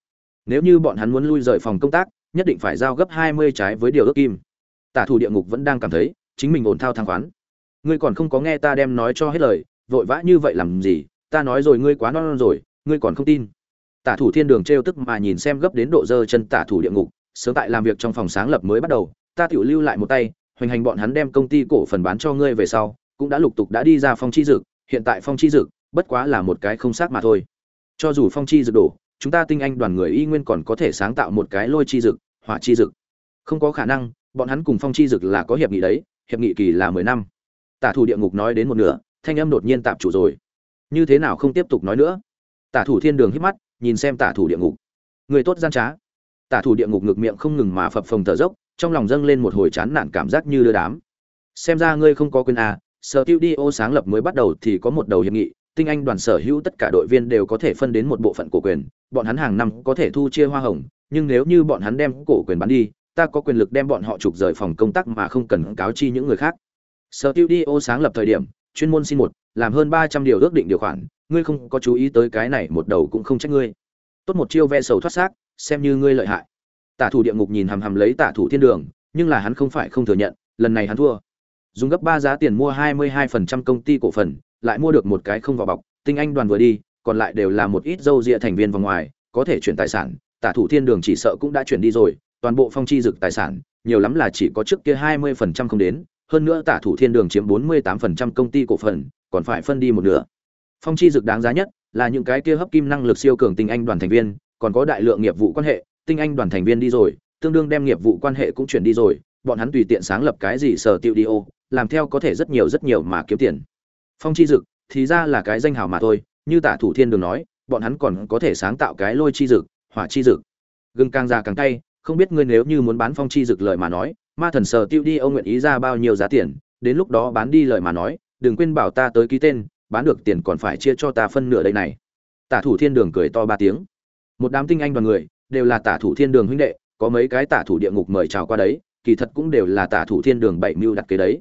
Nếu như bọn hắn muốn lui rời phòng công tác nhất định phải giao gấp hai mươi trái với điều ước kim. Tả thủ địa ngục vẫn đang cảm thấy chính mình ổn thao thang khoán. Ngươi còn không có nghe ta đem nói cho hết lời vội vã như vậy làm gì? Ta nói rồi ngươi quá non, non rồi ngươi còn không tin. Tả thủ thiên đường trêu tức mà nhìn xem gấp đến độ dơ chân tả thủ địa ngục sớm tại làm việc trong phòng sáng lập mới bắt đầu ta tiểu lưu lại một tay hoành hành bọn hắn đem công ty cổ phần bán cho ngươi về sau cũng đã lục tục đã đi ra phong chi dực hiện tại phong chi dực bất quá là một cái không xác mà thôi cho dù phong chi dược đổ, chúng ta tinh anh đoàn người y nguyên còn có thể sáng tạo một cái lôi chi dực hỏa chi dực không có khả năng, bọn hắn cùng phong chi dực là có hiệp nghị đấy, hiệp nghị kỳ là mười năm. Tả thủ địa ngục nói đến một nửa, thanh âm đột nhiên tạm chủ rồi. Như thế nào không tiếp tục nói nữa? Tả thủ thiên đường hít mắt, nhìn xem tả thủ địa ngục. Người tốt gian trá. Tả thủ địa ngục ngực miệng không ngừng mà phập phồng thở dốc, trong lòng dâng lên một hồi chán nản cảm giác như đưa đám. Xem ra ngươi không có quyền à sở tiêu đi ô sáng lập mới bắt đầu thì có một đầu hiệp nghị tinh anh đoàn sở hữu tất cả đội viên đều có thể phân đến một bộ phận cổ quyền, bọn hắn hàng năm có thể thu chia hoa hồng, nhưng nếu như bọn hắn đem cổ quyền bán đi, ta có quyền lực đem bọn họ trục rời phòng công tác mà không cần cáo chi những người khác. Sở tiêu đi ô sáng lập thời điểm, chuyên môn xin một, làm hơn ba trăm điều ước định điều khoản, ngươi không có chú ý tới cái này một đầu cũng không trách ngươi. Tốt một chiêu ve sầu thoát xác, xem như ngươi lợi hại. Tả thủ địa ngục nhìn hằm hằm lấy tả thủ thiên đường, nhưng là hắn không phải không thừa nhận, lần này hắn thua. Dùng gấp ba giá tiền mua hai mươi hai phần trăm công ty cổ phần lại mua được một cái không vào bọc, tinh anh đoàn vừa đi, còn lại đều là một ít dâu rịa thành viên vào ngoài, có thể chuyển tài sản, tả thủ thiên đường chỉ sợ cũng đã chuyển đi rồi, toàn bộ phong chi dực tài sản, nhiều lắm là chỉ có trước kia hai mươi phần trăm không đến, hơn nữa tả thủ thiên đường chiếm bốn mươi tám phần trăm công ty cổ phần, còn phải phân đi một nửa. Phong chi dực đáng giá nhất là những cái kia hấp kim năng lực siêu cường tinh anh đoàn thành viên, còn có đại lượng nghiệp vụ quan hệ, tinh anh đoàn thành viên đi rồi, tương đương đem nghiệp vụ quan hệ cũng chuyển đi rồi, bọn hắn tùy tiện sáng lập cái gì sở tiệu đi ô, làm theo có thể rất nhiều rất nhiều mà kiếm tiền phong chi dực thì ra là cái danh hào mà thôi, như tả thủ thiên đường nói, bọn hắn còn có thể sáng tạo cái lôi chi dực, hỏa chi dực. Gừng càng già càng tay không biết ngươi nếu như muốn bán phong chi dực lời mà nói, ma thần sờ tiêu đi, ông nguyện ý ra bao nhiêu giá tiền, đến lúc đó bán đi lời mà nói, đừng quên bảo ta tới ký tên, bán được tiền còn phải chia cho ta phân nửa đây này. Tả thủ thiên đường cười to ba tiếng. Một đám tinh anh đoàn người, đều là tả thủ thiên đường huynh đệ, có mấy cái tả thủ địa ngục mời chào qua đấy, kỳ thật cũng đều là tả thủ thiên đường bảy mưu đặt kế đấy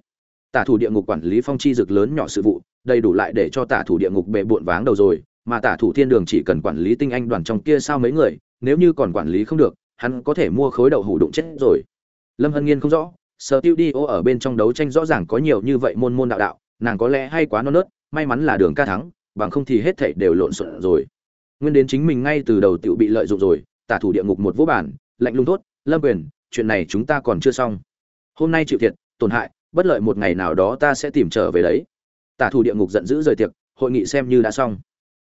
tả thủ địa ngục quản lý phong chi dực lớn nhỏ sự vụ, đầy đủ lại để cho tả thủ địa ngục bệ bộn váng đầu rồi, mà tả thủ thiên đường chỉ cần quản lý tinh anh đoàn trong kia sao mấy người, nếu như còn quản lý không được, hắn có thể mua khối đậu hủ đụng chết rồi. Lâm hân nghiên không rõ, sở tiêu đi ô ở bên trong đấu tranh rõ ràng có nhiều như vậy môn môn đạo đạo, nàng có lẽ hay quá non nớt, may mắn là đường ca thắng, bằng không thì hết thảy đều lộn xộn rồi. Nguyên đến chính mình ngay từ đầu tiểu bị lợi dụng rồi, tả thủ địa ngục một vũ bản lạnh lùng tốt lâm quyền, chuyện này chúng ta còn chưa xong. Hôm nay chịu thiệt, tổn hại bất lợi một ngày nào đó ta sẽ tìm trở về đấy. Tả thủ địa ngục giận dữ rời tiệc, hội nghị xem như đã xong.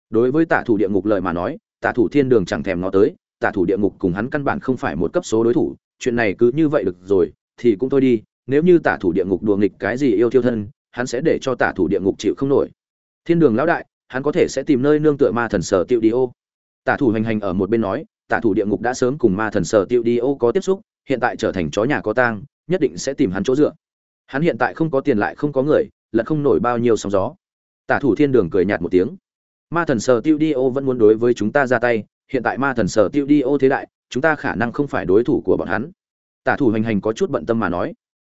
Đối với tả thủ địa ngục lời mà nói, tả thủ thiên đường chẳng thèm nó tới, tả thủ địa ngục cùng hắn căn bản không phải một cấp số đối thủ, chuyện này cứ như vậy được rồi, thì cũng thôi đi, nếu như tả thủ địa ngục đùa nghịch cái gì yêu thiêu thân, hắn sẽ để cho tả thủ địa ngục chịu không nổi. Thiên đường lão đại, hắn có thể sẽ tìm nơi nương tựa ma thần sở tiêu đi ô. Tả thủ hành hành ở một bên nói, tả thủ địa ngục đã sớm cùng ma thần sở tiêu đi ô có tiếp xúc, hiện tại trở thành chó nhà có tang, nhất định sẽ tìm hắn chỗ dựa hắn hiện tại không có tiền lại không có người lẫn không nổi bao nhiêu sóng gió. Tả thủ thiên đường cười nhạt một tiếng. Ma thần sở tiêu đi ô vẫn muốn đối với chúng ta ra tay, hiện tại ma thần sở tiêu đi ô thế đại, chúng ta khả năng không phải đối thủ của bọn hắn. Tả thủ hành hành có chút bận tâm mà nói.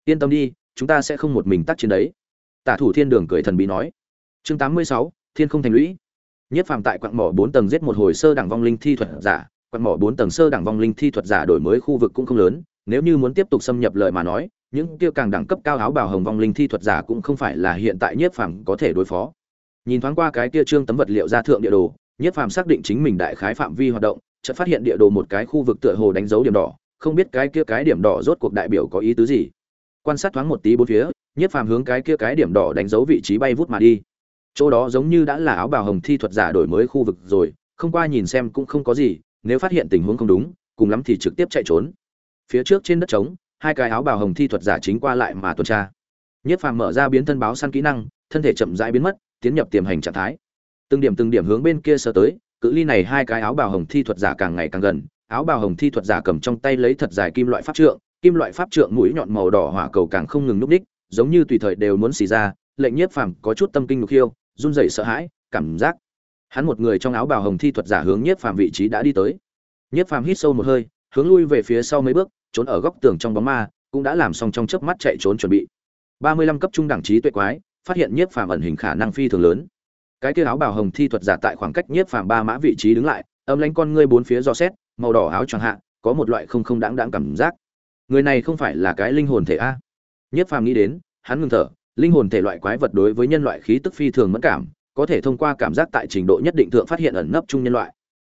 Yên tâm đi, chúng ta sẽ không một mình tác chiến đấy. Tả thủ thiên đường cười thần bí nói. Chương tám mươi sáu, thiên không thành lũy. Nhất phàm tại quặng mỏ bốn tầng giết một hồi sơ đẳng vong linh thi thuật giả, quặng mỏ bốn tầng sơ đẳng vong linh thi thuật giả đổi mới khu vực cũng không lớn, nếu như muốn tiếp tục xâm nhập lời mà nói những kia càng đẳng cấp cao áo bào hồng vong linh thi thuật giả cũng không phải là hiện tại nhất phàm có thể đối phó. Nhìn thoáng qua cái kia trương tấm vật liệu ra thượng địa đồ nhất phàm xác định chính mình đại khái phạm vi hoạt động, chợt phát hiện địa đồ một cái khu vực tựa hồ đánh dấu điểm đỏ, không biết cái kia cái điểm đỏ rốt cuộc đại biểu có ý tứ gì. Quan sát thoáng một tí bốn phía nhất phàm hướng cái kia cái điểm đỏ đánh dấu vị trí bay vút mà đi. Chỗ đó giống như đã là áo bào hồng thi thuật giả đổi mới khu vực rồi, không qua nhìn xem cũng không có gì, nếu phát hiện tình huống không đúng, cùng lắm thì trực tiếp chạy trốn. Phía trước trên đất trống hai cái áo bào hồng thi thuật giả chính qua lại mà tuần tra. Nhất phàm mở ra biến thân báo săn kỹ năng, thân thể chậm rãi biến mất, tiến nhập tiềm hành trạng thái. Từng điểm từng điểm hướng bên kia sơ tới, cự ly này hai cái áo bào hồng thi thuật giả càng ngày càng gần, áo bào hồng thi thuật giả cầm trong tay lấy thật dài kim loại pháp trượng, kim loại pháp trượng mũi nhọn màu đỏ hỏa cầu càng không ngừng núp đích giống như tùy thời đều muốn xì ra, lệnh nhiếp phàm có chút tâm kinh ngục khiêu, run rẩy sợ hãi, cảm giác hắn một người trong áo bào hồng thi thuật giả hướng nhiếp phàm vị trí đã đi tới. Nhiếp phàm hít sâu một hơi, hướng lui về phía sau mấy bước trốn ở góc tường trong bóng ma, cũng đã làm xong trong chớp mắt chạy trốn chuẩn bị. Ba mươi lăm cấp trung đẳng trí tuệ quái, phát hiện nhiếp phàm ẩn hình khả năng phi thường lớn. Cái kia áo bào hồng thi thuật giả tại khoảng cách nhiếp phàm ba mã vị trí đứng lại, âm lãnh con ngươi bốn phía do xét, màu đỏ áo choàng hạ, có một loại không không đãng đãng cảm giác. Người này không phải là cái linh hồn thể a. Nhiếp phàm nghĩ đến, hắn ngừng thở, linh hồn thể loại quái vật đối với nhân loại khí tức phi thường mẫn cảm, có thể thông qua cảm giác tại trình độ nhất định thượng phát hiện ẩn nấp chung nhân loại.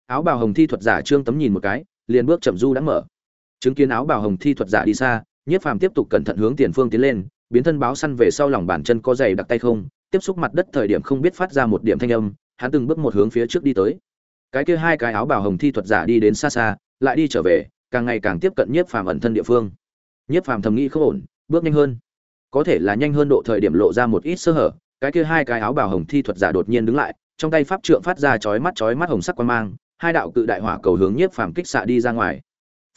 Áo bào hồng thi thuật giả trương tấm nhìn một cái, liền bước chậm du đã mở chứng kiến áo bào hồng thi thuật giả đi xa, nhiếp phàm tiếp tục cẩn thận hướng tiền phương tiến lên, biến thân báo săn về sau lòng bàn chân có giày đặc tay không, tiếp xúc mặt đất thời điểm không biết phát ra một điểm thanh âm, hắn từng bước một hướng phía trước đi tới. Cái kia hai cái áo bào hồng thi thuật giả đi đến xa xa, lại đi trở về, càng ngày càng tiếp cận nhiếp phàm ẩn thân địa phương. Nhiếp phàm thầm nghĩ không ổn, bước nhanh hơn. Có thể là nhanh hơn độ thời điểm lộ ra một ít sơ hở, cái kia hai cái áo bào hồng thi thuật giả đột nhiên đứng lại, trong tay pháp trượng phát ra chói mắt chói mắt hồng sắc quan mang, hai đạo cự đại hỏa cầu hướng nhiếp phàm kích xạ đi ra ngoài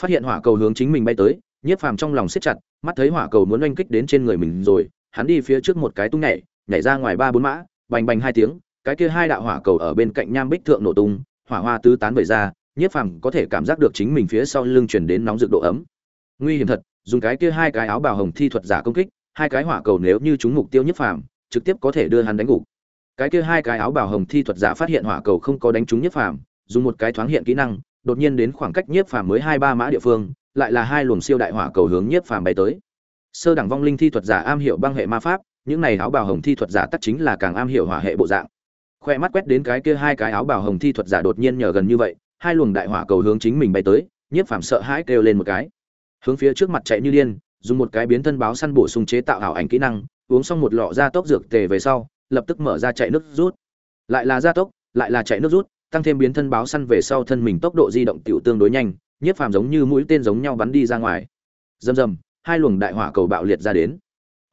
phát hiện hỏa cầu hướng chính mình bay tới, nhiếp phàm trong lòng siết chặt, mắt thấy hỏa cầu muốn oanh kích đến trên người mình rồi, hắn đi phía trước một cái tung nhảy nhảy ra ngoài ba bốn mã, bành bành hai tiếng, cái kia hai đạo hỏa cầu ở bên cạnh nham bích thượng nổ tung, hỏa hoa tứ tán vẩy ra, nhiếp phàm có thể cảm giác được chính mình phía sau lưng chuyển đến nóng rực độ ấm. Nguy hiểm thật, dùng cái kia hai cái áo bào hồng thi thuật giả công kích, hai cái hỏa cầu nếu như chúng mục tiêu nhiếp phàm, trực tiếp có thể đưa hắn đánh gục. Cái kia hai cái áo bào hồng thi thuật giả phát hiện hỏa cầu không có đánh trúng nhiếp phàm, dùng một cái thoáng hiện kỹ năng đột nhiên đến khoảng cách nhiếp phàm mới hai ba mã địa phương, lại là hai luồng siêu đại hỏa cầu hướng nhiếp phàm bay tới. Sơ đẳng vong linh thi thuật giả am hiểu băng hệ ma pháp, những này áo bào hồng thi thuật giả tất chính là càng am hiểu hỏa hệ bộ dạng. Khoe mắt quét đến cái kia hai cái áo bào hồng thi thuật giả đột nhiên nhờ gần như vậy, hai luồng đại hỏa cầu hướng chính mình bay tới, nhiếp phàm sợ hãi kêu lên một cái. Hướng phía trước mặt chạy như điên, dùng một cái biến thân báo săn bổ sung chế tạo ảo ảnh kỹ năng, uống xong một lọ gia tốc dược tề về sau, lập tức mở ra chạy nước rút. Lại là gia tốc, lại là chạy nước rút tăng thêm biến thân báo săn về sau thân mình tốc độ di động tiểu tương đối nhanh, nhiếp phàm giống như mũi tên giống nhau bắn đi ra ngoài. Rầm rầm, hai luồng đại hỏa cầu bạo liệt ra đến.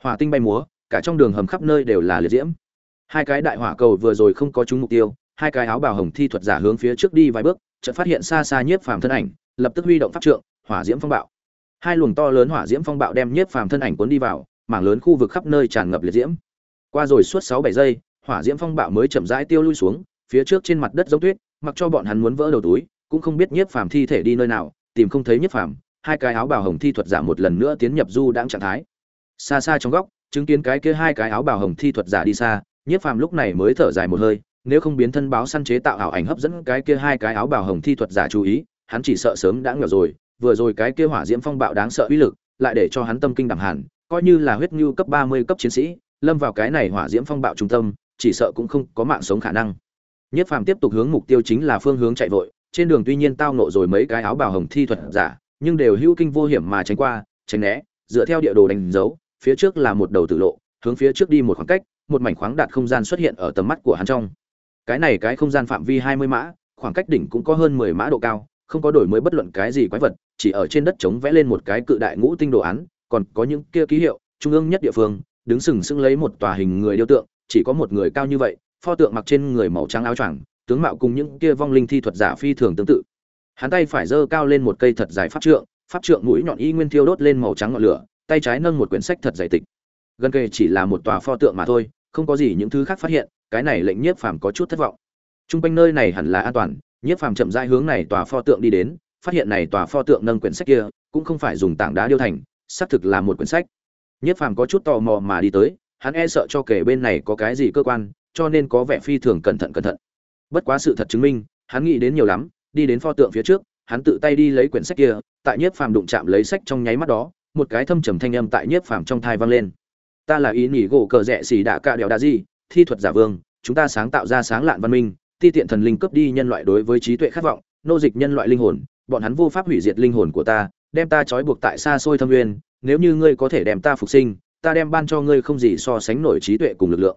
Hỏa tinh bay múa, cả trong đường hầm khắp nơi đều là liệt diễm. Hai cái đại hỏa cầu vừa rồi không có trúng mục tiêu, hai cái áo bào hồng thi thuật giả hướng phía trước đi vài bước, chợt phát hiện xa xa nhiếp phàm thân ảnh, lập tức huy động pháp trượng, hỏa diễm phong bạo. Hai luồng to lớn hỏa diễm phong bạo đem nhiếp phàm thân ảnh cuốn đi vào, mảng lớn khu vực khắp nơi tràn ngập liệt diễm. Qua rồi suốt sáu bảy giây, hỏa diễm phong bạo mới chậm rãi tiêu lui xuống phía trước trên mặt đất giống tuyết, mặc cho bọn hắn muốn vỡ đầu túi, cũng không biết nhiếp phàm thi thể đi nơi nào, tìm không thấy nhiếp phàm, hai cái áo bào hồng thi thuật giả một lần nữa tiến nhập du đãng trạng thái. Xa xa trong góc, chứng kiến cái kia hai cái áo bào hồng thi thuật giả đi xa, nhiếp phàm lúc này mới thở dài một hơi, nếu không biến thân báo săn chế tạo ảo ảnh hấp dẫn cái kia hai cái áo bào hồng thi thuật giả chú ý, hắn chỉ sợ sớm đã ngờ rồi, vừa rồi cái kia hỏa diễm phong bạo đáng sợ uy lực, lại để cho hắn tâm kinh đảm hẳn, coi như là huyết nhu cấp ba mươi cấp chiến sĩ, lâm vào cái này hỏa diễm phong bạo trung tâm, chỉ sợ cũng không có mạng sống khả năng nhất phàm tiếp tục hướng mục tiêu chính là phương hướng chạy vội, trên đường tuy nhiên tao nộ rồi mấy cái áo bào hồng thi thuật giả, nhưng đều hữu kinh vô hiểm mà tránh qua, tránh né, dựa theo địa đồ đánh dấu, phía trước là một đầu tử lộ, hướng phía trước đi một khoảng cách, một mảnh khoáng đạt không gian xuất hiện ở tầm mắt của hắn trong. Cái này cái không gian phạm vi hai mươi mã, khoảng cách đỉnh cũng có hơn mười mã độ cao, không có đổi mới bất luận cái gì quái vật, chỉ ở trên đất trống vẽ lên một cái cự đại ngũ tinh đồ án, còn có những kia ký hiệu, trung ương nhất địa phương, đứng sừng sững lấy một tòa hình người điêu tượng, chỉ có một người cao như vậy pho tượng mặc trên người màu trắng áo choàng, tướng mạo cùng những kia vong linh thi thuật giả phi thường tương tự. Hắn tay phải giơ cao lên một cây thật dài pháp trượng pháp trượng mũi nhọn y nguyên thiêu đốt lên màu trắng ngọn lửa, tay trái nâng một quyển sách thật dày tịch. Gần kề chỉ là một tòa pho tượng mà thôi, không có gì những thứ khác phát hiện, cái này lệnh nhiếp phàm có chút thất vọng. T r u n g quanh nơi này hẳn là an toàn, nhiếp phàm chậm rãi hướng này tòa pho tượng đi đến, phát hiện này tòa pho tượng nâng quyển sách kia, cũng không phải dùng tảng đá điêu thành, xác thực là một quyển sách. Nhiếp phàm có chút tò mò mà đi tới, hắn e sợ cho kể bên này có cái gì cơ quan cho nên có vẻ phi thường cẩn thận cẩn thận. Bất quá sự thật chứng minh, hắn nghĩ đến nhiều lắm, đi đến pho tượng phía trước, hắn tự tay đi lấy quyển sách kia, tại nhiếp phàm đụng chạm lấy sách trong nháy mắt đó, một cái thâm trầm thanh âm tại nhiếp phàm trong thai vang lên. Ta là ý nghĩ gỗ cờ rẽ xì đạ cạ đèo đa di thi thuật giả vương, chúng ta sáng tạo ra sáng lạn văn minh, ti tiện thần linh cướp đi nhân loại đối với trí tuệ khát vọng, nô dịch nhân loại linh hồn, bọn hắn vô pháp hủy diệt linh hồn của ta, đem ta trói buộc tại xa xôi thâm nguyên, nếu như ngươi có thể đem ta phục sinh, ta đem ban cho ngươi không gì so sánh nổi trí tuệ cùng lực lượng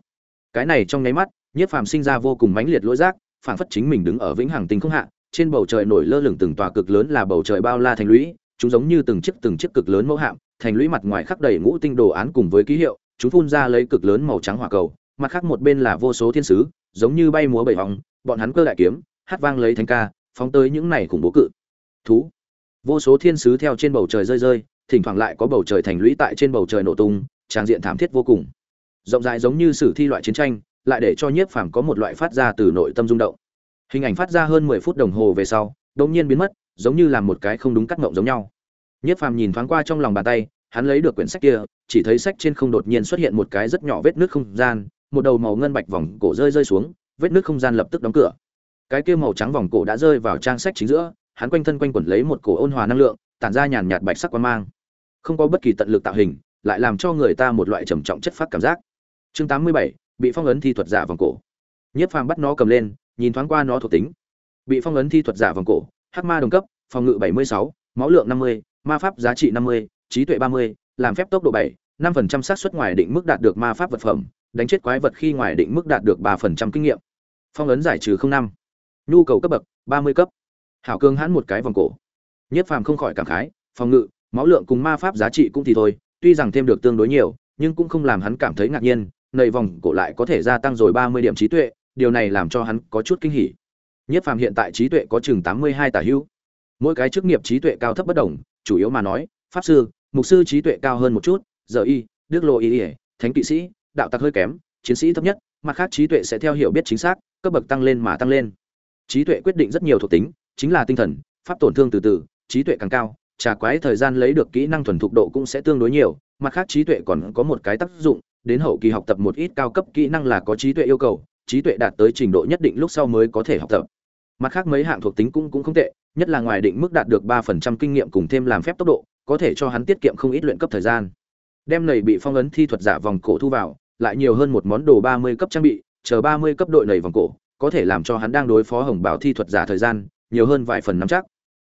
cái này trong nháy mắt, nhiếp phàm sinh ra vô cùng mãnh liệt lỗi giác phản phất chính mình đứng ở vĩnh hằng tinh không hạ, trên bầu trời nổi lơ lửng từng tòa cực lớn là bầu trời bao la thành lũy, chúng giống như từng chiếc từng chiếc cực lớn mẫu hạm, thành lũy mặt ngoài khắc đầy ngũ tinh đồ án cùng với ký hiệu, chúng phun ra lấy cực lớn màu trắng hỏa cầu, mặt khác một bên là vô số thiên sứ, giống như bay múa bảy vòng, bọn hắn cơ đại kiếm, hát vang lấy thánh ca, phóng tới những này khủng bố cự. Thú. Vô số thiên sứ theo trên bầu trời rơi rơi, thỉnh thoảng lại có bầu trời thành lũy tại trên bầu trời nổ tung, trang diện thảm thiết vô cùng rộng rãi giống như sử thi loại chiến tranh, lại để cho nhiếp phàm có một loại phát ra từ nội tâm rung động. Hình ảnh phát ra hơn mười phút đồng hồ về sau, đột nhiên biến mất, giống như là một cái không đúng cắt ngộng giống nhau. Nhiếp phàm nhìn thoáng qua trong lòng bàn tay, hắn lấy được quyển sách kia, chỉ thấy sách trên không đột nhiên xuất hiện một cái rất nhỏ vết nước không gian, một đầu màu ngân bạch vòng cổ rơi rơi xuống, vết nước không gian lập tức đóng cửa. Cái kia màu trắng vòng cổ đã rơi vào trang sách chính giữa, hắn quanh thân quanh quẩn lấy một cổ ôn hòa năng lượng, tản ra nhàn nhạt bạch sắc quan mang. Không có bất kỳ tận lực tạo hình, lại làm cho người ta một loại trầm trọng chất phát cảm giác chương 87, bị phong ấn thi thuật giả vòng cổ nhất phàm bắt nó cầm lên nhìn thoáng qua nó thuộc tính bị phong ấn thi thuật giả vòng cổ hắc ma đồng cấp phòng ngự 76, máu lượng 50, ma pháp giá trị 50, trí tuệ 30, làm phép tốc độ 7, 5% xác suất ngoài định mức đạt được ma pháp vật phẩm, đánh chết quái vật khi ngoài định mức đạt được 3% kinh nghiệm. Phong ấn giải trừ 05. Nhu cầu cấp bậc 30 cấp. Hảo cương hãn một cái vòng cổ. Nhất phàm không khỏi cảm khái, phòng ngự máu lượng cùng ma pháp giá trị cũng thì thôi tuy rằng thêm được tương đối nhiều nhưng cũng không làm hắn cảm thấy ngạc nhiên nầy vòng cổ lại có thể gia tăng rồi ba mươi điểm trí tuệ, điều này làm cho hắn có chút kinh hỉ. Nhất phàm hiện tại trí tuệ có chừng tám mươi hai tả hữu. Mỗi cái chức nghiệp trí tuệ cao thấp bất đồng, chủ yếu mà nói, pháp sư, mục sư trí tuệ cao hơn một chút, giờ y, đức lộ y, thánh kỵ sĩ, đạo tặc hơi kém, chiến sĩ thấp nhất, mặt khác trí tuệ sẽ theo hiểu biết chính xác, cấp bậc tăng lên mà tăng lên. Trí tuệ quyết định rất nhiều thuộc tính, chính là tinh thần, pháp tổn thương từ từ, trí tuệ càng cao, trà quái thời gian lấy được kỹ năng thuần thục độ cũng sẽ tương đối nhiều, mặt khác trí tuệ còn có một cái tác dụng đến hậu kỳ học tập một ít cao cấp kỹ năng là có trí tuệ yêu cầu, trí tuệ đạt tới trình độ nhất định lúc sau mới có thể học tập. Mặt khác mấy hạng thuộc tính cũng cũng không tệ, nhất là ngoài định mức đạt được ba phần trăm kinh nghiệm cùng thêm làm phép tốc độ, có thể cho hắn tiết kiệm không ít luyện cấp thời gian. Đem nầy bị phong ấn thi thuật giả vòng cổ thu vào, lại nhiều hơn một món đồ ba mươi cấp trang bị, chờ ba mươi cấp đội nảy vòng cổ, có thể làm cho hắn đang đối phó hồng bảo thi thuật giả thời gian, nhiều hơn vài phần nắm chắc.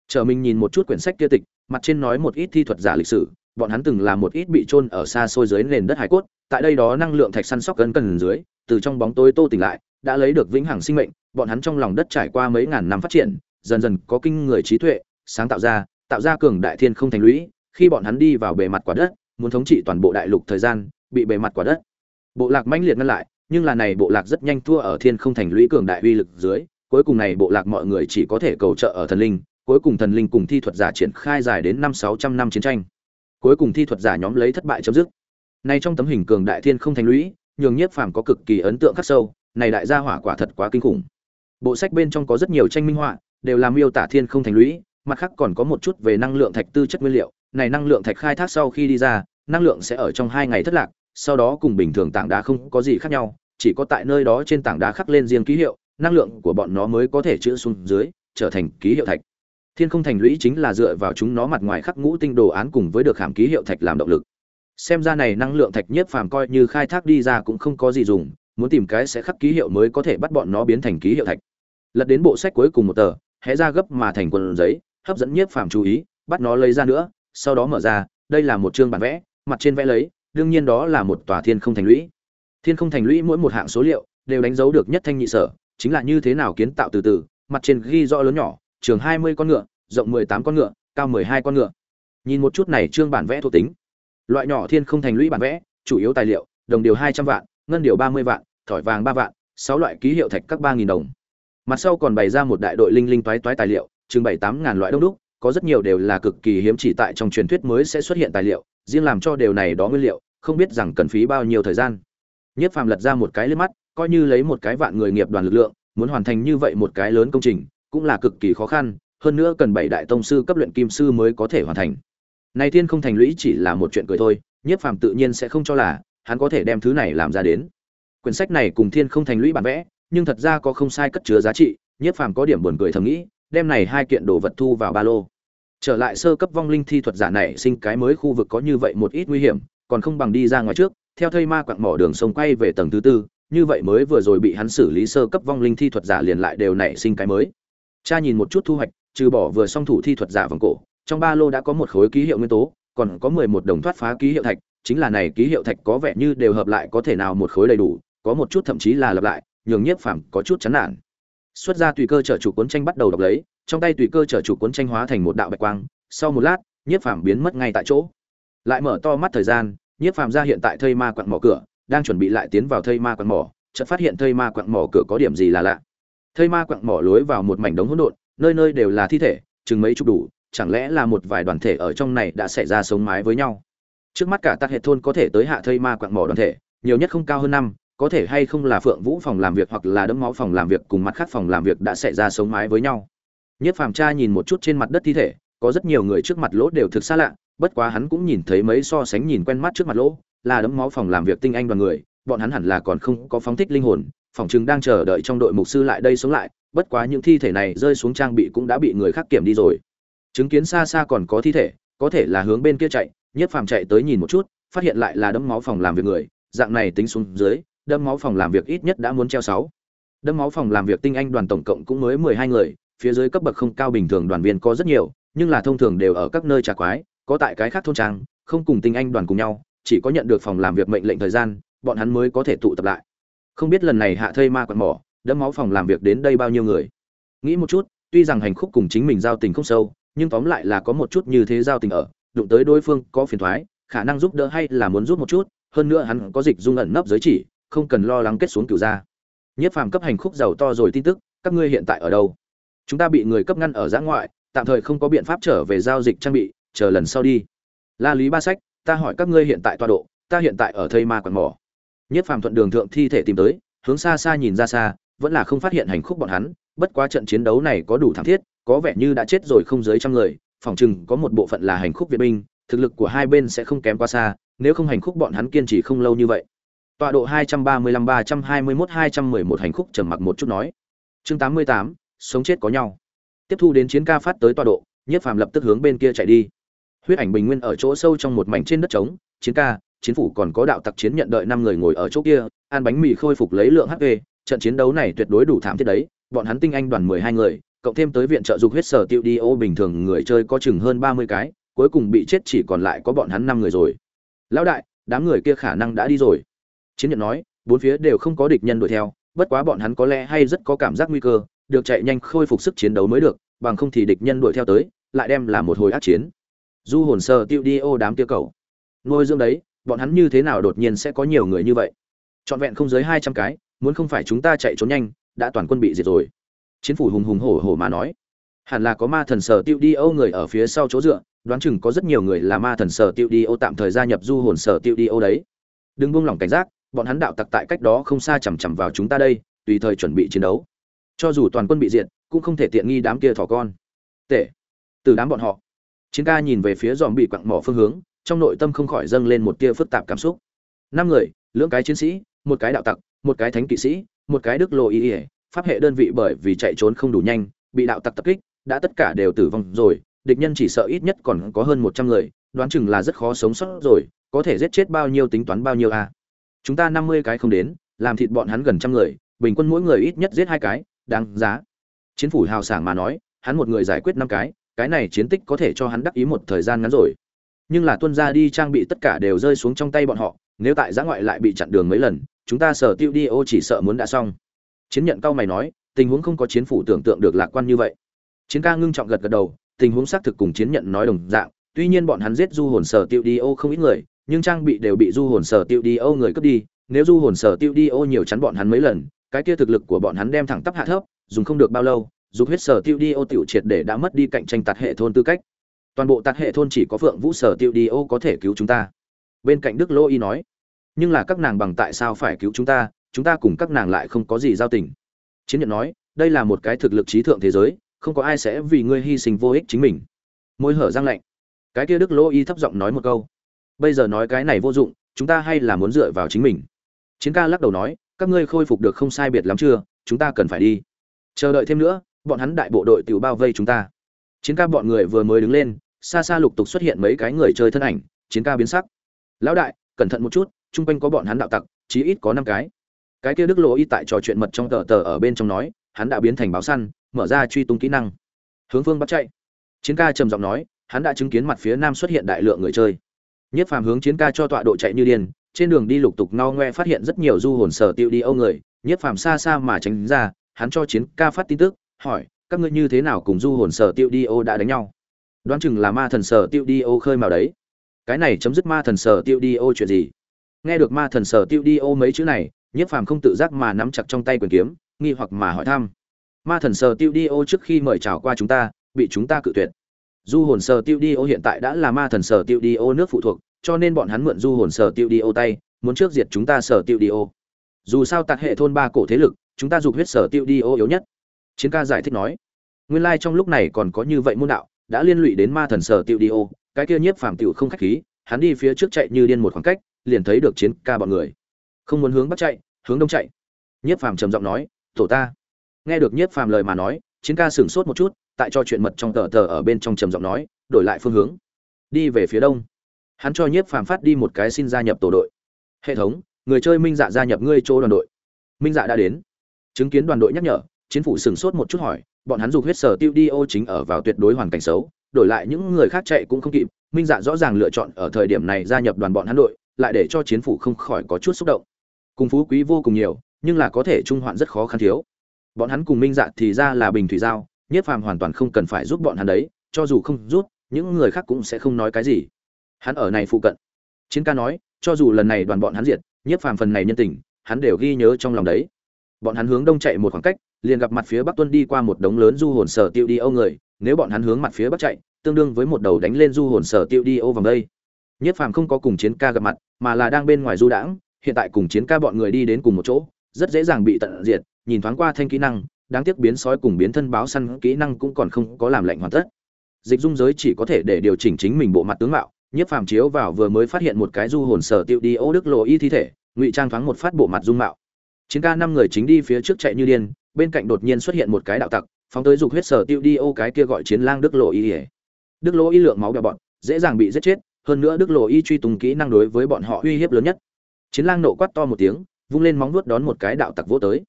Chờ mình nhìn một chút quyển sách kia tịch, mặt trên nói một ít thi thuật giả lịch sử bọn hắn từng là một ít bị chôn ở xa xôi dưới nền đất hải cốt, tại đây đó năng lượng thạch săn sóc gần cần dưới, từ trong bóng tối tô tỉnh lại, đã lấy được vĩnh hằng sinh mệnh, bọn hắn trong lòng đất trải qua mấy ngàn năm phát triển, dần dần có kinh người trí tuệ, sáng tạo ra tạo ra cường đại thiên không thành lũy, khi bọn hắn đi vào bề mặt quả đất, muốn thống trị toàn bộ đại lục thời gian, bị bề mặt quả đất. Bộ lạc mãnh liệt ngăn lại, nhưng là này bộ lạc rất nhanh thua ở thiên không thành lũy cường đại uy lực dưới, cuối cùng này bộ lạc mọi người chỉ có thể cầu trợ ở thần linh, cuối cùng thần linh cùng thi thuật giả triển khai dài đến năm sáu trăm năm chiến tranh cuối cùng thi thuật giả nhóm lấy thất bại chấm dứt. Này trong tấm hình cường đại thiên không thành lũy, nhường nhiếp phàm có cực kỳ ấn tượng khắc sâu, này đại gia hỏa quả thật quá kinh khủng. Bộ sách bên trong có rất nhiều tranh minh họa, đều làm miêu tả thiên không thành lũy, mặt khác còn có một chút về năng lượng thạch tư chất nguyên liệu. Này năng lượng thạch khai thác sau khi đi ra, năng lượng sẽ ở trong hai ngày thất lạc, sau đó cùng bình thường tảng đá không có gì khác nhau, chỉ có tại nơi đó trên tảng đá khắc lên riêng ký hiệu, năng lượng của bọn nó mới có thể chữa xuống dưới, trở thành ký hiệu thạch thiên không thành lũy chính là dựa vào chúng nó mặt ngoài khắc ngũ tinh đồ án cùng với được hàm ký hiệu thạch làm động lực. Xem ra này năng lượng thạch nhất phàm coi như khai thác đi ra cũng không có gì dùng, muốn tìm cái sẽ khắc ký hiệu mới có thể bắt bọn nó biến thành ký hiệu thạch. Lật đến bộ sách cuối cùng một tờ, hé ra gấp mà thành quần giấy, hấp dẫn nhiếp phàm chú ý, bắt nó lấy ra nữa, sau đó mở ra, đây là một chương bản vẽ, mặt trên vẽ lấy, đương nhiên đó là một tòa thiên không thành lũy. Thiên không thành lũy mỗi một hạng số liệu đều đánh dấu được nhất thanh nhị sở, chính là như thế nào kiến tạo từ từ, mặt trên ghi rõ lớn nhỏ trường hai mươi con ngựa, rộng mười tám con ngựa, cao mười hai con ngựa. Nhìn một chút này trương bản vẽ thuộc tính. Loại nhỏ thiên không thành lũy bản vẽ, chủ yếu tài liệu, đồng điều hai trăm vạn, ngân điều ba mươi vạn, thỏi vàng ba vạn, sáu loại ký hiệu thạch các ba nghìn đồng. Mặt sau còn bày ra một đại đội linh linh toái toái tài liệu, chừng bảy tám ngàn loại đông đúc, có rất nhiều đều là cực kỳ hiếm chỉ tại trong truyền thuyết mới sẽ xuất hiện tài liệu, riêng làm cho điều này đó nguyên liệu, không biết rằng cần phí bao nhiêu thời gian. Nhất phàm lật ra một cái lên mắt, coi như lấy một cái vạn người nghiệp đoàn lực lượng, muốn hoàn thành như vậy một cái lớn công trình cũng là cực kỳ khó khăn, hơn nữa cần bảy đại tông sư cấp luyện kim sư mới có thể hoàn thành. Này thiên không thành lũy chỉ là một chuyện cười thôi, nhiếp phàm tự nhiên sẽ không cho là hắn có thể đem thứ này làm ra đến. Quyển sách này cùng thiên không thành lũy bản vẽ, nhưng thật ra có không sai cất chứa giá trị, nhiếp phàm có điểm buồn cười thầm nghĩ, đem này hai kiện đồ vật thu vào ba lô. Trở lại sơ cấp vong linh thi thuật giả này sinh cái mới khu vực có như vậy một ít nguy hiểm, còn không bằng đi ra ngoài trước, theo thây ma quặng mỏ đường sông quay về tầng thứ tư, như vậy mới vừa rồi bị hắn xử lý sơ cấp vong linh thi thuật giả liền lại đều nảy sinh cái mới cha nhìn một chút thu hoạch, trừ bỏ vừa song thủ thi thuật giả vòng cổ, trong ba lô đã có một khối ký hiệu nguyên tố, còn có mười một đồng thoát phá ký hiệu thạch, chính là này ký hiệu thạch có vẻ như đều hợp lại có thể nào một khối đầy đủ, có một chút thậm chí là lặp lại, nhường nhiếp phàm có chút chán nản. Xuất ra tùy cơ trở chủ cuốn tranh bắt đầu đọc lấy, trong tay tùy cơ trở chủ cuốn tranh hóa thành một đạo bạch quang, sau một lát, nhiếp phàm biến mất ngay tại chỗ. Lại mở to mắt thời gian, nhiếp phàm ra hiện tại thây ma quặn mỏ cửa, đang chuẩn bị lại tiến vào thây ma quặn mỏ, chợt phát hiện thây ma quặn mỏ cửa có điểm gì là lạ thây ma quặng mỏ lối vào một mảnh đống hỗn độn, nơi nơi đều là thi thể, chừng mấy chục đủ, chẳng lẽ là một vài đoàn thể ở trong này đã xảy ra sống mái với nhau? Trước mắt cả tạc hệ thôn có thể tới hạ thây ma quặng mỏ đoàn thể, nhiều nhất không cao hơn năm, có thể hay không là phượng vũ phòng làm việc hoặc là đấm máu phòng làm việc cùng mặt khác phòng làm việc đã xảy ra sống mái với nhau. Nhất phàm tra nhìn một chút trên mặt đất thi thể, có rất nhiều người trước mặt lỗ đều thực xa lạ, bất quá hắn cũng nhìn thấy mấy so sánh nhìn quen mắt trước mặt lỗ, là đấm máu phòng làm việc tinh anh đoàn người, bọn hắn hẳn là còn không có phóng thích linh hồn phòng chứng đang chờ đợi trong đội mục sư lại đây sống lại, bất quá những thi thể này rơi xuống trang bị cũng đã bị người khác kiểm đi rồi. Chứng kiến xa xa còn có thi thể, có thể là hướng bên kia chạy nhất phàm chạy tới nhìn một chút, phát hiện lại là đấm máu phòng làm việc người, dạng này tính xuống dưới, đấm máu phòng làm việc ít nhất đã muốn treo sáu. Đấm máu phòng làm việc tinh anh đoàn tổng cộng cũng mới mười hai người, phía dưới cấp bậc không cao bình thường đoàn viên có rất nhiều, nhưng là thông thường đều ở các nơi trà quái, có tại cái khác thôn trang, không cùng tinh anh đoàn cùng nhau, chỉ có nhận được phòng làm việc mệnh lệnh thời gian, bọn hắn mới có thể tụ tập lại không biết lần này hạ thây ma quạt mỏ đấm máu phòng làm việc đến đây bao nhiêu người. Nghĩ một chút, tuy rằng hành khúc cùng chính mình giao tình không sâu, nhưng tóm lại là có một chút như thế giao tình ở, đụng tới đối phương có phiền thoái, khả năng giúp đỡ hay là muốn giúp một chút, hơn nữa hắn có dịch dung ẩn nấp giới chỉ, không cần lo lắng kết xuống cửu ra nhất phàm cấp hành khúc giàu to rồi tin tức, các ngươi hiện tại ở đâu? Chúng ta bị người cấp ngăn ở giã ngoại, tạm thời không có biện pháp trở về giao dịch trang bị, chờ lần sau đi. La lý ba sách, ta hỏi các ngươi hiện tại tọa độ, ta hiện tại ở thây ma quần mỏ nhất phàm thuận đường thượng thi thể tìm tới hướng xa xa nhìn ra xa vẫn là không phát hiện hành khúc bọn hắn bất quá trận chiến đấu này có đủ thảm thiết có vẻ như đã chết rồi không dưới trăm người phòng chừng có một bộ phận là hành khúc viện binh thực lực của hai bên sẽ không kém quá xa nếu không hành khúc bọn hắn kiên trì không lâu như vậy. Tọa độ 235 321 211 hành khúc trầm mặc một chút nói. Chương 88, sống chết có nhau. Tiếp thu đến chiến ca phát tới tọa độ nhiếp phàm lập tức hướng bên kia chạy đi. Huyết ảnh bình nguyên ở chỗ sâu trong một mảnh trên đất trống chiến ca chiến phủ còn có đạo tặc chiến nhận đợi năm người ngồi ở chỗ kia, ăn bánh mì khôi phục lấy lượng hp trận chiến đấu này tuyệt đối đủ thảm thiết đấy, bọn hắn tinh anh đoàn mười hai người, cộng thêm tới viện trợ dục huyết sở tiêu đi ô, bình thường người chơi có chừng hơn ba mươi cái, cuối cùng bị chết chỉ còn lại có bọn hắn năm người rồi. Lão đại, đám người kia khả năng đã đi rồi. Chiến nhận nói, bốn phía đều không có địch nhân đuổi theo, bất quá bọn hắn có lẽ hay rất có cảm giác nguy cơ, được chạy nhanh khôi phục sức chiến đấu mới được, bằng không thì địch nhân đuổi theo tới, lại đem là một hồi ác chiến. Du hồn sơ tiêu đi ô đám tiêu cầu nuôi dưỡng đấy bọn hắn như thế nào đột nhiên sẽ có nhiều người như vậy? Trọn vẹn không dưới hai trăm cái, muốn không phải chúng ta chạy trốn nhanh, đã toàn quân bị diệt rồi. Chiến phủ hùng hùng hổ hổ mà nói. Hẳn là có ma thần sở tiêu đi âu người ở phía sau chỗ dựa, đoán chừng có rất nhiều người là ma thần sở tiêu đi âu tạm thời gia nhập du hồn sở tiêu đi âu đấy. Đừng buông lỏng cảnh giác, bọn hắn đạo tặc tại cách đó không xa chằm chằm vào chúng ta đây, tùy thời chuẩn bị chiến đấu. Cho dù toàn quân bị diệt, cũng không thể tiện nghi đám kia thỏ con. Tệ. Từ đám bọn họ. Chiến ca nhìn về phía dòm bị quặng mỏ phương hướng trong nội tâm không khỏi dâng lên một tia phức tạp cảm xúc. Năm người, lưỡng cái chiến sĩ, một cái đạo tặc, một cái thánh kỵ sĩ, một cái đức lộ ý ỉa pháp hệ đơn vị bởi vì chạy trốn không đủ nhanh, bị đạo tặc tập kích, đã tất cả đều tử vong rồi, địch nhân chỉ sợ ít nhất còn có hơn một trăm người, đoán chừng là rất khó sống sót rồi, có thể giết chết bao nhiêu tính toán bao nhiêu à. chúng ta năm mươi cái không đến, làm thịt bọn hắn gần trăm người, bình quân mỗi người ít nhất giết hai cái, đáng giá. Chiến phủ hào sảng mà nói, hắn một người giải quyết năm cái cái này chiến tích có thể cho hắn đắc ý một thời gian ngắn rồi nhưng là tuân ra đi trang bị tất cả đều rơi xuống trong tay bọn họ, nếu tại giã ngoại lại bị chặn đường mấy lần, chúng ta sở tiêu đi, ô chỉ sợ muốn đã xong. Chiến nhận cao mày nói, tình huống không có chiến phủ tưởng tượng được lạc quan như vậy. Chiến ca ngưng trọng gật gật đầu, tình huống xác thực cùng chiến nhận nói đồng dạng, tuy nhiên bọn hắn giết du hồn sở tiêu đi, ô không ít người, nhưng trang bị đều bị du hồn sở tiêu đi, ô người cướp đi, nếu du hồn sở tiêu đi, ô nhiều chắn bọn hắn mấy lần, cái kia thực lực của bọn hắn đem thẳng tắp hạ thấp, dùng không được bao lâu, dục huyết sở tiêu đi, ô tiểu triệt để đã mất đi cạnh tranh tạt hệ thôn tư cách toàn bộ tạt hệ thôn chỉ có phượng vũ sở tiêu đi ô có thể cứu chúng ta. Bên cạnh đức lô y nói, nhưng là các nàng bằng tại sao phải cứu chúng ta chúng ta cùng các nàng lại không có gì giao tình. Chiến nhận nói, đây là một cái thực lực trí thượng thế giới, không có ai sẽ vì ngươi hy sinh vô ích chính mình. Môi hở răng lạnh. Cái kia đức lô y thấp giọng nói một câu, bây giờ nói cái này vô dụng, chúng ta hay là muốn dựa vào chính mình. Chiến ca lắc đầu nói, các ngươi khôi phục được không sai biệt lắm chưa, chúng ta cần phải đi. Chờ đợi thêm nữa, bọn hắn đại bộ đội tự bao vây chúng ta. Chiến ca bọn người vừa mới đứng lên xa xa lục tục xuất hiện mấy cái người chơi thân ảnh, chiến ca biến sắc. Lão đại, cẩn thận một chút, chung quanh có bọn hắn đạo tặc, chí ít có năm cái. Cái kia đức lộ y tại trò chuyện mật trong tờ tờ ở bên trong nói, hắn đã biến thành báo săn, mở ra truy tung kỹ năng. Hướng phương bắt chạy. Chiến ca trầm giọng nói, hắn đã chứng kiến mặt phía nam xuất hiện đại lượng người chơi. Nhất phàm hướng chiến ca cho tọa độ chạy như điên, trên đường đi lục tục no ngoe phát hiện rất nhiều du hồn sở tiêu đi âu người. Nhất phàm xa xa mà tránh ra, hắn cho chiến ca phát tin tức, hỏi, các ngươi như thế nào cùng du hồn sở tiêu đi âu đã đánh nhau? Đoán chừng là ma thần sở tiêu đi ô khơi mào đấy. Cái này chấm dứt ma thần sở tiêu đi ô chuyện gì? Nghe được ma thần sở tiêu đi ô mấy chữ này, nhiếp phàm không tự giác mà nắm chặt trong tay quyền kiếm, nghi hoặc mà hỏi thăm. Ma thần sở tiêu đi ô trước khi mời chào qua chúng ta, bị chúng ta cự tuyệt. Du hồn sở tiêu đi ô hiện tại đã là ma thần sở tiêu đi ô nước phụ thuộc, cho nên bọn hắn mượn du hồn sở tiêu đi ô tay, muốn trước diệt chúng ta sở tiêu đi ô. Dù sao tạc hệ thôn ba cổ thế lực, chúng ta dục huyết sở tiêu đi ô yếu nhất. Chiến ca giải thích nói, nguyên lai trong lúc này còn có như vậy môn đạo đã liên lụy đến ma thần sở tiêu đi ô, cái kia nhiếp phàm tiểu không khách khí, hắn đi phía trước chạy như điên một khoảng cách, liền thấy được chiến ca bọn người. Không muốn hướng bắc chạy, hướng đông chạy. Nhiếp phàm trầm giọng nói, tổ ta. Nghe được nhiếp phàm lời mà nói, chiến ca sửng sốt một chút, tại cho chuyện mật trong tờ tờ ở bên trong trầm giọng nói, đổi lại phương hướng. Đi về phía đông. Hắn cho nhiếp phàm phát đi một cái xin gia nhập tổ đội. Hệ thống, người chơi minh dạ gia nhập ngươi chỗ đoàn đội. Minh dạ đã đến. Chứng kiến đoàn đội nhắc nhở, chiến phủ sửng sốt một chút hỏi bọn hắn dùng huyết sở tiêu đi ô chính ở vào tuyệt đối hoàn cảnh xấu, đổi lại những người khác chạy cũng không kịp, minh dạ rõ ràng lựa chọn ở thời điểm này gia nhập đoàn bọn hắn đội, lại để cho chiến phủ không khỏi có chút xúc động. Cùng phú quý vô cùng nhiều, nhưng là có thể trung hoạn rất khó khăn thiếu. Bọn hắn cùng minh dạ thì ra là bình thủy giao, nhiếp phàm hoàn toàn không cần phải giúp bọn hắn đấy, cho dù không giúp, những người khác cũng sẽ không nói cái gì. Hắn ở này phụ cận. Chiến ca nói, cho dù lần này đoàn bọn hắn diệt, nhiếp phàm phần này nhân tình, hắn đều ghi nhớ trong lòng đấy. Bọn hắn hướng đông chạy một khoảng cách liền gặp mặt phía bắc tuân đi qua một đống lớn du hồn sở tiêu đi âu người, nếu bọn hắn hướng mặt phía bắc chạy, tương đương với một đầu đánh lên du hồn sở tiêu đi âu vòng đây. Nhất phàm không có cùng chiến ca gặp mặt, mà là đang bên ngoài du đãng, hiện tại cùng chiến ca bọn người đi đến cùng một chỗ, rất dễ dàng bị tận diệt, nhìn thoáng qua thanh kỹ năng, đáng tiếc biến sói cùng biến thân báo săn kỹ năng cũng còn không có làm lệnh hoàn tất. Dịch dung giới chỉ có thể để điều chỉnh chính mình bộ mặt tướng mạo, Nhất phàm chiếu vào vừa mới phát hiện một cái du hồn sở tiêu đi ô đức lộ y thi thể, ngụy trang thoáng một phát bộ mặt dung mạo chiến ca năm người chính đi phía trước chạy như điên, bên cạnh đột nhiên xuất hiện một cái đạo tặc, phóng tới dục huyết sở tiêu đi ô cái kia gọi chiến lang đức lộ y ỉa đức lộ y lượng máu bèo bọn dễ dàng bị giết chết, hơn nữa đức lộ y truy tùng kỹ năng đối với bọn họ uy hiếp lớn nhất. Chiến lang nộ quát to một tiếng, vung lên móng vuốt đón một cái đạo tặc vô tới.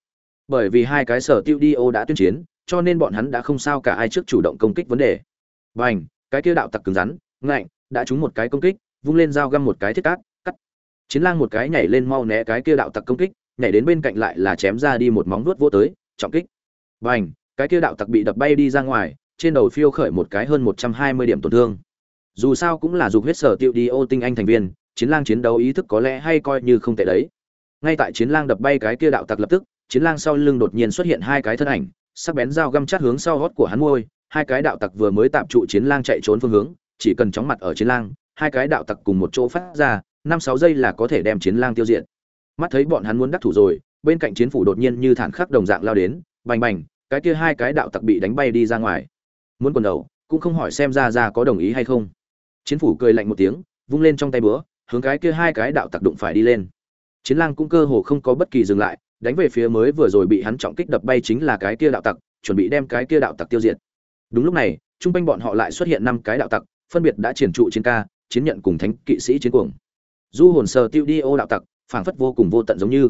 Bởi vì hai cái sở tiêu đi ô đã tuyên chiến, cho nên bọn hắn đã không sao cả ai trước chủ động công kích vấn đề. Bành, cái kia đạo tặc cứng rắn, ngạnh, đã trúng một cái công kích, vung lên dao găm một cái thiết cát, cắt. Chiến lang một cái nhảy lên mau né cái kia đạo tặc công kích nhảy đến bên cạnh lại là chém ra đi một móng vuốt vô tới, trọng kích. Bành, cái kia đạo tặc bị đập bay đi ra ngoài, trên đầu phiêu khởi một cái hơn một trăm hai mươi điểm tổn thương. Dù sao cũng là dục huyết sở tiêu đi ô tinh anh thành viên, chiến lang chiến đấu ý thức có lẽ hay coi như không tệ đấy. Ngay tại chiến lang đập bay cái kia đạo tặc lập tức, chiến lang sau lưng đột nhiên xuất hiện hai cái thân ảnh, sắc bén dao găm chát hướng sau hót của hắn môi, hai cái đạo tặc vừa mới tạm trụ chiến lang chạy trốn phương hướng, chỉ cần chóng mặt ở chiến lang, hai cái đạo tặc cùng một chỗ phát ra, năm sáu giây là có thể đem chiến lang tiêu diệt mắt thấy bọn hắn muốn đắc thủ rồi, bên cạnh chiến phủ đột nhiên như thản khắc đồng dạng lao đến, bành bành, cái kia hai cái đạo tặc bị đánh bay đi ra ngoài. Muốn quần đầu, cũng không hỏi xem ra ra có đồng ý hay không. Chiến phủ cười lạnh một tiếng, vung lên trong tay búa, hướng cái kia hai cái đạo tặc đụng phải đi lên. Chiến lang cũng cơ hồ không có bất kỳ dừng lại, đánh về phía mới vừa rồi bị hắn trọng kích đập bay chính là cái kia đạo tặc, chuẩn bị đem cái kia đạo tặc tiêu diệt. Đúng lúc này, trung quanh bọn họ lại xuất hiện năm cái đạo tặc, phân biệt đã triển trụ chiến ca, chiến nhận cùng thánh kỵ sĩ chiến cuồng. Du hồn sờ tiêu đi ô đạo tặc phảng phất vô cùng vô tận giống như.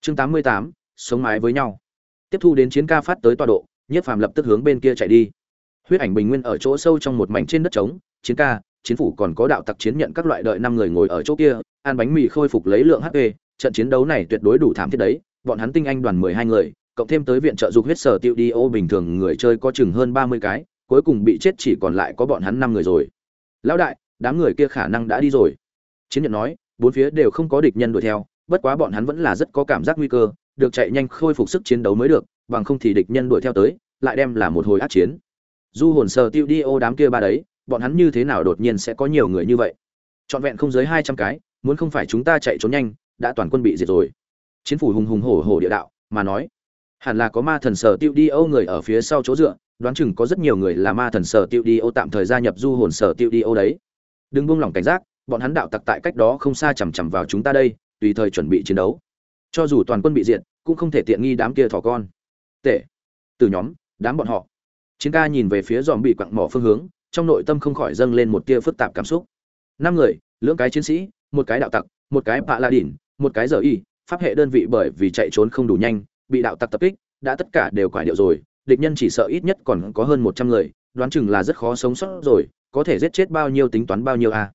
Chương tám mươi tám, sống mái với nhau. Tiếp thu đến chiến ca phát tới tọa độ nhiếp phàm lập tức hướng bên kia chạy đi. Huyết ảnh bình nguyên ở chỗ sâu trong một mảnh trên đất trống, chiến ca, chiến phủ còn có đạo tặc chiến nhận các loại đợi năm người ngồi ở chỗ kia, ăn bánh mì khôi phục lấy lượng hp trận chiến đấu này tuyệt đối đủ thảm thiết đấy, bọn hắn tinh anh đoàn mười hai người, cộng thêm tới viện trợ dục huyết sở tiêu đi, ô, bình thường người chơi có chừng hơn ba mươi cái, cuối cùng bị chết chỉ còn lại có bọn hắn năm người rồi. Lão đại, đám người kia khả năng đã đi rồi. Chiến nhận nói bốn phía đều không có địch nhân đuổi theo, bất quá bọn hắn vẫn là rất có cảm giác nguy cơ, được chạy nhanh khôi phục sức chiến đấu mới được, bằng không thì địch nhân đuổi theo tới, lại đem là một hồi át chiến. Du hồn sờ tiêu đi ô đám kia ba đấy, bọn hắn như thế nào đột nhiên sẽ có nhiều người như vậy? Trọn vẹn không dưới hai trăm cái, muốn không phải chúng ta chạy trốn nhanh, đã toàn quân bị diệt rồi. Chiến phủ hùng hùng hổ hổ địa đạo, mà nói, hẳn là có ma thần sở tiêu đi ô người ở phía sau chỗ dựa, đoán chừng có rất nhiều người là ma thần sở tiêu đi ô tạm thời gia nhập du hồn sở tiêu đi ô đấy. Đừng buông lỏng cảnh giác bọn hắn đạo tặc tại cách đó không xa chằm chằm vào chúng ta đây tùy thời chuẩn bị chiến đấu. Cho dù toàn quân bị diện, cũng không thể tiện nghi đám kia thỏ con. Tệ. Từ nhóm đám bọn họ. Chiến ca nhìn về phía dòm bị quặng mỏ phương hướng trong nội tâm không khỏi dâng lên một tia phức tạp cảm xúc. Năm người lưỡng cái chiến sĩ một cái đạo tặc một cái bạ la đỉn một cái giờ y pháp hệ đơn vị bởi vì chạy trốn không đủ nhanh bị đạo tặc tập kích đã tất cả đều quải điệu rồi địch nhân chỉ sợ ít nhất còn có hơn một trăm người đoán chừng là rất khó sống sót rồi có thể giết chết bao nhiêu tính toán bao nhiêu à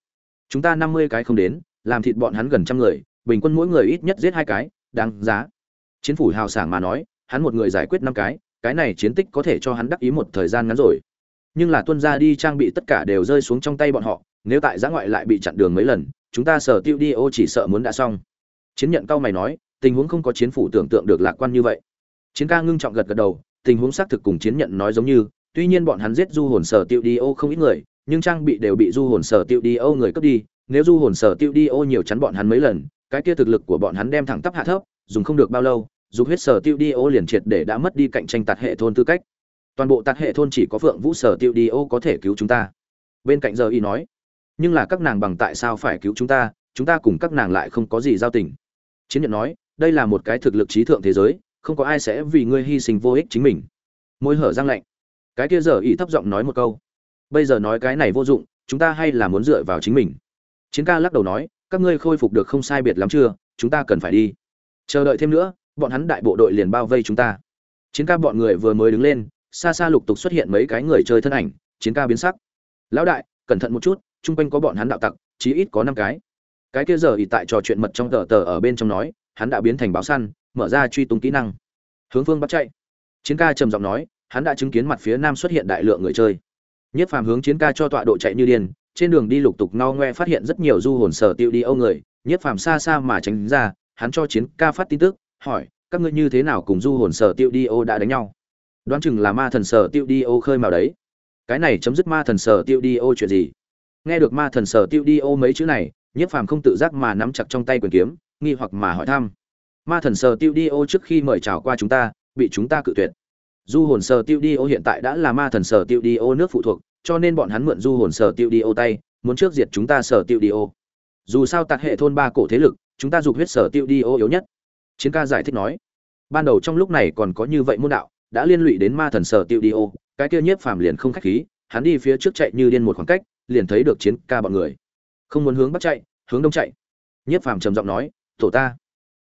chúng ta năm mươi cái không đến, làm thịt bọn hắn gần trăm người, bình quân mỗi người ít nhất giết hai cái, đáng giá. Chiến phủ hào sảng mà nói, hắn một người giải quyết năm cái cái này chiến tích có thể cho hắn đắc ý một thời gian ngắn rồi. Nhưng là tuân ra đi trang bị tất cả đều rơi xuống trong tay bọn họ, nếu tại giã ngoại lại bị chặn đường mấy lần, chúng ta sở tiêu đi ô chỉ sợ muốn đã xong. Chiến nhận cao mày nói, tình huống không có chiến phủ tưởng tượng được lạc quan như vậy. Chiến ca ngưng trọng gật gật đầu, tình huống xác thực cùng chiến nhận nói giống như, tuy nhiên bọn hắn giết du hồn sở tiêu đi ô không ít người nhưng trang bị đều bị du hồn sở tiêu đi ô người cướp đi, nếu du hồn sở tiêu đi ô nhiều chắn bọn hắn mấy lần, cái kia thực lực của bọn hắn đem thẳng tắp hạ thấp, dùng không được bao lâu dù huyết sở tiêu đi ô liền triệt để đã mất đi cạnh tranh tạt hệ thôn tư cách. Toàn bộ tạt hệ thôn chỉ có phượng vũ sở tiêu đi ô có thể cứu chúng ta. Bên cạnh giờ y nói, nhưng là các nàng bằng tại sao phải cứu chúng ta chúng ta cùng các nàng lại không có gì giao tình. Chiến nhận nói, đây là một cái thực lực trí thượng thế giới, không có ai sẽ vì ngươi hy sinh vô ích chính mình. Môi hở răng lạnh. Cái kia giờ y thấp giọng nói một câu bây giờ nói cái này vô dụng, chúng ta hay là muốn dựa vào chính mình. Chiến ca lắc đầu nói, các ngươi khôi phục được không sai biệt lắm chưa, chúng ta cần phải đi. Chờ đợi thêm nữa, bọn hắn đại bộ đội liền bao vây chúng ta. Chiến ca bọn người vừa mới đứng lên, xa xa lục tục xuất hiện mấy cái người chơi thân ảnh, chiến ca biến sắc. Lão đại, cẩn thận một chút, chung quanh có bọn hắn đạo tặc, chí ít có năm cái. Cái kia giờ ỉ tại trò chuyện mật trong tờ tờ ở bên trong nói, hắn đã biến thành báo săn, mở ra truy tung kỹ năng. Hướng phương bắt chạy. Chiến ca trầm giọng nói, hắn đã chứng kiến mặt phía nam xuất hiện đại lượng người chơi. Nhất phàm hướng chiến ca cho tọa độ chạy như điên, trên đường đi lục tục no ngoe phát hiện rất nhiều du hồn sở tiêu đi âu người, Nhất phàm xa xa mà tránh ra, hắn cho chiến ca phát tin tức, hỏi, các ngươi như thế nào cùng du hồn sở tiêu đi ô đã đánh nhau? Đoán chừng là ma thần sở tiêu đi ô khơi mào đấy. Cái này chấm dứt ma thần sở tiêu đi ô chuyện gì? Nghe được ma thần sở tiêu đi ô mấy chữ này, Nhất phàm không tự giác mà nắm chặt trong tay quyền kiếm, nghi hoặc mà hỏi thăm. Ma thần sở tiêu đi ô trước khi mời chào qua chúng ta, bị chúng ta cự tuyệt du hồn sở tiêu đi ô hiện tại đã là ma thần sở tiêu đi ô nước phụ thuộc, cho nên bọn hắn mượn du hồn sở tiêu đi ô tay, muốn trước diệt chúng ta sở tiêu đi ô. Dù sao tạc hệ thôn ba cổ thế lực, chúng ta dục huyết sở tiêu đi ô yếu nhất. Chiến ca giải thích nói, ban đầu trong lúc này còn có như vậy môn đạo, đã liên lụy đến ma thần sở tiêu đi ô, cái kia nhiếp phàm liền không khách khí, hắn đi phía trước chạy như điên một khoảng cách, liền thấy được chiến ca bọn người. Không muốn hướng bắc chạy, hướng đông chạy. Nhiếp phàm trầm giọng nói, tổ ta.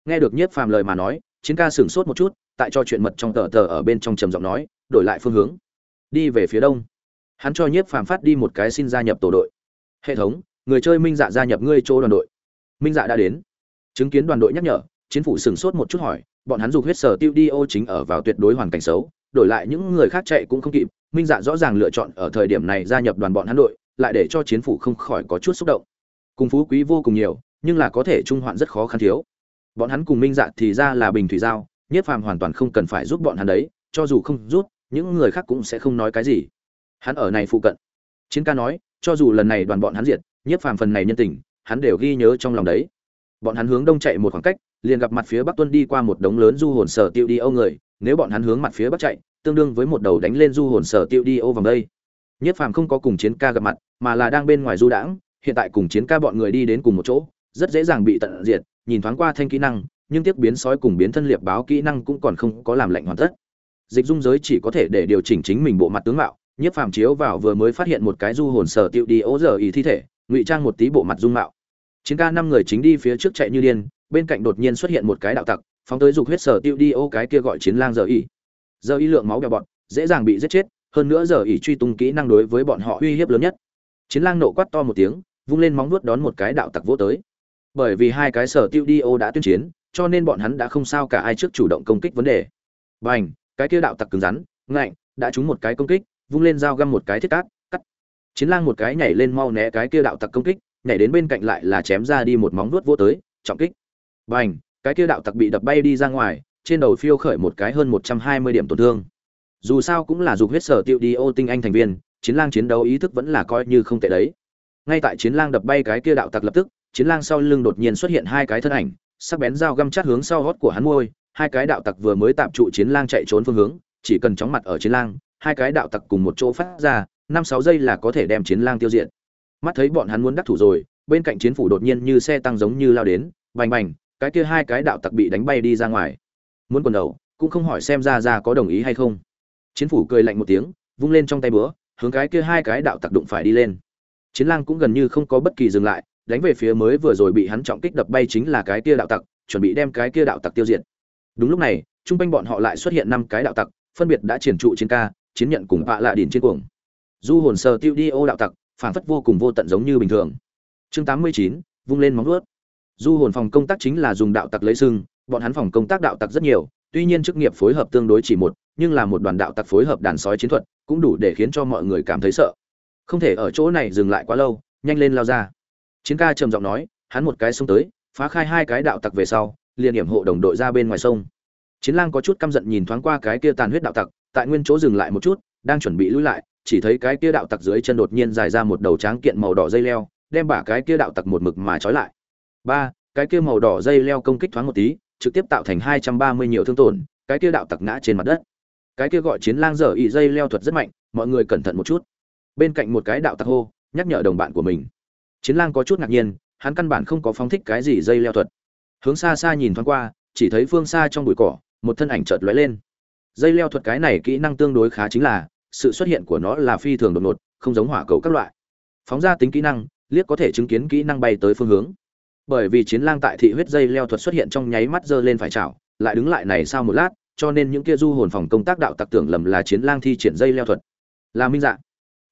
Nghe được nhiếp phàm lời mà nói, chiến ca sửng sốt một chút tại cho chuyện mật trong tờ tờ ở bên trong trầm giọng nói, đổi lại phương hướng. Đi về phía đông. Hắn cho nhiếp phàm phát đi một cái xin gia nhập tổ đội. Hệ thống, người chơi minh dạ gia nhập ngươi chỗ đoàn đội. Minh dạ đã đến. Chứng kiến đoàn đội nhắc nhở, chiến phủ sửng sốt một chút hỏi, bọn hắn dục huyết sở tiêu đi ô chính ở vào tuyệt đối hoàn cảnh xấu, đổi lại những người khác chạy cũng không kịp, minh dạ rõ ràng lựa chọn ở thời điểm này gia nhập đoàn bọn hắn đội, lại để cho chiến phủ không khỏi có chút xúc động. Cùng phú quý vô cùng nhiều, nhưng là có thể trung hoạn rất khó khăn thiếu. Bọn hắn cùng minh dạ thì ra là bình thủy giao Nhiếp Phàm hoàn toàn không cần phải giúp bọn hắn đấy, cho dù không giúp, những người khác cũng sẽ không nói cái gì. Hắn ở này phụ cận. Chiến ca nói, cho dù lần này đoàn bọn hắn diệt, Nhiếp Phàm phần này nhân tình, hắn đều ghi nhớ trong lòng đấy. Bọn hắn hướng đông chạy một khoảng cách, liền gặp mặt phía bắc tuân đi qua một đống lớn du hồn sở tiêu đi âu người, nếu bọn hắn hướng mặt phía bắc chạy, tương đương với một đầu đánh lên du hồn sở tiêu đi âu vòng đây. Nhiếp Phàm không có cùng chiến ca gặp mặt, mà là đang bên ngoài du đãng, hiện tại cùng chiến ca bọn người đi đến cùng một chỗ, rất dễ dàng bị tận diệt, nhìn thoáng qua thanh kỹ năng, nhưng tiếc biến sói cùng biến thân liệp báo kỹ năng cũng còn không có làm lệnh hoàn tất. Dịch dung giới chỉ có thể để điều chỉnh chính mình bộ mặt tướng mạo, nhiếp phàm chiếu vào vừa mới phát hiện một cái du hồn sở tiêu đi ố giờ ý thi thể, ngụy trang một tí bộ mặt dung mạo. Chiến ca năm người chính đi phía trước chạy như điên, bên cạnh đột nhiên xuất hiện một cái đạo tặc, phóng tới dục huyết sở tiêu đi ô cái kia gọi chiến lang giờ ý. Giờ ý lượng máu bèo bọn dễ dàng bị giết chết, hơn nữa giờ ý truy tung kỹ năng đối với bọn họ uy hiếp lớn nhất. Chiến lang nộ quát to một tiếng, vung lên móng vuốt đón một cái đạo tặc vô tới. Bởi vì hai cái sở tiêu đi ô đã tuyên chiến cho nên bọn hắn đã không sao cả ai trước chủ động công kích vấn đề. Bành, cái kia đạo tặc cứng rắn, ngạnh, đã trúng một cái công kích, vung lên dao găm một cái thiết cát, cắt. Chiến lang một cái nhảy lên mau né cái kia đạo tặc công kích, nhảy đến bên cạnh lại là chém ra đi một móng vuốt vô tới, trọng kích. Bành, cái kia đạo tặc bị đập bay đi ra ngoài, trên đầu phiêu khởi một cái hơn 120 điểm tổn thương. Dù sao cũng là dục huyết sở tiêu đi ô tinh anh thành viên, chiến lang chiến đấu ý thức vẫn là coi như không tệ đấy. Ngay tại chiến lang đập bay cái kia đạo tặc lập tức, chiến lang sau lưng đột nhiên xuất hiện hai cái thân ảnh, sắc bén dao găm chát hướng sau hót của hắn môi, hai cái đạo tặc vừa mới tạm trụ chiến lang chạy trốn phương hướng, chỉ cần chóng mặt ở chiến lang, hai cái đạo tặc cùng một chỗ phát ra, năm sáu giây là có thể đem chiến lang tiêu diệt. Mắt thấy bọn hắn muốn đắc thủ rồi, bên cạnh chiến phủ đột nhiên như xe tăng giống như lao đến, bành bành, cái kia hai cái đạo tặc bị đánh bay đi ra ngoài. Muốn quần đầu, cũng không hỏi xem ra ra có đồng ý hay không. Chiến phủ cười lạnh một tiếng, vung lên trong tay búa, hướng cái kia hai cái đạo tặc đụng phải đi lên. Chiến lang cũng gần như không có bất kỳ dừng lại, đánh về phía mới vừa rồi bị hắn trọng kích đập bay chính là cái kia đạo tặc, chuẩn bị đem cái kia đạo tặc tiêu diệt. Đúng lúc này, trung quanh bọn họ lại xuất hiện năm cái đạo tặc, phân biệt đã triển trụ trên ca, chiến nhận cùng vạ lạ điển trên cuồng. Du hồn sờ tiêu đi ô đạo tặc, phản phất vô cùng vô tận giống như bình thường. Chương 89, vung lên móng vuốt. Du hồn phòng công tác chính là dùng đạo tặc lấy sừng, bọn hắn phòng công tác đạo tặc rất nhiều, tuy nhiên chức nghiệp phối hợp tương đối chỉ một, nhưng là một đoàn đạo tặc phối hợp đàn sói chiến thuật, cũng đủ để khiến cho mọi người cảm thấy sợ. Không thể ở chỗ này dừng lại quá lâu, nhanh lên lao ra chiến ca trầm giọng nói, hắn một cái xông tới, phá khai hai cái đạo tặc về sau, liền điểm hộ đồng đội ra bên ngoài sông. Chiến lang có chút căm giận nhìn thoáng qua cái kia tàn huyết đạo tặc, tại nguyên chỗ dừng lại một chút, đang chuẩn bị lui lại, chỉ thấy cái kia đạo tặc dưới chân đột nhiên dài ra một đầu tráng kiện màu đỏ dây leo, đem bả cái kia đạo tặc một mực mà trói lại. Ba, cái kia màu đỏ dây leo công kích thoáng một tí, trực tiếp tạo thành hai trăm ba mươi nhiều thương tổn, cái kia đạo tặc ngã trên mặt đất. Cái kia gọi chiến lang dở ị dây leo thuật rất mạnh, mọi người cẩn thận một chút. Bên cạnh một cái đạo tặc hô, nhắc nhở đồng bạn của mình chiến lang có chút ngạc nhiên hắn căn bản không có phóng thích cái gì dây leo thuật. Hướng xa xa nhìn thoáng qua chỉ thấy phương xa trong bụi cỏ một thân ảnh chợt lóe lên. Dây leo thuật cái này kỹ năng tương đối khá chính là sự xuất hiện của nó là phi thường đột ngột không giống hỏa cầu các loại. Phóng ra tính kỹ năng liếc có thể chứng kiến kỹ năng bay tới phương hướng. Bởi vì chiến lang tại thị huyết dây leo thuật xuất hiện trong nháy mắt giơ lên phải chảo lại đứng lại này sau một lát cho nên những kia du hồn phòng công tác đạo tặc tưởng lầm là chiến lang thi triển dây leo thuật. Là minh dạng,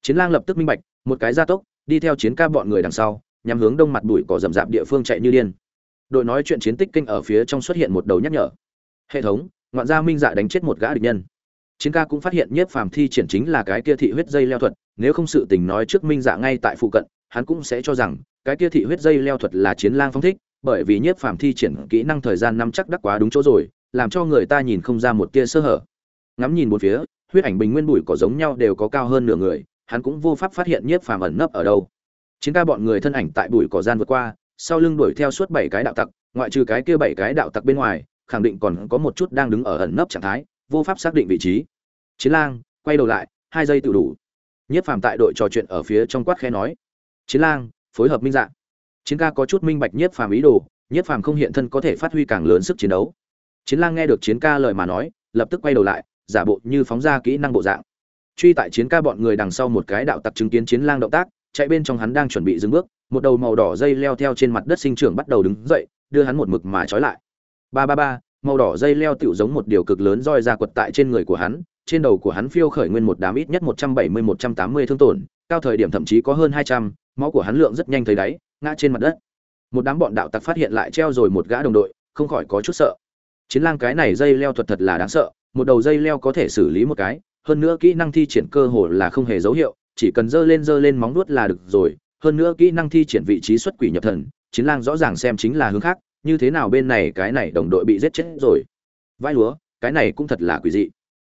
chiến lang lập tức minh bạch một cái gia tốc đi theo chiến ca bọn người đằng sau nhằm hướng đông mặt bụi cỏ rậm rạp địa phương chạy như điên. Đội nói chuyện chiến tích kinh ở phía trong xuất hiện một đầu nhắc nhở. Hệ thống, ngoạn gia minh dạ đánh chết một gã địch nhân. Chiến ca cũng phát hiện nhiếp phàm thi triển chính là cái kia thị huyết dây leo thuật, nếu không sự tình nói trước minh dạ ngay tại phụ cận, hắn cũng sẽ cho rằng, cái kia thị huyết dây leo thuật là chiến lang phong thích, bởi vì nhiếp phàm thi triển kỹ năng thời gian năm chắc đắc quá đúng chỗ rồi, làm cho người ta nhìn không ra một tia sơ hở. Ngắm nhìn một phía, huyết ảnh bình nguyên bụi cỏ giống nhau đều có cao hơn nửa người hắn cũng vô pháp phát hiện nhiếp phàm ẩn nấp ở đâu. Chiến ca bọn người thân ảnh tại bụi cỏ gian vượt qua, sau lưng đuổi theo suốt bảy cái đạo tặc, ngoại trừ cái kia bảy cái đạo tặc bên ngoài, khẳng định còn có một chút đang đứng ở ẩn nấp trạng thái, vô pháp xác định vị trí. Chiến lang, quay đầu lại, hai giây tự đủ. Nhiếp phàm tại đội trò chuyện ở phía trong quát khẽ nói. Chiến lang, phối hợp minh dạng chiến ca có chút minh bạch nhiếp phàm ý đồ, nhiếp phàm không hiện thân có thể phát huy càng lớn sức chiến đấu. Chiến lang nghe được chiến ca lời mà nói, lập tức quay đầu lại, giả bộ như phóng ra kỹ năng bộ dạng truy tại chiến ca bọn người đằng sau một cái đạo tặc chứng kiến chiến lang động tác, chạy bên trong hắn đang chuẩn bị dừng bước, một đầu màu đỏ dây leo theo trên mặt đất sinh trưởng bắt đầu đứng dậy, đưa hắn một mực mà trói lại. Ba ba ba, màu đỏ dây leo tựu giống một điều cực lớn roi ra quật tại trên người của hắn, trên đầu của hắn phiêu khởi nguyên một đám ít nhất một trăm bảy mươi, một trăm tám mươi thương tổn, cao thời điểm thậm chí có hơn hai trăm, máu của hắn lượng rất nhanh thấy đáy, ngã trên mặt đất. Một đám bọn đạo tặc phát hiện lại treo rồi một gã đồng đội, không khỏi có chút sợ. Chiến lang cái này dây leo thuật thật là đáng sợ, một đầu dây leo có thể xử lý một cái hơn nữa kỹ năng thi triển cơ hồ là không hề dấu hiệu, chỉ cần giơ lên giơ lên móng nuốt là được rồi. Hơn nữa kỹ năng thi triển vị trí xuất quỷ nhập thần, chiến lang rõ ràng xem chính là hướng khác, như thế nào bên này cái này đồng đội bị giết chết rồi. Vai lúa, cái này cũng thật là quỷ dị.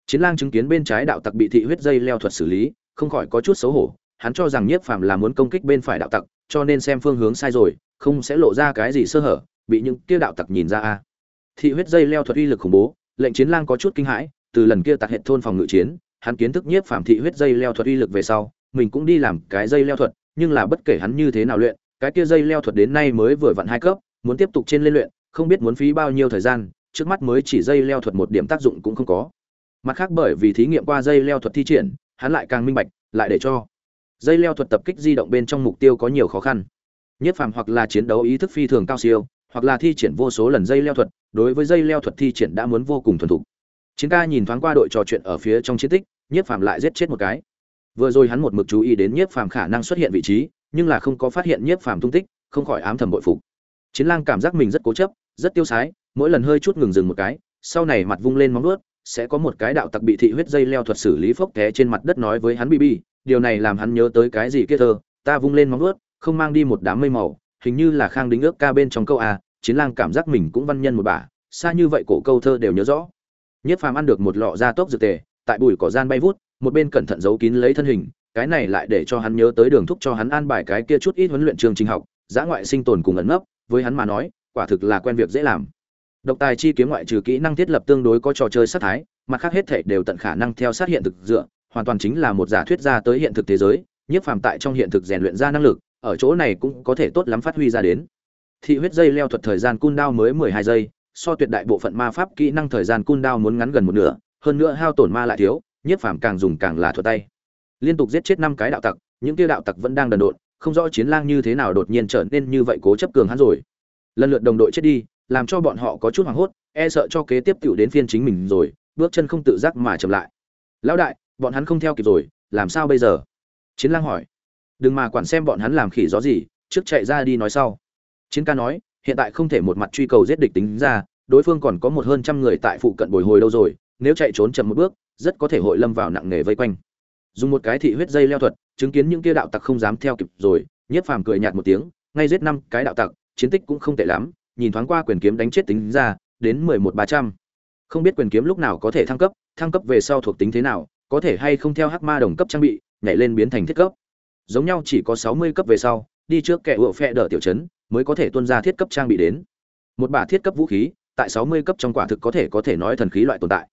Chiến lang chứng kiến bên trái đạo tặc bị thị huyết dây leo thuật xử lý, không khỏi có chút xấu hổ. Hắn cho rằng nhiếp phàm là muốn công kích bên phải đạo tặc, cho nên xem phương hướng sai rồi, không sẽ lộ ra cái gì sơ hở, bị những kia đạo tặc nhìn ra a. Thị huyết dây leo thuật uy lực khủng bố, lệnh chiến lang có chút kinh hãi từ lần kia tạc hệ thôn phòng ngự chiến, hắn kiến thức nhiếp phàm thị huyết dây leo thuật uy lực về sau, mình cũng đi làm cái dây leo thuật, nhưng là bất kể hắn như thế nào luyện, cái kia dây leo thuật đến nay mới vừa vặn hai cấp, muốn tiếp tục trên lên luyện, không biết muốn phí bao nhiêu thời gian, trước mắt mới chỉ dây leo thuật một điểm tác dụng cũng không có. Mặt khác bởi vì thí nghiệm qua dây leo thuật thi triển, hắn lại càng minh bạch, lại để cho dây leo thuật tập kích di động bên trong mục tiêu có nhiều khó khăn. Nhất phàm hoặc là chiến đấu ý thức phi thường cao siêu, hoặc là thi triển vô số lần dây leo thuật, đối với dây leo thuật thi triển đã muốn vô cùng thuần thục chiến ca nhìn thoáng qua đội trò chuyện ở phía trong chiến tích, Nhiếp phàm lại giết chết một cái. Vừa rồi hắn một mực chú ý đến Nhiếp phàm khả năng xuất hiện vị trí, nhưng là không có phát hiện Nhiếp phàm tung tích, không khỏi ám thầm bội phục. Chiến lang cảm giác mình rất cố chấp, rất tiêu sái, mỗi lần hơi chút ngừng dừng một cái, sau này mặt vung lên móng nuốt sẽ có một cái đạo tặc bị thị huyết dây leo thuật xử lý phốc té trên mặt đất nói với hắn bb điều này làm hắn nhớ tới cái gì kia thơ, ta vung lên móng nuốt không mang đi một đám mây màu, hình như là khang đính ước ca bên trong câu a, chiến lang cảm giác mình cũng văn nhân một bả xa như vậy cổ câu thơ đều nhớ rõ nhất phàm ăn được một lọ da tốc dược tề, tại bụi cỏ gian bay vút, một bên cẩn thận giấu kín lấy thân hình, cái này lại để cho hắn nhớ tới đường thúc cho hắn an bài cái kia chút ít huấn luyện trường trình học, giã ngoại sinh tồn cùng ẩn nấp, với hắn mà nói, quả thực là quen việc dễ làm. Độc tài chi kiếm ngoại trừ kỹ năng thiết lập tương đối có trò chơi sát thái, mặt khác hết thể đều tận khả năng theo sát hiện thực dựa, hoàn toàn chính là một giả thuyết ra tới hiện thực thế giới nhiếp phàm tại trong hiện thực rèn luyện ra năng lực, ở chỗ này cũng có thể tốt lắm phát huy ra đến. Thị huyết dây leo thuật thời gian cun đao mới mười hai giây so tuyệt đại bộ phận ma pháp kỹ năng thời gian cun đao muốn ngắn gần một nửa, hơn nữa hao tổn ma lại thiếu nhiếp phàm càng dùng càng là thuật tay. Liên tục giết chết năm cái đạo tặc, những kia đạo tặc vẫn đang đần độn, không rõ chiến lang như thế nào đột nhiên trở nên như vậy cố chấp cường hắn rồi. Lần lượt đồng đội chết đi, làm cho bọn họ có chút hoảng hốt e sợ cho kế tiếp cựu đến phiên chính mình rồi, bước chân không tự giác mà chậm lại. Lão đại, bọn hắn không theo kịp rồi, làm sao bây giờ? Chiến lang hỏi. Đừng mà quản xem bọn hắn làm khỉ gió gì, trước chạy ra đi nói sau. Chiến ca nói hiện tại không thể một mặt truy cầu giết địch tính ra, đối phương còn có một hơn trăm người tại phụ cận bồi hồi đâu rồi, nếu chạy trốn chậm một bước, rất có thể hội lâm vào nặng nề vây quanh. Dùng một cái thị huyết dây leo thuật, chứng kiến những kia đạo tặc không dám theo kịp rồi nhiếp phàm cười nhạt một tiếng, ngay giết năm cái đạo tặc, chiến tích cũng không tệ lắm, nhìn thoáng qua quyền kiếm đánh chết tính ra, đến mười một ba trăm. Không biết quyền kiếm lúc nào có thể thăng cấp thăng cấp về sau thuộc tính thế nào, có thể hay không theo hắc ma đồng cấp trang bị, nhảy lên biến thành thiết cấp. Giống nhau chỉ có sáu mươi cấp về sau đi trước kẻ ựa phe đỡ tiểu chấn mới có thể tuân ra thiết cấp trang bị đến. Một bả thiết cấp vũ khí, tại sáu mươi cấp trong quả thực có thể có thể nói thần khí loại tồn tại.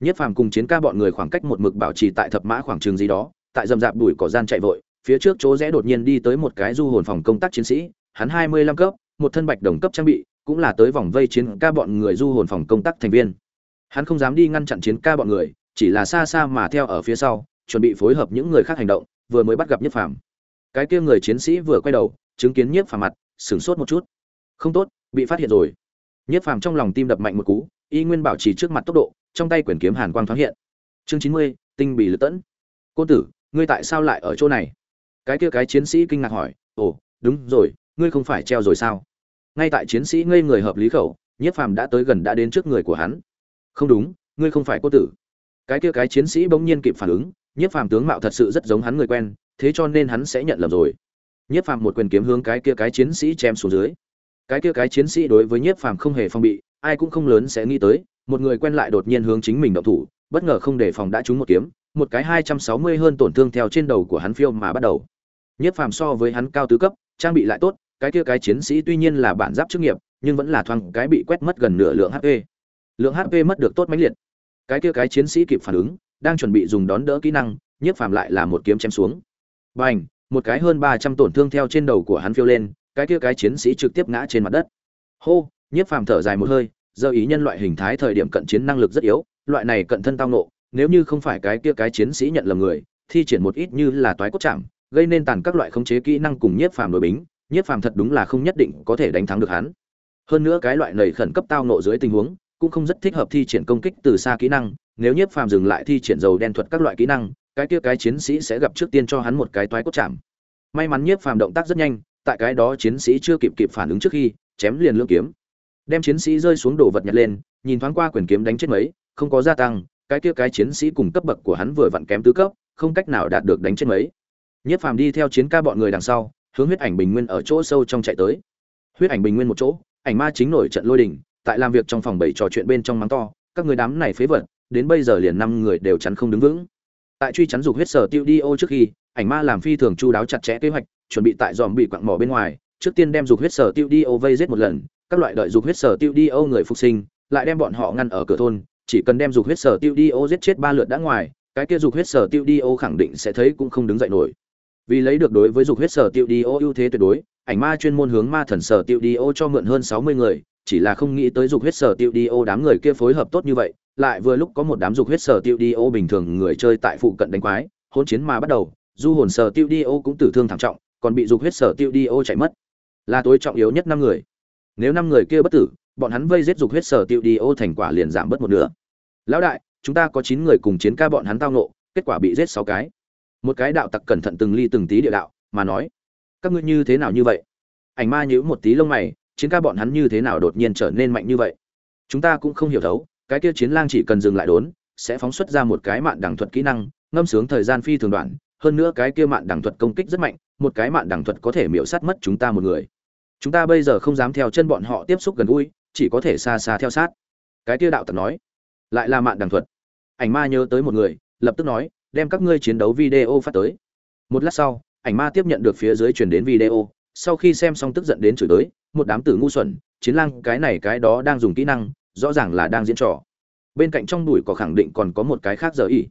Nhất phàm cùng chiến ca bọn người khoảng cách một mực bảo trì tại thập mã khoảng trường gì đó, tại dầm dạp đùi cỏ gian chạy vội, phía trước chỗ rẽ đột nhiên đi tới một cái du hồn phòng công tác chiến sĩ, hắn hai mươi lăm cấp, một thân bạch đồng cấp trang bị, cũng là tới vòng vây chiến ca bọn người du hồn phòng công tác thành viên. Hắn không dám đi ngăn chặn chiến ca bọn người, chỉ là xa xa mà theo ở phía sau, chuẩn bị phối hợp những người khác hành động, vừa mới bắt gặp nhất phàm cái kia người chiến sĩ vừa quay đầu, chứng kiến nhiếp phàm mặt, sửng sốt một chút. Không tốt, bị phát hiện rồi. Nhiếp phàm trong lòng tim đập mạnh một cú, y nguyên bảo trì trước mặt tốc độ, trong tay quyển kiếm hàn quang thoáng hiện. Chương chín mươi, tinh bị lật tẫn. Cô tử, ngươi tại sao lại ở chỗ này? Cái kia cái chiến sĩ kinh ngạc hỏi. Ồ, đúng rồi, ngươi không phải treo rồi sao? Ngay tại chiến sĩ ngây người hợp lý khẩu, nhiếp phàm đã tới gần đã đến trước người của hắn. Không đúng, ngươi không phải cô tử. Cái kia cái chiến sĩ bỗng nhiên kịp phản ứng, nhiếp phàm tướng mạo thật sự rất giống hắn người quen thế cho nên hắn sẽ nhận lầm rồi. Nhiếp phàm một quyền kiếm hướng cái kia cái chiến sĩ chém xuống dưới. Cái kia cái chiến sĩ đối với nhiếp phàm không hề phong bị, ai cũng không lớn sẽ nghĩ tới, một người quen lại đột nhiên hướng chính mình động thủ, bất ngờ không để phòng đã trúng một kiếm, một cái hai trăm sáu mươi hơn tổn thương theo trên đầu của hắn phiêu mà bắt đầu. Nhiếp phàm so với hắn cao tứ cấp, trang bị lại tốt, cái kia cái chiến sĩ tuy nhiên là bản giáp chức nghiệp, nhưng vẫn là thoáng cái bị quét mất gần nửa lượng hp lượng hp mất được tốt mãnh liệt. Cái kia cái chiến sĩ kịp phản ứng, đang chuẩn bị dùng đón đỡ kỹ năng nhiếp phàm lại là một kiếm chém xuống bành, một cái hơn ba trăm tổn thương theo trên đầu của hắn phiêu lên, cái kia cái chiến sĩ trực tiếp ngã trên mặt đất. Hô, nhiếp phàm thở dài một hơi, giờ ý nhân loại hình thái thời điểm cận chiến năng lực rất yếu, loại này cận thân tao nộ nếu như không phải cái kia cái chiến sĩ nhận lầm người, thi triển một ít như là toái cốt chạm, gây nên tàn các loại khống chế kỹ năng cùng nhiếp phàm đội bính, nhiếp phàm thật đúng là không nhất định có thể đánh thắng được hắn. Hơn nữa cái loại nầy khẩn cấp tao nộ dưới tình huống, cũng không rất thích hợp thi triển công kích từ xa kỹ năng, nếu nhiếp phàm dừng lại thi triển dầu đen thuật các loại kỹ năng cái kia cái chiến sĩ sẽ gặp trước tiên cho hắn một cái toái cốt chạm. May mắn nhiếp phàm động tác rất nhanh, tại cái đó chiến sĩ chưa kịp kịp phản ứng trước khi, chém liền lưỡng kiếm. Đem chiến sĩ rơi xuống đồ vật nhặt lên, nhìn thoáng qua quyền kiếm đánh chết mấy, không có gia tăng, cái kia cái chiến sĩ cùng cấp bậc của hắn vừa vặn kém tứ cấp, không cách nào đạt được đánh chết mấy. Nhiếp phàm đi theo chiến ca bọn người đằng sau, hướng huyết ảnh bình nguyên ở chỗ sâu trong chạy tới. Huyết ảnh bình nguyên một chỗ, ảnh ma chính nổi trận lôi đình, tại làm việc trong phòng bảy trò chuyện bên trong mắng to, các người đám này phế vật, đến bây giờ liền năm người đều chắn không đứng vững tại truy chắn dục huyết sở tiêu đi ô trước khi, ảnh ma làm phi thường chu đáo chặt chẽ kế hoạch, chuẩn bị tại dòm bị quặng mỏ bên ngoài, trước tiên đem dục huyết sở tiêu đi ô vây giết một lần, các loại đợi dục huyết sở tiêu đi ô người phục sinh, lại đem bọn họ ngăn ở cửa thôn, chỉ cần đem dục huyết sở tiêu đi ô giết chết ba lượt đã ngoài, cái kia dục huyết sở tiêu đi ô khẳng định sẽ thấy cũng không đứng dậy nổi. Vì lấy được đối với dục huyết sở tiêu đi ô ưu thế tuyệt đối, ảnh ma chuyên môn hướng ma thần sở tiêu đi ô cho mượn hơn sáu mươi người chỉ là không nghĩ tới dục huyết sở tiêu đi ô đám người kia phối hợp tốt như vậy, lại vừa lúc có một đám dục huyết sở tiêu đi ô bình thường người chơi tại phụ cận đánh quái hôn chiến mà bắt đầu, du hồn sở tiêu đi ô cũng tử thương thảm trọng, còn bị dục huyết sở tiêu đi ô chạy mất. Là tối trọng yếu nhất năm người. Nếu năm người kia bất tử, bọn hắn vây giết dục huyết sở tiêu đi ô thành quả liền giảm bớt một nửa. Lão đại, chúng ta có chín người cùng chiến ca bọn hắn tao nộ kết quả bị giết sáu cái. Một cái đạo tặc cẩn thận từng ly từng tí địa đạo, mà nói, các ngươi như thế nào như vậy? Ảnh ma nhíu một tí lông mày chiến ca bọn hắn như thế nào đột nhiên trở nên mạnh như vậy? Chúng ta cũng không hiểu thấu, cái kia chiến lang chỉ cần dừng lại đốn, sẽ phóng xuất ra một cái mạn đẳng thuật kỹ năng, ngâm sướng thời gian phi thường đoạn, hơn nữa cái kia mạn đẳng thuật công kích rất mạnh, một cái mạn đẳng thuật có thể miễu sát mất chúng ta một người. Chúng ta bây giờ không dám theo chân bọn họ tiếp xúc gần gũi, chỉ có thể xa xa theo sát. Cái kia đạo tặc nói. Lại là mạn đẳng thuật. Ảnh ma nhớ tới một người, lập tức nói, đem các ngươi chiến đấu video phát tới. Một lát sau, ảnh ma tiếp nhận được phía dưới truyền đến video, sau khi xem xong tức giận đến chửi tới một đám tử ngu xuẩn, chiến lang cái này cái đó đang dùng kỹ năng, rõ ràng là đang diễn trò. Bên cạnh trong đùi có khẳng định còn có một cái khác giờ ỉ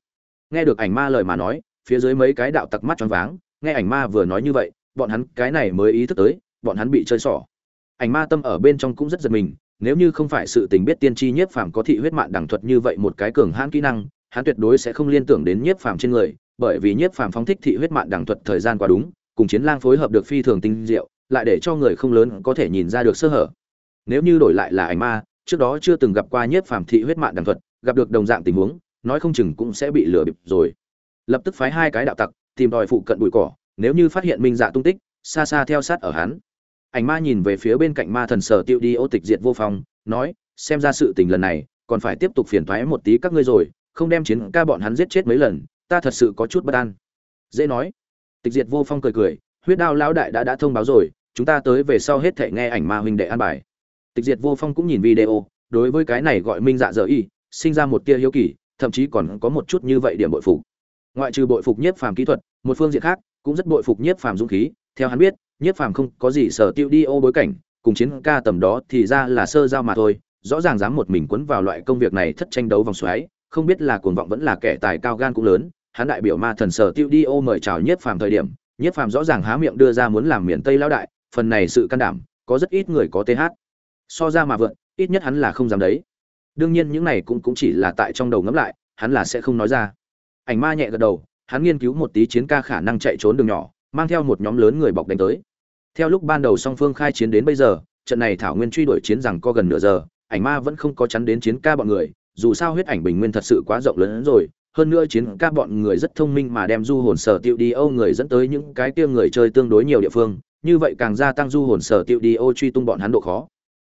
nghe được ảnh ma lời mà nói, phía dưới mấy cái đạo tặc mắt choáng váng, nghe ảnh ma vừa nói như vậy, bọn hắn cái này mới ý thức tới, bọn hắn bị chơi xỏ. Ảnh ma tâm ở bên trong cũng rất giật mình, nếu như không phải sự tình biết tiên tri nhiếp phàm có thị huyết mạng đẳng thuật như vậy một cái cường hãn kỹ năng, hắn tuyệt đối sẽ không liên tưởng đến nhiếp phàm trên người, bởi vì nhiếp phàm phóng thích thị huyết mạng đẳng thuật thời gian quá đúng, cùng chiến lang phối hợp được phi thường tinh diệu lại để cho người không lớn có thể nhìn ra được sơ hở. Nếu như đổi lại là ảnh ma, trước đó chưa từng gặp qua nhiếp phàm thị huyết mạng đẳng thuật, gặp được đồng dạng tình huống, nói không chừng cũng sẽ bị lừa bịp rồi. Lập tức phái hai cái đạo tặc, tìm đòi phụ cận bụi cỏ, nếu như phát hiện minh dạ tung tích, xa xa theo sát ở hắn. Ảnh ma nhìn về phía bên cạnh ma thần sở tiêu đi ô tịch diệt vô phong, nói, xem ra sự tình lần này, còn phải tiếp tục phiền thoái một tí các ngươi rồi, không đem chiến ca bọn hắn giết chết mấy lần, ta thật sự có chút bất an. Dễ nói. Tịch diệt vô phong cười cười, huyết đao lão đại đã đã thông báo rồi chúng ta tới về sau hết thể nghe ảnh ma huynh đệ an bài. Tịch diệt vô phong cũng nhìn video, đối với cái này gọi minh dạ dở y, sinh ra một tia hiếu kỳ, thậm chí còn có một chút như vậy điểm bội phục. Ngoại trừ bội phục nhiếp phàm kỹ thuật, một phương diện khác, cũng rất bội phục nhiếp phàm dũng khí. Theo hắn biết, nhiếp phàm không có gì sở tiêu đi ô bối cảnh, cùng chiến ca tầm đó thì ra là sơ giao mà thôi, rõ ràng dám một mình quấn vào loại công việc này thất tranh đấu vòng xoáy, không biết là cuồng vọng vẫn là kẻ tài cao gan cũng lớn, hắn đại biểu ma thần sở tiêu đi ô mời chào nhiếp phàm thời điểm, nhiếp phàm rõ ràng há miệng đưa ra muốn làm miền tây lão đại phần này sự can đảm, có rất ít người có th so ra mà vượn, ít nhất hắn là không dám đấy. Đương nhiên những này cũng cũng chỉ là tại trong đầu ngẫm lại, hắn là sẽ không nói ra. Ảnh ma nhẹ gật đầu, hắn nghiên cứu một tí chiến ca khả năng chạy trốn đường nhỏ, mang theo một nhóm lớn người bọc đánh tới. Theo lúc ban đầu song phương khai chiến đến bây giờ, trận này thảo nguyên truy đuổi chiến rằng có gần nửa giờ, ảnh ma vẫn không có chắn đến chiến ca bọn người, dù sao huyết ảnh bình nguyên thật sự quá rộng lớn hơn rồi. Hơn nữa chiến ca bọn người rất thông minh mà đem du hồn sở tiêu đi, âu người dẫn tới những cái kia người chơi tương đối nhiều địa phương như vậy càng gia tăng du hồn sở tiêu đi ô truy tung bọn hắn độ khó.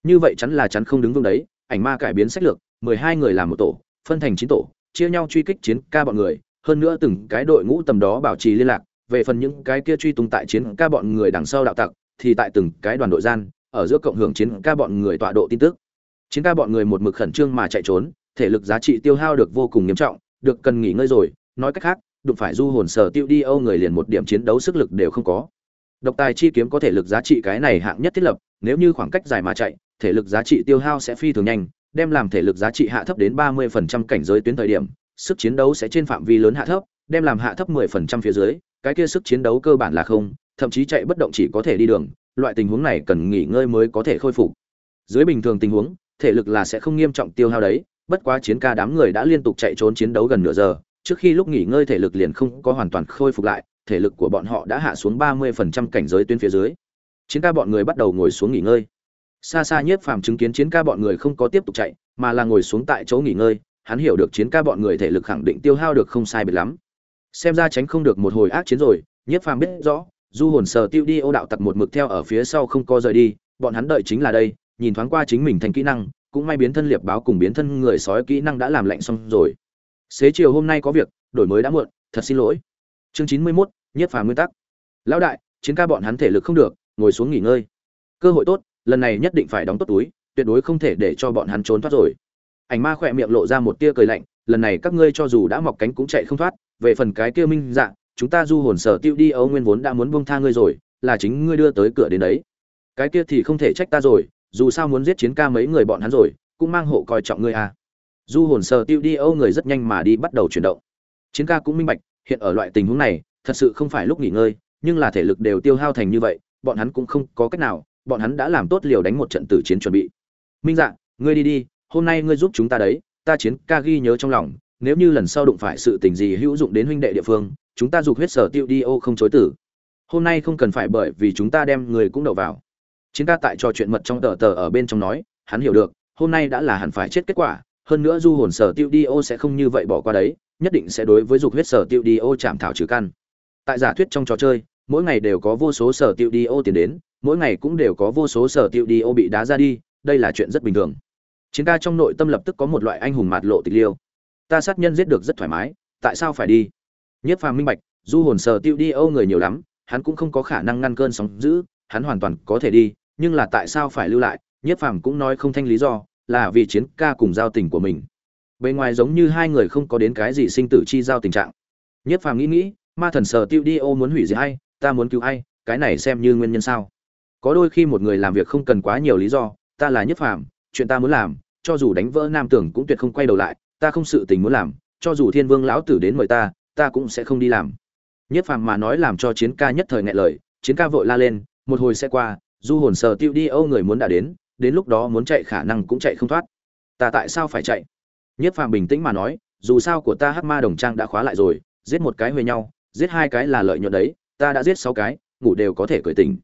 Như vậy chắn là chắn không đứng vững đấy, ảnh ma cải biến sách lược, mười hai người làm một tổ, phân thành chín tổ, chia nhau truy kích chiến ca bọn người, hơn nữa từng cái đội ngũ tầm đó bảo trì liên lạc, về phần những cái kia truy tung tại chiến ca bọn người đằng sau đạo tặc, thì tại từng cái đoàn đội gian, ở giữa cộng hưởng chiến ca bọn người tọa độ tin tức. Chiến ca bọn người một mực khẩn trương mà chạy trốn, thể lực giá trị tiêu hao được vô cùng nghiêm trọng, được cần nghỉ ngơi rồi, nói cách khác, đụng phải du hồn sở tiêu đi âu người liền một điểm chiến đấu sức lực đều không có độc tài chi kiếm có thể lực giá trị cái này hạng nhất thiết lập, nếu như khoảng cách dài mà chạy, thể lực giá trị tiêu hao sẽ phi thường nhanh, đem làm thể lực giá trị hạ thấp đến 30% cảnh giới tuyến thời điểm, sức chiến đấu sẽ trên phạm vi lớn hạ thấp, đem làm hạ thấp 10% phía dưới, cái kia sức chiến đấu cơ bản là không, thậm chí chạy bất động chỉ có thể đi đường, loại tình huống này cần nghỉ ngơi mới có thể khôi phục. Dưới bình thường tình huống, thể lực là sẽ không nghiêm trọng tiêu hao đấy, bất quá chiến ca đám người đã liên tục chạy trốn chiến đấu gần nửa giờ, trước khi lúc nghỉ ngơi thể lực liền không có hoàn toàn khôi phục lại thể lực của bọn họ đã hạ xuống 30% cảnh giới tuyến phía dưới. Chiến ca bọn người bắt đầu ngồi xuống nghỉ ngơi. Xa xa nhất phàm chứng kiến chiến ca bọn người không có tiếp tục chạy mà là ngồi xuống tại chỗ nghỉ ngơi hắn hiểu được chiến ca bọn người thể lực khẳng định tiêu hao được không sai biệt lắm. Xem ra tránh không được một hồi ác chiến rồi nhất phàm biết rõ du hồn sở tiêu đi ô đạo tặc một mực theo ở phía sau không có rời đi bọn hắn đợi chính là đây nhìn thoáng qua chính mình thành kỹ năng cũng may biến thân liệp báo cùng biến thân người sói kỹ năng đã làm lạnh xong rồi. Xế chiều hôm nay có việc đổi mới đã muộn thật xin lỗi. Chương chín mươi 91, nhất phàm nguyên tắc. Lão đại, chiến ca bọn hắn thể lực không được, ngồi xuống nghỉ ngơi. Cơ hội tốt, lần này nhất định phải đóng tốt túi, tuyệt đối không thể để cho bọn hắn trốn thoát rồi. Ảnh ma khỏe miệng lộ ra một tia cười lạnh, lần này các ngươi cho dù đã mọc cánh cũng chạy không thoát, về phần cái kia minh dạng chúng ta du hồn sở tiêu đi, âu nguyên vốn đã muốn buông tha ngươi rồi, là chính ngươi đưa tới cửa đến đấy. Cái kia thì không thể trách ta rồi, dù sao muốn giết chiến ca mấy người bọn hắn rồi, cũng mang hộ coi trọng ngươi à. Du hồn sở tiêu đi, âu người rất nhanh mà đi bắt đầu chuyển động. Chiến ca cũng minh bạch, hiện ở loại tình huống này thật sự không phải lúc nghỉ ngơi nhưng là thể lực đều tiêu hao thành như vậy bọn hắn cũng không có cách nào bọn hắn đã làm tốt liều đánh một trận tử chiến chuẩn bị. Minh Dạng, ngươi đi đi hôm nay ngươi giúp chúng ta đấy ta chiến ca ghi nhớ trong lòng nếu như lần sau đụng phải sự tình gì hữu dụng đến huynh đệ địa phương chúng ta dục huyết sở tiêu đi ô không chối tử. Hôm nay không cần phải bởi vì chúng ta đem người cũng đậu vào. Chiến ca tại trò chuyện mật trong tờ tờ ở bên trong nói hắn hiểu được hôm nay đã là hẳn phải chết kết quả hơn nữa du hồn sở tiêu đi ô sẽ không như vậy bỏ qua đấy nhất định sẽ đối với dục huyết sở tiêu đi ô chạm thảo trừ căn tại giả thuyết trong trò chơi, mỗi ngày đều có vô số sở tiêu đi ô tiền đến, mỗi ngày cũng đều có vô số sở tiêu đi ô bị đá ra đi, đây là chuyện rất bình thường. Chiến ca trong nội tâm lập tức có một loại anh hùng mạt lộ tịch liêu. Ta sát nhân giết được rất thoải mái, tại sao phải đi? Nhất phàm minh bạch, du hồn sở tiêu đi ô người nhiều lắm, hắn cũng không có khả năng ngăn cơn sóng dữ, hắn hoàn toàn có thể đi, nhưng là tại sao phải lưu lại? Nhất phàm cũng nói không thanh lý do, là vì chiến ca cùng giao tình của mình. Bên ngoài giống như hai người không có đến cái gì sinh tử chi giao tình trạng. Nhất phàm nghĩ nghĩ ma thần sở tiêu đi ô muốn hủy diệt hay ta muốn cứu ai, cái này xem như nguyên nhân sao. Có đôi khi một người làm việc không cần quá nhiều lý do, ta là nhất phàm, chuyện ta muốn làm, cho dù đánh vỡ nam tưởng cũng tuyệt không quay đầu lại, ta không sự tình muốn làm, cho dù thiên vương lão tử đến mời ta ta cũng sẽ không đi làm. Nhất phàm mà nói làm cho chiến ca nhất thời ngại lời, chiến ca vội la lên, một hồi sẽ qua, du hồn sờ tiêu đi âu người muốn đã đến đến lúc đó muốn chạy khả năng cũng chạy không thoát. Ta tại sao phải chạy? Nhất phàm bình tĩnh mà nói, dù sao của ta hắc ma đồng trang đã khóa lại rồi, giết một cái huề nhau giết hai cái là lợi nhuận đấy, ta đã giết sáu cái, ngủ đều có thể cởi tình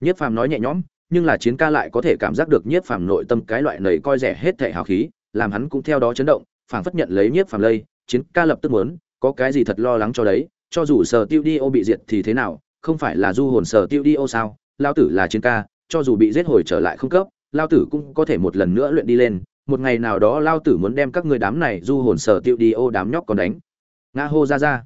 Nhiếp phàm nói nhẹ nhõm, nhưng là chiến ca lại có thể cảm giác được nhiếp phàm nội tâm cái loại nầy coi rẻ hết thảy hào khí, làm hắn cũng theo đó chấn động, phảng phất nhận lấy nhiếp phàm lây, chiến ca lập tức muốn, có cái gì thật lo lắng cho đấy, cho dù sở tiêu đi ô bị diệt thì thế nào, không phải là du hồn sở tiêu đi ô sao lao tử là chiến ca, cho dù bị giết hồi trở lại không cấp lao tử cũng có thể một lần nữa luyện đi lên, một ngày nào đó lao tử muốn đem các người đám này du hồn sở tiêu đi ô đám nhóc còn đánh. Nga hô ra ra.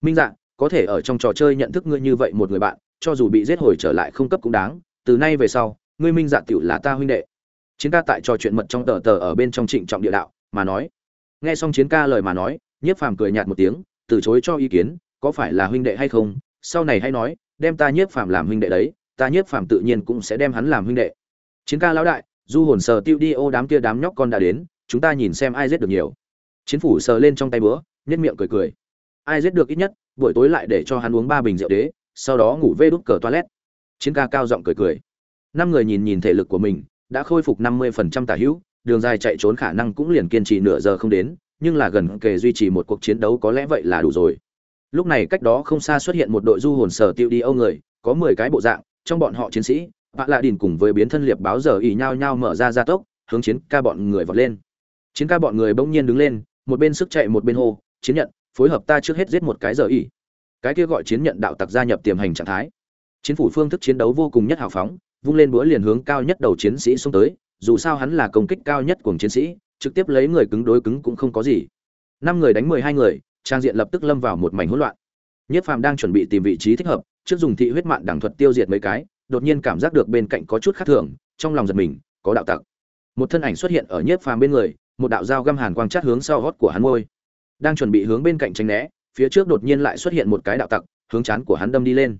Minh dạng có thể ở trong trò chơi nhận thức ngươi như vậy một người bạn, cho dù bị giết hồi trở lại không cấp cũng đáng, từ nay về sau, ngươi minh dạ tiểu là ta huynh đệ. Chiến ca tại trò chuyện mật trong tờ tờ ở bên trong trịnh trọng địa đạo, mà nói. Nghe xong chiến ca lời mà nói, nhiếp phàm cười nhạt một tiếng, từ chối cho ý kiến, có phải là huynh đệ hay không, sau này hay nói, đem ta nhiếp phàm làm huynh đệ đấy, ta nhiếp phàm tự nhiên cũng sẽ đem hắn làm huynh đệ. Chiến ca lão đại, du hồn sờ tiêu đi, ô đám kia đám nhóc con đã đến, chúng ta nhìn xem ai giết được nhiều. Chiến phủ sờ lên trong tay bữa, nhất miệng cười cười. Ai giết được ít nhất buổi tối lại để cho hắn uống ba bình rượu đế, sau đó ngủ vê đút cờ toilet. Chiến ca cao giọng cười cười. Năm người nhìn nhìn thể lực của mình, đã khôi phục năm mươi phần trăm tả hữu, đường dài chạy trốn khả năng cũng liền kiên trì nửa giờ không đến, nhưng là gần kề duy trì một cuộc chiến đấu có lẽ vậy là đủ rồi. Lúc này cách đó không xa xuất hiện một đội du hồn sở tiêu đi âu người, có mười cái bộ dạng, trong bọn họ chiến sĩ vạ lạ đình cùng với biến thân liệp báo giờ ỉ nhau nhau mở ra gia tốc, hướng chiến ca bọn người vọt lên. Chiến ca bọn người bỗng nhiên đứng lên, một bên sức chạy một bên hô, chiến nhận phối hợp ta trước hết giết một cái giờ ỉ cái kia gọi chiến nhận đạo tặc gia nhập tiềm hành trạng thái. Chiến phủ phương thức chiến đấu vô cùng nhất hào phóng, vung lên búa liền hướng cao nhất đầu chiến sĩ xông tới, dù sao hắn là công kích cao nhất của chiến sĩ, trực tiếp lấy người cứng đối cứng cũng không có gì. Năm người đánh mười hai người, trang diện lập tức lâm vào một mảnh hỗn loạn. Nhất phàm đang chuẩn bị tìm vị trí thích hợp, trước dùng thị huyết mạng đẳng thuật tiêu diệt mấy cái, đột nhiên cảm giác được bên cạnh có chút khác thường, trong lòng giật mình, có đạo tặc. Một thân ảnh xuất hiện ở nhất phàm bên người, một đạo dao găm hàn quang chát hướng sau gót của hắn môi đang chuẩn bị hướng bên cạnh tránh né, phía trước đột nhiên lại xuất hiện một cái đạo tặc, hướng chán của hắn đâm đi lên.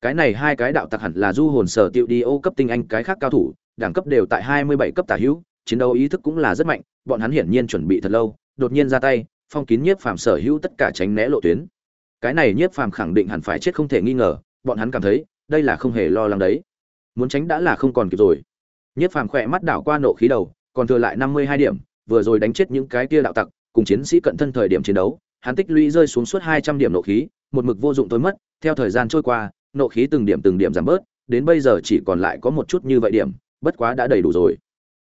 Cái này hai cái đạo tặc hẳn là du hồn sở tiệu đi ô cấp tinh anh, cái khác cao thủ, đẳng cấp đều tại hai mươi bảy cấp tả hữu, chiến đấu ý thức cũng là rất mạnh, bọn hắn hiển nhiên chuẩn bị thật lâu, đột nhiên ra tay, phong kín nhiếp phàm sở hữu tất cả tránh né lộ tuyến. Cái này nhiếp phàm khẳng định hẳn phải chết không thể nghi ngờ, bọn hắn cảm thấy, đây là không hề lo lắng đấy. Muốn tránh đã là không còn kịp rồi. Nhiếp phàm khỏe mắt đảo qua nộ khí đầu, còn thừa lại năm mươi hai điểm, vừa rồi đánh chết những cái kia đạo tặc cùng chiến sĩ cận thân thời điểm chiến đấu hắn tích lũy rơi xuống suốt hai trăm điểm nộ khí một mực vô dụng tối mất theo thời gian trôi qua nộ khí từng điểm từng điểm giảm bớt đến bây giờ chỉ còn lại có một chút như vậy điểm bất quá đã đầy đủ rồi.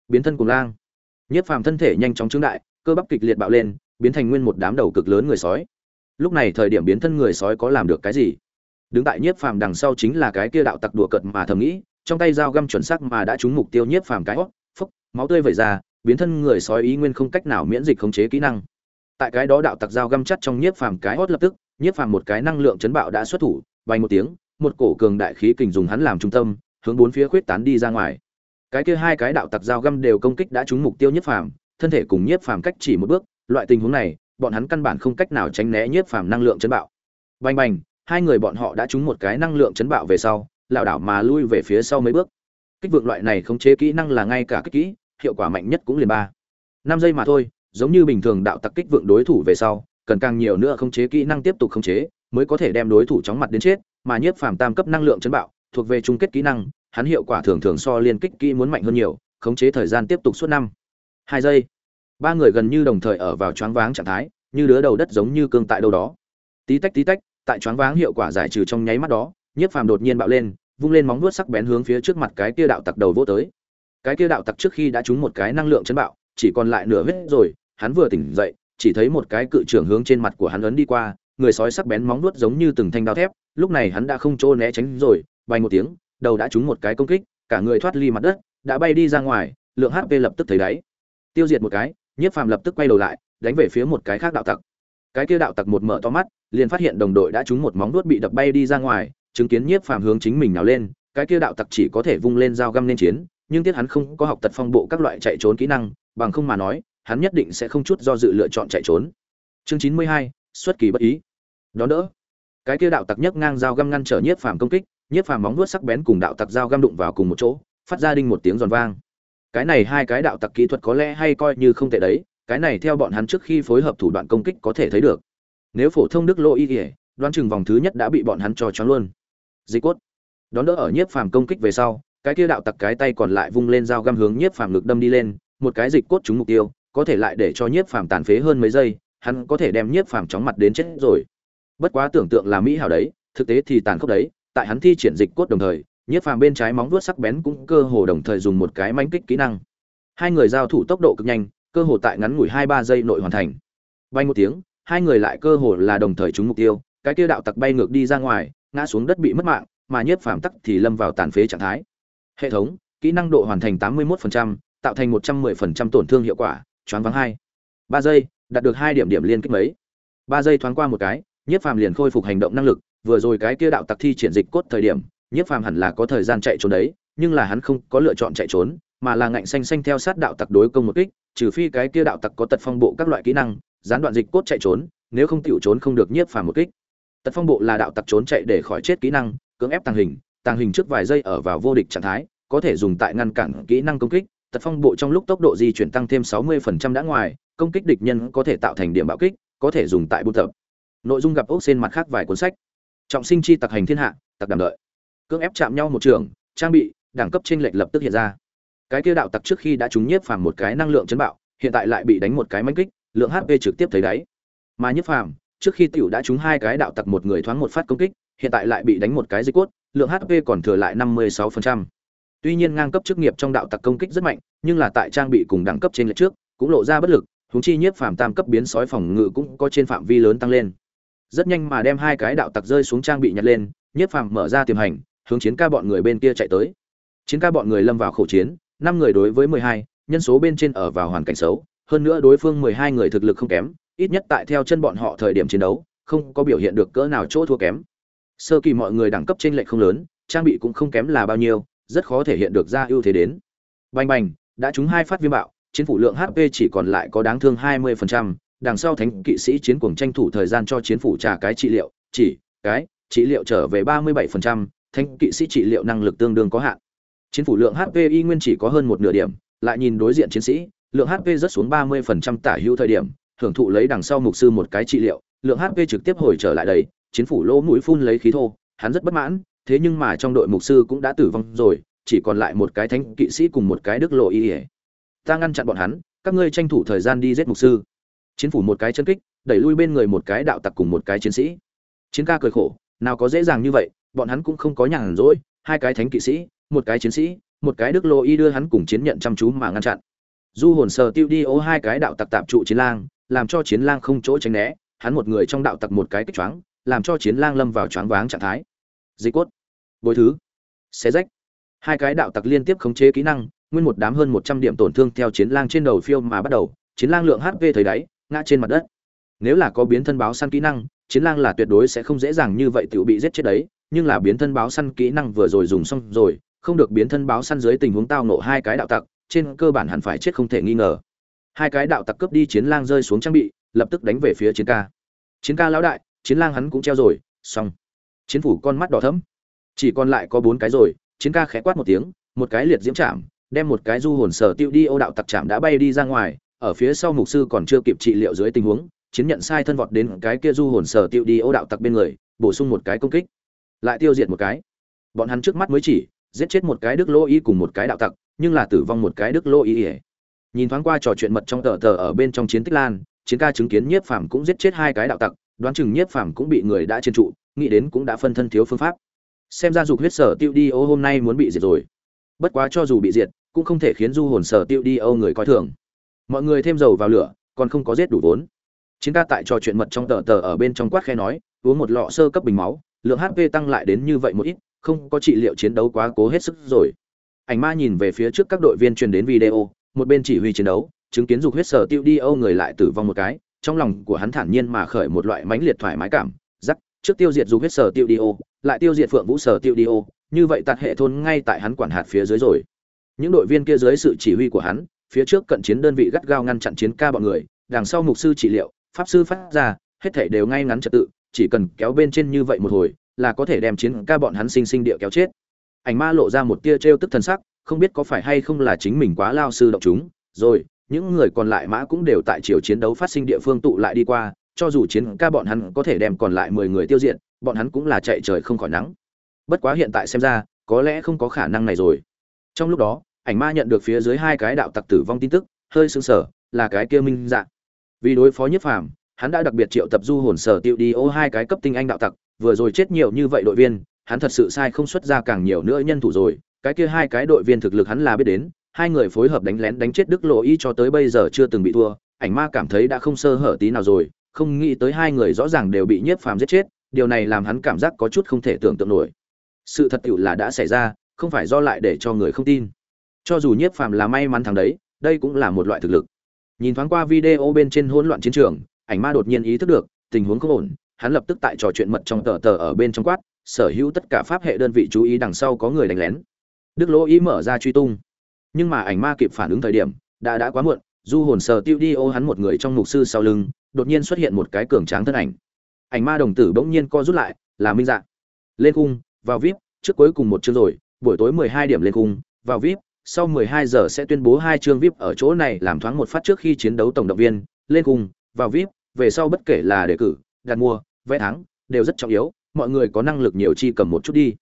Biến thân cùng lang. Nhiếp phàm thân thể nhanh chóng trứng đại cơ bắp kịch liệt bạo lên biến thành nguyên một đám đầu cực lớn người sói. Lúc này thời điểm biến thân người sói có làm được cái gì? Đứng tại nhiếp phàm đằng sau chính là cái kia đạo tặc đùa cợt mà thầm nghĩ trong tay dao găm chuẩn xác mà đã trúng mục tiêu nhiếp phàm cái hốc, phốc máu tươi vẩy ra biến thân người sói ý nguyên không cách nào miễn dịch khống chế kỹ năng. Tại cái đó đạo tặc dao găm chắt trong nhiếp phàm cái hót lập tức, nhiếp phàm một cái năng lượng chấn bạo đã xuất thủ, bay một tiếng, một cổ cường đại khí kình dùng hắn làm trung tâm, hướng bốn phía khuyết tán đi ra ngoài. Cái kia hai cái đạo tặc dao găm đều công kích đã trúng mục tiêu nhiếp phàm, thân thể cùng nhiếp phàm cách chỉ một bước, loại tình huống này, bọn hắn căn bản không cách nào tránh né nhiếp phàm năng lượng chấn bạo. Bành bành, hai người bọn họ đã trúng một cái năng lượng chấn bạo về sau, lảo đảo mà lui về phía sau mấy bước. Kích vượng loại này khống chế kỹ năng là ngay cả kích kỹ hiệu quả mạnh nhất cũng liền ba. Năm giây mà thôi, giống như bình thường đạo tặc kích vượng đối thủ về sau, cần càng nhiều nữa khống chế kỹ năng tiếp tục khống chế, mới có thể đem đối thủ chóng mặt đến chết, mà nhiếp phàm tam cấp năng lượng chấn bạo, thuộc về chung kết kỹ năng, hắn hiệu quả thường thường so liên kích kỹ muốn mạnh hơn nhiều, khống chế thời gian tiếp tục suốt năm. Hai giây. Ba người gần như đồng thời ở vào choáng váng trạng thái, như đứa đầu đất giống như cương tại đâu đó. Tí tách tí tách, tại choáng váng hiệu quả giải trừ trong nháy mắt đó, nhiếp phàm đột nhiên bạo lên, vung lên móng vuốt sắc bén hướng phía trước mặt cái kia đạo tặc đầu vô tới cái kia đạo tặc trước khi đã trúng một cái năng lượng chấn bạo, chỉ còn lại nửa vết rồi, hắn vừa tỉnh dậy, chỉ thấy một cái cự trưởng hướng trên mặt của hắn ấn đi qua, người sói sắc bén móng nuốt giống như từng thanh đao thép, lúc này hắn đã không trô né tránh rồi, bay một tiếng, đầu đã trúng một cái công kích, cả người thoát ly mặt đất, đã bay đi ra ngoài, lượng hp lập tức thấy đáy. Tiêu diệt một cái, nhiếp phàm lập tức quay đầu lại, đánh về phía một cái khác đạo tặc. Cái kia đạo tặc một mở to mắt, liền phát hiện đồng đội đã trúng một móng nuốt bị đập bay đi ra ngoài, chứng kiến nhiếp phàm hướng chính mình nào lên, cái kia đạo tặc chỉ có thể vung lên dao găm lên chiến nhưng tiếc hắn không có học tật phong bộ các loại chạy trốn kỹ năng bằng không mà nói hắn nhất định sẽ không chút do dự lựa chọn chạy trốn. Chương chín mươi hai xuất kỳ bất ý. Đó đỡ. Cái kia đạo tặc nhấc ngang dao găm ngăn trở nhiếp phàm công kích nhiếp phàm móng vuốt sắc bén cùng đạo tặc dao găm đụng vào cùng một chỗ phát ra đinh một tiếng giòn vang. Cái này hai cái đạo tặc kỹ thuật có lẽ hay coi như không tệ đấy cái này theo bọn hắn trước khi phối hợp thủ đoạn công kích có thể thấy được. Nếu phổ thông đức lô y Y, đoán chừng vòng thứ nhất đã bị bọn hắn cho choáng luôn. Dịch cốt. Đón đỡ ở nhiếp phàm công kích về sau cái kia đạo tặc cái tay còn lại vung lên dao găm hướng nhiếp phàm ngực đâm đi lên, một cái dịch cốt trúng mục tiêu, có thể lại để cho nhiếp phàm tàn phế hơn mấy giây, hắn có thể đem nhiếp phàm chóng mặt đến chết rồi. Bất quá tưởng tượng là mỹ hảo đấy, thực tế thì tàn khốc đấy, tại hắn thi triển dịch cốt đồng thời, nhiếp phàm bên trái móng vuốt sắc bén cũng cơ hồ đồng thời dùng một cái mánh kích kỹ năng. Hai người giao thủ tốc độ cực nhanh, cơ hồ tại ngắn ngủi hai ba giây nội hoàn thành. Bay một tiếng, hai người lại cơ hồ là đồng thời trúng mục tiêu, cái kia đạo tặc bay ngược đi ra ngoài, ngã xuống đất bị mất mạng, mà nhiếp phàm tắc thì lâm vào tàn phế trạng thái hệ thống kỹ năng độ hoàn thành tám mươi 81%, tạo thành một trăm 110% tổn thương hiệu quả choáng vắng hai. Ba giây đạt được hai điểm điểm liên kích mấy. Ba giây thoáng qua một cái nhiếp phàm liền khôi phục hành động năng lực vừa rồi cái kia đạo tặc thi triển dịch cốt thời điểm nhiếp phàm hẳn là có thời gian chạy trốn đấy nhưng là hắn không có lựa chọn chạy trốn mà là ngạnh xanh xanh theo sát đạo tặc đối công một kích trừ phi cái kia đạo tặc có tật phong bộ các loại kỹ năng gián đoạn dịch cốt chạy trốn nếu không tiểu trốn không được nhiếp phàm một kích. Tật phong bộ là đạo tặc trốn chạy để khỏi chết kỹ năng cưỡng ép tàng hình tàng hình trước vài giây ở vào vô địch trạng thái có thể dùng tại ngăn cản kỹ năng công kích, tật phong bộ trong lúc tốc độ di chuyển tăng thêm 60% đã ngoài, công kích địch nhân có thể tạo thành điểm bạo kích, có thể dùng tại buôn tập. Nội dung gặp ốc xên mặt khác vài cuốn sách. Trọng sinh chi tặc hành thiên hạ, tặc đảm đợi. Cưỡng ép chạm nhau một trường, trang bị, đẳng cấp trên lệch lập tức hiện ra. Cái kia đạo tặc trước khi đã trúng nhiếp phàm một cái năng lượng chấn bạo, hiện tại lại bị đánh một cái mánh kích, lượng hp trực tiếp thấy đáy. Mà nhiếp phàm, trước khi tiểu đã trúng hai cái đạo tặc một người thoáng một phát công kích, hiện tại lại bị đánh một cái dây cốt, lượng hp còn thừa lại năm mươi 56% tuy nhiên ngang cấp chức nghiệp trong đạo tặc công kích rất mạnh, nhưng là tại trang bị cùng đẳng cấp trên lệch trước, cũng lộ ra bất lực, huống chi nhiếp phàm tam cấp biến sói phòng ngự cũng có trên phạm vi lớn tăng lên. Rất nhanh mà đem hai cái đạo tặc rơi xuống trang bị nhặt lên, nhiếp phàm mở ra tiềm hành, hướng chiến ca bọn người bên kia chạy tới. Chiến ca bọn người lâm vào khẩu chiến, năm người đối với mười hai, nhân số bên trên ở vào hoàn cảnh xấu, hơn nữa đối phương mười hai người thực lực không kém, ít nhất tại theo chân bọn họ thời điểm chiến đấu, không có biểu hiện được cỡ nào chỗ thua kém. Sơ kỳ mọi người đẳng cấp trên lệch không lớn, trang bị cũng không kém là bao nhiêu rất khó thể hiện được ra ưu thế đến. Bành bành đã trúng hai phát viêm bạo chiến phủ lượng hp chỉ còn lại có đáng thương 20%, đằng sau thánh kỵ sĩ chiến cuồng tranh thủ thời gian cho chiến phủ trả cái trị liệu chỉ cái trị liệu trở về 37%, thánh kỵ sĩ trị liệu năng lực tương đương có hạn. Chiến phủ lượng hp y nguyên chỉ có hơn một nửa điểm lại nhìn đối diện chiến sĩ lượng hp rất xuống 30% tả hữu thời điểm hưởng thụ lấy đằng sau mục sư một cái trị liệu lượng hp trực tiếp hồi trở lại đầy chiến phủ lỗ mũi phun lấy khí thô hắn rất bất mãn thế nhưng mà trong đội mục sư cũng đã tử vong rồi, chỉ còn lại một cái thánh kỵ sĩ cùng một cái đức lộ y ỉa ta ngăn chặn bọn hắn, các ngươi tranh thủ thời gian đi giết mục sư. Chiến phủ một cái chân kích, đẩy lui bên người một cái đạo tặc cùng một cái chiến sĩ. Chiến ca cười khổ, nào có dễ dàng như vậy, bọn hắn cũng không có nhàn rỗi, hai cái thánh kỵ sĩ, một cái chiến sĩ, một cái đức lộ y đưa hắn cùng chiến nhận chăm chú mà ngăn chặn. Du hồn sờ tiêu đi ố hai cái đạo tặc tạp trụ chiến lang, làm cho chiến lang không chỗ tránh né, hắn một người trong đạo tặc một cái kích choáng, làm cho chiến lang lâm vào choáng váng trạng thái dịch cốt. Bồi thứ. Xé rách. Hai cái đạo tặc liên tiếp khống chế kỹ năng, nguyên một đám hơn một trăm điểm tổn thương theo chiến lang trên đầu phiêu mà bắt đầu, chiến lang lượng hp thời đáy, ngã trên mặt đất. Nếu là có biến thân báo săn kỹ năng, chiến lang là tuyệt đối sẽ không dễ dàng như vậy tự bị giết chết đấy, nhưng là biến thân báo săn kỹ năng vừa rồi dùng xong rồi, không được biến thân báo săn dưới tình huống tao nộ hai cái đạo tặc, trên cơ bản hẳn phải chết không thể nghi ngờ. Hai cái đạo tặc cướp đi chiến lang rơi xuống trang bị, lập tức đánh về phía chiến ca. Chiến ca lão đại, chiến lang hắn cũng treo rồi, xong chiến phủ con mắt đỏ thẫm. Chỉ còn lại có bốn cái rồi, chiến ca khẽ quát một tiếng, một cái liệt diễm chạm, đem một cái du hồn sở tiêu đi ô đạo tặc chạm đã bay đi ra ngoài, ở phía sau mục sư còn chưa kịp trị liệu dưới tình huống, chiến nhận sai thân vọt đến cái kia du hồn sở tiêu đi ô đạo tặc bên người, bổ sung một cái công kích. Lại tiêu diệt một cái. Bọn hắn trước mắt mới chỉ, giết chết một cái đức lô y cùng một cái đạo tặc, nhưng là tử vong một cái đức lô y ỉa nhìn thoáng qua trò chuyện mật trong tờ tờ ở bên trong chiến tích lan, chiến ca chứng kiến nhiếp phàm cũng giết chết hai cái đạo tặc đoán chừng nhiếp phàm cũng bị người đã trên trụ, nghĩ đến cũng đã phân thân thiếu phương pháp. Xem ra dục huyết sở tiêu đi ô hôm nay muốn bị diệt rồi. Bất quá cho dù bị diệt, cũng không thể khiến du hồn sở tiêu đi ô người coi thường. Mọi người thêm dầu vào lửa, còn không có giết đủ vốn. Chiến ca tại trò chuyện mật trong tờ tờ ở bên trong quát khe nói, uống một lọ sơ cấp bình máu, lượng hp tăng lại đến như vậy một ít, không có trị liệu chiến đấu quá cố hết sức rồi. Ảnh ma nhìn về phía trước các đội viên truyền đến video, một bên chỉ huy chiến đấu, chứng kiến dục huyết sở tiêu đi âu người lại tử vong một cái trong lòng của hắn thản nhiên mà khởi một loại mãnh liệt thoải mái cảm giắc trước tiêu diệt dù huyết sở tiêu đi ô, lại tiêu diệt phượng vũ sở tiêu đi ô, như vậy tạt hệ thôn ngay tại hắn quản hạt phía dưới rồi. Những đội viên kia dưới sự chỉ huy của hắn, phía trước cận chiến đơn vị gắt gao ngăn chặn chiến ca bọn người, đằng sau mục sư trị liệu, pháp sư phát ra, hết thể đều ngay ngắn trật tự, chỉ cần kéo bên trên như vậy một hồi, là có thể đem chiến ca bọn hắn sinh sinh địa kéo chết. Ảnh ma lộ ra một tia trêu tức thân sắc, không biết có phải hay không là chính mình quá lao sư động chúng, rồi những người còn lại mã cũng đều tại chiều chiến đấu phát sinh địa phương tụ lại đi qua, cho dù chiến ca bọn hắn có thể đem còn lại mười người tiêu diệt, bọn hắn cũng là chạy trời không khỏi nắng bất quá hiện tại xem ra, có lẽ không có khả năng này rồi trong lúc đó, ảnh ma nhận được phía dưới hai cái đạo tặc tử vong tin tức, hơi sưng sở là cái kia minh Dạng. vì đối phó nhất phàm, hắn đã đặc biệt triệu tập du hồn sở tiêu đi ô hai cái cấp tinh anh đạo tặc, vừa rồi chết nhiều như vậy đội viên, hắn thật sự sai không xuất ra càng nhiều nữa nhân thủ rồi, cái kia hai cái đội viên thực lực hắn là biết đến hai người phối hợp đánh lén đánh chết đức lộ y cho tới bây giờ chưa từng bị thua, ảnh ma cảm thấy đã không sơ hở tí nào rồi, không nghĩ tới hai người rõ ràng đều bị nhiếp phàm giết chết, điều này làm hắn cảm giác có chút không thể tưởng tượng nổi. Sự thật tiệu là đã xảy ra, không phải do lại để cho người không tin. Cho dù nhiếp phàm là may mắn thằng đấy, đây cũng là một loại thực lực. Nhìn thoáng qua video bên trên hỗn loạn chiến trường, ảnh ma đột nhiên ý thức được, tình huống không ổn, hắn lập tức tại trò chuyện mật trong tờ tờ ở bên trong quát, sở hữu tất cả pháp hệ đơn vị chú ý đằng sau có người đánh lén. Đức lỗ ý mở ra truy tung nhưng mà ảnh ma kịp phản ứng thời điểm, đã đã quá muộn, du hồn sờ tiêu đi ô hắn một người trong mục sư sau lưng, đột nhiên xuất hiện một cái cường tráng thân ảnh. Ảnh ma đồng tử bỗng nhiên co rút lại, là minh dạng lên cung vào vip, trước cuối cùng một chương rồi, buổi tối mười hai điểm lên cung vào vip, sau mười hai giờ sẽ tuyên bố hai chương vip ở chỗ này làm thoáng một phát trước khi chiến đấu tổng động viên. Lên cung vào vip, về sau bất kể là đề cử, đặt mua vé thắng, đều rất trọng yếu, mọi người có năng lực nhiều chi cầm một chút đi.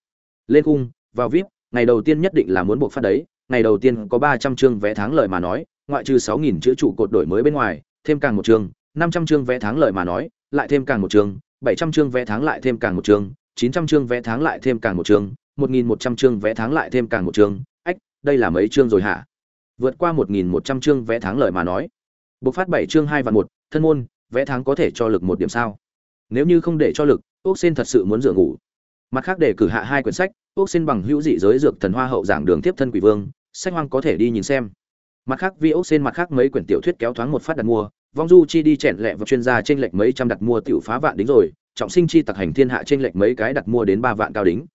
Lên cung vào vip, ngày đầu tiên nhất định là muốn buộc phát đấy ngày đầu tiên có ba trăm chương vé tháng lợi mà nói, ngoại trừ sáu nghìn chữ trụ cột đổi mới bên ngoài, thêm càng một chương, năm trăm chương vé tháng lợi mà nói, lại thêm càng một chương, bảy trăm chương vé tháng lại thêm càng một chương, chín trăm chương vé tháng lại thêm càng một chương, một nghìn một trăm chương vé tháng lại thêm càng một chương. Ách, đây là mấy chương rồi hả? Vượt qua một nghìn một trăm chương vé tháng lợi mà nói. Bộc phát bảy chương hai và một, thân môn, vé tháng có thể cho lực một điểm sao? Nếu như không để cho lực ốc xin thật sự muốn dựa ngủ. Mặt khác để cử hạ hai quyển sách ốc xin bằng hữu dị giới dược thần hoa hậu giảng đường tiếp thân quỷ vương sách hoang có thể đi nhìn xem. Mặt khác vi ốc xin mặt khác mấy quyển tiểu thuyết kéo thoáng một phát đặt mua. Vong du chi đi chèn lẹ và chuyên gia trên lệch mấy trăm đặt mua tiểu phá vạn đính rồi. Trọng sinh chi tặc hành thiên hạ trên lệch mấy cái đặt mua đến ba vạn cao đính.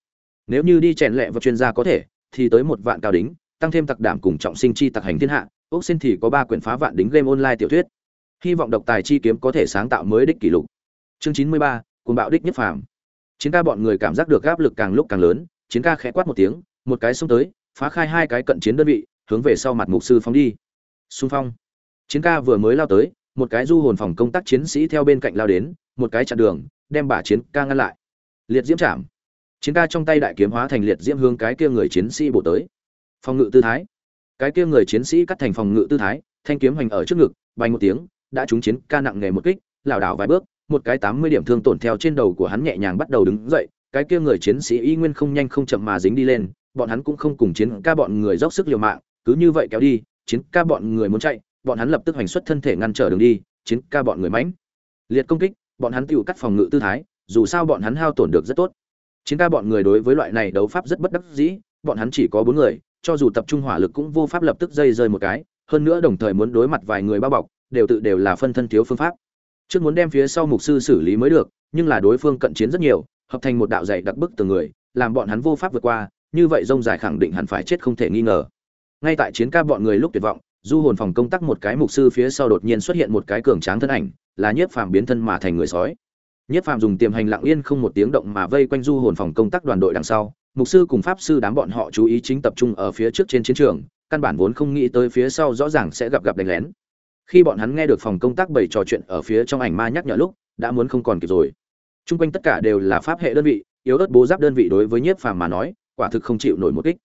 Nếu như đi chèn lẹ và chuyên gia có thể, thì tới một vạn cao đính, tăng thêm tặc đảm cùng trọng sinh chi tặc hành thiên hạ. Ốc xin thì có ba quyển phá vạn đính game online tiểu thuyết. Hy vọng độc tài chi kiếm có thể sáng tạo mới đích kỷ lục. Chương chín mươi ba cùng bạo đích nhất phàm. Chiến ca bọn người cảm giác được áp lực càng lúc càng lớn. Chiến ca khẽ quát một tiếng, một cái xông tới phá khai hai cái cận chiến đơn vị, hướng về sau mặt mục sư phóng đi. Xung phong. Chiến ca vừa mới lao tới, một cái du hồn phòng công tác chiến sĩ theo bên cạnh lao đến, một cái chặn đường, đem bà chiến ca ngăn lại. Liệt diễm chạm. Chiến ca trong tay đại kiếm hóa thành liệt diễm hướng cái kia người chiến sĩ bổ tới. Phòng ngự tư thái. Cái kia người chiến sĩ cắt thành phòng ngự tư thái, thanh kiếm hoành ở trước ngực, bay một tiếng, đã trúng chiến ca nặng nghề một kích, lảo đảo vài bước, một cái tám mươi điểm thương tổn theo trên đầu của hắn nhẹ nhàng bắt đầu đứng dậy, cái kia người chiến sĩ y nguyên không nhanh không chậm mà dính đi lên bọn hắn cũng không cùng chiến ca bọn người dốc sức liều mạng, cứ như vậy kéo đi, chiến ca bọn người muốn chạy, bọn hắn lập tức hành xuất thân thể ngăn trở đường đi, chiến ca bọn người mãnh liệt công kích, bọn hắn tiểu cắt phòng ngự tư thái, dù sao bọn hắn hao tổn được rất tốt. Chiến ca bọn người đối với loại này đấu pháp rất bất đắc dĩ, bọn hắn chỉ có bốn người, cho dù tập trung hỏa lực cũng vô pháp lập tức dây rơi một cái, hơn nữa đồng thời muốn đối mặt vài người bao bọc, đều tự đều là phân thân thiếu phương pháp. Trước muốn đem phía sau mục sư xử lý mới được, nhưng là đối phương cận chiến rất nhiều, hợp thành một đạo dày đặc bức từ người, làm bọn hắn vô pháp vượt qua như vậy rông dài khẳng định hẳn phải chết không thể nghi ngờ. Ngay tại chiến ca bọn người lúc tuyệt vọng, du hồn phòng công tác một cái mục sư phía sau đột nhiên xuất hiện một cái cường tráng thân ảnh, là nhiếp phàm biến thân mà thành người sói. Nhiếp phàm dùng tiềm hành lặng yên không một tiếng động mà vây quanh du hồn phòng công tác đoàn đội đằng sau, mục sư cùng pháp sư đám bọn họ chú ý chính tập trung ở phía trước trên chiến trường, căn bản vốn không nghĩ tới phía sau rõ ràng sẽ gặp gặp đánh lén. Khi bọn hắn nghe được phòng công tác bày trò chuyện ở phía trong ảnh ma nhắc nhở lúc, đã muốn không còn kịp rồi. Chung quanh tất cả đều là pháp hệ đơn vị, yếu ớt bố giáp đơn vị đối với nhiếp phàm mà nói quả thực không chịu nổi một kích.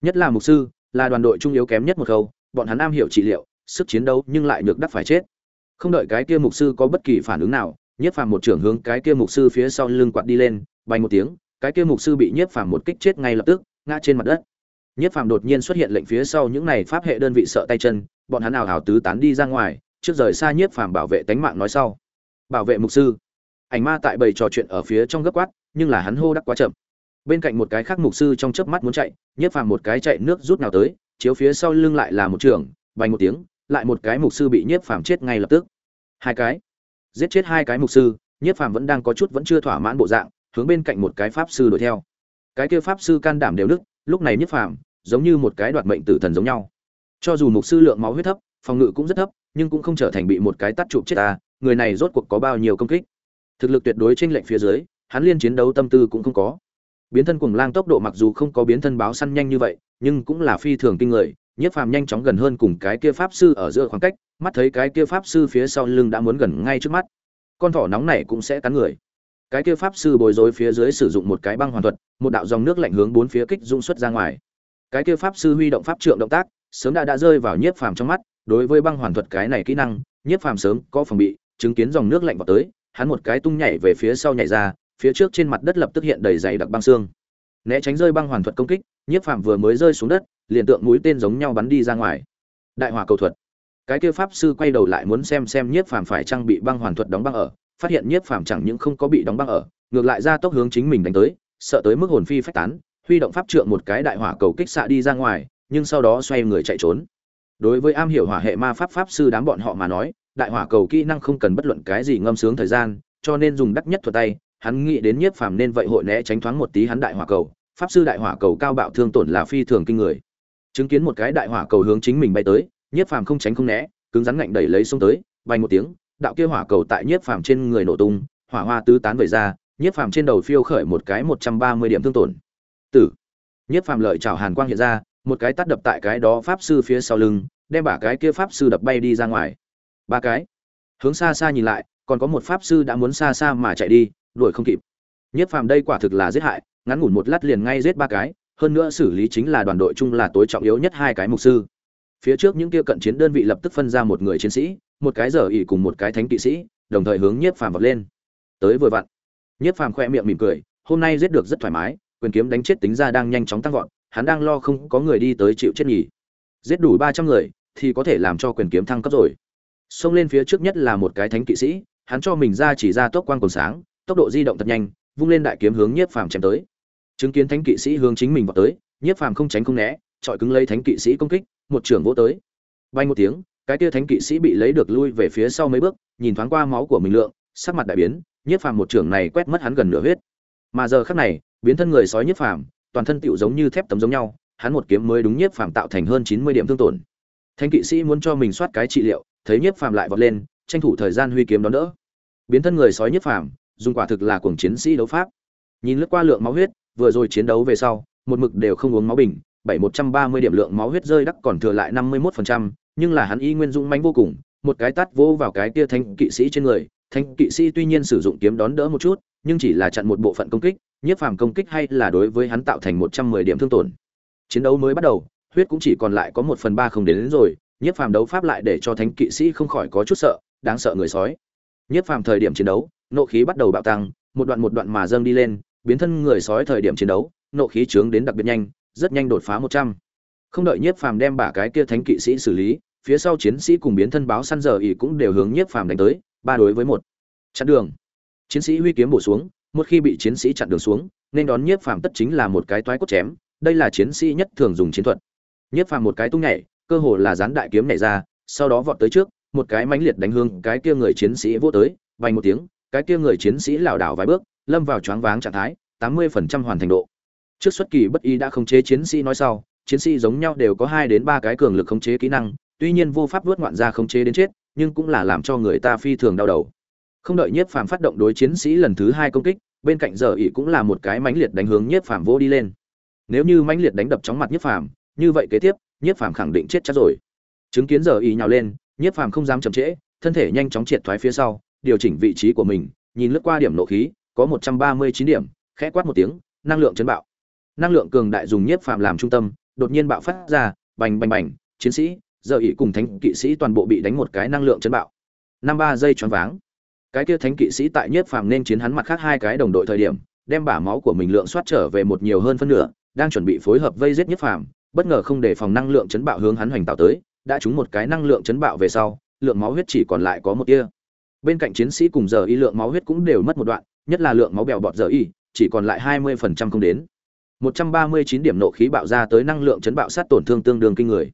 Nhất là mục sư, là đoàn đội trung yếu kém nhất một khâu, bọn hắn am hiểu trị liệu, sức chiến đấu nhưng lại được đắc phải chết. Không đợi cái kia mục sư có bất kỳ phản ứng nào nhiếp phàm một trưởng hướng cái kia mục sư phía sau lưng quạt đi lên, bay một tiếng, cái kia mục sư bị nhiếp phàm một kích chết ngay lập tức, ngã trên mặt đất. Nhiếp phàm đột nhiên xuất hiện lệnh phía sau những này pháp hệ đơn vị sợ tay chân, bọn hắn ảo hào tứ tán đi ra ngoài, trước rời xa nhiếp phàm bảo vệ tánh mạng nói sau. Bảo vệ mục sư. Ảnh ma tại bầy trò chuyện ở phía trong gấp quát, nhưng là hắn hô đắc quá chậm bên cạnh một cái khác mục sư trong chớp mắt muốn chạy nhiếp phàm một cái chạy nước rút nào tới, chiếu phía sau lưng lại là một trường bành một tiếng, lại một cái mục sư bị nhiếp phàm chết ngay lập tức. Hai cái. Giết chết hai cái mục sư nhiếp phàm vẫn đang có chút vẫn chưa thỏa mãn bộ dạng, hướng bên cạnh một cái pháp sư đuổi theo. Cái kia pháp sư can đảm đều đức lúc này nhiếp phàm giống như một cái đoạt mệnh tử thần giống nhau. Cho dù mục sư lượng máu huyết thấp, phòng ngự cũng rất thấp, nhưng cũng không trở thành bị một cái tắt chụp chết ta, người này rốt cuộc có bao nhiêu công kích? Thực lực tuyệt đối trên lệnh phía dưới, hắn liên chiến đấu tâm tư cũng không có biến thân cùng lang tốc độ mặc dù không có biến thân báo săn nhanh như vậy, nhưng cũng là phi thường kinh người nhiếp phàm nhanh chóng gần hơn cùng cái kia pháp sư ở giữa khoảng cách, mắt thấy cái kia pháp sư phía sau lưng đã muốn gần ngay trước mắt. Con thỏ nóng này cũng sẽ cắn người. Cái kia pháp sư bồi dối phía dưới sử dụng một cái băng hoàn thuật, một đạo dòng nước lạnh hướng bốn phía kích dung xuất ra ngoài. Cái kia pháp sư huy động pháp trượng động tác, sớm đã đã rơi vào nhiếp phàm trong mắt, đối với băng hoàn thuật cái này kỹ năng nhiếp phàm sớm có phòng bị, chứng kiến dòng nước lạnh vào tới, hắn một cái tung nhảy về phía sau nhảy ra phía trước trên mặt đất lập tức hiện đầy dày đặc băng xương. Né tránh rơi băng hoàn thuật công kích, nhiếp phàm vừa mới rơi xuống đất, liền tượng mũi tên giống nhau bắn đi ra ngoài. Đại hỏa cầu thuật. Cái kia pháp sư quay đầu lại muốn xem xem nhiếp phàm phải trang bị băng hoàn thuật đóng băng ở, phát hiện nhiếp phàm chẳng những không có bị đóng băng ở, ngược lại ra tốc hướng chính mình đánh tới, sợ tới mức hồn phi phách tán, huy động pháp trượng một cái đại hỏa cầu kích xạ đi ra ngoài, nhưng sau đó xoay người chạy trốn. Đối với am hiểu hỏa hệ ma pháp pháp sư đám bọn họ mà nói, đại hỏa cầu kỹ năng không cần bất luận cái gì ngâm sướng thời gian, cho nên dùng đắc nhất thuật tay hắn nghĩ đến nhiếp phàm nên vậy hội né tránh thoáng một tí hắn đại hỏa cầu. Pháp sư đại hỏa cầu cao bạo thương tổn là phi thường kinh người. Chứng kiến một cái đại hỏa cầu hướng chính mình bay tới, nhiếp phàm không tránh không né, cứng rắn ngạnh đẩy lấy xuống tới, bay một tiếng, đạo kia hỏa cầu tại nhiếp phàm trên người nổ tung, hỏa hoa tứ tán về ra, nhiếp phàm trên đầu phiêu khởi một cái một trăm ba mươi điểm thương tổn. Tử. Nhiếp phàm lợi chào hàn quang hiện ra, một cái tắt đập tại cái đó pháp sư phía sau lưng, đem bả cái kia pháp sư đập bay đi ra ngoài. Ba cái. Hướng xa xa nhìn lại, còn có một pháp sư đã muốn xa xa mà chạy đi đuổi không kịp. Nhất phàm đây quả thực là giết hại, ngắn ngủn một lát liền ngay giết ba cái, hơn nữa xử lý chính là đoàn đội chung là tối trọng yếu nhất hai cái mục sư. Phía trước những kia cận chiến đơn vị lập tức phân ra một người chiến sĩ, một cái giờ ỉ cùng một cái thánh kỵ sĩ, đồng thời hướng nhiếp phàm vọt lên. Tới vừa vặn nhiếp phàm khoe miệng mỉm cười, hôm nay giết được rất thoải mái, quyền kiếm đánh chết tính ra đang nhanh chóng tăng vọt, hắn đang lo không có người đi tới chịu chết nghỉ giết đủ ba trăm người, thì có thể làm cho quyền kiếm thăng cấp rồi. Xông lên phía trước nhất là một cái thánh kỵ sĩ, hắn cho mình ra chỉ ra tốc quang còn sáng tốc độ di động thật nhanh, vung lên đại kiếm hướng nhiếp phàm chém tới. Chứng kiến thánh kỵ sĩ hướng chính mình vào tới, nhiếp phàm không tránh không né trọi cứng lấy thánh kỵ sĩ công kích, một trưởng vỗ tới. Bay một tiếng, cái kia thánh kỵ sĩ bị lấy được lui về phía sau mấy bước, nhìn thoáng qua máu của mình lượng, sắc mặt đại biến, nhiếp phàm một trưởng này quét mất hắn gần nửa huyết. Mà giờ khắc này, biến thân người sói nhiếp phàm, toàn thân tựu giống như thép tấm giống nhau, hắn một kiếm mới đúng nhiếp phàm tạo thành hơn chín mươi điểm thương tổn. Thánh kỵ sĩ muốn cho mình soát cái trị liệu, thấy nhiếp phàm lại vọt lên, tranh thủ thời gian huy kiếm đón đỡ. Biến thân người sói nhiếp phàm dùng quả thực là cuồng chiến sĩ đấu pháp. Nhìn lướt qua lượng máu huyết vừa rồi chiến đấu về sau một mực đều không uống máu bình bảy một trăm ba mươi điểm lượng máu huyết rơi đắc còn thừa lại năm mươi mốt phần trăm nhưng là hắn y nguyên dũng mãnh vô cùng một cái tát vô vào cái kia thanh kỵ sĩ trên người thanh kỵ sĩ tuy nhiên sử dụng kiếm đón đỡ một chút nhưng chỉ là chặn một bộ phận công kích nhiếp phàm công kích hay là đối với hắn tạo thành một trăm mười điểm thương tổn. Chiến đấu mới bắt đầu huyết cũng chỉ còn lại có một phần ba không đến, đến rồi nhiếp phàm đấu pháp lại để cho thánh kỵ sĩ không khỏi có chút sợ đáng sợ người sói. Nhiếp phàm thời điểm chiến đấu nộ khí bắt đầu bạo tăng, một đoạn một đoạn mà dâng đi lên, biến thân người sói thời điểm chiến đấu, nộ khí trướng đến đặc biệt nhanh, rất nhanh đột phá một trăm. Không đợi nhiếp phàm đem bả cái kia thánh kỵ sĩ xử lý, phía sau chiến sĩ cùng biến thân báo săn giờ ỉ cũng đều hướng nhiếp phàm đánh tới, ba đối với một. Chặn đường. Chiến sĩ huy kiếm bổ xuống, một khi bị chiến sĩ chặn đường xuống, nên đón nhiếp phàm tất chính là một cái toái cốt chém, đây là chiến sĩ nhất thường dùng chiến thuật. Nhiếp phàm một cái tung nhảy, cơ hồ là gián đại kiếm nhảy ra, sau đó vọt tới trước, một cái mãnh liệt đánh hương cái kia người chiến sĩ vô tới, vang một tiếng cái kia người chiến sĩ lảo đảo vài bước, lâm vào choáng váng trạng thái, tám mươi phần trăm hoàn thành độ. Trước xuất kỳ bất ý đã khống chế chiến sĩ nói sau, chiến sĩ giống nhau đều có hai đến ba cái cường lực khống chế kỹ năng, tuy nhiên vô pháp vớt ngoạn ra khống chế đến chết, nhưng cũng là làm cho người ta phi thường đau đầu. Không đợi nhiếp phàm phát động đối chiến sĩ lần thứ hai công kích, bên cạnh giờ ỉ cũng là một cái mãnh liệt đánh hướng nhiếp phàm vô đi lên. Nếu như mãnh liệt đánh đập chóng mặt nhiếp phàm, như vậy kế tiếp, nhiếp phàm khẳng định chết chắc rồi. Chứng kiến giờ ỉ nhào lên, nhiếp phàm không dám chậm trễ, thân thể nhanh chóng triệt thoái phía sau điều chỉnh vị trí của mình, nhìn lướt qua điểm nộ khí, có một trăm ba mươi chín điểm, khẽ quát một tiếng, năng lượng chấn bạo. Năng lượng cường đại dùng nhiếp phàm làm trung tâm, đột nhiên bạo phát ra, bành bành bành, chiến sĩ, giờ ỉ cùng thánh kỵ sĩ toàn bộ bị đánh một cái năng lượng chấn bạo. Năm ba giây choáng váng. Cái kia thánh kỵ sĩ tại nhiếp phàm nên chiến hắn mặt khác hai cái đồng đội thời điểm, đem bả máu của mình lượng soát trở về một nhiều hơn phân nửa, đang chuẩn bị phối hợp vây giết nhiếp phàm, bất ngờ không để phòng năng lượng chấn bạo hướng hắn hoành tạo tới, đã trúng một cái năng lượng chấn bạo về sau, lượng máu huyết chỉ còn lại có một tia bên cạnh chiến sĩ cùng giờ y lượng máu huyết cũng đều mất một đoạn, nhất là lượng máu bèo bọt giờ y, chỉ còn lại hai mươi phần trăm không đến. một trăm ba mươi chín điểm nộ khí bạo ra tới năng lượng chấn bạo sát tổn thương tương đương kinh người.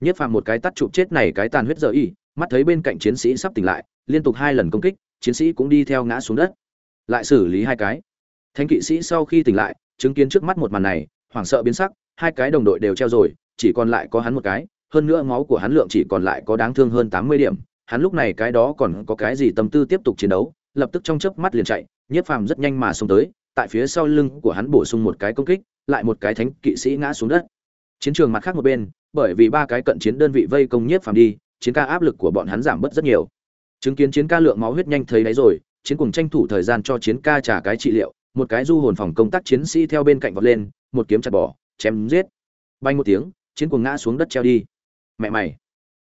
Nhất phàm một cái tắt chụp chết này cái tàn huyết giờ y, mắt thấy bên cạnh chiến sĩ sắp tỉnh lại, liên tục hai lần công kích, chiến sĩ cũng đi theo ngã xuống đất. Lại xử lý hai cái. Thanh kỵ sĩ sau khi tỉnh lại, chứng kiến trước mắt một màn này, hoảng sợ biến sắc, hai cái đồng đội đều treo rồi, chỉ còn lại có hắn một cái, hơn nữa máu của hắn lượng chỉ còn lại có đáng thương hơn tám mươi điểm hắn lúc này cái đó còn có cái gì tâm tư tiếp tục chiến đấu, lập tức trong chớp mắt liền chạy, nhiếp phàm rất nhanh mà xông tới, tại phía sau lưng của hắn bổ sung một cái công kích, lại một cái thánh kỵ sĩ ngã xuống đất. Chiến trường mặt khác một bên, bởi vì ba cái cận chiến đơn vị vây công nhiếp phàm đi, chiến ca áp lực của bọn hắn giảm bớt rất nhiều. Chứng kiến chiến ca lượng máu huyết nhanh thấy đấy rồi, chiến cùng tranh thủ thời gian cho chiến ca trả cái trị liệu, một cái du hồn phòng công tác chiến sĩ theo bên cạnh vọt lên, một kiếm chặt bỏ, chém giết. Bay một tiếng, chiến cuồng ngã xuống đất treo đi. Mẹ mày.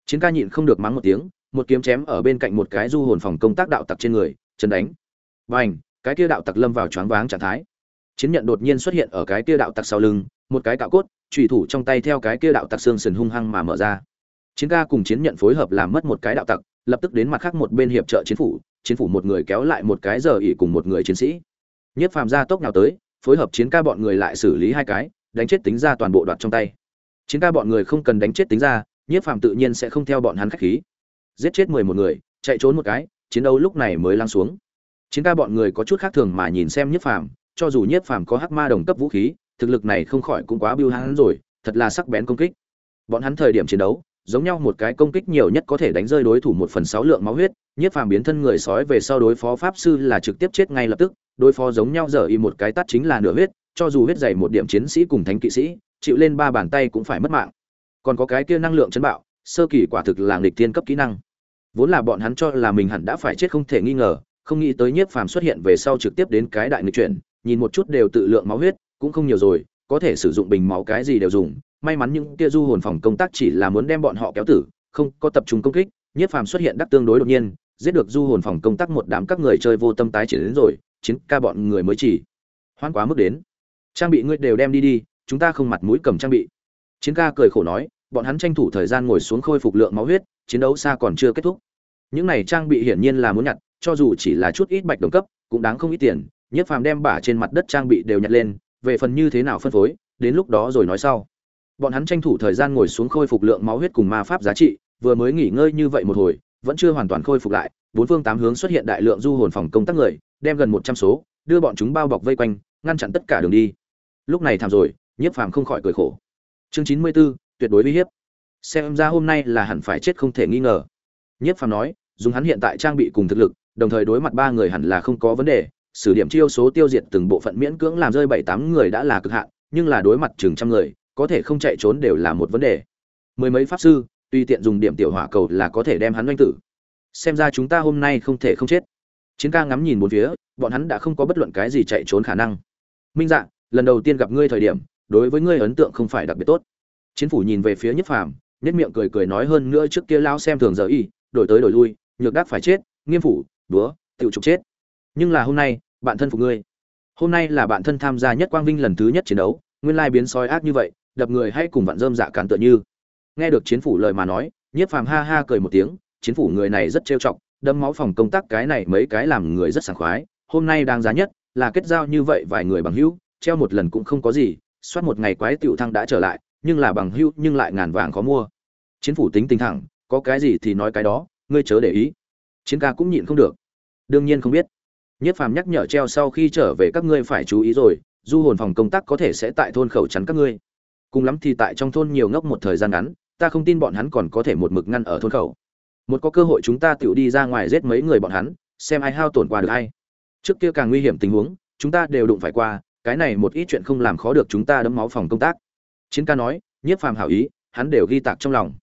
Chiến ca nhịn không được mắng một tiếng một kiếm chém ở bên cạnh một cái du hồn phòng công tác đạo tặc trên người, chân đánh. Bành, cái kia đạo tặc lâm vào choáng váng trạng thái. Chiến nhận đột nhiên xuất hiện ở cái kia đạo tặc sau lưng, một cái cạo cốt trùy thủ trong tay theo cái kia đạo tặc xương sườn hung hăng mà mở ra. Chiến ca cùng chiến nhận phối hợp làm mất một cái đạo tặc, lập tức đến mặt khác một bên hiệp trợ chiến phủ chiến phủ một người kéo lại một cái giờ ỉ cùng một người chiến sĩ. Nhất phàm ra tốc nào tới, phối hợp chiến ca bọn người lại xử lý hai cái, đánh chết tính ra toàn bộ đoạt trong tay. Chiến ca bọn người không cần đánh chết tính ra, nhất phàm tự nhiên sẽ không theo bọn hắn khách khí giết chết mười một người, chạy trốn một cái, chiến đấu lúc này mới lắng xuống. Chiến ca bọn người có chút khác thường mà nhìn xem nhất phàm, cho dù nhất phàm có hắc ma đồng cấp vũ khí, thực lực này không khỏi cũng quá biêu hắn rồi, thật là sắc bén công kích. Bọn hắn thời điểm chiến đấu, giống nhau một cái công kích nhiều nhất có thể đánh rơi đối thủ một phần sáu lượng máu huyết nhất phàm biến thân người sói về sau đối phó pháp sư là trực tiếp chết ngay lập tức, đối phó giống nhau giờ y một cái tắt chính là nửa huyết, cho dù huyết dày một điểm chiến sĩ cùng thánh kỵ sĩ, chịu lên ba bàn tay cũng phải mất mạng. Còn có cái kia năng lượng chấn bạo, sơ kỳ quả thực là nghịch thiên cấp kỹ năng vốn là bọn hắn cho là mình hẳn đã phải chết không thể nghi ngờ, không nghĩ tới nhiếp phàm xuất hiện về sau trực tiếp đến cái đại nghịch chuyển, nhìn một chút đều tự lượng máu huyết, cũng không nhiều rồi, có thể sử dụng bình máu cái gì đều dùng. May mắn những kia du hồn phòng công tác chỉ là muốn đem bọn họ kéo tử, không có tập trung công kích, nhiếp phàm xuất hiện đắc tương đối đột nhiên, giết được du hồn phòng công tác một đám các người chơi vô tâm tái triển đến rồi, chiến ca bọn người mới chỉ hoan quá mức đến. Trang bị ngươi đều đem đi đi, chúng ta không mặt mũi cầm trang bị. Chiến ca cười khổ nói, bọn hắn tranh thủ thời gian ngồi xuống khôi phục lượng máu huyết, chiến đấu xa còn chưa kết thúc những này trang bị hiển nhiên là muốn nhặt cho dù chỉ là chút ít bạch đồng cấp cũng đáng không ít tiền. Nhất phàm đem bả trên mặt đất trang bị đều nhặt lên về phần như thế nào phân phối đến lúc đó rồi nói sau. Bọn hắn tranh thủ thời gian ngồi xuống khôi phục lượng máu huyết cùng ma pháp giá trị vừa mới nghỉ ngơi như vậy một hồi vẫn chưa hoàn toàn khôi phục lại. Bốn phương tám hướng xuất hiện đại lượng du hồn phòng công tác người đem gần một trăm số đưa bọn chúng bao bọc vây quanh ngăn chặn tất cả đường đi. Lúc này thảm rồi nhiếp phàm không khỏi cười khổ. Chương chín mươi 94, tuyệt đối uy hiếp. Xem ra hôm nay là hẳn phải chết không thể nghi ngờ nhiếp phàm nói, dùng hắn hiện tại trang bị cùng thực lực, đồng thời đối mặt ba người hẳn là không có vấn đề. Sử điểm chiêu số tiêu diệt từng bộ phận miễn cưỡng làm rơi bảy tám người đã là cực hạn, nhưng là đối mặt chừng trăm người, có thể không chạy trốn đều là một vấn đề. Mười mấy pháp sư, tùy tiện dùng điểm tiểu hỏa cầu là có thể đem hắn oanh tử. Xem ra chúng ta hôm nay không thể không chết. Chiến ca ngắm nhìn bốn phía, bọn hắn đã không có bất luận cái gì chạy trốn khả năng. Minh dạ lần đầu tiên gặp ngươi thời điểm, đối với ngươi ấn tượng không phải đặc biệt tốt. Chiến phủ nhìn về phía nhất phàm nhất miệng cười cười nói hơn nữa trước kia lão xem thường giờ y đổi tới đổi lui, nhược đắc phải chết, nghiêm phủ đúa tự trục chết. Nhưng là hôm nay, bạn thân phục ngươi. Hôm nay là bạn thân tham gia nhất quang vinh lần thứ nhất chiến đấu, nguyên lai biến sói ác như vậy, đập người hay cùng vạn dơm dạ cản tựa như. Nghe được chiến phủ lời mà nói, nhiếp phàm ha ha cười một tiếng, chiến phủ người này rất trêu chọc đâm máu phòng công tác cái này mấy cái làm người rất sảng khoái, hôm nay đang giá nhất là kết giao như vậy vài người bằng hữu, treo một lần cũng không có gì, soát một ngày quái tiểu thăng đã trở lại, nhưng là bằng hữu nhưng lại ngàn vàng khó mua. Chiến phủ tính tình thẳng có cái gì thì nói cái đó, ngươi chớ để ý. Chiến ca cũng nhịn không được. Đương nhiên không biết. Nhất phàm nhắc nhở treo sau khi trở về các ngươi phải chú ý rồi, du hồn phòng công tác có thể sẽ tại thôn khẩu chắn các ngươi. Cùng lắm thì tại trong thôn nhiều ngốc một thời gian ngắn, ta không tin bọn hắn còn có thể một mực ngăn ở thôn khẩu. Một có cơ hội chúng ta tự đi ra ngoài giết mấy người bọn hắn, xem ai hao tổn qua được hay trước kia càng nguy hiểm tình huống, chúng ta đều đụng phải qua, cái này một ít chuyện không làm khó được chúng ta đấm máu phòng công tác. Chiến ca nói nhiếp phàm hảo ý, hắn đều ghi tạc trong lòng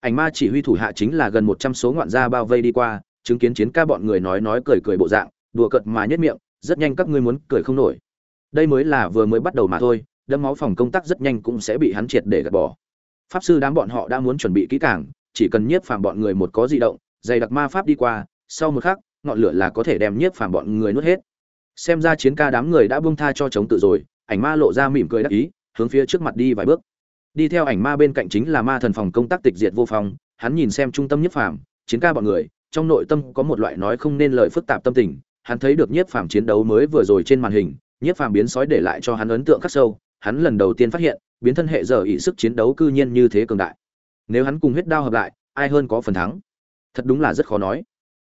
ảnh ma chỉ huy thủ hạ chính là gần một trăm số ngoạn gia bao vây đi qua, chứng kiến chiến ca bọn người nói nói cười cười bộ dạng, đùa cợt mà nhất miệng, rất nhanh các ngươi muốn cười không nổi. Đây mới là vừa mới bắt đầu mà thôi đâm máu phòng công tác rất nhanh cũng sẽ bị hắn triệt để gạt bỏ. Pháp sư đám bọn họ đã muốn chuẩn bị kỹ càng, chỉ cần nhiếp phàm bọn người một có di động, dày đặc ma pháp đi qua, sau một khắc, ngọn lửa là có thể đem nhiếp phàm bọn người nuốt hết. Xem ra chiến ca đám người đã buông tha cho chống tự rồi, ảnh ma lộ ra mỉm cười đắc ý, hướng phía trước mặt đi vài bước đi theo ảnh ma bên cạnh chính là ma thần phòng công tác tịch diệt vô phòng hắn nhìn xem trung tâm nhiếp phàm, chiến ca bọn người, trong nội tâm có một loại nói không nên lời phức tạp tâm tình, hắn thấy được nhiếp phàm chiến đấu mới vừa rồi trên màn hình nhiếp phàm biến sói để lại cho hắn ấn tượng khắc sâu, hắn lần đầu tiên phát hiện, biến thân hệ giờ ý sức chiến đấu cư nhiên như thế cường đại. Nếu hắn cùng huyết đao hợp lại, ai hơn có phần thắng? Thật đúng là rất khó nói.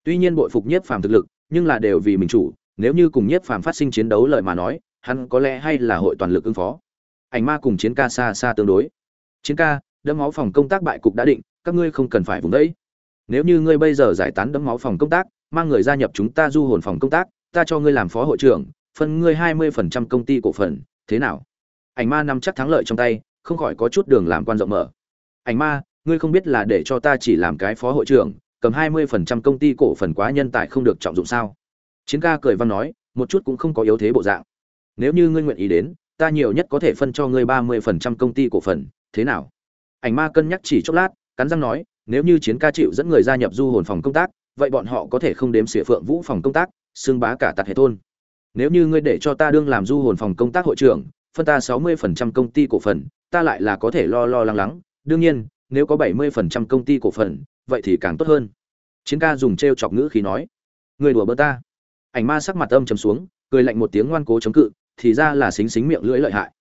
Tuy nhiên bội phục nhiếp phàm thực lực, nhưng là đều vì mình chủ, nếu như cùng nhiếp phàm phát sinh chiến đấu lợi mà nói, hắn có lẽ hay là hội toàn lực ứng phó. Ảnh ma cùng chiến ca xa xa tương đối chiến ca, đấm máu phòng công tác bại cục đã định, các ngươi không cần phải vùng đấy. Nếu như ngươi bây giờ giải tán đấm máu phòng công tác, mang người gia nhập chúng ta du hồn phòng công tác, ta cho ngươi làm phó hội trưởng, phân ngươi hai mươi phần trăm công ty cổ phần, thế nào? Ảnh ma nắm chắc thắng lợi trong tay, không khỏi có chút đường làm quan rộng mở. Ảnh ma, ngươi không biết là để cho ta chỉ làm cái phó hội trưởng, cầm hai mươi phần trăm công ty cổ phần quá nhân tài không được trọng dụng sao? Chiến ca cười văn nói, một chút cũng không có yếu thế bộ dạng. Nếu như ngươi nguyện ý đến, ta nhiều nhất có thể phân cho ngươi ba mươi phần trăm công ty cổ phần thế nào? Ảnh ma cân nhắc chỉ chốc lát, cắn răng nói, nếu như chiến ca chịu dẫn người gia nhập du hồn phòng công tác, vậy bọn họ có thể không đếm xỉa phượng vũ phòng công tác, xưng bá cả tạt hệ thôn. Nếu như ngươi để cho ta đương làm du hồn phòng công tác hội trưởng, phân ta sáu mươi phần trăm công ty cổ phần, ta lại là có thể lo lo lắng lắng. Đương nhiên, nếu có bảy mươi phần trăm công ty cổ phần, vậy thì càng tốt hơn. Chiến ca dùng t chọc ngữ khí nói người đùa bơ ta. Ảnh ma sắc mặt âm trầm xuống, cười lạnh một tiếng ngoan cố chống cự, thì ra là xính xính miệng lưỡi lợi hại.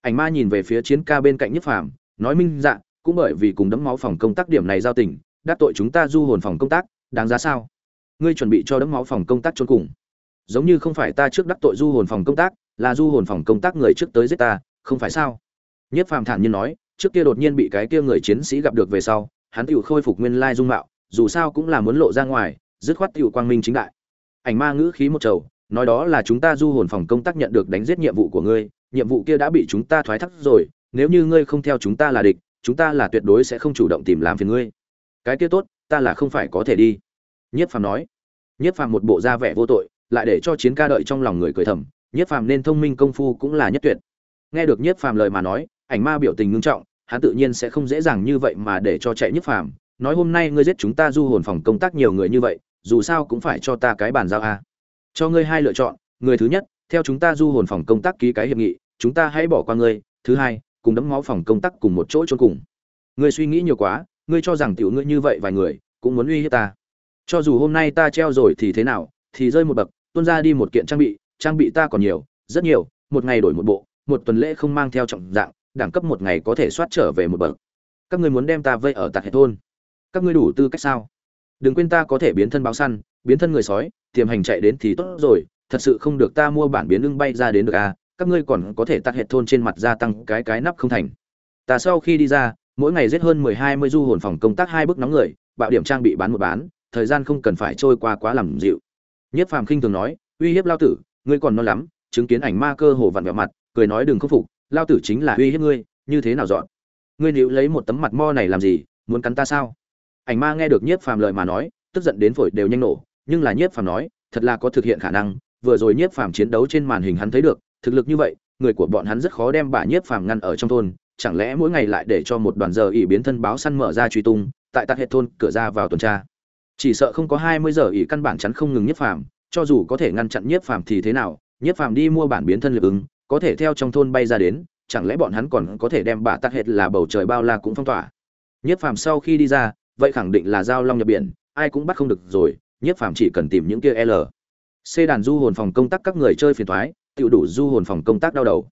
Ảnh ma nhìn về phía chiến ca bên cạnh nhất phàm nói minh dạ cũng bởi vì cùng đấm máu phòng công tác điểm này giao tình, đắc tội chúng ta du hồn phòng công tác, đáng giá sao? Ngươi chuẩn bị cho đấm máu phòng công tác chôn cùng. Giống như không phải ta trước đắc tội du hồn phòng công tác, là du hồn phòng công tác người trước tới giết ta, không phải sao? Nhất phàm thản nhiên nói, trước kia đột nhiên bị cái kia người chiến sĩ gặp được về sau, hắn tự khôi phục nguyên lai dung mạo, dù sao cũng là muốn lộ ra ngoài, dứt khoát tự quang minh chính đại. Ảnh ma ngữ khí một trầu, nói đó là chúng ta du hồn phòng công tác nhận được đánh giết nhiệm vụ của ngươi, nhiệm vụ kia đã bị chúng ta thoái thác rồi nếu như ngươi không theo chúng ta là địch, chúng ta là tuyệt đối sẽ không chủ động tìm làm phiền ngươi. Cái kia tốt, ta là không phải có thể đi. Nhất phàm nói. Nhất phàm một bộ da vẻ vô tội, lại để cho chiến ca đợi trong lòng người cười thầm, nhất phàm nên thông minh công phu cũng là nhất tuyệt. Nghe được nhất phàm lời mà nói, ảnh ma biểu tình ngưng trọng, hắn tự nhiên sẽ không dễ dàng như vậy mà để cho chạy nhất phàm, nói hôm nay ngươi giết chúng ta du hồn phòng công tác nhiều người như vậy, dù sao cũng phải cho ta cái bàn giao a. Cho ngươi hai lựa chọn, người thứ nhất, theo chúng ta du hồn phòng công tác ký cái hiệp nghị, chúng ta hãy bỏ qua ngươi, thứ hai cùng đấm máu phòng công tác cùng một chỗ chôn cùng. Ngươi suy nghĩ nhiều quá, ngươi cho rằng tiểu ngươi như vậy vài người, cũng muốn uy hiếp ta. Cho dù hôm nay ta treo rồi thì thế nào, thì rơi một bậc, tuôn ra đi một kiện trang bị trang bị ta còn nhiều, rất nhiều, một ngày đổi một bộ, một tuần lễ không mang theo trọng dạng, đẳng cấp một ngày có thể soát trở về một bậc. Các ngươi muốn đem ta vây ở tạc hệ thôn. Các ngươi đủ tư cách sao? Đừng quên ta có thể biến thân báo săn, biến thân người sói, tiềm hành chạy đến thì tốt rồi, thật sự không được ta mua bản biến ưng bay ra đến được à? Các ngươi còn có thể tắt hệ thôn trên mặt gia tăng cái cái nắp không thành. Ta sau khi đi ra, mỗi ngày giết hơn mười hai mươi du hồn phòng công tác hai bước nóng người, bạo điểm trang bị bán một bán, thời gian không cần phải trôi qua quá làm dịu. Nhất phàm khinh thường nói, uy hiếp lao tử, ngươi còn non lắm, chứng kiến ảnh ma cơ hồ vặn vẹo mặt, cười nói đừng khâm phục, lao tử chính là uy hiếp ngươi, như thế nào dọn? Ngươi níu lấy một tấm mặt mo này làm gì, muốn cắn ta sao? Ảnh ma nghe được nhiếp phàm lời mà nói, tức giận đến phổi đều nhanh nổ, nhưng là nhiếp phàm nói, thật là có thực hiện khả năng, vừa rồi nhiếp phàm chiến đấu trên màn hình hắn thấy được thực lực như vậy, người của bọn hắn rất khó đem bà nhiếp phàm ngăn ở trong thôn, chẳng lẽ mỗi ngày lại để cho một đoàn giờ ỉ biến thân báo săn mở ra truy tung, tại tạc hệ thôn, cửa ra vào tuần tra. Chỉ sợ không có hai mươi giờ ỉ căn bản chắn không ngừng nhiếp phàm, cho dù có thể ngăn chặn nhiếp phàm thì thế nào, nhiếp phàm đi mua bản biến thân lực ứng, có thể theo trong thôn bay ra đến, chẳng lẽ bọn hắn còn có thể đem bà tạc hệt là bầu trời bao la cũng phong tỏa. Nhiếp phàm sau khi đi ra, vậy khẳng định là giao long nhập biển, ai cũng bắt không được rồi, nhiếp phàm chỉ cần tìm những kia l. C đàn du hồn phòng công tác các người chơi phiền thoái tự đủ du hồn phòng công tác đau đầu.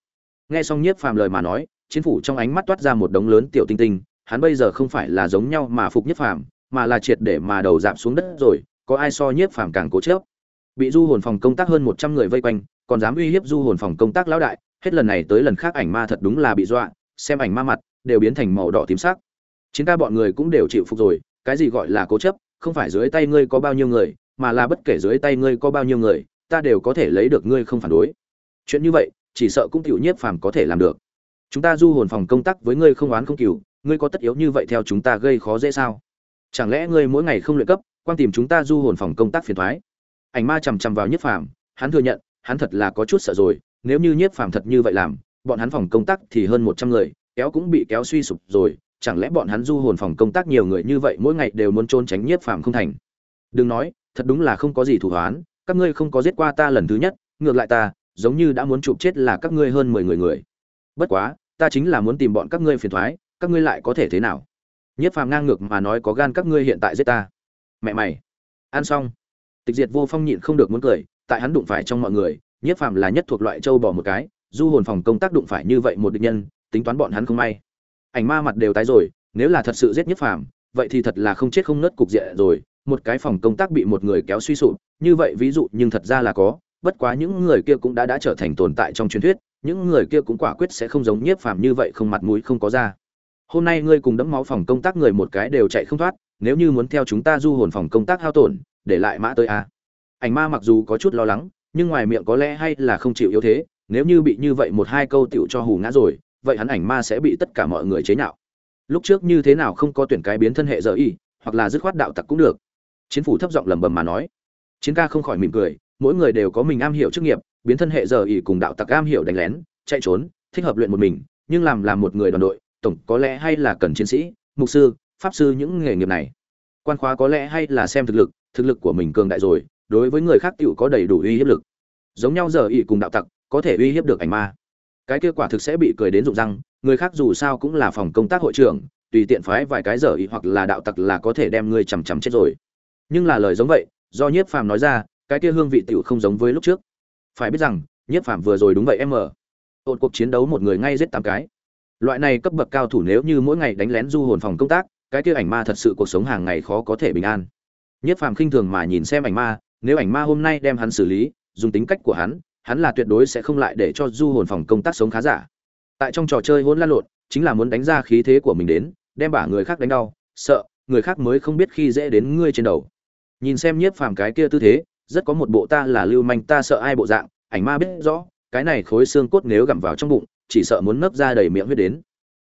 Nghe xong nhiếp phàm lời mà nói, chiến phủ trong ánh mắt toát ra một đống lớn tiểu tinh tinh, hắn bây giờ không phải là giống nhau mà phục nhiếp phàm, mà là triệt để mà đầu dạp xuống đất rồi, có ai so nhiếp phàm càng cố chớp bị du hồn phòng công tác hơn một trăm người vây quanh, còn dám uy hiếp du hồn phòng công tác lão đại, hết lần này tới lần khác ảnh ma thật đúng là bị dọa, xem ảnh ma mặt, đều biến thành màu đỏ tím sắc. Chiến ca bọn người cũng đều chịu phục rồi, cái gì gọi là cố chấp, không phải dưới tay ngươi có bao nhiêu người, mà là bất kể dưới tay ngươi có bao nhiêu người, ta đều có thể lấy được ngươi không phản đối chuyện như vậy, chỉ sợ cũng tiểu nhiếp phàm có thể làm được. Chúng ta du hồn phòng công tác với ngươi không oán không cựu ngươi có tất yếu như vậy theo chúng ta gây khó dễ sao? Chẳng lẽ ngươi mỗi ngày không luyện cấp quan tìm chúng ta du hồn phòng công tác phiền thoái? Ảnh ma chằm chằm vào nhiếp phàm, hắn thừa nhận, hắn thật là có chút sợ rồi, nếu như nhiếp phàm thật như vậy làm, bọn hắn phòng công tác thì hơn một trăm người, kéo cũng bị kéo suy sụp rồi, chẳng lẽ bọn hắn du hồn phòng công tác nhiều người như vậy mỗi ngày đều muốn trốn tránh nhiếp phàm không thành? Đừng nói, thật đúng là không có gì thủ hoán, các ngươi không có giết qua ta lần thứ nhất, ngược lại ta giống như đã muốn chụp chết là các ngươi hơn mười người người. Bất quá, ta chính là muốn tìm bọn các ngươi phiền thoái, các ngươi lại có thể thế nào? Nhiếp phàm ngang ngược mà nói có gan các ngươi hiện tại giết ta. Mẹ mày. Ăn xong. Tịch diệt vô phong nhịn không được muốn cười, tại hắn đụng phải trong mọi người nhiếp phàm là nhất thuộc loại châu bò một cái, du hồn phòng công tác đụng phải như vậy một địch nhân, tính toán bọn hắn không may. Ảnh ma mặt đều tái rồi, nếu là thật sự giết nhiếp phàm, vậy thì thật là không chết không nứt cục diện rồi, một cái phòng công tác bị một người kéo suy sụp, như vậy ví dụ nhưng thật ra là có bất quá những người kia cũng đã đã trở thành tồn tại trong truyền thuyết, những người kia cũng quả quyết sẽ không giống nhiếp phàm như vậy không mặt mũi không có ra. Hôm nay ngươi cùng đấm máu phòng công tác người một cái đều chạy không thoát, nếu như muốn theo chúng ta du hồn phòng công tác hao tổn, để lại mã tới a. Ảnh ma mặc dù có chút lo lắng, nhưng ngoài miệng có lẽ hay là không chịu yếu thế, nếu như bị như vậy một hai câu tiểu cho hù ngã rồi, vậy hắn ảnh ma sẽ bị tất cả mọi người chế nhạo. Lúc trước như thế nào không có tuyển cái biến thân hệ dở y, hoặc là dứt khoát đạo tặc cũng được. Chiến phủ thấp giọng lẩm bẩm mà nói. Chiến ca không khỏi mỉm cười mỗi người đều có mình am hiểu chức nghiệp, biến thân hệ giờ ỉ cùng đạo tặc am hiểu đánh lén, chạy trốn, thích hợp luyện một mình, nhưng làm làm một người đoàn đội, tổng có lẽ hay là cần chiến sĩ, mục sư, pháp sư những nghề nghiệp này. Quan khóa có lẽ hay là xem thực lực thực lực của mình cường đại rồi, đối với người khác tựu có đầy đủ uy hiếp lực. Giống nhau giờ ỉ cùng đạo tặc, có thể uy hiếp được ảnh ma. Cái kết quả thực sẽ bị cười đến rụng răng, người khác dù sao cũng là phòng công tác hội trưởng, tùy tiện phái vài cái giờ ỉ hoặc là đạo tặc là có thể đem ngươi chằm chằm chết rồi. Nhưng là lời giống vậy, do nhiếp phàm nói ra cái kia hương vị tiểu không giống với lúc trước. Phải biết rằng nhiếp phàm vừa rồi đúng vậy em ở ổn cuộc chiến đấu một người ngay giết tám cái. Loại này cấp bậc cao thủ nếu như mỗi ngày đánh lén du hồn phòng công tác, cái kia ảnh ma thật sự cuộc sống hàng ngày khó có thể bình an. Nhiếp phàm khinh thường mà nhìn xem ảnh ma, nếu ảnh ma hôm nay đem hắn xử lý, dùng tính cách của hắn hắn là tuyệt đối sẽ không lại để cho du hồn phòng công tác sống khá giả. Tại trong trò chơi hỗn lan lộn, chính là muốn đánh ra khí thế của mình đến, đem bả người khác đánh đau, sợ, người khác mới không biết khi dễ đến ngươi trên đầu. Nhìn xem nhiếp phàm cái kia tư thế rất có một bộ ta là lưu manh, ta sợ ai bộ dạng, ảnh ma biết rõ, cái này khối xương cốt nếu gặm vào trong bụng, chỉ sợ muốn nấp ra đầy miệng huyết đến.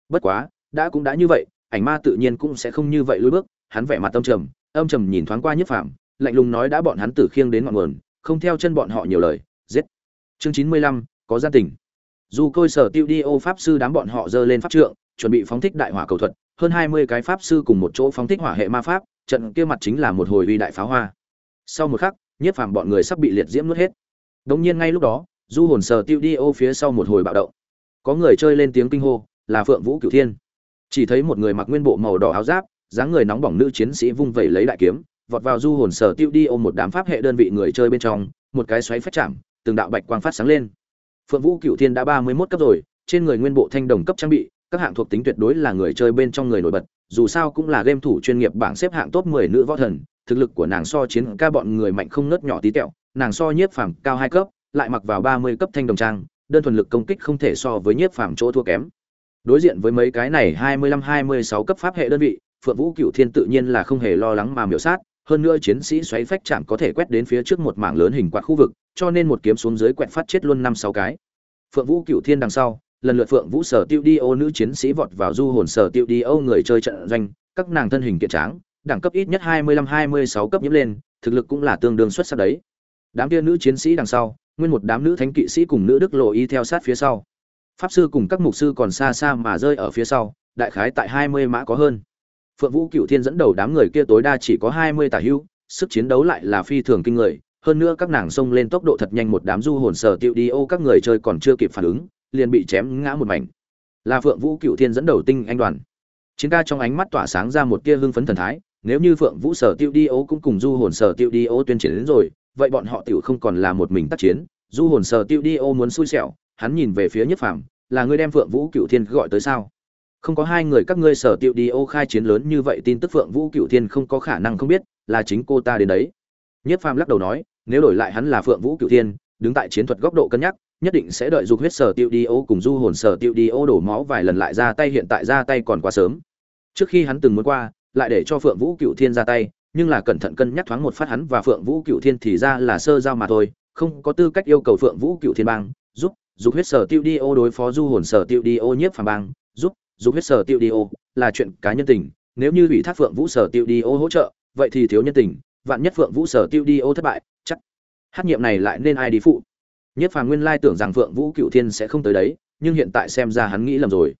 Bất quá, đã cũng đã như vậy, ảnh ma tự nhiên cũng sẽ không như vậy lùi bước, hắn vẻ mặt âm trầm âm trầm nhìn thoáng qua nhiếp phàm, lạnh lùng nói đã bọn hắn tử khiêng đến ngọn nguồn, không theo chân bọn họ nhiều lời, giết. Chương chín mươi lăm, có gia tình. Dù côi sở tiêu đi ô pháp sư đám bọn họ dơ lên pháp trượng, chuẩn bị phóng thích đại hỏa cầu thuật, hơn hai mươi cái pháp sư cùng một chỗ phóng thích hỏa hệ ma pháp, trận kia mặt chính là một hồi uy đại pháo hoa. Sau một khắc nhiếp phàm bọn người sắp bị liệt diễm nuốt hết. Đống nhiên ngay lúc đó du hồn sờ tiêu đi ô phía sau một hồi bạo động. Có người chơi lên tiếng kinh hô là phượng vũ cửu thiên. Chỉ thấy một người mặc nguyên bộ màu đỏ áo giáp dáng người nóng bỏng nữ chiến sĩ vung vẩy lấy đại kiếm vọt vào du hồn sở tiêu đi ô một đám pháp hệ đơn vị người chơi bên trong một cái xoáy phách chạm từng đạo bạch quang phát sáng lên. Phượng vũ cửu thiên đã ba mươi 31 cấp rồi trên người nguyên bộ thanh đồng cấp trang bị các hạng thuộc tính tuyệt đối là người chơi bên trong người nổi bật dù sao cũng là game thủ chuyên nghiệp bảng xếp hạng top 10 nữ võ thần, thực lực của nàng so chiến ca bọn người mạnh không nớt nhỏ tí tẹo, nàng so nhiếp phàm cao hai cấp, lại mặc vào 30 cấp thanh đồng trang, đơn thuần lực công kích không thể so với nhiếp phàm chỗ thua kém. Đối diện với mấy cái này 25-26 cấp pháp hệ đơn vị, Phượng Vũ cựu Thiên tự nhiên là không hề lo lắng mà miểu sát, hơn nữa chiến sĩ xoáy phách chạm có thể quét đến phía trước một mảng lớn hình quạt khu vực, cho nên một kiếm xuống dưới quẹt phát chết luôn năm sáu cái. Phượng Vũ cựu Thiên đằng sau, lần lượt Phượng Vũ Sở Tiêu Dio nữ chiến sĩ vọt vào du hồn Sở Tiêu Dio người chơi trận doanh, các nàng thân hình kiện tráng, đẳng cấp ít nhất 25-26 cấp nhiễm lên, thực lực cũng là tương đương xuất sắc đấy. Đám kia nữ chiến sĩ đằng sau, nguyên một đám nữ thánh kỵ sĩ cùng nữ đức lộ y theo sát phía sau. Pháp sư cùng các mục sư còn xa xa mà rơi ở phía sau, đại khái tại 20 mã có hơn. Phượng Vũ Cửu Thiên dẫn đầu đám người kia tối đa chỉ có 20 tả hữu, sức chiến đấu lại là phi thường kinh người, hơn nữa các nàng xông lên tốc độ thật nhanh một đám du hồn sở tiêu đi ô các người chơi còn chưa kịp phản ứng, liền bị chém ngã một mảnh. Là Phượng Vũ Cửu Thiên dẫn đầu tinh anh đoàn. Chiến ca trong ánh mắt tỏa sáng ra một tia hưng phấn thần thái, nếu như Phượng Vũ sở tiêu đi ô cũng cùng du hồn sở tiêu đi ô tuyên chiến đến rồi, vậy bọn họ tiểu không còn là một mình tác chiến, du hồn sở tiêu đi ô muốn xui xẻo, hắn nhìn về phía Nhất Phàm, là ngươi đem Phượng Vũ Cửu Thiên gọi tới sao? không có hai người các ngươi sở tiêu đi ô khai chiến lớn như vậy tin tức phượng vũ cựu thiên không có khả năng không biết là chính cô ta đến đấy. Nhất phàm lắc đầu nói nếu đổi lại hắn là phượng vũ cựu thiên đứng tại chiến thuật góc độ cân nhắc nhất định sẽ đợi dục huyết sở tiêu đi ô cùng du hồn sở tiêu đi ô đổ máu vài lần lại ra tay hiện tại ra tay còn quá sớm. Trước khi hắn từng muốn qua lại để cho phượng vũ cựu thiên ra tay, nhưng là cẩn thận cân nhắc thoáng một phát hắn và phượng vũ cựu thiên thì ra là sơ giao mà thôi, không có tư cách yêu cầu phượng vũ cựu thiên bang, giúp dục huyết sở tiêu đi ô đối phó du hồn sở tiêu đi ô nhiếp phàm bang, giúp dục huyết sở tiêu đi ô, là chuyện cá nhân tình, nếu như ủy thác phượng vũ sở tiêu đi ô hỗ trợ, vậy thì thiếu nhân tình, vạn nhất phượng vũ sở tiêu đi ô thất bại, chắc hát nhiệm này lại nên ai đi phụ? Nhất phàm nguyên lai tưởng rằng phượng vũ cựu thiên sẽ không tới đấy, nhưng hiện tại xem ra hắn nghĩ lầm rồi.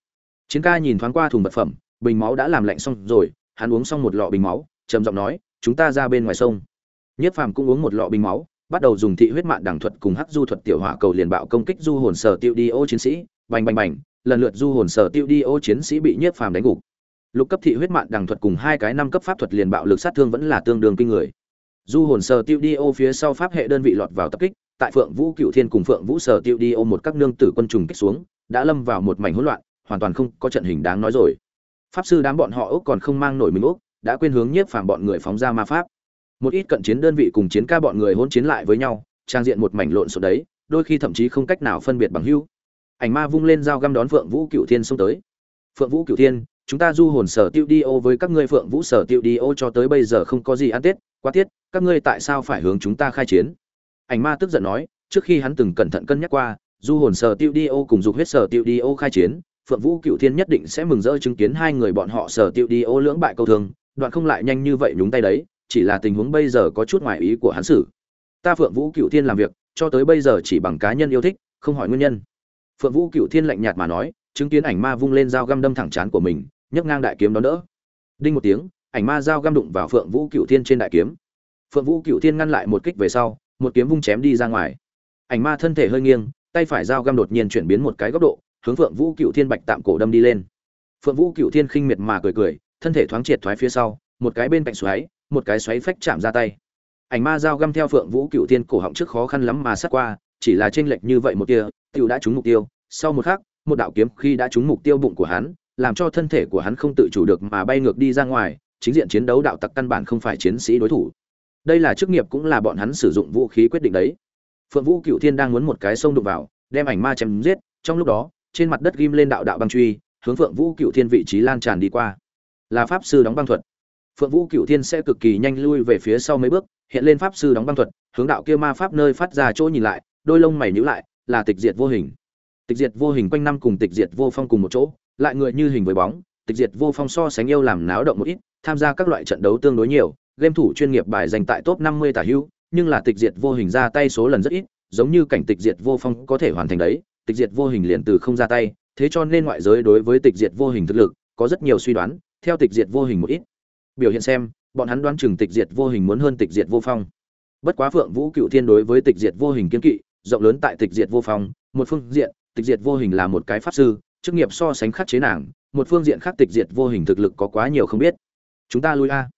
Chiến ca nhìn thoáng qua thùng vật phẩm, bình máu đã làm lạnh xong rồi hắn uống xong một lọ bình máu, trầm giọng nói, chúng ta ra bên ngoài sông. Nhất phàm cũng uống một lọ bình máu, bắt đầu dùng thị huyết mạng đẳng thuật cùng hắc du thuật tiểu hỏa cầu liền bạo công kích du hồn sở tiêu đi ô chiến sĩ. Bành bành bành, lần lượt du hồn sở tiêu đi ô chiến sĩ bị nhiếp phàm đánh gục. Lục cấp thị huyết mạng đằng thuật cùng hai cái năm cấp pháp thuật liền bạo lực sát thương vẫn là tương đương kinh người. Du hồn sở tiêu đi ô phía sau pháp hệ đơn vị lọt vào tập kích, tại phượng vũ cựu thiên cùng phượng vũ sở tiêu đi ô một các nương tử quân trùng kích xuống, đã lâm vào một mảnh hỗn loạn, hoàn toàn không có trận hình đáng nói rồi pháp sư đám bọn họ ốc còn không mang nổi mình ốc đã quên hướng nhiếp phàm bọn người phóng ra ma pháp. Một ít cận chiến đơn vị cùng chiến ca bọn người hỗn chiến lại với nhau, trang diện một mảnh lộn xộn đấy, đôi khi thậm chí không cách nào phân biệt bằng hữu. Ảnh ma vung lên dao găm đón phượng vũ cựu thiên xông tới. Phượng vũ cựu thiên, chúng ta du hồn sở tiêu đi ô với các ngươi phượng vũ sở tiêu đi ô cho tới bây giờ không có gì ăn tết, quá tiết, các ngươi tại sao phải hướng chúng ta khai chiến? Ảnh ma tức giận nói, trước khi hắn từng cẩn thận cân nhắc qua, du hồn sở tiêu đi ô cùng dục huyết sở tiêu đi ô khai chiến phượng vũ cựu thiên nhất định sẽ mừng rỡ chứng kiến hai người bọn họ sở tiêu đi ô lưỡng bại câu thương, đoạn không lại nhanh như vậy nhúng tay đấy, chỉ là tình huống bây giờ có chút ngoài ý của hắn xử. Ta phượng vũ cựu thiên làm việc, cho tới bây giờ chỉ bằng cá nhân yêu thích, không hỏi nguyên nhân. Phượng vũ cựu thiên lạnh nhạt mà nói, chứng kiến ảnh ma vung lên dao găm đâm thẳng chán của mình, nhấc ngang đại kiếm đón đỡ. Đinh một tiếng, ảnh ma dao găm đụng vào phượng vũ cựu thiên trên đại kiếm. Phượng vũ cựu thiên ngăn lại một kích về sau, một kiếm vung chém đi ra ngoài. Ảnh ma thân thể hơi nghiêng, tay phải dao găm đột nhiên chuyển biến một cái góc độ hướng phượng vũ cựu thiên bạch tạm cổ đâm đi lên phượng vũ cựu thiên khinh miệt mà cười cười thân thể thoáng triệt thoái phía sau một cái bên cạnh xoáy một cái xoáy phách chạm ra tay ảnh ma dao găm theo phượng vũ cựu thiên cổ họng trước khó khăn lắm mà sát qua chỉ là chênh lệch như vậy một tia, tiêu đã trúng mục tiêu, sau một khắc, một đạo kiếm khi đã trúng mục tiêu bụng của hắn, làm cho thân thể của hắn không tự chủ được mà bay ngược đi ra ngoài, chính diện chiến đấu đạo tặc căn bản không phải chiến sĩ đối thủ. Đây là chức nghiệp cũng là bọn hắn sử dụng vũ khí quyết định đấy. Phượng Vũ Cựu Thiên đang muốn một cái xông đụng vào, đem ảnh ma chém giết, trong lúc đó, trên mặt đất ghim lên đạo đạo băng truy, hướng Phượng Vũ Cựu Thiên vị trí lan tràn đi qua. Là pháp sư đóng băng thuật. Phượng Vũ Cựu Thiên sẽ cực kỳ nhanh lui về phía sau mấy bước, hiện lên pháp sư đóng băng thuật, hướng đạo kia ma pháp nơi phát ra chỗ nhìn lại, đôi lông mày nhíu lại, là tịch diệt vô hình. Tịch diệt vô hình quanh năm cùng tịch diệt vô phong cùng một chỗ, lại người như hình với bóng, tịch diệt vô phong so sánh yêu làm náo động một ít, tham gia các loại trận đấu tương đối nhiều, game thủ chuyên nghiệp bài dành tại top 50 tả hữu, nhưng là tịch diệt vô hình ra tay số lần rất ít, giống như cảnh tịch diệt vô phong có thể hoàn thành đấy, tịch diệt vô hình liền từ không ra tay, thế cho nên ngoại giới đối với tịch diệt vô hình thực lực có rất nhiều suy đoán, theo tịch diệt vô hình một ít. Biểu hiện xem, bọn hắn đoán chừng tịch diệt vô hình muốn hơn tịch diệt vô phong. Bất quá Phượng Vũ Cựu Thiên đối với tịch diệt vô hình kiên kỵ, rộng lớn tại tịch diệt vô phong một phương diện tịch diệt vô hình là một cái pháp sư chức nghiệp so sánh khắc chế nàng một phương diện khác tịch diệt vô hình thực lực có quá nhiều không biết chúng ta lui a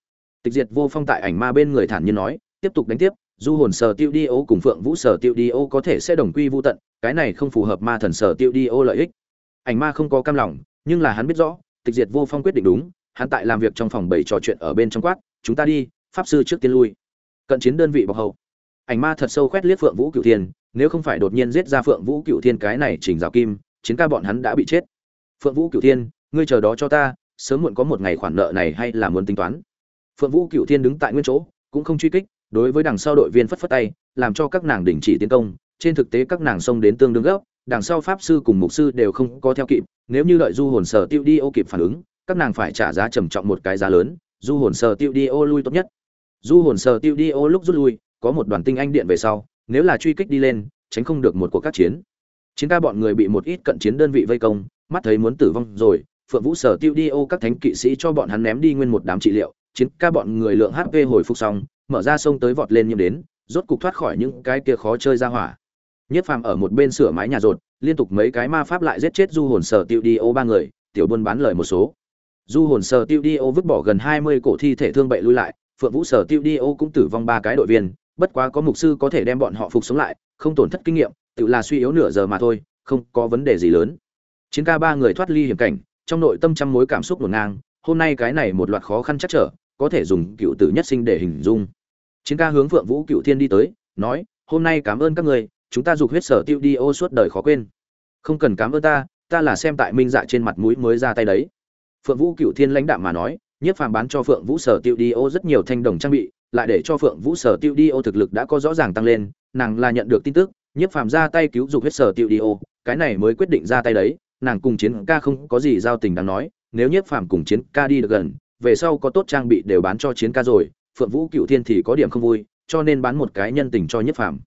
tịch diệt vô phong tại ảnh ma bên người thản nhiên nói tiếp tục đánh tiếp du hồn sở tiêu đi ô cùng phượng vũ sở tiêu đi ô có thể sẽ đồng quy vô tận cái này không phù hợp ma thần sở tiêu đi ô lợi ích. Ảnh ma không có cam lòng, nhưng là hắn biết rõ, tịch diệt vô phong quyết định đúng, hắn tại làm việc trong phòng bảy trò chuyện ở bên trong quát, chúng ta đi, pháp sư trước tiên lui. Cận chiến đơn vị bọc hậu. Ảnh ma thật sâu khoét liếc phượng vũ cựu thiên, nếu không phải đột nhiên giết ra phượng vũ cựu thiên cái này chỉnh rào kim, chiến ca bọn hắn đã bị chết. Phượng vũ cựu thiên, ngươi chờ đó cho ta, sớm muộn có một ngày khoản nợ này hay là muốn tính toán. Phượng vũ cựu thiên đứng tại nguyên chỗ, cũng không truy kích, đối với đằng sau đội viên phất phất tay, làm cho các nàng đình chỉ tiến công trên thực tế các nàng xông đến tương đương gấp, đằng sau pháp sư cùng mục sư đều không có theo kịp, nếu như đợi du hồn sở tiêu đi ô kịp phản ứng, các nàng phải trả giá trầm trọng một cái giá lớn, du hồn sở tiêu đi ô lui tốt nhất. Du hồn sở tiêu đi ô lúc rút lui, có một đoàn tinh anh điện về sau, nếu là truy kích đi lên, tránh không được một cuộc các chiến. Chiến ca bọn người bị một ít cận chiến đơn vị vây công, mắt thấy muốn tử vong rồi, phượng vũ sở tiêu đi ô các thánh kỵ sĩ cho bọn hắn ném đi nguyên một đám trị liệu, chiến ca bọn người lượng hp hồi phục xong, mở ra sông tới vọt lên nhiễm đến, rốt cục thoát khỏi những cái kia khó chơi ra hỏa nhất phàm ở một bên sửa mái nhà rột, liên tục mấy cái ma pháp lại giết chết du hồn sở tiêu đi ô ba người, tiểu buôn bán lời một số. Du hồn sở tiêu đi ô vứt bỏ gần hai mươi cổ thi thể thương bậy lui lại, phượng vũ sở tiêu đi ô cũng tử vong ba cái đội viên, bất quá có mục sư có thể đem bọn họ phục sống lại, không tổn thất kinh nghiệm, tự là suy yếu nửa giờ mà thôi, không có vấn đề gì lớn. Chiến ca ba người thoát ly hiểm cảnh, trong nội tâm trăm mối cảm xúc hỗn ngang, hôm nay cái này một loạt khó khăn chắc trở, có thể dùng cựu tử nhất sinh để hình dung. Chiến ca hướng phượng vũ cựu thiên đi tới, nói, hôm nay cảm ơn các người chúng ta dục huyết sở tiêu đi ô suốt đời khó quên. Không cần cảm ơn ta ta là xem tại minh dạ trên mặt mũi mới ra tay đấy. Phượng vũ cựu thiên lãnh đạm mà nói, nhiếp phàm bán cho phượng vũ sở tiêu đi ô rất nhiều thanh đồng trang bị, lại để cho phượng vũ sở tiêu đi ô thực lực đã có rõ ràng tăng lên, nàng là nhận được tin tức, nhiếp phàm ra tay cứu dục huyết sở tiêu đi ô, cái này mới quyết định ra tay đấy, nàng cùng chiến ca không có gì giao tình đáng nói, nếu nhiếp phàm cùng chiến ca đi được gần, về sau có tốt trang bị đều bán cho chiến ca rồi, phượng vũ cựu thiên thì có điểm không vui, cho nên bán một cái nhân tình cho nhiếp phàm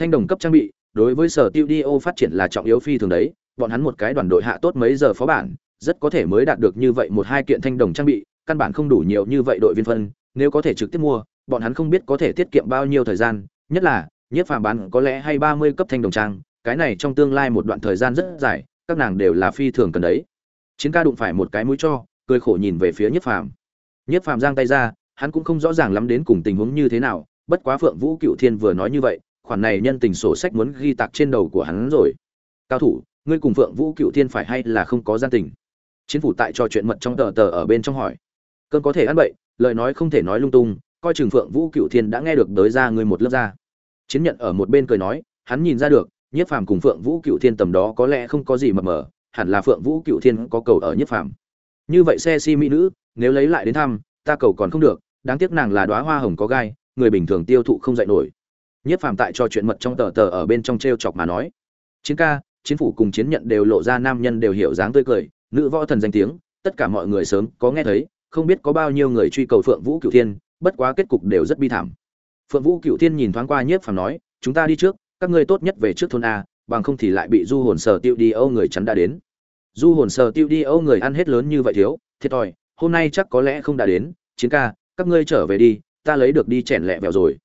thanh đồng cấp trang bị, đối với sở tiêu đi ô phát triển là trọng yếu phi thường đấy. Bọn hắn một cái đoàn đội hạ tốt mấy giờ phó bản, rất có thể mới đạt được như vậy một hai kiện thanh đồng trang bị, căn bản không đủ nhiều như vậy đội viên phân. Nếu có thể trực tiếp mua, bọn hắn không biết có thể tiết kiệm bao nhiêu thời gian. Nhất là nhiếp phàm bán có lẽ hay ba mươi cấp thanh đồng trang, cái này trong tương lai một đoạn thời gian rất dài, các nàng đều là phi thường cần đấy. Chiến ca đụng phải một cái mũi cho, cười khổ nhìn về phía nhiếp phàm. Nhiếp phàm giang tay ra, hắn cũng không rõ ràng lắm đến cùng tình huống như thế nào, bất quá phượng vũ cựu thiên vừa nói như vậy khoản này nhân tình sổ sách muốn ghi tạc trên đầu của hắn rồi. Cao thủ, ngươi cùng phượng vũ cựu thiên phải hay là không có gian tình? Chiến phủ tại trò chuyện mật trong tờ tờ ở bên trong hỏi. Cơn có thể ăn bậy, lời nói không thể nói lung tung, coi chừng phượng vũ cựu thiên đã nghe được đới ra ngươi một lớp ra. Chiến nhận ở một bên cười nói, hắn nhìn ra được nhiếp phàm cùng phượng vũ cựu thiên tầm đó có lẽ không có gì mập mờ hẳn là phượng vũ cựu thiên có cầu ở nhiếp phàm. Như vậy xe si mỹ nữ, nếu lấy lại đến thăm, ta cầu còn không được, đáng tiếc nàng là đoá hoa hồng có gai, người bình thường tiêu thụ không dạy nổi nhiếp phàm tại cho chuyện mật trong tờ tờ ở bên trong t r e o chọc mà nói. Chiến ca, chiến phủ cùng chiến nhận đều lộ ra nam nhân đều hiểu dáng tươi cười, nữ võ thần danh tiếng, tất cả mọi người sớm có nghe thấy, không biết có bao nhiêu người truy cầu phượng vũ cựu thiên, bất quá kết cục đều rất bi thảm. Phượng vũ cựu thiên nhìn thoáng qua nhiếp phàm nói, chúng ta đi trước, các ngươi tốt nhất về trước thôn a, bằng không thì lại bị du hồn sở tiêu đi âu người chắn đã đến. Du hồn sở tiêu đi âu người ăn hết lớn như vậy thiếu, thiệt thòi, hôm nay chắc có lẽ không đã đến. Chiến ca, các ngươi trở về đi, ta lấy được đi chèn lẹ vẹo rồi.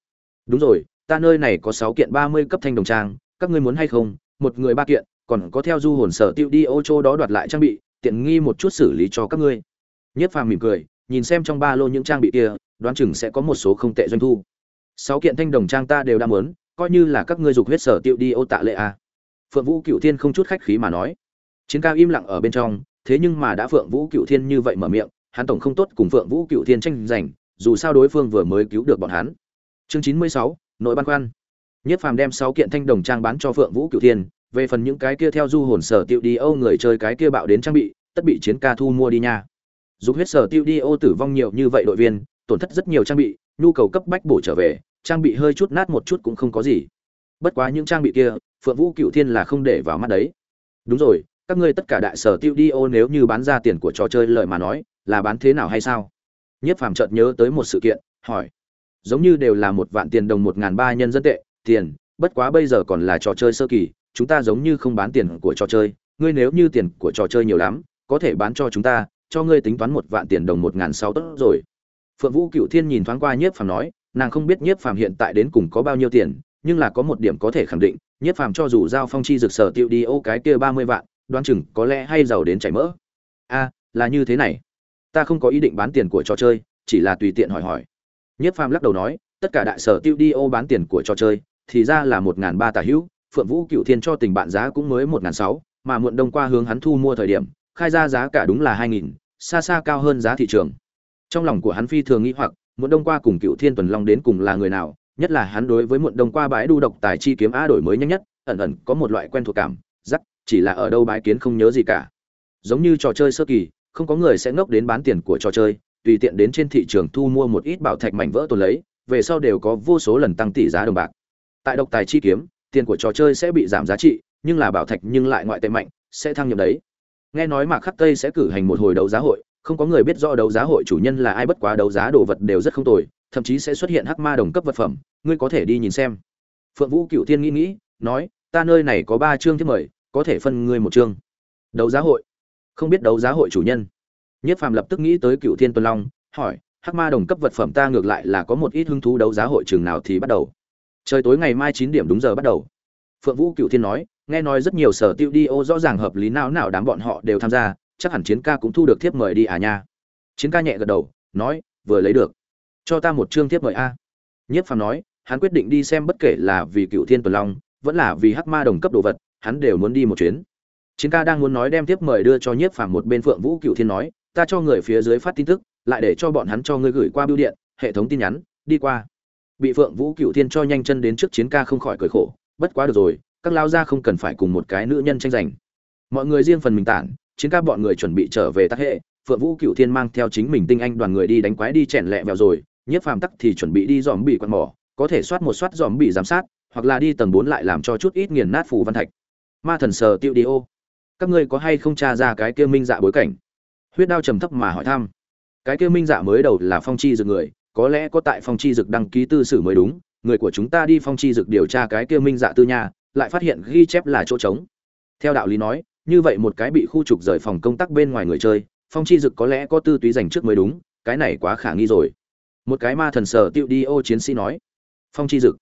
Đúng rồi ta nơi này có sáu kiện ba mươi cấp thanh đồng trang, các ngươi muốn hay không? Một người ba kiện, còn có theo du hồn sở tiêu đi ô châu đó đoạt lại trang bị, tiện nghi một chút xử lý cho các ngươi. Nhất phàm mỉm cười, nhìn xem trong ba lô những trang bị kia, đoán chừng sẽ có một số không tệ doanh thu. Sáu kiện thanh đồng trang ta đều đã muốn, coi như là các ngươi dục huyết sở tiêu đi ô tạ lệ a à. phượng vũ cựu thiên không chút khách khí mà nói. Chiến ca im lặng ở bên trong, thế nhưng mà đã phượng vũ cựu thiên như vậy mở miệng, hắn tổng không tốt cùng phượng vũ cựu thiên tranh giành, dù sao đối phương vừa mới cứu được bọn hắn. Chương chín mươi sáu nội ban khoan nhất phàm đem sáu kiện thanh đồng trang bán cho phượng vũ cựu thiên, về phần những cái kia theo du hồn sở tiêu đi âu người chơi cái kia bạo đến trang bị, tất bị chiến ca thu mua đi nha. Dục huyết sở tiêu đi ô tử vong nhiều như vậy đội viên, tổn thất rất nhiều trang bị, nhu cầu cấp bách bổ trở về, trang bị hơi chút nát một chút cũng không có gì. Bất quá những trang bị kia, phượng vũ cựu thiên là không để vào mắt đấy. Đúng rồi, các ngươi tất cả đại sở tiêu đi ô nếu như bán ra tiền của trò chơi lời mà nói, là bán thế nào hay sao? Nhất phàm chợt nhớ tới một sự kiện, hỏi giống như đều là một vạn tiền đồng một ngàn ba nhân dân tệ, tiền, bất quá bây giờ còn là trò chơi sơ kỳ, chúng ta giống như không bán tiền của trò chơi, ngươi nếu như tiền của trò chơi nhiều lắm, có thể bán cho chúng ta, cho ngươi tính toán một vạn tiền đồng một ngàn sáu tốt rồi. Phượng vũ cựu thiên nhìn thoáng qua nhiếp phàm nói, nàng không biết nhiếp phàm hiện tại đến cùng có bao nhiêu tiền, nhưng là có một điểm có thể khẳng định, nhiếp phàm cho dù giao phong chi rực sở tiêu đi ô cái kia ba mươi vạn, đoán chừng có lẽ hay giàu đến chảy mỡ. A, là như thế này. Ta không có ý định bán tiền của trò chơi, chỉ là tùy tiện hỏi hỏi nhiếp phàm lắc đầu nói, tất cả đại sở tiêu đi ô bán tiền của trò chơi, thì ra là một n g h n ba tà hữu, phượng vũ cựu thiên cho tình bạn giá cũng mới một n g h n sáu, mà muộn đông qua hướng hắn thu mua thời điểm, khai ra giá cả đúng là hai nghìn, xa xa cao hơn giá thị trường. Trong lòng của hắn phi thường nghĩ hoặc, muộn đông qua cùng cựu thiên tuần long đến cùng là người nào, nhất là hắn đối với muộn đông qua bãi đu độc tài chi kiếm á đổi mới nhanh nhất, ẩn ẩn có một loại quen thuộc cảm giác chỉ là ở đâu bãi kiến không nhớ gì cả. Giống như trò chơi sơ kỳ, không có người sẽ ngốc đến bán tiền của trò chơi tùy tiện đến trên thị trường thu mua một ít bảo thạch mảnh vỡ tồn lấy, về sau đều có vô số lần tăng tỷ giá đồng bạc. Tại độc tài chi kiếm, tiền của trò chơi sẽ bị giảm giá trị, nhưng là bảo thạch nhưng lại ngoại tệ mạnh, sẽ thăng nhập đấy. Nghe nói mạc khắc tây sẽ cử hành một hồi đấu giá hội, không có người biết rõ đấu giá hội chủ nhân là ai, bất quá đấu giá đồ vật đều rất không tồi, thậm chí sẽ xuất hiện hắc ma đồng cấp vật phẩm, ngươi có thể đi nhìn xem. Phượng vũ cựu thiên nghĩ nghĩ, nói, ta nơi này có ba chương thiết mời, có thể phân ngươi một chương. Đấu giá hội. Không biết đấu giá hội chủ nhân nhất phàm lập tức nghĩ tới cựu thiên tuần long, hỏi, hắc ma đồng cấp vật phẩm ta ngược lại là có một ít hứng thú đấu giá hội trường nào thì bắt đầu? Trời tối ngày mai chín điểm đúng giờ bắt đầu. Phượng vũ cựu thiên nói, nghe nói rất nhiều sở tiêu đi ô rõ ràng hợp lý nào nào đám bọn họ đều tham gia, chắc hẳn chiến ca cũng thu được thiếp mời đi à nha. Chiến ca nhẹ gật đầu, nói, vừa lấy được. Cho ta một chương thiếp mời a. Nhất phàm nói, hắn quyết định đi xem bất kể là vì cựu thiên tuần long, vẫn là vì hắc ma đồng cấp đồ vật, hắn đều muốn đi một chuyến. Chiến ca đang muốn nói đem tiếp mời đưa cho nhiếp phàm một bên phượng vũ cựu thiên nói ta cho người phía dưới phát tin tức, lại để cho bọn hắn cho ngươi gửi qua bưu điện, hệ thống tin nhắn, đi qua. Bị phượng vũ cựu thiên cho nhanh chân đến trước chiến ca không khỏi cười khổ, bất quá được rồi, các lao gia không cần phải cùng một cái nữ nhân tranh giành. Mọi người riêng phần mình tản, chiến ca bọn người chuẩn bị trở về tác hệ, phượng vũ cựu thiên mang theo chính mình tinh anh đoàn người đi đánh quái đi chèn lẹ vào rồi, nhiếp phàm tắc thì chuẩn bị đi dòm bị quạt mỏ, có thể soát một soát dòm bị giám sát, hoặc là đi tầng bốn lại làm cho chút ít nghiền nát phù văn thạch. Ma thần sờ tiêu đi ô, các ngươi có hay không tra ra cái kia minh dạ bối cảnh? Huyết đao trầm thấp mà hỏi thăm. Cái kia minh dạ mới đầu là phong chi dực người, có lẽ có tại phong chi dực đăng ký tư sử mới đúng, người của chúng ta đi phong chi dực điều tra cái kia minh dạ tư nha, lại phát hiện ghi chép là chỗ trống. Theo đạo lý nói, như vậy một cái bị khu trục rời phòng công tác bên ngoài người chơi, phong chi dực có lẽ có tư túy dành trước mới đúng, cái này quá khả nghi rồi. Một cái ma thần sở tiêu đi ô chiến sĩ nói, phong chi dực,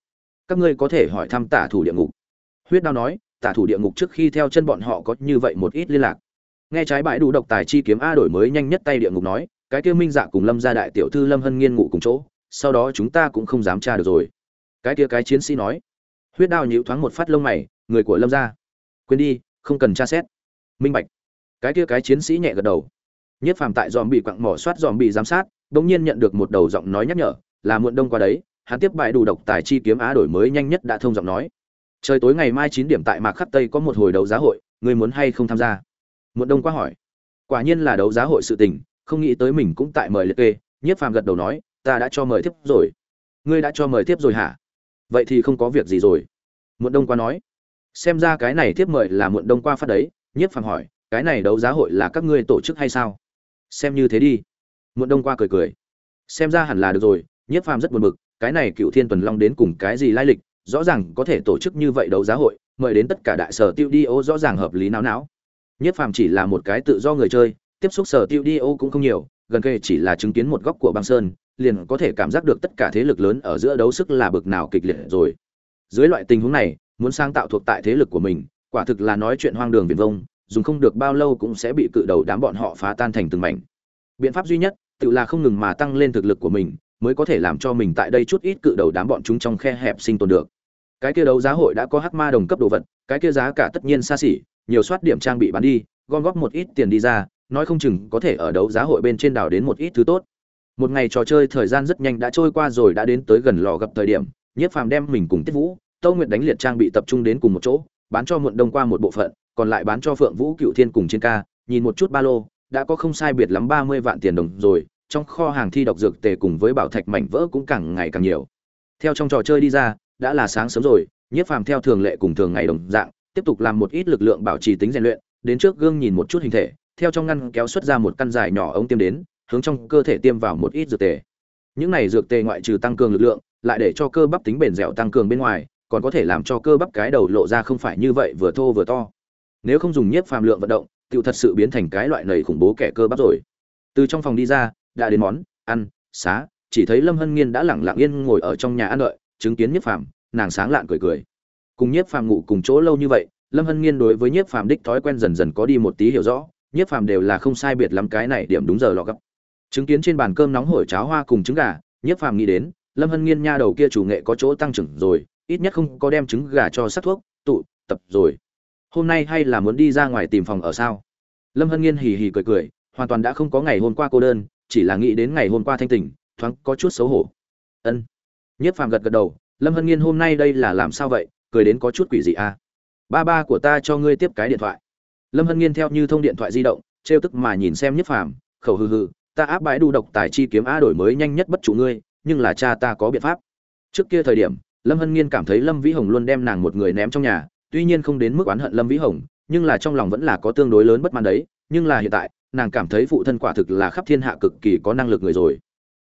các ngươi có thể hỏi thăm tả thủ địa ngục. Huyết đao nói, tả thủ địa ngục trước khi theo chân bọn họ có như vậy một ít liên lạc nghe trái bãi đủ độc tài chi kiếm a đổi mới nhanh nhất tay địa ngục nói, cái kia minh dạ cùng lâm gia đại tiểu thư lâm hân nghiên ngủ cùng chỗ, sau đó chúng ta cũng không dám tra được rồi. Cái kia cái chiến sĩ nói. Huyết đao nhíu thoáng một phát lông mày, người của lâm gia. Quên đi, không cần tra xét. Minh bạch. Cái kia cái chiến sĩ nhẹ gật đầu. Nhất phàm tại dòm bị quặng mỏ soát dòm bị giám sát, bỗng nhiên nhận được một đầu giọng nói nhắc nhở, là muộn đông qua đấy, hắn tiếp bại đủ độc tài chi kiếm á đổi mới nhanh nhất đã thông giọng nói. Trời tối ngày mai chín điểm tại mạc khắc tây có một hồi đấu giá hội, người muốn hay không tham gia? Muộn đông qua hỏi. Quả nhiên là đấu giá hội sự tình, không nghĩ tới mình cũng tại mời liệt kê. Nhiếp phàm gật đầu nói, ta đã cho mời tiếp rồi. Ngươi đã cho mời tiếp rồi hả? Vậy thì không có việc gì rồi. Muộn đông qua nói. Xem ra cái này tiếp mời là muộn đông qua phát đấy. Nhiếp phàm hỏi, cái này đấu giá hội là các ngươi tổ chức hay sao? Xem như thế đi. Muộn đông qua cười cười. Xem ra hẳn là được rồi. Nhiếp phàm rất buồn bực, cái này cựu thiên tuần long đến cùng cái gì lai lịch? Rõ ràng có thể tổ chức như vậy đấu giá hội, mời đến tất cả đại sở tiêu đi, ô, rõ ràng hợp lý não não nhất phàm chỉ là một cái tự do người chơi, tiếp xúc sở tiêu đi ô cũng không nhiều, gần kề chỉ là chứng kiến một góc của băng sơn, liền có thể cảm giác được tất cả thế lực lớn ở giữa đấu sức là bực nào kịch liệt rồi. Dưới loại tình huống này, muốn sáng tạo thuộc tại thế lực của mình, quả thực là nói chuyện hoang đường viển vông, dùng không được bao lâu cũng sẽ bị cự đầu đám bọn họ phá tan thành từng mảnh. Biện pháp duy nhất, tự là không ngừng mà tăng lên thực lực của mình, mới có thể làm cho mình tại đây chút ít cự đầu đám bọn chúng trong khe hẹp sinh tồn được. Cái kia đấu giá hội đã có hắc ma đồng cấp đồ vật, cái kia giá cả tất nhiên xa xỉ nhiều soát điểm trang bị bán đi gom góp một ít tiền đi ra nói không chừng có thể ở đấu giá hội bên trên đảo đến một ít thứ tốt một ngày trò chơi thời gian rất nhanh đã trôi qua rồi đã đến tới gần lò gặp thời điểm nhiếp phàm đem mình cùng tiết vũ tâu nguyệt đánh liệt trang bị tập trung đến cùng một chỗ bán cho muộn đông qua một bộ phận còn lại bán cho phượng vũ cựu thiên cùng trên ca nhìn một chút ba lô đã có không sai biệt lắm ba mươi vạn tiền đồng rồi trong kho hàng thi độc dược tề cùng với bảo thạch mảnh vỡ cũng càng ngày càng nhiều. Theo trong trò chơi đi ra, đã là sáng sớm rồi, Nhiếp Phàm theo thường lệ cùng thường ngày đồng dạng, tiếp tục làm một ít lực lượng bảo trì tính rèn luyện, đến trước gương nhìn một chút hình thể, theo trong ngăn kéo xuất ra một căn dài nhỏ ống tiêm đến, hướng trong cơ thể tiêm vào một ít dược tề. Những này dược tề ngoại trừ tăng cường lực lượng, lại để cho cơ bắp tính bền dẻo tăng cường bên ngoài, còn có thể làm cho cơ bắp cái đầu lộ ra không phải như vậy vừa thô vừa to. Nếu không dùng Nhiếp Phàm lượng vận động, tiểu thật sự biến thành cái loại nầy khủng bố kẻ cơ bắp rồi. Từ trong phòng đi ra, đã đến món ăn xá chỉ thấy lâm hân nghiên đã lẳng lặng yên ngồi ở trong nhà ăn đợi chứng kiến nhiếp phàm nàng sáng lạn cười cười cùng nhiếp phàm ngủ cùng chỗ lâu như vậy, lâm hân nghiên đối với nhiếp phàm đích thói quen dần dần có đi một tí hiểu rõ, nhiếp phàm đều là không sai biệt lắm cái này điểm đúng giờ lọ gấp. Chứng kiến trên bàn cơm nóng hổi cháo hoa cùng trứng gà, nhiếp phàm nghĩ đến, lâm hân nghiên nha đầu kia chủ nghệ có chỗ tăng trưởng rồi, ít nhất không có đem trứng gà cho sắc thuốc, tụ, tập rồi. Hôm nay hay là muốn đi ra ngoài tìm phòng ở sao? Lâm hân nghiên hì hì cười cười, hoàn toàn đã không có ngày hôm qua cô đơn, chỉ là nghĩ đến ngày hôm qua thanh tỉnh, thoáng có chút xấu hổ. Ân. Nhiếp phàm gật gật đầu, lâm hân nghiên hôm nay đây là làm sao vậy? Cười đến có chút quỷ dị à ba ba của ta cho ngươi tiếp cái điện thoại. Lâm hân nghiên theo như thông điện thoại di động, trêu tức mà nhìn xem nhất phàm, khẩu hừ hừ, ta áp bãi đu độc tài chi kiếm a đổi mới nhanh nhất bất chủ ngươi, nhưng là cha ta có biện pháp. Trước kia thời điểm, lâm hân nghiên cảm thấy lâm vĩ hồng luôn đem nàng một người ném trong nhà, tuy nhiên không đến mức oán hận lâm vĩ hồng, nhưng là trong lòng vẫn là có tương đối lớn bất mãn đấy, nhưng là hiện tại, nàng cảm thấy phụ thân quả thực là khắp thiên hạ cực kỳ có năng lực người rồi.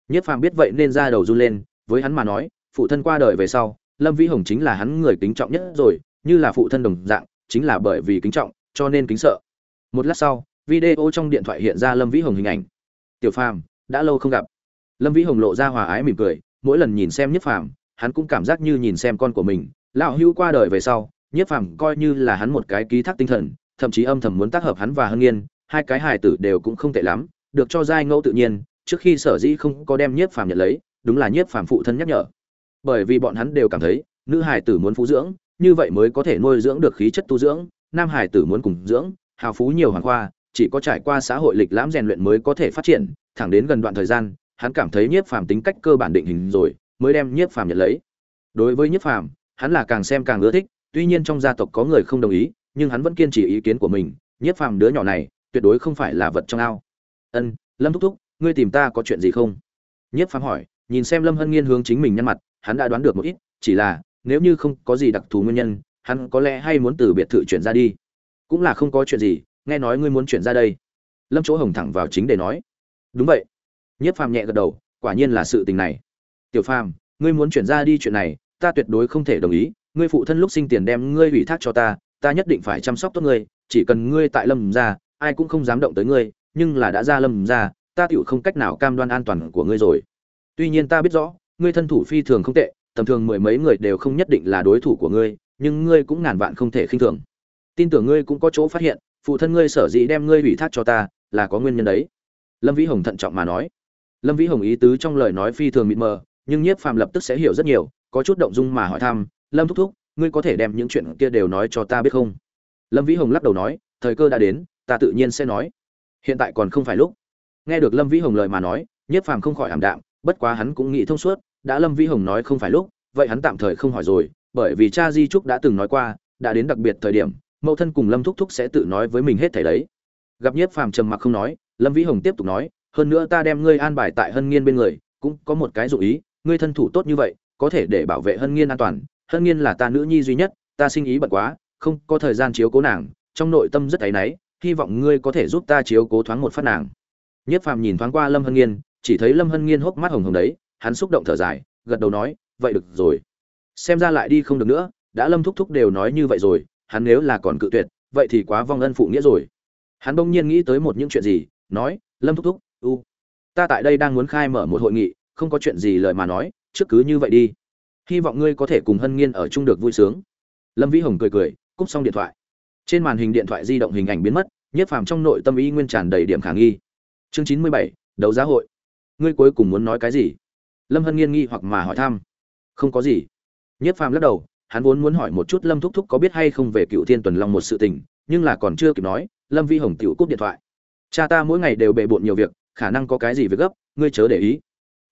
Nhất phàm biết vậy nên ra đầu run lên, với hắn mà nói, phụ thân qua đời về sau lâm vĩ hồng chính là hắn người kính trọng nhất rồi, như là phụ thân đồng dạng, chính là bởi vì kính trọng, cho nên kính sợ. Một lát sau, video trong điện thoại hiện ra lâm vĩ hồng hình ảnh. Tiểu phàm, đã lâu không gặp. Lâm vĩ hồng lộ ra hòa ái mỉm cười, mỗi lần nhìn xem nhất phàm, hắn cũng cảm giác như nhìn xem con của mình. Lão hữu qua đời về sau, nhất phàm coi như là hắn một cái ký thác tinh thần, thậm chí âm thầm muốn tác hợp hắn và hân nghiên hai cái hài tử đều cũng không tệ lắm, được cho giai ngẫu tự nhiên, trước khi sở dĩ không có đem nhiếp phàm nhận lấy, đúng là nhiếp phàm phụ thân nhắc nhở bởi vì bọn hắn đều cảm thấy, nữ hải tử muốn phú dưỡng, như vậy mới có thể nuôi dưỡng được khí chất tu dưỡng, nam hải tử muốn cùng dưỡng, hào phú nhiều hoàng khoa, chỉ có trải qua xã hội lịch lãm rèn luyện mới có thể phát triển, thẳng đến gần đoạn thời gian, hắn cảm thấy nhiếp phàm tính cách cơ bản định hình rồi, mới đem nhiếp phàm nhận lấy. Đối với nhiếp phàm, hắn là càng xem càng ưa thích, tuy nhiên trong gia tộc có người không đồng ý, nhưng hắn vẫn kiên trì ý kiến của mình, nhiếp phàm đứa nhỏ này, tuyệt đối không phải là vật trong ao. Ân, lâm thúc thúc, ngươi tìm ta có chuyện gì không? Nhiếp phàm hỏi, nhìn xem lâm hân nghiên hướng chính mình nhăn mặt hắn đã đoán được một ít chỉ là nếu như không có gì đặc thù nguyên nhân hắn có lẽ hay muốn từ biệt thự chuyển ra đi. Cũng là không có chuyện gì nghe nói ngươi muốn chuyển ra đây. Lâm chỗ hồng thẳng vào chính để nói. Đúng vậy. Nhiếp phàm nhẹ gật đầu quả nhiên là sự tình này. Tiểu phàm ngươi muốn chuyển ra đi chuyện này ta tuyệt đối không thể đồng ý. Ngươi phụ thân lúc sinh tiền đem ngươi ủy thác cho ta ta nhất định phải chăm sóc tốt ngươi. Chỉ cần ngươi tại lâm gia, ai cũng không dám động tới ngươi nhưng là đã ra lâm gia, ta tựu không cách nào cam đoan an toàn của ngươi rồi. Tuy nhiên ta biết rõ ngươi thân thủ phi thường không tệ, tầm thường mười mấy người đều không nhất định là đối thủ của ngươi, nhưng ngươi cũng ngàn vạn không thể khinh thường. Tin tưởng ngươi cũng có chỗ phát hiện, phụ thân ngươi sở dĩ đem ngươi ủy thác cho ta, là có nguyên nhân đấy. Lâm vĩ hồng thận trọng mà nói. Lâm vĩ hồng ý tứ trong lời nói phi thường mịt mờ, nhưng nhiếp phàm lập tức sẽ hiểu rất nhiều, có chút động dung mà hỏi thăm, lâm thúc thúc, ngươi có thể đem những chuyện kia đều nói cho ta biết không? Lâm vĩ hồng lắc đầu nói, thời cơ đã đến, ta tự nhiên sẽ nói. Hiện tại còn không phải lúc. Nghe được lâm vĩ hồng lời mà nói, nhiếp phàm không khỏi ảm đạm, bất quá hắn cũng nghĩ thông suốt đã lâm vĩ hồng nói không phải lúc, vậy hắn tạm thời không hỏi rồi, bởi vì cha di trúc đã từng nói qua, đã đến đặc biệt thời điểm, mẫu thân cùng lâm thúc thúc sẽ tự nói với mình hết thảy đấy. Gặp nhiếp phàm trầm mặc không nói, lâm vĩ hồng tiếp tục nói, hơn nữa ta đem ngươi an bài tại hân nghiên bên người, cũng có một cái dụ ý, ngươi thân thủ tốt như vậy, có thể để bảo vệ hân nghiên an toàn, hân nghiên là ta nữ nhi duy nhất, ta sinh ý bận quá, không có thời gian chiếu cố nàng, trong nội tâm rất áy náy, hy vọng ngươi có thể giúp ta chiếu cố thoáng một phát nàng. Nhất phàm nhìn thoáng qua lâm hân nghiên, chỉ thấy lâm hân nghiên hốc mắt hồng hồng đấy hắn xúc động thở dài, gật đầu nói, vậy được rồi. Xem ra lại đi không được nữa, đã lâm thúc thúc đều nói như vậy rồi, hắn nếu là còn cự tuyệt, vậy thì quá vong ân phụ nghĩa rồi. Hắn bỗng nhiên nghĩ tới một những chuyện gì, nói, lâm thúc thúc, u, ta tại đây đang muốn khai mở một hội nghị, không có chuyện gì lời mà nói, trước cứ như vậy đi. Hy vọng ngươi có thể cùng hân nghiên ở chung được vui sướng. Lâm vĩ hồng cười cười, cúp xong điện thoại. Trên màn hình điện thoại di động hình ảnh biến mất nhiếp phàm trong nội tâm ý nguyên tràn đầy điểm khả nghi. Chương chín mươi bảy, đấu giá hội. Ngươi cuối cùng muốn nói cái gì? Lâm hân nghiên nghi hoặc mà hỏi thăm. Không có gì. Nhiếp phàm lắc đầu, hắn vốn muốn hỏi một chút lâm thúc thúc có biết hay không về cựu thiên tuần long một sự tình, nhưng là còn chưa kịp nói, lâm vi hồng tiểu cúp điện thoại. Cha ta mỗi ngày đều bề bộn nhiều việc, khả năng có cái gì việc gấp, ngươi chớ để ý.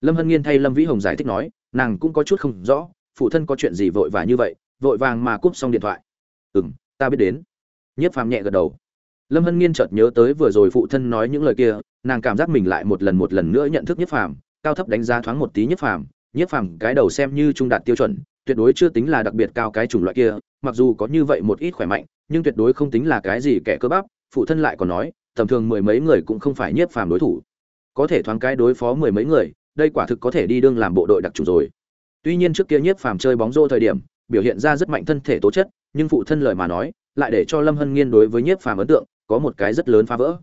Lâm hân nghiên thay lâm vĩ hồng giải thích nói, nàng cũng có chút không rõ, phụ thân có chuyện gì vội vã như vậy, vội vàng mà cúp xong điện thoại. Ừ m ta biết đến. Nhiếp phàm nhẹ gật đầu. Lâm hân nghiên chợt nhớ tới vừa rồi phụ thân nói những lời kia, nàng cảm giác mình lại một lần một lần nữa nhận thức nhiếp phàm cao thấp đánh giá thoáng một tí nhất phàm nhất phàm cái đầu xem như trung đạt tiêu chuẩn, tuyệt đối chưa tính là đặc biệt cao cái chủng loại kia, mặc dù có như vậy một ít khỏe mạnh, nhưng tuyệt đối không tính là cái gì kẻ cơ bắp, phụ thân lại còn nói, tầm thường mười mấy người cũng không phải nhiếp phàm đối thủ. Có thể thoáng cái đối phó mười mấy người, đây quả thực có thể đi đương làm bộ đội đặc trùng rồi. Tuy nhiên trước kia nhiếp phàm chơi bóng rô thời điểm, biểu hiện ra rất mạnh thân thể tố chất, nhưng phụ thân lời mà nói, lại để cho lâm hân nghiên đối với nhiếp phàm ấn tượng, có một cái rất lớn phá vỡ.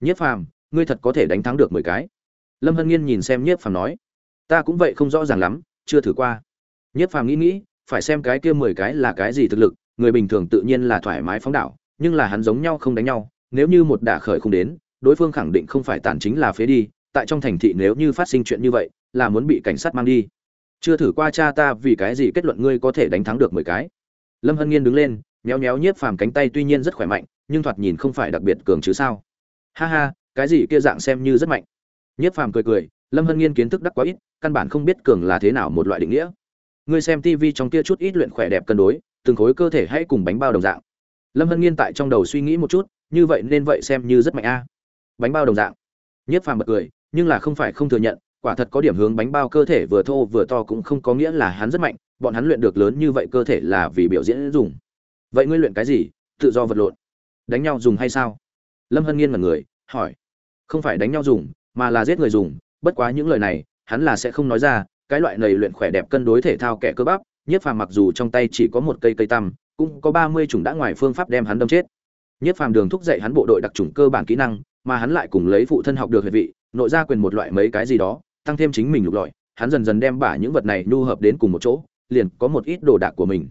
Nhiếp phàm, ngươi thật có thể đánh thắng được mười cái lâm hân nghiên nhìn xem nhiếp phàm nói, ta cũng vậy không rõ ràng lắm, chưa thử qua. Nhiếp phàm nghĩ nghĩ, phải xem cái kia mười cái là cái gì thực lực, người bình thường tự nhiên là thoải mái phóng đảo, nhưng là hắn giống nhau không đánh nhau, nếu như một đả khởi không đến, đối phương khẳng định không phải tàn chính là phế đi, tại trong thành thị nếu như phát sinh chuyện như vậy, là muốn bị cảnh sát mang đi. Chưa thử qua cha ta vì cái gì kết luận ngươi có thể đánh thắng được mười cái? Lâm hân nghiên đứng lên, méo méo nhiếp phàm cánh tay tuy nhiên rất khỏe mạnh, nhưng thoạt nhìn không phải đặc biệt cường chứ sao. Ha ha, cái gì kia dạng xem như rất mạnh nhiếp phàm cười cười, lâm hân nghiên kiến thức đắc quá ít, căn bản không biết cường là thế nào một loại định nghĩa. Ngươi xem tivi trong kia chút ít luyện khỏe đẹp cân đối, từng khối cơ thể hãy cùng bánh bao đồng dạng. Lâm hân nghiên tại trong đầu suy nghĩ một chút, như vậy nên vậy xem như rất mạnh a. À. Bánh bao đồng dạng. Nhiếp phàm bật cười, nhưng là không phải không thừa nhận, quả thật có điểm hướng bánh bao cơ thể vừa thô vừa to cũng không có nghĩa là hắn rất mạnh, bọn hắn luyện được lớn như vậy cơ thể là vì biểu diễn dùng. Vậy ngươi luyện cái gì? Tự do vật lộn. Đánh nhau dùng hay sao? Lâm hân nghiên mật người, hỏi. Không phải đánh nhau dùng mà là giết người dùng, bất quá những lời này, hắn là sẽ không nói ra, cái loại này luyện khỏe đẹp cân đối thể thao kẻ cơ bắp nhiếp phàm mặc dù trong tay chỉ có một cây cây tăm, cũng có ba mươi chủng đã ngoài phương pháp đem hắn đâm chết. Nhiếp phàm đường thúc dạy hắn bộ đội đặc trùng cơ bản kỹ năng, mà hắn lại cùng lấy phụ thân học được hệ vị, nội ra quyền một loại mấy cái gì đó, tăng thêm chính mình lục lọi, hắn dần dần đem bả những vật này nhu hợp đến cùng một chỗ, liền có một ít đồ đạc của mình.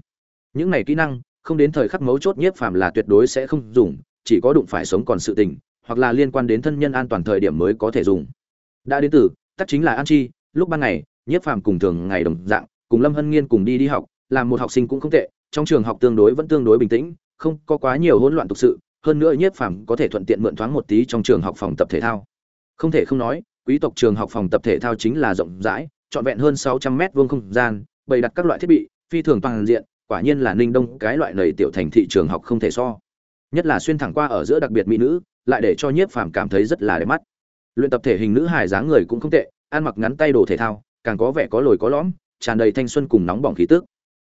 Những này kỹ năng, không đến thời khắc mấu chốt nhiếp phàm là tuyệt đối sẽ không dùng, chỉ có đụng phải sống còn sự tình hoặc là liên quan đến thân nhân an toàn thời điểm mới có thể dùng. Đã đến từ, tắc chính là an chi, lúc ban ngày, nhiếp phàm cùng thường ngày đồng dạng, cùng lâm hân nghiên cùng đi đi học, làm một học sinh cũng không tệ, trong trường học tương đối vẫn tương đối bình tĩnh, không có quá nhiều hỗn loạn thực sự, hơn nữa nhiếp phàm có thể thuận tiện mượn thoáng một tí trong trường học phòng tập thể thao. Không thể không nói, quý tộc trường học phòng tập thể thao chính là rộng rãi, trọn vẹn hơn sáu trăm mét vuông không gian, bày đặt các loại thiết bị, phi thường toàn diện, quả nhiên là ninh đông, cái loại nầy tiểu thành thị trường học không thể so. Nhất là xuyên thẳng qua ở giữa đặc biệt mỹ nữ lại để cho nhiếp phàm cảm thấy rất là đẹp mắt. Luyện tập thể hình nữ hài dáng người cũng không tệ, ăn mặc ngắn tay đồ thể thao, càng có vẻ có lồi có lõm, tràn đầy thanh xuân cùng nóng bỏng khí tức.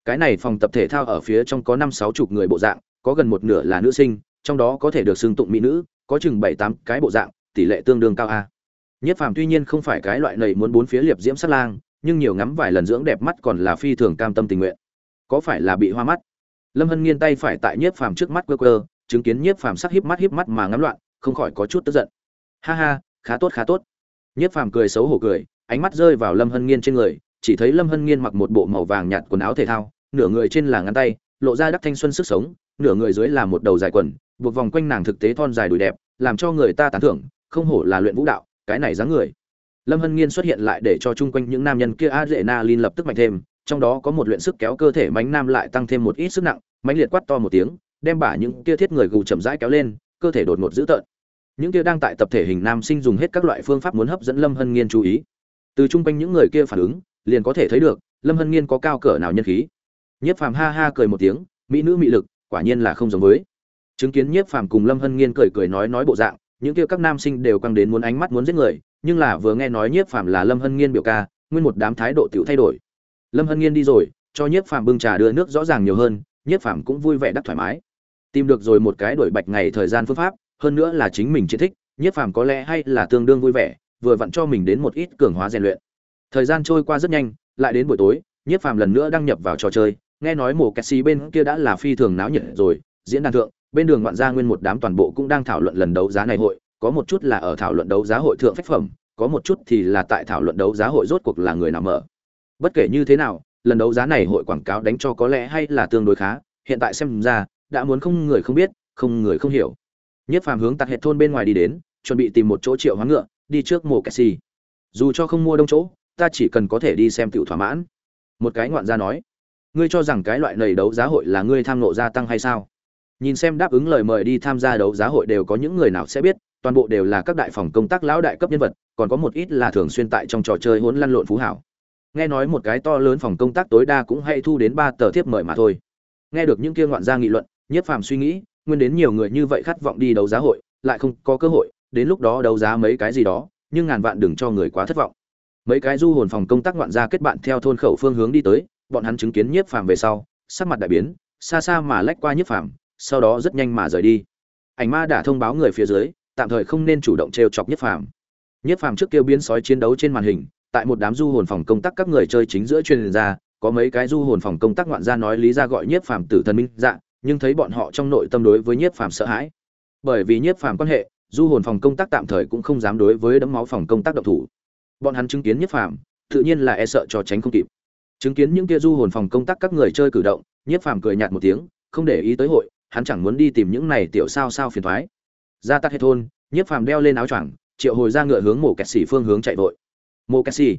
Cái này phòng tập thể thao ở phía trong có năm sáu chục người bộ dạng, có gần một nửa là nữ sinh, trong đó có thể được xưng tụng mỹ nữ, có chừng bảy tám cái bộ dạng, tỷ lệ tương đương cao a. Nhất phàm tuy nhiên không phải cái loại này muốn bốn phía liệp diễm sát lang, nhưng nhiều ngắm vài lần dưỡng đẹp mắt còn là phi thường cam tâm tình nguyện. Có phải là bị hoa mắt? Lâm hân nghiên tay phải tại nhiếp phàm trước mắt quơ quơ chứng kiến nhiếp phàm sắc híp mắt híp mắt mà ngắm loạn, không khỏi có chút tức giận. Ha ha, khá tốt khá tốt. Nhiếp phàm cười xấu hổ cười, ánh mắt rơi vào lâm hân nghiên trên người, chỉ thấy lâm hân nghiên mặc một bộ màu vàng nhạt quần áo thể thao, nửa người trên là ngắn tay, lộ ra đắc thanh xuân sức sống, nửa người dưới là một đầu dài quần, buộc vòng quanh nàng thực tế thon dài đùi đẹp, làm cho người ta tán thưởng, không hổ là luyện vũ đạo, cái này dáng người. Lâm hân nghiên xuất hiện lại để cho chung quanh những nam nhân kia adrenaline lập tức mạnh thêm, trong đó có một luyện sức kéo cơ thể mánh nam lại tăng thêm một ít sức nặng mánh liệt quát to một tiếng đem bả những kia thiết người gù chậm rãi kéo lên, cơ thể đột ngột dữ tợn. Những kia đang tại tập thể hình nam sinh dùng hết các loại phương pháp muốn hấp dẫn lâm hân nghiên chú ý. Từ chung quanh những người kia phản ứng, liền có thể thấy được, lâm hân nghiên có cao cỡ nào nhân khí. Nhiếp phàm ha ha cười một tiếng, mỹ nữ mị lực, quả nhiên là không giống với. Chứng kiến nhiếp phàm cùng lâm hân nghiên cười cười nói nói bộ dạng, những kia các nam sinh đều căng đến muốn ánh mắt muốn giết người, nhưng là vừa nghe nói nhiếp phàm là lâm hân nghiên biểu ca, nguyên một đám thái độ tiểu thay đổi. Lâm hân nghiên đi rồi, cho nhiếp phàm bưng trà đưa nước rõ ràng nhiều hơn, nhiếp phàm cũng vui vẻ đắc thoải mái tìm được rồi một cái đổi bạch ngày thời gian phương pháp, hơn nữa là chính mình chiến thích nhiếp phàm có lẽ hay là tương đương vui vẻ, vừa vặn cho mình đến một ít cường hóa rèn luyện. Thời gian trôi qua rất nhanh, lại đến buổi tối nhiếp phàm lần nữa đăng nhập vào trò chơi, nghe nói mổ kẹt xì bên kia đã là phi thường náo nhiệt rồi, diễn đàn thượng, bên đường ngoạn gia nguyên một đám toàn bộ cũng đang thảo luận lần đấu giá này hội, có một chút là ở thảo luận đấu giá hội thượng phách phẩm, có một chút thì là tại thảo luận đấu giá hội rốt cuộc là người nào mở. Bất kể như thế nào, lần đấu giá này hội quảng cáo đánh cho có lẽ hay là tương đối khá, hiện tại xem ra đã muốn không người không biết, không người không hiểu. Nhất phàm hướng tạt hệ thôn bên ngoài đi đến, chuẩn bị tìm một chỗ triệu hoán ngựa, đi trước mổ kẹt xì. Dù cho không mua đông chỗ, ta chỉ cần có thể đi xem tiểu thỏa mãn. Một cái ngoạn gia nói, ngươi cho rằng cái loại này đấu giá hội là ngươi tham nộ gia tăng hay sao? Nhìn xem đáp ứng lời mời đi tham gia đấu giá hội đều có những người nào sẽ biết, toàn bộ đều là các đại phòng công tác lão đại cấp nhân vật, còn có một ít là thường xuyên tại trong trò chơi hỗn lăn lộn phú hảo. Nghe nói một cái to lớn phòng công tác tối đa cũng hay thu đến ba tờ thiếp mời mà thôi. Nghe được những kia ngoạn gia nghị luận nhiếp phàm suy nghĩ, nguyên đến nhiều người như vậy khát vọng đi đấu giá hội, lại không có cơ hội, đến lúc đó đấu giá mấy cái gì đó, nhưng ngàn vạn đừng cho người quá thất vọng. Mấy cái du hồn phòng công tác ngoạn gia kết bạn theo thôn khẩu phương hướng đi tới, bọn hắn chứng kiến nhiếp phàm về sau, sắc mặt đại biến, xa xa mà lách qua nhiếp phàm, sau đó rất nhanh mà rời đi. Ảnh ma đã thông báo người phía dưới, tạm thời không nên chủ động trêu chọc nhiếp phàm. Nhiếp phàm trước kêu biến sói chiến đấu trên màn hình, tại một đám du hồn phòng công tác các người chơi chính giữa truyền ra, có mấy cái du hồn phòng công tác ngoạn gia nói lý ra gọi nhiếp phàm tử thần minh dạ nhưng thấy bọn họ trong nội tâm đối với nhiếp phàm sợ hãi. Bởi vì nhiếp phàm quan hệ, du hồn phòng công tác tạm thời cũng không dám đối với đấm máu phòng công tác độc thủ. Bọn hắn chứng kiến nhiếp phàm, tự nhiên là e sợ cho tránh không kịp. Chứng kiến những kia du hồn phòng công tác các người chơi cử động, nhiếp phàm cười nhạt một tiếng, không để ý tới hội, hắn chẳng muốn đi tìm những này tiểu sao sao phiền thoái ra tắc hệ thôn, nhiếp phàm đeo lên áo choàng, triệu hồi ra ngựa hướng mổ kẹt xỉ phương hướng chạy vội. Mổ kẹt xỉ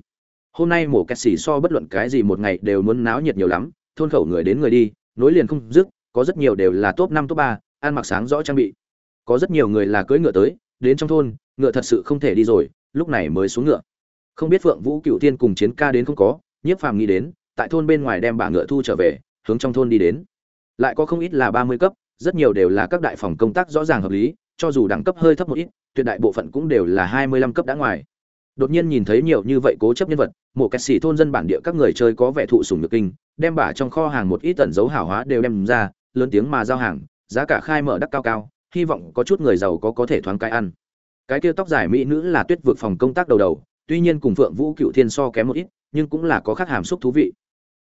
hôm nay mổ kẹt xỉ so bất luận cái gì một ngày đều muốn náo nhiệt nhiều lắm, thôn khẩu người đến người đi, nối liền không dứt có rất nhiều đều là top năm, top ba, ăn mặc sáng rõ trang bị. Có rất nhiều người là cưỡi ngựa tới, đến trong thôn, ngựa thật sự không thể đi rồi, lúc này mới xuống ngựa. Không biết phượng vũ cựu tiên cùng chiến ca đến không có, nhiếp phàm nghĩ đến, tại thôn bên ngoài đem bả ngựa thu trở về, hướng trong thôn đi đến. Lại có không ít là ba mươi cấp, rất nhiều đều là các đại phòng công tác rõ ràng hợp lý, cho dù đẳng cấp hơi thấp một ít, tuyệt đại bộ phận cũng đều là hai mươi lăm cấp đã ngoài. Đột nhiên nhìn thấy nhiều như vậy cố chấp nhân vật mộ kẹt xỉ thôn dân bản địa các người chơi có vẻ thụ sùng nhược kinh, đem bả trong kho hàng một ít tẩn dấu hảo hóa đều đem ra lớn tiếng mà giao hàng, giá cả khai mở đắt cao cao, hy vọng có chút người giàu có có thể thoáng cái ăn. Cái kia tóc dài mỹ nữ là tuyết vượt phòng công tác đầu đầu, tuy nhiên cùng phượng vũ cựu thiên so kém một ít, nhưng cũng là có khác hàm xúc thú vị.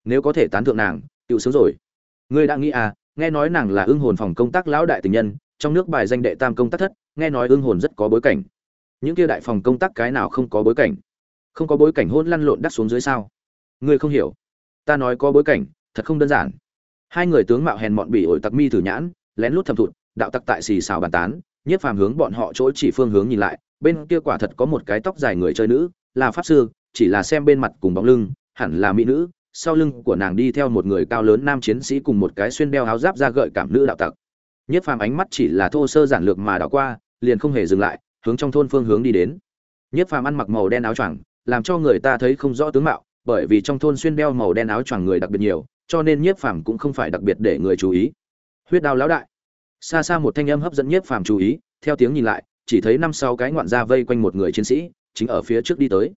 Nếu có thể tán thượng nàng cựu sướng rồi. Ngươi đã nghĩ à nghe nói nàng là ưng hồn phòng công tác lão đại tình nhân, trong nước bài danh đệ tam công tác thất, nghe nói ưng hồn rất có bối cảnh. Những kia đại phòng công tác cái nào không có bối cảnh? Không có bối cảnh hôn lăn lộn đắt xuống dưới sao? Ngươi không hiểu. Ta nói có bối cảnh, thật không đơn giản hai người tướng mạo hèn mọn bỉ ổi tặc mi thử nhãn, lén lút thầm thụt, đạo tặc tại xì xào bàn tán, nhiếp phàm hướng bọn họ chỗ chỉ phương hướng nhìn lại, bên kia quả thật có một cái tóc dài người chơi nữ, là pháp sư, chỉ là xem bên mặt cùng bóng lưng, hẳn là mỹ nữ. Sau lưng của nàng đi theo một người cao lớn nam chiến sĩ cùng một cái xuyên đeo áo giáp ra gợi cảm nữ đạo tặc. Nhiếp phàm ánh mắt chỉ là thô sơ giản lược mà đảo qua, liền không hề dừng lại, hướng trong thôn phương hướng đi đến. Nhiếp phàm ăn mặc màu đen áo choàng, làm cho người ta thấy không rõ tướng mạo, bởi vì trong thôn xuyên đeo màu đen áo choàng người đặc biệt nhiều cho nên nhiếp phàm cũng không phải đặc biệt để người chú ý. Huyết đao lão đại. Xa xa một thanh âm hấp dẫn nhiếp phàm chú ý, theo tiếng nhìn lại, chỉ thấy năm sáu cái ngoạn gia vây quanh một người chiến sĩ, chính ở phía trước đi tới.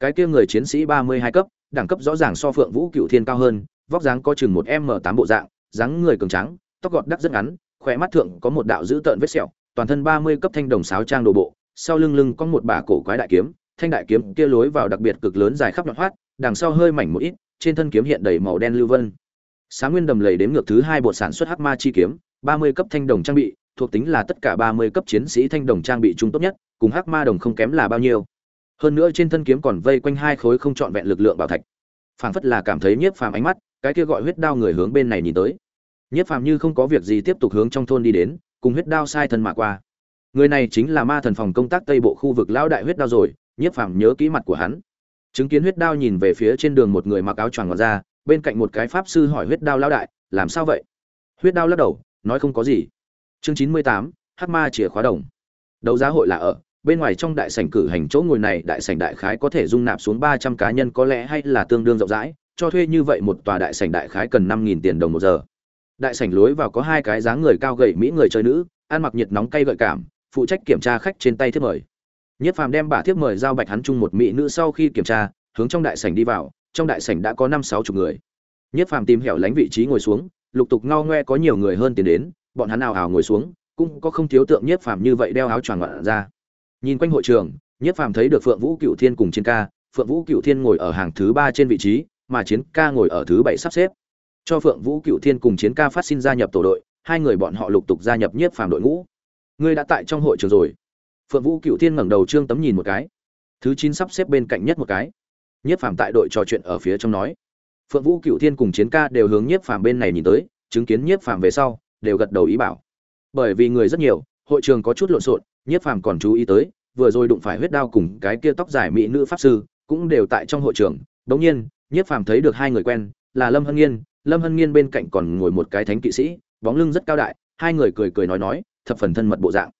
Cái kia người chiến sĩ ba mươi hai cấp, đẳng cấp rõ ràng so phượng vũ cựu thiên cao hơn, vóc dáng có chừng một m tám bộ dạng, dáng người cường trắng tóc gọt đắc rất ngắn khỏe mắt thượng có một đạo dữ tợn vết sẹo, toàn thân ba mươi cấp thanh đồng sáo trang đồ bộ, sau lưng lưng có một bả cổ quái đại kiếm, thanh đại kiếm kia lối vào đặc biệt cực lớn dài khắp nhọn hoắt, đằng sau hơi mảnh một ít trên thân kiếm hiện đầy màu đen lưu vân. Sáng nguyên đầm lầy đếm ngược thứ hai bộ sản xuất hắc ma chi kiếm, ba mươi cấp thanh đồng trang bị, thuộc tính là tất cả ba mươi cấp chiến sĩ thanh đồng trang bị trung tốt nhất, cùng hắc ma đồng không kém là bao nhiêu. Hơn nữa trên thân kiếm còn vây quanh hai khối không trọn vẹn lực lượng bảo thạch. Phảng phất là cảm thấy nhiếp phàm ánh mắt, cái kia gọi huyết đao người hướng bên này nhìn tới. Nhiếp phàm như không có việc gì tiếp tục hướng trong thôn đi đến, cùng huyết đao sai thân mà qua. Người này chính là ma thần phòng công tác tây bộ khu vực lão đại huyết đao rồi, nhiếp phàm nhớ kỹ mặt của hắn chứng kiến huyết đao nhìn về phía trên đường một người mặc áo choàng ngọt ra bên cạnh một cái pháp sư hỏi huyết đao lão đại, làm sao vậy? Huyết đao lắc đầu, nói không có gì. Chương chín mươi tám, hắc ma chìa khóa đồng. Đấu giá hội là ở, bên ngoài trong đại sảnh cử hành chỗ ngồi này, đại sảnh đại khái có thể dung nạp xuống ba trăm cá nhân có lẽ hay là tương đương rộng rãi, cho thuê như vậy một tòa đại sảnh đại khái cần năm nghìn tiền đồng một giờ. Đại sảnh lối vào có hai cái dáng người cao gầy mỹ người chơi nữ, ăn mặc nhiệt nóng cay gợi cảm, phụ trách kiểm tra khách trên tay thiết mời nhất phàm đem bà thiếp mời giao bạch hắn chung một mỹ nữ sau khi kiểm tra, hướng trong đại sảnh đi vào, trong đại sảnh đã có năm sáu chục người. Nhất phàm tìm hẻo lánh vị trí ngồi xuống, lục tục ngao ngoe có nhiều người hơn tiến đến, bọn hắn ào ào ngồi xuống, cũng có không thiếu tượng nhất phàm như vậy đeo áo choàng loạn ra. Nhìn quanh hội trường, nhất phàm thấy được phượng vũ cựu thiên cùng chiến ca, phượng vũ cựu thiên ngồi ở hàng thứ ba trên vị trí, mà chiến ca ngồi ở thứ bảy sắp xếp. Cho phượng vũ cựu thiên cùng chiến ca phát sinh gia nhập tổ đội, hai người bọn họ lục tục gia nhập nhất phàm đội ngũ. Ngươi đã tại trong hội trường rồi phượng vũ cựu thiên ngẩng đầu trương tấm nhìn một cái. Thứ chín sắp xếp bên cạnh nhất một cái. Nhất phàm tại đội trò chuyện ở phía trong nói. Phượng vũ cựu thiên cùng chiến ca đều hướng nhất phàm bên này nhìn tới, chứng kiến nhất phàm về sau, đều gật đầu ý bảo. Bởi vì người rất nhiều, hội trường có chút lộn xộn nhất phàm còn chú ý tới, vừa rồi đụng phải huyết đao cùng cái kia tóc dài mỹ nữ pháp sư, cũng đều tại trong hội trường. Đống nhiên nhất phàm thấy được hai người quen, là lâm hân nghiên. Lâm hân nghiên bên cạnh còn ngồi một cái thánh kỵ sĩ, bóng lưng rất cao đại, hai người cười cười nói nói, thập phần thân mật bộ dạng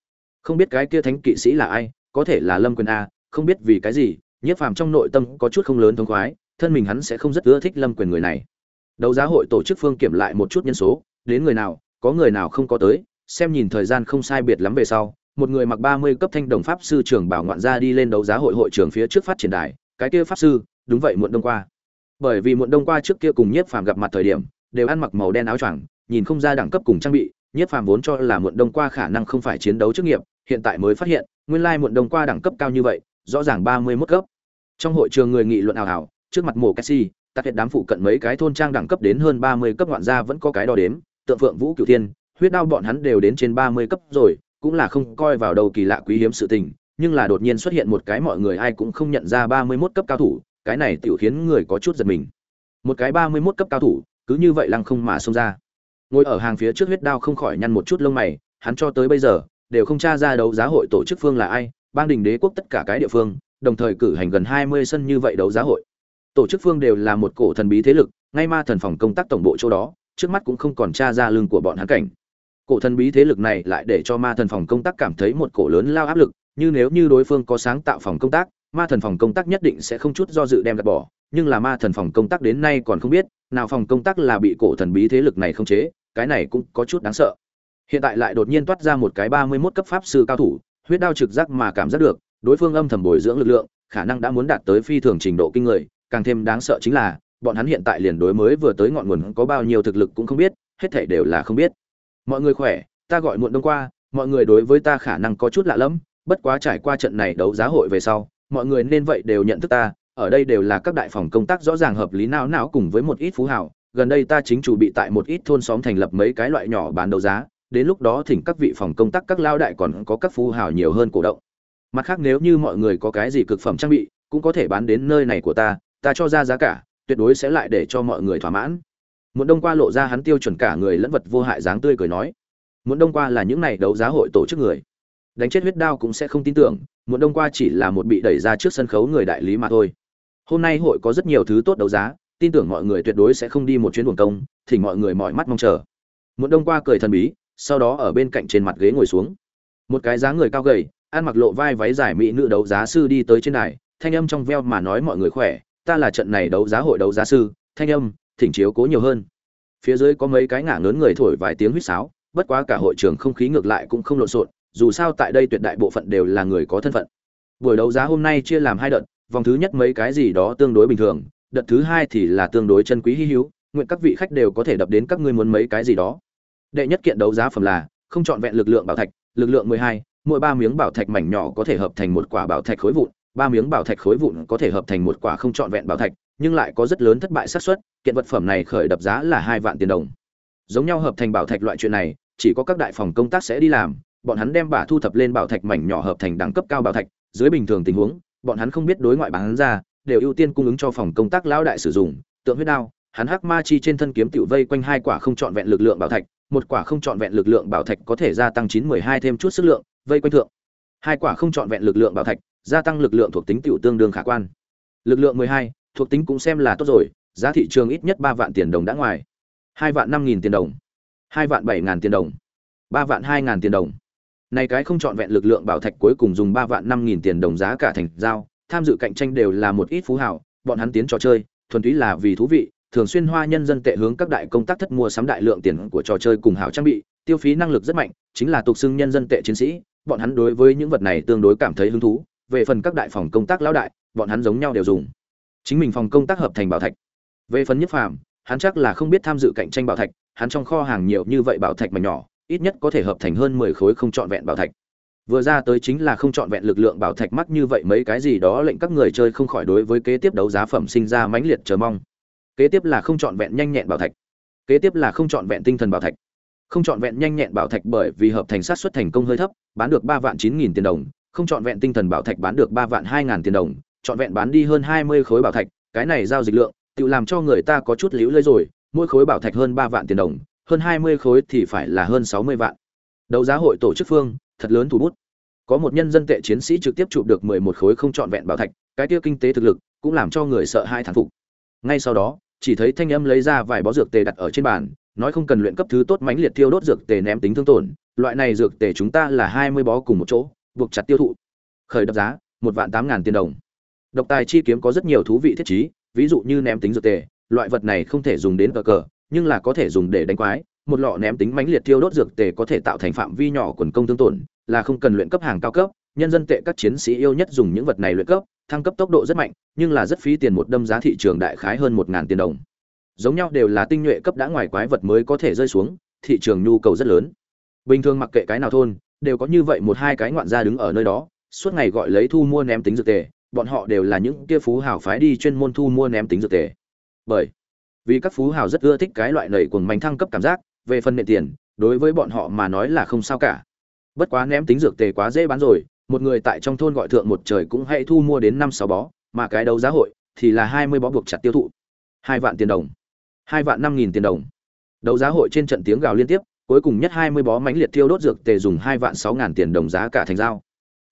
không biết cái kia thánh kỵ sĩ là ai, có thể là lâm quyền a, không biết vì cái gì nhất phàm trong nội tâm có chút không lớn thông khoái, thân mình hắn sẽ không rất ưa thích lâm quyền người này. Đấu giá hội tổ chức phương kiểm lại một chút nhân số, đến người nào, có người nào không có tới, xem nhìn thời gian không sai biệt lắm về sau, một người mặc ba mươi cấp thanh đồng pháp sư trưởng bảo ngoạn ra đi lên đấu giá hội hội trưởng phía trước phát triển đài, cái kia pháp sư, đúng vậy muộn đông qua. Bởi vì muộn đông qua trước kia cùng nhiếp phàm gặp mặt thời điểm, đều ăn mặc màu đen áo choàng, nhìn không ra đẳng cấp cùng trang bị nhiếp phàm vốn cho là muộn đông qua khả năng không phải chiến đấu chức nghiệp, hiện tại mới phát hiện, nguyên lai muộn đông qua đẳng cấp cao như vậy, rõ ràng ba mươi 31 cấp. Trong hội trường người nghị luận ảo ảo, trước mặt mổ cassi tạc hiện đám phụ cận mấy cái thôn trang đẳng cấp đến hơn ba mươi cấp ngoạn gia vẫn có cái đo đếm, tượng phượng vũ cửu thiên, huyết đao bọn hắn đều đến trên ba mươi cấp rồi, cũng là không coi vào đầu kỳ lạ quý hiếm sự tình, nhưng là đột nhiên xuất hiện một cái mọi người ai cũng không nhận ra ba mươi mốt cấp cao thủ, cái này tiểu khiến người có chút giật mình. Một cái ba mươi mốt cấp cao thủ, cứ như vậy lăng không mà xông ra ngồi ở hàng phía trước huyết đao không khỏi nhăn một chút lông mày, hắn cho tới bây giờ, đều không tra ra đấu giá hội tổ chức phương là ai, bang đình đế quốc tất cả cái địa phương, đồng thời cử hành gần hai mươi sân như vậy đấu giá hội. Tổ chức phương đều là một cổ thần bí thế lực, ngay ma thần phòng công tác tổng bộ chỗ đó, trước mắt cũng không còn tra ra lưng của bọn hắn cảnh. Cổ thần bí thế lực này lại để cho ma thần phòng công tác cảm thấy một cổ lớn lao áp lực, như nếu như đối phương có sáng tạo phòng công tác, ma thần phòng công tác nhất định sẽ không chút do dự đem gạt bỏ, nhưng là ma thần phòng công tác đến nay còn không biết, nào phòng công tác là bị cổ thần bí thế lực này không chế cái này cũng có chút đáng sợ. Hiện tại lại đột nhiên toát ra một cái ba mươi 31 cấp pháp sư cao thủ, huyết đao trực giác mà cảm giác được, đối phương âm thầm bồi dưỡng lực lượng, khả năng đã muốn đạt tới phi thường trình độ kinh người, càng thêm đáng sợ chính là, bọn hắn hiện tại liền đối mới vừa tới ngọn nguồn có bao nhiêu thực lực cũng không biết, hết thảy đều là không biết. Mọi người khỏe, ta gọi muộn đông qua, mọi người đối với ta khả năng có chút lạ lẫm, bất quá trải qua trận này đấu giá hội về sau, mọi người nên vậy đều nhận thức ta, ở đây đều là các đại phòng công tác rõ ràng hợp lý não não cùng với một ít phú hào gần đây ta chính chủ bị tại một ít thôn xóm thành lập mấy cái loại nhỏ bán đấu giá, đến lúc đó thỉnh các vị phòng công tác các lao đại còn có các phú hào nhiều hơn cổ động. Mặt khác nếu như mọi người có cái gì cực phẩm trang bị, cũng có thể bán đến nơi này của ta ta cho ra giá cả, tuyệt đối sẽ lại để cho mọi người thỏa mãn. Muốn đông qua lộ ra hắn tiêu chuẩn cả người lẫn vật vô hại dáng tươi cười nói muốn đông qua là những này đấu giá hội tổ chức người. Đánh chết huyết đao cũng sẽ không tin tưởng muốn đông qua chỉ là một bị đẩy ra trước sân khấu người đại lý mà thôi. Hôm nay hội có rất nhiều thứ tốt đấu giá tin tưởng mọi người tuyệt đối sẽ không đi một chuyến buồng công, thì mọi người mọi mắt mong chờ. Muốn đông qua cười thần bí, sau đó ở bên cạnh trên mặt ghế ngồi xuống. Một cái dáng người cao gầy, ăn mặc lộ vai váy dài mỹ nữ đấu giá sư đi tới trên đài, thanh âm trong veo mà nói mọi người khỏe, ta là trận này đấu giá hội đấu giá sư, thanh âm, thỉnh chiếu cố nhiều hơn. Phía dưới có mấy cái ngả lớn người thổi vài tiếng huýt sáo, bất quá cả hội trường không khí ngược lại cũng không lộn xộn, dù sao tại đây tuyệt đại bộ phận đều là người có thân phận. Buổi đấu giá hôm nay chia làm hai đợt, vòng thứ nhất mấy cái gì đó tương đối bình thường đợt thứ hai thì là tương đối chân quý hy hữu, nguyện các vị khách đều có thể đập đến các ngươi muốn mấy cái gì đó. Đệ nhất kiện đấu giá phẩm là, không chọn vẹn lực lượng bảo thạch, lực lượng mười hai, mỗi ba miếng bảo thạch mảnh nhỏ có thể hợp thành một quả bảo thạch khối vụn, ba miếng bảo thạch khối vụn có thể hợp thành một quả không trọn vẹn bảo thạch, nhưng lại có rất lớn thất bại xác suất, kiện vật phẩm này khởi đập giá là hai vạn tiền đồng. Giống nhau hợp thành bảo thạch loại chuyện này, chỉ có các đại phòng công tác sẽ đi làm, bọn hắn đem bả thu thập lên bảo thạch mảnh nhỏ hợp thành đẳng cấp cao bảo thạch, dưới bình thường tình huống, bọn hắn không biết đối ngoại bán ra đều ưu tiên cung ứng cho phòng công tác lão đại sử dụng, tượng huyết đao, hắn hắc ma chi trên thân kiếm tiểu vây quanh hai quả không trọn vẹn lực lượng bảo thạch, một quả không trọn vẹn lực lượng bảo thạch có thể gia tăng chín mười hai thêm chút sức lượng, vây quanh thượng. Hai quả không trọn vẹn lực lượng bảo thạch, gia tăng lực lượng thuộc tính tiểu tương đương khả quan. Lực lượng mười hai, thuộc tính cũng xem là tốt rồi, giá thị trường ít nhất ba vạn tiền đồng đã ngoài. Hai vạn năm nghìn tiền đồng. Hai vạn bảy ngàn tiền đồng. Ba vạn hai ngàn tiền đồng. Này cái không chọn vẹn lực lượng bảo thạch cuối cùng dùng ba vạn năm nghìn tiền đồng giá cả thành giao tham dự cạnh tranh đều là một ít phú hảo, bọn hắn tiến trò chơi, thuần túy là vì thú vị, thường xuyên hoa nhân dân tệ hướng các đại công tác thất mua sắm đại lượng tiền của trò chơi cùng hảo trang bị, tiêu phí năng lực rất mạnh, chính là tục xưng nhân dân tệ chiến sĩ, bọn hắn đối với những vật này tương đối cảm thấy hứng thú, về phần các đại phòng công tác lão đại, bọn hắn giống nhau đều dùng. Chính mình phòng công tác hợp thành bảo thạch. Về phần nhất phàm, hắn chắc là không biết tham dự cạnh tranh bảo thạch, hắn trong kho hàng nhiều như vậy bảo thạch mà nhỏ, ít nhất có thể hợp thành hơn mười khối không trọn vẹn bảo thạch vừa ra tới chính là không chọn vẹn lực lượng bảo thạch mắc như vậy mấy cái gì đó lệnh các người chơi không khỏi đối với kế tiếp đấu giá phẩm sinh ra mãnh liệt chờ mong. Kế tiếp là không chọn vẹn nhanh nhẹn bảo thạch. Kế tiếp là không chọn vẹn tinh thần bảo thạch. Không chọn vẹn nhanh nhẹn bảo thạch bởi vì hợp thành sát xuất thành công hơi thấp, bán được ba vạn chín nghìn tiền đồng. Không chọn vẹn tinh thần bảo thạch bán được ba vạn hai ngàn tiền đồng, chọn vẹn bán đi hơn hai mươi khối bảo thạch, cái này giao dịch lượng, tự làm cho người ta có chút liễu lơi rồi, mỗi khối bảo thạch hơn ba vạn tiền đồng, hơn hai mươi khối thì phải là hơn sáu mươi vạn. Đấu giá hội tổ chức phương thật lớn thủ bút. Có một nhân dân tệ chiến sĩ trực tiếp chụp được mười một khối không trọn vẹn bảo thạch cái tiêu kinh tế thực lực cũng làm cho người sợ hai thán phục. Ngay sau đó chỉ thấy thanh âm lấy ra vài bó dược tề đặt ở trên bàn nói không cần luyện cấp thứ tốt mãnh liệt tiêu đốt dược tề ném tính thương tổn loại này dược tề chúng ta là hai mươi bó cùng một chỗ buộc chặt tiêu thụ. Khởi đập giá một vạn tám ngàn tiền đồng. Độc tài chi kiếm có rất nhiều thú vị thiết trí, ví dụ như ném tính dược tề loại vật này không thể dùng đến cờ cờ nhưng là có thể dùng để đánh quái một lọ ném tính mãnh liệt tiêu đốt dược tề có thể tạo thành phạm vi nhỏ quần công thương tổn, là không cần luyện cấp hàng cao cấp, nhân dân tệ các chiến sĩ yêu nhất dùng những vật này luyện cấp, thăng cấp tốc độ rất mạnh, nhưng là rất phí tiền một đâm giá thị trường đại khái hơn một ngàn tiền đồng. Giống nhau đều là tinh nhuệ cấp đã ngoài quái vật mới có thể rơi xuống, thị trường nhu cầu rất lớn. Bình thường mặc kệ cái nào thôn, đều có như vậy một hai cái ngoạn gia đứng ở nơi đó, suốt ngày gọi lấy thu mua ném tính dược tề, bọn họ đều là những kia phú hào phái đi chuyên môn thu mua ném tính dược tề. Bởi vì các phú hào rất ưa thích cái loại nảy cuồng manh thăng cấp cảm giác về phần nệ tiền, đối với bọn họ mà nói là không sao cả. Bất quá ném tính dược tề quá dễ bán rồi, một người tại trong thôn gọi thượng một trời cũng hãy thu mua đến năm sáu bó, mà cái đấu giá hội thì là hai mươi bó buộc chặt tiêu thụ. Hai vạn tiền đồng. Hai vạn năm nghìn tiền đồng. Đấu giá hội trên trận tiếng gào liên tiếp, cuối cùng nhất hai mươi bó mánh liệt tiêu đốt dược tề dùng hai vạn sáu ngàn tiền đồng giá cả thành dao.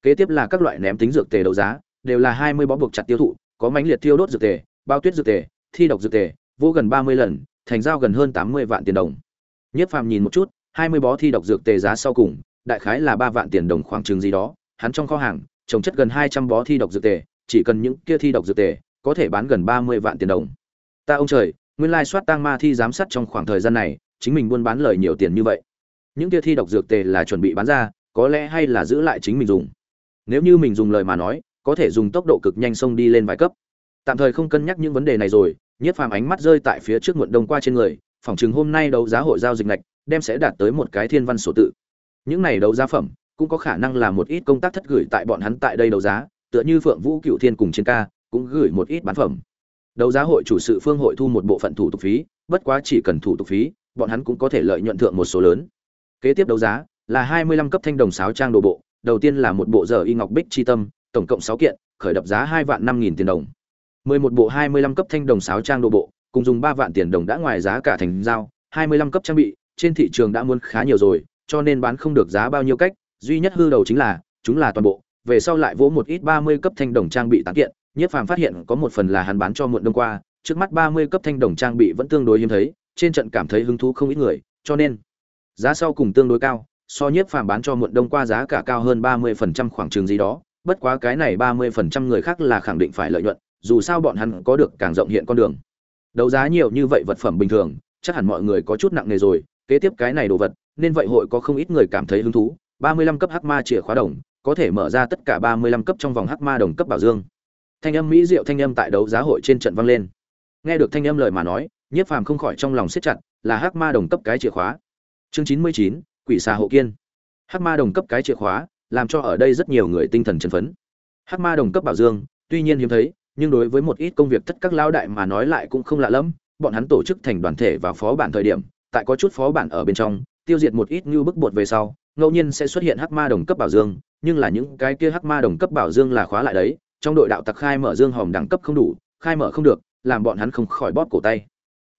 Kế tiếp là các loại ném tính dược tề đấu giá, đều là hai mươi bó buộc chặt tiêu thụ, có mánh liệt tiêu đốt dược tề, bao tuyết dược tề, thi độc dược tề, vô gần ba mươi lần, thành dao gần hơn tám mươi vạn tiền đồng nhất phàm nhìn một chút, hai mươi bó thi độc dược tề giá sau cùng, đại khái là ba vạn tiền đồng khoảng chừng gì đó, hắn trong kho hàng, trồng chất gần hai trăm bó thi độc dược tề, chỉ cần những kia thi độc dược tề, có thể bán gần ba mươi vạn tiền đồng. Ta ông trời, nguyên lai soát tang ma thi giám sát trong khoảng thời gian này, chính mình buôn bán lời nhiều tiền như vậy. Những kia thi độc dược tề là chuẩn bị bán ra, có lẽ hay là giữ lại chính mình dùng. Nếu như mình dùng lời mà nói, có thể dùng tốc độ cực nhanh xông đi lên vài cấp. Tạm thời không cân nhắc những vấn đề này rồi nhiếp phàm ánh mắt rơi tại phía trước muộn đông qua trên người phỏng chừng hôm nay đấu giá hội giao dịch ngạch đem sẽ đạt tới một cái thiên văn sổ tự. Những này đấu giá phẩm cũng có khả năng là một ít công tác thất gửi tại bọn hắn tại đây đấu giá, tựa như phượng vũ cựu thiên cùng trên ca cũng gửi một ít bán phẩm. Đấu giá hội chủ sự phương hội thu một bộ phận thủ tục phí, bất quá chỉ cần thủ tục phí, bọn hắn cũng có thể lợi nhuận thượng một số lớn. Kế tiếp đấu giá là hai mươi lăm cấp thanh đồng sáo trang đồ bộ, đầu tiên là một bộ giờ y ngọc bích chi tâm, tổng cộng sáu kiện, khởi đập giá hai vạn năm nghìn tiền đồng. mười một bộ hai mươi lăm cấp thanh đồng sáo trang đồ bộ cùng dùng ba vạn tiền đồng đã ngoài giá cả thành giao hai mươi lăm cấp trang bị trên thị trường đã muốn khá nhiều rồi cho nên bán không được giá bao nhiêu cách duy nhất hư đầu chính là chúng là toàn bộ về sau lại vỗ một ít ba mươi cấp thanh đồng trang bị tán kiện Nhiếp Phàm phát hiện có một phần là hắn bán cho muộn đông qua, trước mắt 30 cấp thanh đồng trang bị vẫn tương đối hiếm thấy, trên trận cảm thấy hứng thú không ít người, cho nên giá sau cùng tương đối cao, so Nhiếp Phàm bán cho muộn đông qua giá cả cao hơn 30% khoảng chừng gì đó, bất quá cái này 30% người khác là khẳng định phải lợi nhuận, dù sao bọn hắn có được càng rộng hiện con đường. Đấu giá nhiều như vậy vật phẩm bình thường, chắc hẳn mọi người có chút nặng nề rồi, kế tiếp cái này đồ vật, nên vậy hội có không ít người cảm thấy hứng thú. 35 cấp hắc ma chìa khóa đồng, có thể mở ra tất cả 35 cấp trong vòng hắc ma đồng cấp bảo dương. Thanh âm mỹ diệu thanh âm tại đấu giá hội trên trận vang lên. Nghe được thanh âm lời mà nói nhiếp phàm không khỏi trong lòng siết chặt là hắc ma đồng cấp cái chìa khóa. Chương chín mươi chín quỷ xà hộ kiên. Hắc ma đồng cấp cái chìa khóa làm cho ở đây rất nhiều người tinh thần chấn phấn. Hắc ma đồng cấp bảo dương tuy nhiên hiếm thấy nhưng đối với một ít công việc tất các lao đại mà nói lại cũng không lạ lẫm, bọn hắn tổ chức thành đoàn thể và phó bản thời điểm, tại có chút phó bản ở bên trong, tiêu diệt một ít như bức bột về sau, ngẫu nhiên sẽ xuất hiện hắc ma đồng cấp bảo dương, nhưng là những cái kia hắc ma đồng cấp bảo dương là khóa lại đấy, trong đội đạo tặc khai mở dương hòm đẳng cấp không đủ, khai mở không được, làm bọn hắn không khỏi bóp cổ tay.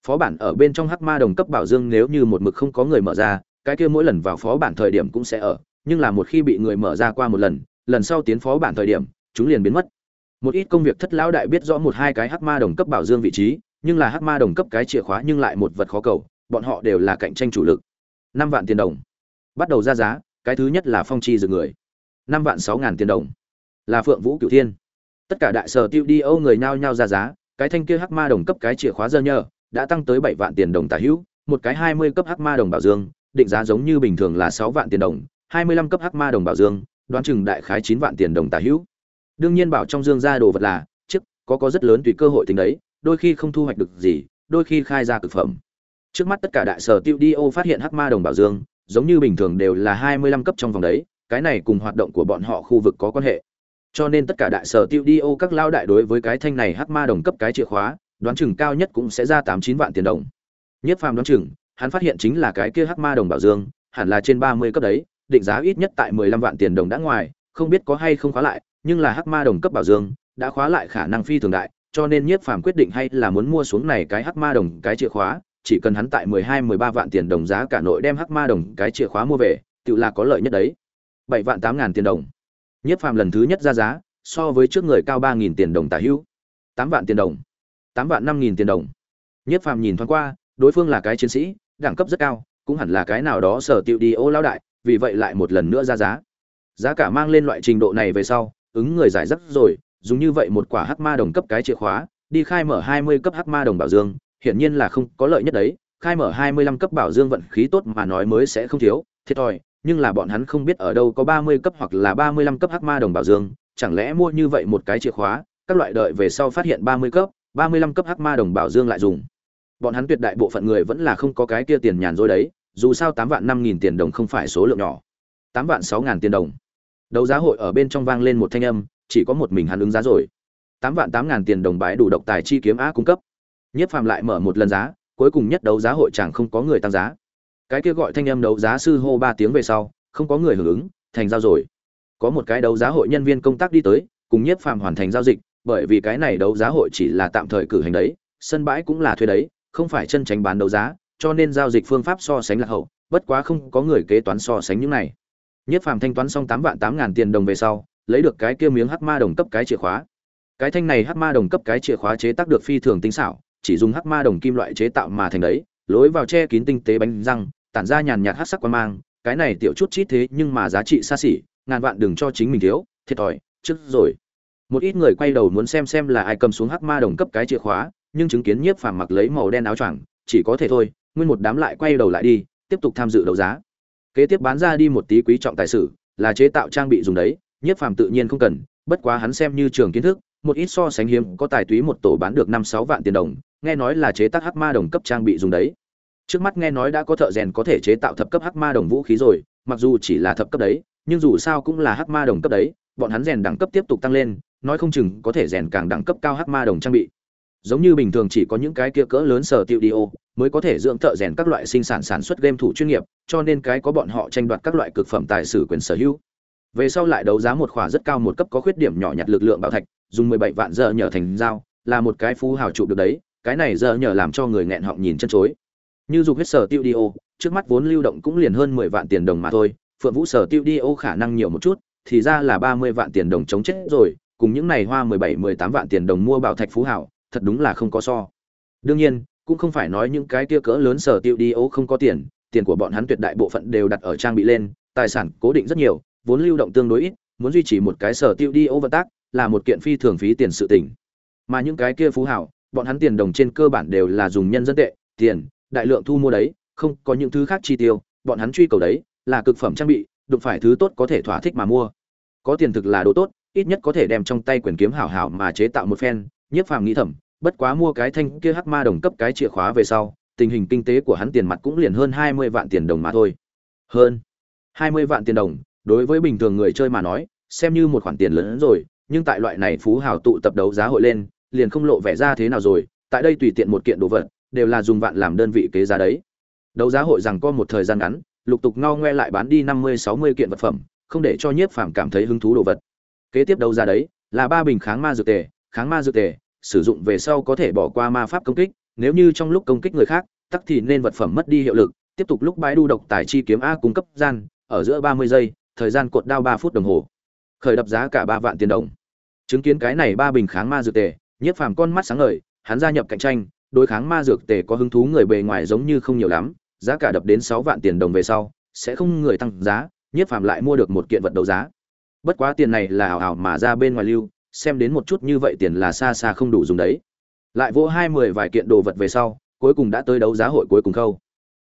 Phó bản ở bên trong hắc ma đồng cấp bảo dương nếu như một mực không có người mở ra, cái kia mỗi lần vào phó bản thời điểm cũng sẽ ở, nhưng là một khi bị người mở ra qua một lần lần sau tiến phó bản thời điểm, chúng liền biến mất một ít công việc thất lão đại biết rõ một hai cái hắc ma đồng cấp bảo dương vị trí, nhưng là hắc ma đồng cấp cái chìa khóa nhưng lại một vật khó cầu, bọn họ đều là cạnh tranh chủ lực. Năm vạn tiền đồng. Bắt đầu ra giá, cái thứ nhất là phong chi dừng người. Năm vạn sáu ngàn tiền đồng. Là phượng vũ cửu thiên. Tất cả đại sở tiêu đi âu người nhao nhao ra giá, cái thanh kia hắc ma đồng cấp cái chìa khóa dơ nhờ, đã tăng tới bảy vạn tiền đồng tả hữu, một cái hai mươi cấp hắc ma đồng bảo dương, định giá giống như bình thường là sáu vạn tiền đồng, hai mươi lăm cấp hắc ma đồng bảo dương, đoán chừng đại khái chín vạn tiền đồng tả hữu đương nhiên bảo trong dương ra đồ vật là trước có có rất lớn tùy cơ hội tính đấy, đôi khi không thu hoạch được gì, đôi khi khai ra cực phẩm. Trước mắt tất cả đại sở tiêu đi ô phát hiện hắc ma đồng bảo dương, giống như bình thường đều là hai mươi lăm cấp trong vòng đấy, cái này cùng hoạt động của bọn họ khu vực có quan hệ. Cho nên tất cả đại sở tiêu đi ô các lao đại đối với cái thanh này hắc ma đồng cấp cái chìa khóa, đoán chừng cao nhất cũng sẽ ra tám chín vạn tiền đồng. Nhất phàm đoán chừng, hắn phát hiện chính là cái kia hắc ma đồng bảo dương, hẳn là trên ba mươi cấp đấy, định giá ít nhất tại mười lăm vạn tiền đồng đã ngoài, không biết có hay không khóa lại nhưng là hắc ma đồng cấp bảo dương đã khóa lại khả năng phi thường đại cho nên nhiếp phàm quyết định hay là muốn mua xuống này cái hắc ma đồng cái chìa khóa chỉ cần hắn tại mười hai mười ba vạn tiền đồng giá cả nội đem hắc ma đồng cái chìa khóa mua về tự là có lợi nhất đấy bảy vạn tám ngàn tiền đồng Nhiếp Phàm lần thứ nhất ra giá, so với trước người cao ba nghìn tiền đồng tả hữu. tám vạn tiền đồng, tám vạn năm nghìn tiền đồng. Nhiếp Phàm nhìn thoáng qua, đối phương là cái chiến sĩ, đẳng cấp rất cao, cũng hẳn là cái nào đó sở tiệu đi ô lao đại, vì vậy lại một lần nữa ra giá. Giá cả mang lên loại trình độ này về sau, ứng người giải rất rồi, dùng như vậy một quả hắc ma đồng cấp cái chìa khóa, đi khai mở hai mươi cấp hắc ma đồng bảo dương, hiển nhiên là không có lợi nhất đấy, khai mở hai mươi lăm cấp bảo dương vận khí tốt mà nói mới sẽ không thiếu, thiệt thòi, nhưng là bọn hắn không biết ở đâu có 30 cấp hoặc là 35 cấp hắc ma đồng bảo dương, chẳng lẽ mua như vậy một cái chìa khóa, các loại đợi về sau phát hiện 30 cấp, 35 cấp hắc ma đồng bảo dương lại dùng. Bọn hắn tuyệt đại bộ phận người vẫn là không có cái kia tiền nhàn rồi đấy, dù sao 8 vạn 5000 tiền đồng không phải số lượng nhỏ. 8 vạn 6000 tiền đồng. Đấu giá hội ở bên trong vang lên một thanh âm, chỉ có một mình hắn ứng giá rồi. Tám vạn tám ngàn tiền đồng bái đủ độc tài chi kiếm á cung cấp. Nhiếp Phàm lại mở một lần giá, cuối cùng nhất đấu giá hội chẳng không có người tăng giá cái kia gọi thanh âm đấu giá sư hô ba tiếng về sau không có người hưởng ứng thành giao rồi có một cái đấu giá hội nhân viên công tác đi tới cùng nhiếp phàm hoàn thành giao dịch bởi vì cái này đấu giá hội chỉ là tạm thời cử hành đấy sân bãi cũng là thuê đấy không phải chân tránh bán đấu giá cho nên giao dịch phương pháp so sánh là hậu bất quá không có người kế toán so sánh những này nhiếp phàm thanh toán xong tám vạn tám ngàn tiền đồng về sau lấy được cái kia miếng hắc ma đồng cấp cái chìa khóa. Cái thanh này hắc ma đồng cấp cái chìa khóa chế tác được phi thường tinh xảo chỉ dùng hắc ma đồng kim loại chế tạo mà thành đấy lối vào che kín tinh tế bánh răng tản ra nhàn nhạt hắc sắc quan mang, cái này tiểu chút chít thế nhưng mà giá trị xa xỉ, ngàn vạn đừng cho chính mình thiếu thiệt thòi trước rồi. Một ít người quay đầu muốn xem xem là ai cầm xuống hắc ma đồng cấp cái chìa khóa nhưng chứng kiến nhiếp phàm mặc lấy màu đen áo choàng chỉ có thể thôi nguyên một đám lại quay đầu lại đi tiếp tục tham dự đấu giá kế tiếp bán ra đi một tí quý trọng tài sử, là chế tạo trang bị dùng đấy nhiếp phàm tự nhiên không cần, bất quá hắn xem như trường kiến thức, một ít so sánh hiếm, có tài túy một tổ bán được năm sáu vạn tiền đồng, nghe nói là chế tác hắc ma đồng cấp trang bị dùng đấy. Trước mắt nghe nói đã có thợ rèn có thể chế tạo thập cấp hắc ma đồng vũ khí rồi, mặc dù chỉ là thập cấp đấy, nhưng dù sao cũng là hắc ma đồng cấp đấy, bọn hắn rèn đẳng cấp tiếp tục tăng lên, nói không chừng có thể rèn càng đẳng cấp cao hắc ma đồng trang bị giống như bình thường chỉ có những cái kia cỡ lớn sở tiêu đi ô, mới có thể dưỡng thợ rèn các loại sinh sản sản xuất game thủ chuyên nghiệp, cho nên cái có bọn họ tranh đoạt các loại cực phẩm tài sử quyền sở hữu. Về sau lại đấu giá một khỏa rất cao một cấp có khuyết điểm nhỏ nhặt lực lượng bảo thạch, dùng mười bảy vạn giờ nhờ thành dao, là một cái phú hào trụ được đấy, cái này giờ nhờ làm cho người nghẹn họng nhìn chân chối. Như dục hết sở tiêu đi ô, trước mắt vốn lưu động cũng liền hơn mười vạn tiền đồng mà thôi, phượng vũ sở tiêu đi ô khả năng nhiều một chút, thì ra là ba mươi vạn tiền đồng chống chết rồi, cùng những này hoa mười bảy, mười tám vạn tiền đồng mua bảo thạch phú hảo thật đúng là không có so. Đương nhiên, cũng không phải nói những cái kia cỡ lớn sở tiêu đi ô không có tiền tiền của bọn hắn tuyệt đại bộ phận đều đặt ở trang bị lên, tài sản cố định rất nhiều, vốn lưu động tương đối ít, muốn duy trì một cái sở tiêu đi ô vận tác là một kiện phi thường phí tiền sự tỉnh mà những cái kia phú hảo, bọn hắn tiền đồng trên cơ bản đều là dùng nhân dân tệ, tiền, đại lượng thu mua đấy, không có những thứ khác chi tiêu, bọn hắn truy cầu đấy là cực phẩm trang bị, đụng phải thứ tốt có thể thỏa thích mà mua. Có tiền thực là đồ tốt, ít nhất có thể đem trong tay quyền kiếm hảo hảo mà chế tạo một phen nhiếp phàm nghĩ thầm, bất quá mua cái thanh kia hắc ma đồng cấp cái chìa khóa về sau, tình hình kinh tế của hắn tiền mặt cũng liền hơn hai mươi vạn tiền đồng mà thôi. Hơn hai mươi vạn tiền đồng, đối với bình thường người chơi mà nói, xem như một khoản tiền lớn hơn rồi, nhưng tại loại này phú hào tụ tập đấu giá hội lên, liền không lộ vẻ ra thế nào rồi, tại đây tùy tiện một kiện đồ vật, đều là dùng vạn làm đơn vị kế giá đấy. Đấu giá hội rằng có một thời gian ngắn, lục tục ngao ngoe lại bán đi năm mươi, sáu mươi kiện vật phẩm, không để cho nhiếp phàm cảm thấy hứng thú đồ vật. Kế tiếp đấu giá đấy, là ba bình kháng ma dược tề kháng ma dược tề, sử dụng về sau có thể bỏ qua ma pháp công kích, nếu như trong lúc công kích người khác, tắc thì nên vật phẩm mất đi hiệu lực, tiếp tục lúc bãi đu độc tài chi kiếm a cung cấp gian, ở giữa ba mươi giây, thời gian cột đao ba phút đồng hồ. Khởi đập giá cả ba vạn tiền đồng. Chứng kiến cái này ba bình kháng ma dược tề, nhiếp phàm con mắt sáng ngời, hắn gia nhập cạnh tranh, đối kháng ma dược tề có hứng thú người bề ngoài giống như không nhiều lắm, giá cả đập đến sáu vạn tiền đồng về sau, sẽ không người tăng giá, nhiếp phàm lại mua được một kiện vật đấu giá. Bất quá tiền này là ảo ảo mà ra bên ngoài lưu xem đến một chút như vậy tiền là xa xa không đủ dùng đấy. Lại vỗ hai mười vài kiện đồ vật về sau, cuối cùng đã tới đấu giá hội cuối cùng khâu.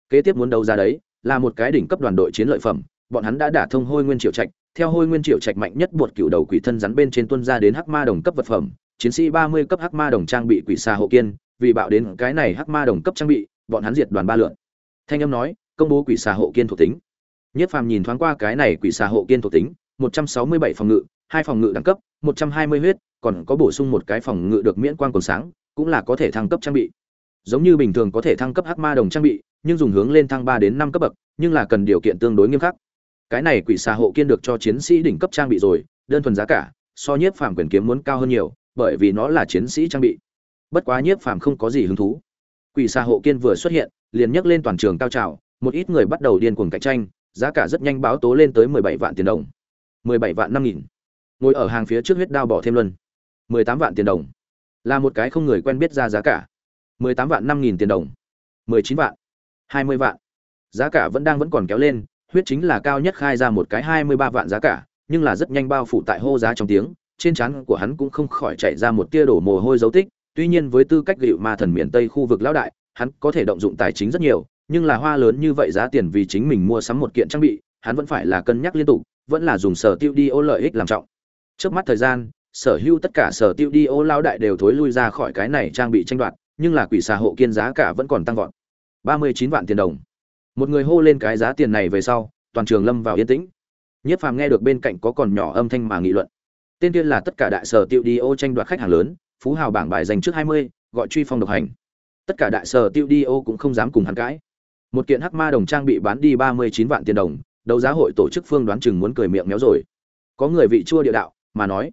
Kế tiếp muốn đấu giá đấy, là một cái đỉnh cấp đoàn đội chiến lợi phẩm, bọn hắn đã đả thông hôi nguyên triệu trạch. Theo hôi nguyên triệu trạch mạnh nhất buộc cựu đầu quỷ thân rắn bên trên tuân ra đến hắc ma đồng cấp vật phẩm, chiến sĩ ba mươi cấp hắc ma đồng trang bị quỷ xa hộ kiên, vì bạo đến cái này hắc ma đồng cấp trang bị, bọn hắn diệt đoàn ba lượn. Thanh âm nói, công bố quỷ xà hộ kiên thuộc tính. Nhất phàm nhìn thoáng qua cái này quỷ xà hộ kiên thuộc tính một trăm sáu mươi bảy phòng ngự, hai phòng ngự đẳng cấp, một trăm hai mươi huyết, còn có bổ sung một cái phòng ngự được miễn quang còn sáng, cũng là có thể thăng cấp trang bị. Giống như bình thường có thể thăng cấp hắc ma đồng trang bị, nhưng dùng hướng lên thăng ba đến năm cấp bậc, nhưng là cần điều kiện tương đối nghiêm khắc. Cái này quỷ xà hộ kiên được cho chiến sĩ đỉnh cấp trang bị rồi, đơn thuần giá cả, so nhiếp phàm quyền kiếm muốn cao hơn nhiều, bởi vì nó là chiến sĩ trang bị. Bất quá nhiếp phàm không có gì hứng thú. Quỷ xà hộ kiên vừa xuất hiện, liền nhấc lên toàn trường cao trào, một ít người bắt đầu điên cuồng cạnh tranh, giá cả rất nhanh báo tố lên tới mười bảy vạn tiền đồng mười bảy vạn năm nghìn. Ngồi ở hàng phía trước huyết đao bỏ thêm luân. mười tám vạn tiền đồng. Là một cái không người quen biết ra giá cả. mười tám vạn năm nghìn tiền đồng. mười chín vạn. hai mươi vạn. Giá cả vẫn đang vẫn còn kéo lên, huyết chính là cao nhất khai ra một cái hai mươi ba vạn giá cả, nhưng là rất nhanh bao phủ tại hô giá trong tiếng, trên trán của hắn cũng không khỏi chạy ra một tia đổ mồ hôi dấu tích, tuy nhiên với tư cách gịu ma thần miền tây khu vực lão đại, hắn có thể động dụng tài chính rất nhiều, nhưng là hoa lớn như vậy giá tiền vì chính mình mua sắm một kiện trang bị, hắn vẫn phải là cân nhắc liên tục vẫn là dùng sở tiêu đi ô lợi ích làm trọng. Trước mắt thời gian, sở hữu tất cả sở tiêu đi ô lao đại đều thối lui ra khỏi cái này trang bị tranh đoạt, nhưng là quỷ xà hộ kiên giá cả vẫn còn tăng vọt. Ba mươi chín vạn tiền đồng. Một người hô lên cái giá tiền này về sau, toàn trường lâm vào yên tĩnh. Nhất phàm nghe được bên cạnh có còn nhỏ âm thanh mà nghị luận. Tên tiên là tất cả đại sở tiêu đi ô tranh đoạt khách hàng lớn, phú hào bảng bài dành trước hai mươi, gọi truy phong độc hành. Tất cả đại sở tiêu đi ô cũng không dám cùng hắn cãi. Một kiện hắc ma đồng trang bị bán đi ba mươi chín vạn tiền đồng đấu giá hội tổ chức phương đoán chừng muốn cười miệng méo rồi. Có người vị chua địa đạo, mà nói,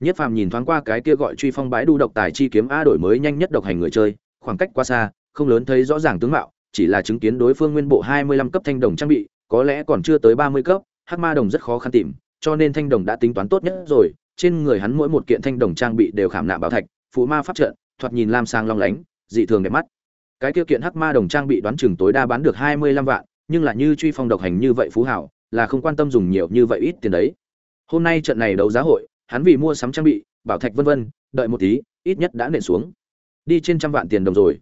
nhất phàm nhìn thoáng qua cái kia gọi truy phong bái đu độc tài chi kiếm a đổi mới nhanh nhất độc hành người chơi, khoảng cách quá xa, không lớn thấy rõ ràng tướng mạo, chỉ là chứng kiến đối phương nguyên bộ hai mươi lăm cấp thanh đồng trang bị, có lẽ còn chưa tới ba mươi cấp, hắc ma đồng rất khó khăn tìm, cho nên thanh đồng đã tính toán tốt nhất rồi, trên người hắn mỗi một kiện thanh đồng trang bị đều khảm nạm bảo thạch phụ ma pháp trận, thoạt nhìn lam sang long lánh, dị thường đẹp mắt. Cái kia kiện hắc ma đồng trang bị đoán chừng tối đa bán được hai mươi lăm vạn nhưng là như truy phong độc hành như vậy phú hảo, là không quan tâm dùng nhiều như vậy ít tiền đấy. Hôm nay trận này đấu giá hội, hắn vì mua sắm trang bị, bảo thạch vân vân, đợi một tí, ít nhất đã nện xuống. Đi trên trăm vạn tiền đồng rồi.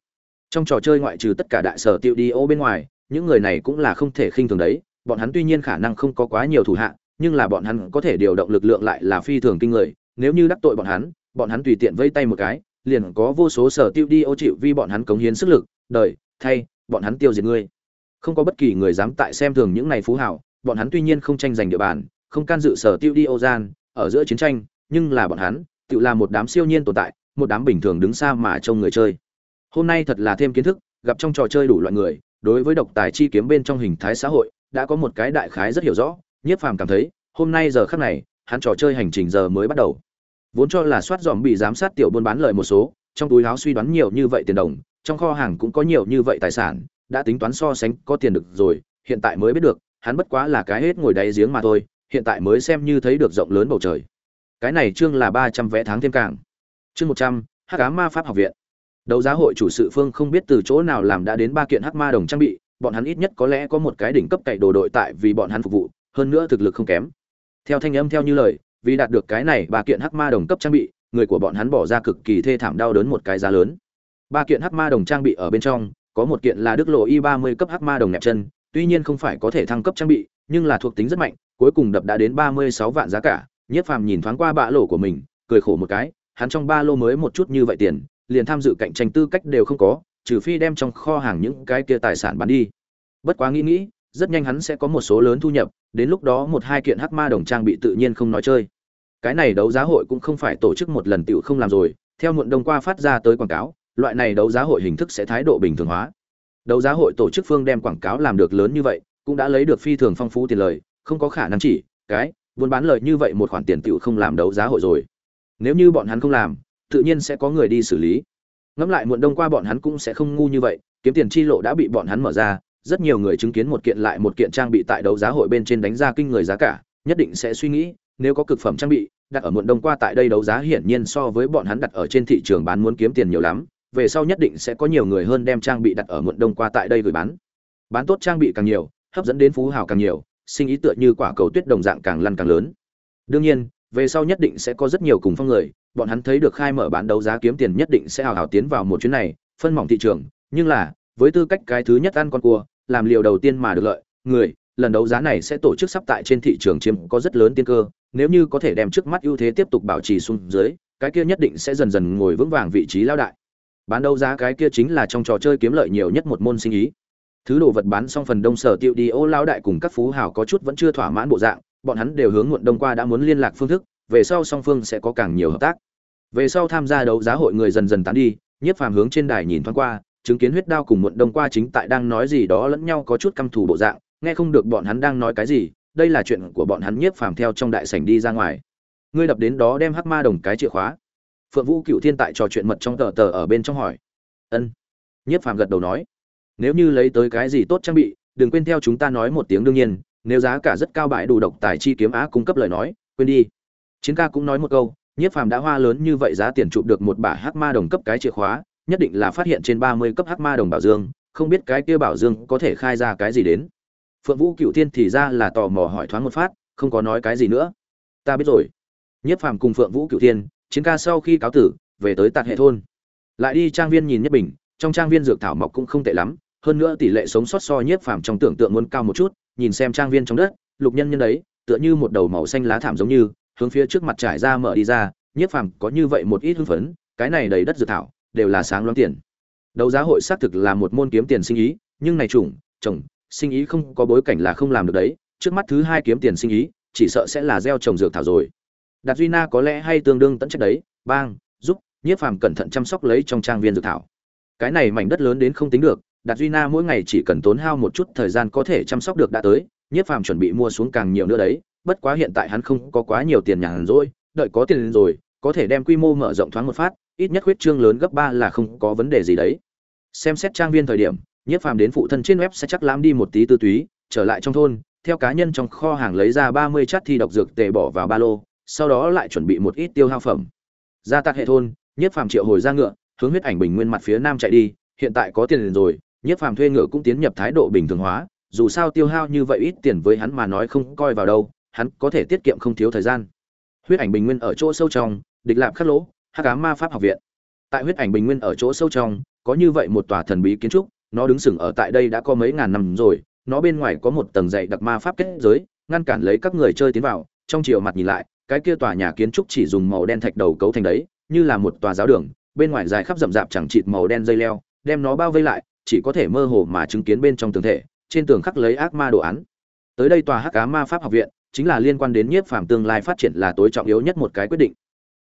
Trong trò chơi ngoại trừ tất cả đại sở tiêu đi ô bên ngoài, những người này cũng là không thể khinh thường đấy. Bọn hắn tuy nhiên khả năng không có quá nhiều thủ hạ, nhưng là bọn hắn có thể điều động lực lượng lại là phi thường kinh người. Nếu như đắc tội bọn hắn bọn hắn tùy tiện vây tay một cái, liền có vô số sở tiêu đi ô chịu vì bọn hắn cống hiến sức lực. Đời, thay, bọn hắn tiêu diệt ngươi không có bất kỳ người dám tại xem thường những này phú hảo bọn hắn tuy nhiên không tranh giành địa bàn, không can dự sở tiêu đi ô gian ở giữa chiến tranh, nhưng là bọn hắn, tự là một đám siêu nhiên tồn tại, một đám bình thường đứng xa mà trông người chơi. Hôm nay thật là thêm kiến thức, gặp trong trò chơi đủ loại người, đối với độc tài chi kiếm bên trong hình thái xã hội, đã có một cái đại khái rất hiểu rõ, nhiếp phàm cảm thấy, hôm nay giờ khắc này, hắn trò chơi hành trình giờ mới bắt đầu. Vốn cho là soát dòm bị giám sát tiểu buôn bán lợi một số, trong túi áo suy đoán nhiều như vậy tiền đồng, trong kho hàng cũng có nhiều như vậy tài sản đã tính toán so sánh có tiền được rồi, hiện tại mới biết được, hắn bất quá là cái hết ngồi đáy giếng mà thôi, hiện tại mới xem như thấy được rộng lớn bầu trời. Cái này chương là ba trăm vé tháng thêm càng. Chương một trăm, hắc ma pháp học viện. Đấu giá hội chủ sự phương không biết từ chỗ nào làm đã đến ba kiện hắc ma đồng trang bị, bọn hắn ít nhất có lẽ có một cái đỉnh cấp cậy đồ đội tại vì bọn hắn phục vụ, hơn nữa thực lực không kém. Theo thanh âm theo như lời, vì đạt được cái này, ba kiện hắc ma đồng cấp trang bị, người của bọn hắn bỏ ra cực kỳ thê thảm đau đớn một cái giá lớn. Ba kiện hắc ma đồng trang bị ở bên trong có một kiện là đức lộ y ba mươi cấp hắc ma đồng nẹp chân, tuy nhiên không phải có thể thăng cấp trang bị, nhưng là thuộc tính rất mạnh, cuối cùng đập đã đến ba mươi sáu vạn giá cả. Nhiếp phàm nhìn thoáng qua bạ lỗ của mình, cười khổ một cái, hắn trong ba lô mới một chút như vậy tiền, liền tham dự cạnh tranh tư cách đều không có, trừ phi đem trong kho hàng những cái kia tài sản bán đi. Bất quá nghĩ nghĩ, rất nhanh hắn sẽ có một số lớn thu nhập, đến lúc đó một hai kiện hắc ma đồng trang bị tự nhiên không nói chơi. Cái này đấu giá hội cũng không phải tổ chức một lần tiểu không làm rồi, theo muộn đông qua phát ra tới quảng cáo loại này đấu giá hội hình thức sẽ thái độ bình thường hóa. Đấu giá hội tổ chức phương đem quảng cáo làm được lớn như vậy, cũng đã lấy được phi thường phong phú tiền lời, không có khả năng chỉ, cái, buôn bán lời như vậy một khoản tiền tiểu không làm đấu giá hội rồi. Nếu như bọn hắn không làm, tự nhiên sẽ có người đi xử lý. Ngẫm lại muộn đông qua bọn hắn cũng sẽ không ngu như vậy, kiếm tiền chi lộ đã bị bọn hắn mở ra, rất nhiều người chứng kiến một kiện lại một kiện trang bị tại đấu giá hội bên trên đánh ra kinh người giá cả, nhất định sẽ suy nghĩ, nếu có cực phẩm trang bị, đặt ở muộn đông qua tại đây đấu giá hiển nhiên so với bọn hắn đặt ở trên thị trường bán muốn kiếm tiền nhiều lắm về sau nhất định sẽ có nhiều người hơn đem trang bị đặt ở muộn đông qua tại đây gửi bán. Bán tốt trang bị càng nhiều, hấp dẫn đến phú hào càng nhiều, sinh ý tựa như quả cầu tuyết đồng dạng càng lăn càng lớn. Đương nhiên, về sau nhất định sẽ có rất nhiều cùng phong người, bọn hắn thấy được khai mở bán đấu giá kiếm tiền nhất định sẽ hào hào tiến vào một chuyến này, phân mỏng thị trường, nhưng là, với tư cách cái thứ nhất ăn con cua, làm liều đầu tiên mà được lợi, người, lần đấu giá này sẽ tổ chức sắp tại trên thị trường chiếm có rất lớn tiên cơ, nếu như có thể đem trước mắt ưu thế tiếp tục bảo trì xuống dưới, cái kia nhất định sẽ dần dần ngồi vững vàng vị trí lao đại bán đấu giá cái kia chính là trong trò chơi kiếm lợi nhiều nhất một môn sinh ý. Thứ đồ vật bán xong phần đông sở tiêu đi, ô lao đại cùng các phú hào có chút vẫn chưa thỏa mãn bộ dạng, bọn hắn đều hướng muộn đông qua đã muốn liên lạc phương thức, về sau song phương sẽ có càng nhiều hợp tác. Về sau tham gia đấu giá hội người dần dần tán đi, nhiếp phàm hướng trên đài nhìn thoáng qua, chứng kiến huyết đao cùng muộn đông qua chính tại đang nói gì đó lẫn nhau có chút căm thù bộ dạng, nghe không được bọn hắn đang nói cái gì, đây là chuyện của bọn hắn, nhiếp phàm theo trong đại sảnh đi ra ngoài. Ngươi đập đến đó đem hắc ma đồng cái chìa khóa phượng vũ cựu thiên tại trò chuyện mật trong tờ tờ ở bên trong hỏi. Ân. Nhiếp phàm gật đầu nói. Nếu như lấy tới cái gì tốt trang bị, đừng quên theo chúng ta nói một tiếng đương nhiên, nếu giá cả rất cao bãi đủ độc tài chi kiếm á cung cấp lời nói, quên đi. Chiến ca cũng nói một câu, nhiếp phàm đã hoa lớn như vậy giá tiền chụp được một bả hắc ma đồng cấp cái chìa khóa, nhất định là phát hiện trên ba mươi cấp hắc ma đồng bảo dương, không biết cái kia bảo dương có thể khai ra cái gì đến. Phượng vũ cựu thiên thì ra là tò mò hỏi thoáng một phát, không có nói cái gì nữa. Ta biết rồi. Nhiếp phàm cùng phượng vũ cựu thiên chiến ca sau khi cáo tử, về tới tạt hệ thôn. Lại đi trang viên nhìn nhất bình, trong trang viên dược thảo mọc cũng không tệ lắm, hơn nữa tỷ lệ sống sót so nhiếp phàm trong tưởng tượng muốn cao một chút, nhìn xem trang viên trong đất, lục nhân nhân đấy, tựa như một đầu màu xanh lá thảm giống như, hướng phía trước mặt trải ra mở đi ra nhiếp phàm có như vậy một ít hưng phấn, cái này đầy đất dược thảo, đều là sáng loáng tiền. Đấu giá hội xác thực là một môn kiếm tiền sinh ý, nhưng này chủng trồng sinh ý không có bối cảnh là không làm được đấy, trước mắt thứ hai kiếm tiền sinh ý, chỉ sợ sẽ là gieo trồng dược thảo rồi đạt duy na có lẽ hay tương đương tận trách đấy, bang, giúp, nhiếp phàm cẩn thận chăm sóc lấy trong trang viên dược thảo. Cái này mảnh đất lớn đến không tính được, đạt duy na mỗi ngày chỉ cần tốn hao một chút thời gian có thể chăm sóc được đã tới, nhiếp phàm chuẩn bị mua xuống càng nhiều nữa đấy, bất quá hiện tại hắn không có quá nhiều tiền nhàn rỗi, đợi có tiền rồi, có thể đem quy mô mở rộng thoáng một phát, ít nhất huyết trương lớn gấp ba là không có vấn đề gì đấy. Xem xét trang viên thời điểm, nhiếp phàm đến phụ thân trên web sẽ chắc lãm đi một tí tư túy, trở lại trong thôn, theo cá nhân trong kho hàng lấy ra ba mươi chát thi độc dược tề bỏ vào ba lô sau đó lại chuẩn bị một ít tiêu hao phẩm. Ra tạc hệ thôn nhiếp phàm triệu hồi ra ngựa, hướng huyết ảnh bình nguyên mặt phía nam chạy đi, hiện tại có tiền rồi nhiếp phàm thuê ngựa cũng tiến nhập thái độ bình thường hóa, dù sao tiêu hao như vậy ít tiền với hắn mà nói không coi vào đâu, hắn có thể tiết kiệm không thiếu thời gian. Huyết ảnh bình nguyên ở chỗ sâu trong, địch lạp khắc lỗ, hắc ám ma pháp học viện. Tại huyết ảnh bình nguyên ở chỗ sâu trong, có như vậy một tòa thần bí kiến trúc, nó đứng sừng ở tại đây đã có mấy ngàn năm rồi, nó bên ngoài có một tầng dày đặc ma pháp kết giới, ngăn cản lấy các người chơi tiến vào, trong chiều mặt nhìn lại cái kia tòa nhà kiến trúc chỉ dùng màu đen thạch đầu cấu thành đấy, như là một tòa giáo đường, bên ngoài dài khắp rậm rạp chẳng chịt màu đen dây leo, đem nó bao vây lại, chỉ có thể mơ hồ mà chứng kiến bên trong tường thể, trên tường khắc lấy ác ma đồ án. Tới đây tòa hắc cá ma pháp học viện chính là liên quan đến nhiếp phàm tương lai phát triển là tối trọng yếu nhất một cái quyết định.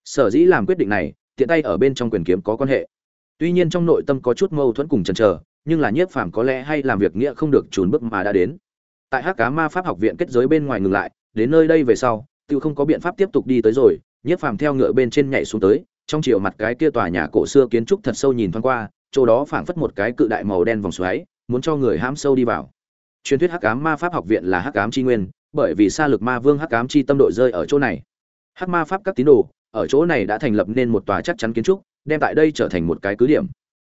Sở dĩ làm quyết định này, tiện tay ở bên trong quyền kiếm có quan hệ. Tuy nhiên trong nội tâm có chút mâu thuẫn cùng chần chờ, nhưng là nhiếp phàm có lẽ hay làm việc nghĩa không được chùn bước mà đã đến. Tại hắc cá ma pháp học viện kết giới bên ngoài ngừng lại, đến nơi đây về sau tự không có biện pháp tiếp tục đi tới rồi, nhiếp phàm theo ngựa bên trên nhảy xuống tới, trong chiều mặt cái kia tòa nhà cổ xưa kiến trúc thật sâu nhìn thoáng qua, chỗ đó phảng phất một cái cự đại màu đen vòng xoáy, muốn cho người hãm sâu đi vào. Truyền thuyết hắc ám ma pháp học viện là hắc ám chi nguyên, bởi vì sa lực ma vương hắc ám chi tâm đội rơi ở chỗ này. Hắc ma pháp các tín đồ, ở chỗ này đã thành lập nên một tòa chắc chắn kiến trúc, đem tại đây trở thành một cái cứ điểm.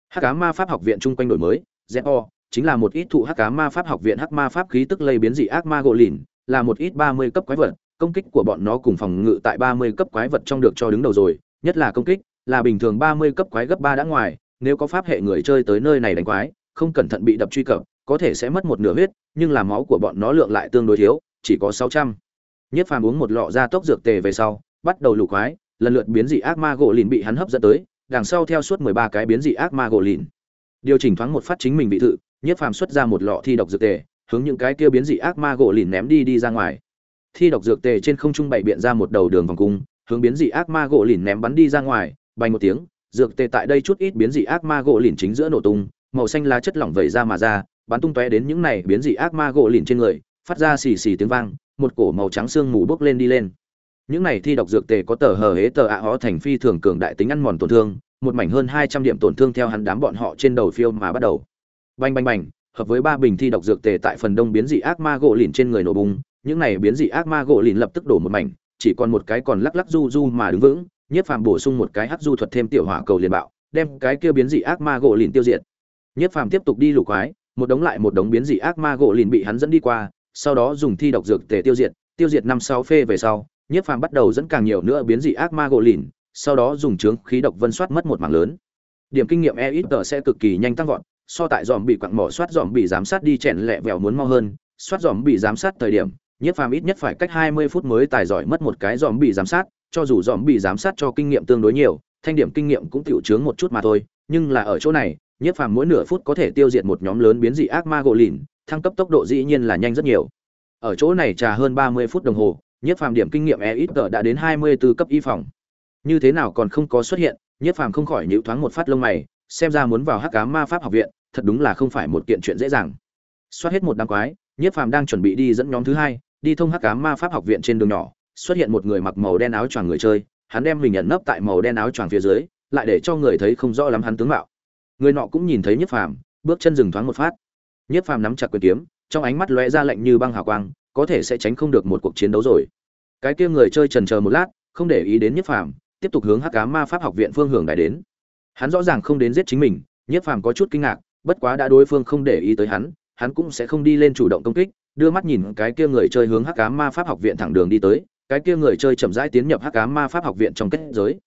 Hắc ám ma pháp học viện chung quanh đổi mới zo chính là một ít thụ hắc ám ma pháp học viện hắc ma pháp khí tức lây biến dị ác ma gỗ lìn, là một ít ba mươi cấp quái vật công kích của bọn nó cùng phòng ngự tại ba mươi cấp quái vật trong được cho đứng đầu rồi, nhất là công kích, là bình thường ba mươi cấp quái gấp ba đã ngoài, nếu có pháp hệ người chơi tới nơi này đánh quái, không cẩn thận bị đập truy cập, có thể sẽ mất một nửa huyết, nhưng là máu của bọn nó lượng lại tương đối thiếu, chỉ có sáu trăm. Nhất phàm uống một lọ ra tốc dược tề về sau, bắt đầu lục quái, lần lượt biến dị ác ma gỗ lìn bị hắn hấp dẫn tới, đằng sau theo suốt mười ba cái biến dị ác ma gỗ lìn. Điều chỉnh thoáng một phát chính mình vị thự, nhất phàm xuất ra một lọ thi độc dược tề, hướng những cái kia biến dị ác ma gỗ lìn ném đi đi ra ngoài thi độc dược tề trên không trung bày biện ra một đầu đường vòng cung, hướng biến dị ác ma gỗ lìn ném bắn đi ra ngoài, bay một tiếng, dược tề tại đây chút ít biến dị ác ma gỗ lìn chính giữa nổ tung, màu xanh lá chất lỏng vẩy ra mà ra, bắn tung tóe đến những này biến dị ác ma gỗ lìn trên người, phát ra xì xì tiếng vang, một cổ màu trắng xương mù bốc lên đi lên. Những này thi độc dược tề có tờ hờ hế tờ ạ hó thành phi thường cường đại tính ăn mòn tổn thương, một mảnh hơn hai trăm điểm tổn thương theo hắn đám bọn họ trên đầu phiêu mà bắt đầu. Bành bành bành, hợp với ba bình thi độc dược tề tại phần đông biến dị ác ma gỗ lìn trên người nổ bùng những này biến dị ác ma gỗ lìn lập tức đổ một mảnh, chỉ còn một cái còn lắc lắc du du mà đứng vững nhiếp phàm bổ sung một cái hắc du thuật thêm tiểu hỏa cầu liền bạo, đem cái kia biến dị ác ma gỗ lìn tiêu diệt. Nhiếp phàm tiếp tục đi lục quái, một đống lại một đống biến dị ác ma gỗ lìn bị hắn dẫn đi qua, sau đó dùng thi độc dược tề tiêu diệt tiêu diệt năm sáu phê về sau nhiếp phàm bắt đầu dẫn càng nhiều nữa biến dị ác ma gỗ lìn, sau đó dùng trướng khí độc vân soát mất một mảng lớn. Điểm kinh nghiệm e ít tờ sẽ cực kỳ nhanh tăng vọt, so tại dòm bị quặng mỏ soát dòm bị giám sát đi chèn lẹ vẹo muốn mau hơn, soát dòm bị giám sát thời điểm nhiếp phàm ít nhất phải cách 20 phút mới tài giỏi mất một cái dòm bị giám sát, cho dù dòm bị giám sát cho kinh nghiệm tương đối nhiều, thanh điểm kinh nghiệm cũng tiểu chướng một chút mà thôi. Nhưng là ở chỗ này nhiếp phàm mỗi nửa phút có thể tiêu diệt một nhóm lớn biến dị ác ma gỗ lìn thăng cấp tốc độ dĩ nhiên là nhanh rất nhiều. Ở chỗ này trà hơn 30 phút đồng hồ nhiếp phàm điểm kinh nghiệm e ít đã đến 24 cấp y phòng. Như thế nào còn không có xuất hiện nhiếp phàm không khỏi nhíu thoáng một phát lông mày, xem ra muốn vào hắc ám ma pháp học viện, thật đúng là không phải một kiện chuyện dễ dàng. Xoát hết một đám quái nhiếp phàm đang chuẩn bị đi dẫn nhóm thứ hai đi thông hắc ám ma pháp học viện trên đường nhỏ, xuất hiện một người mặc màu đen áo choàng người chơi, hắn đem mình nhận nấp tại màu đen áo choàng phía dưới, lại để cho người thấy không rõ lắm hắn tướng mạo. Người nọ cũng nhìn thấy nhiếp phàm, bước chân dừng thoáng một phát. Nhiếp phàm nắm chặt quyền kiếm, trong ánh mắt lóe ra lạnh như băng hào quang, có thể sẽ tránh không được một cuộc chiến đấu rồi. Cái kia người chơi trần chờ một lát, không để ý đến nhiếp phàm, tiếp tục hướng hắc ám ma pháp học viện phương hưởng đại đến. Hắn rõ ràng không đến giết chính mình nhiếp phàm có chút kinh ngạc, bất quá đã đối phương không để ý tới hắn hắn cũng sẽ không đi lên chủ động công kích đưa mắt nhìn cái kia người chơi hướng hắc ám ma pháp học viện thẳng đường đi tới, cái kia người chơi chậm rãi tiến nhập hắc ám ma pháp học viện trong kết giới.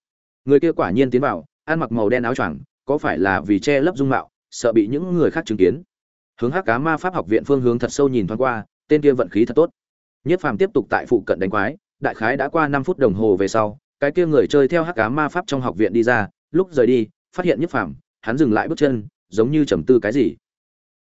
Người kia quả nhiên tiến vào, ăn mặc màu đen áo choàng, có phải là vì che lấp dung mạo, sợ bị những người khác chứng kiến. Hướng hắc ám ma pháp học viện phương hướng thật sâu nhìn thoáng qua, tên kia vận khí thật tốt. Nhất phàm tiếp tục tại phụ cận đánh quái, đại khái đã qua năm phút đồng hồ về sau, cái kia người chơi theo hắc ám ma pháp trong học viện đi ra, lúc rời đi, phát hiện nhất phàm, hắn dừng lại bước chân, giống như trầm tư cái gì.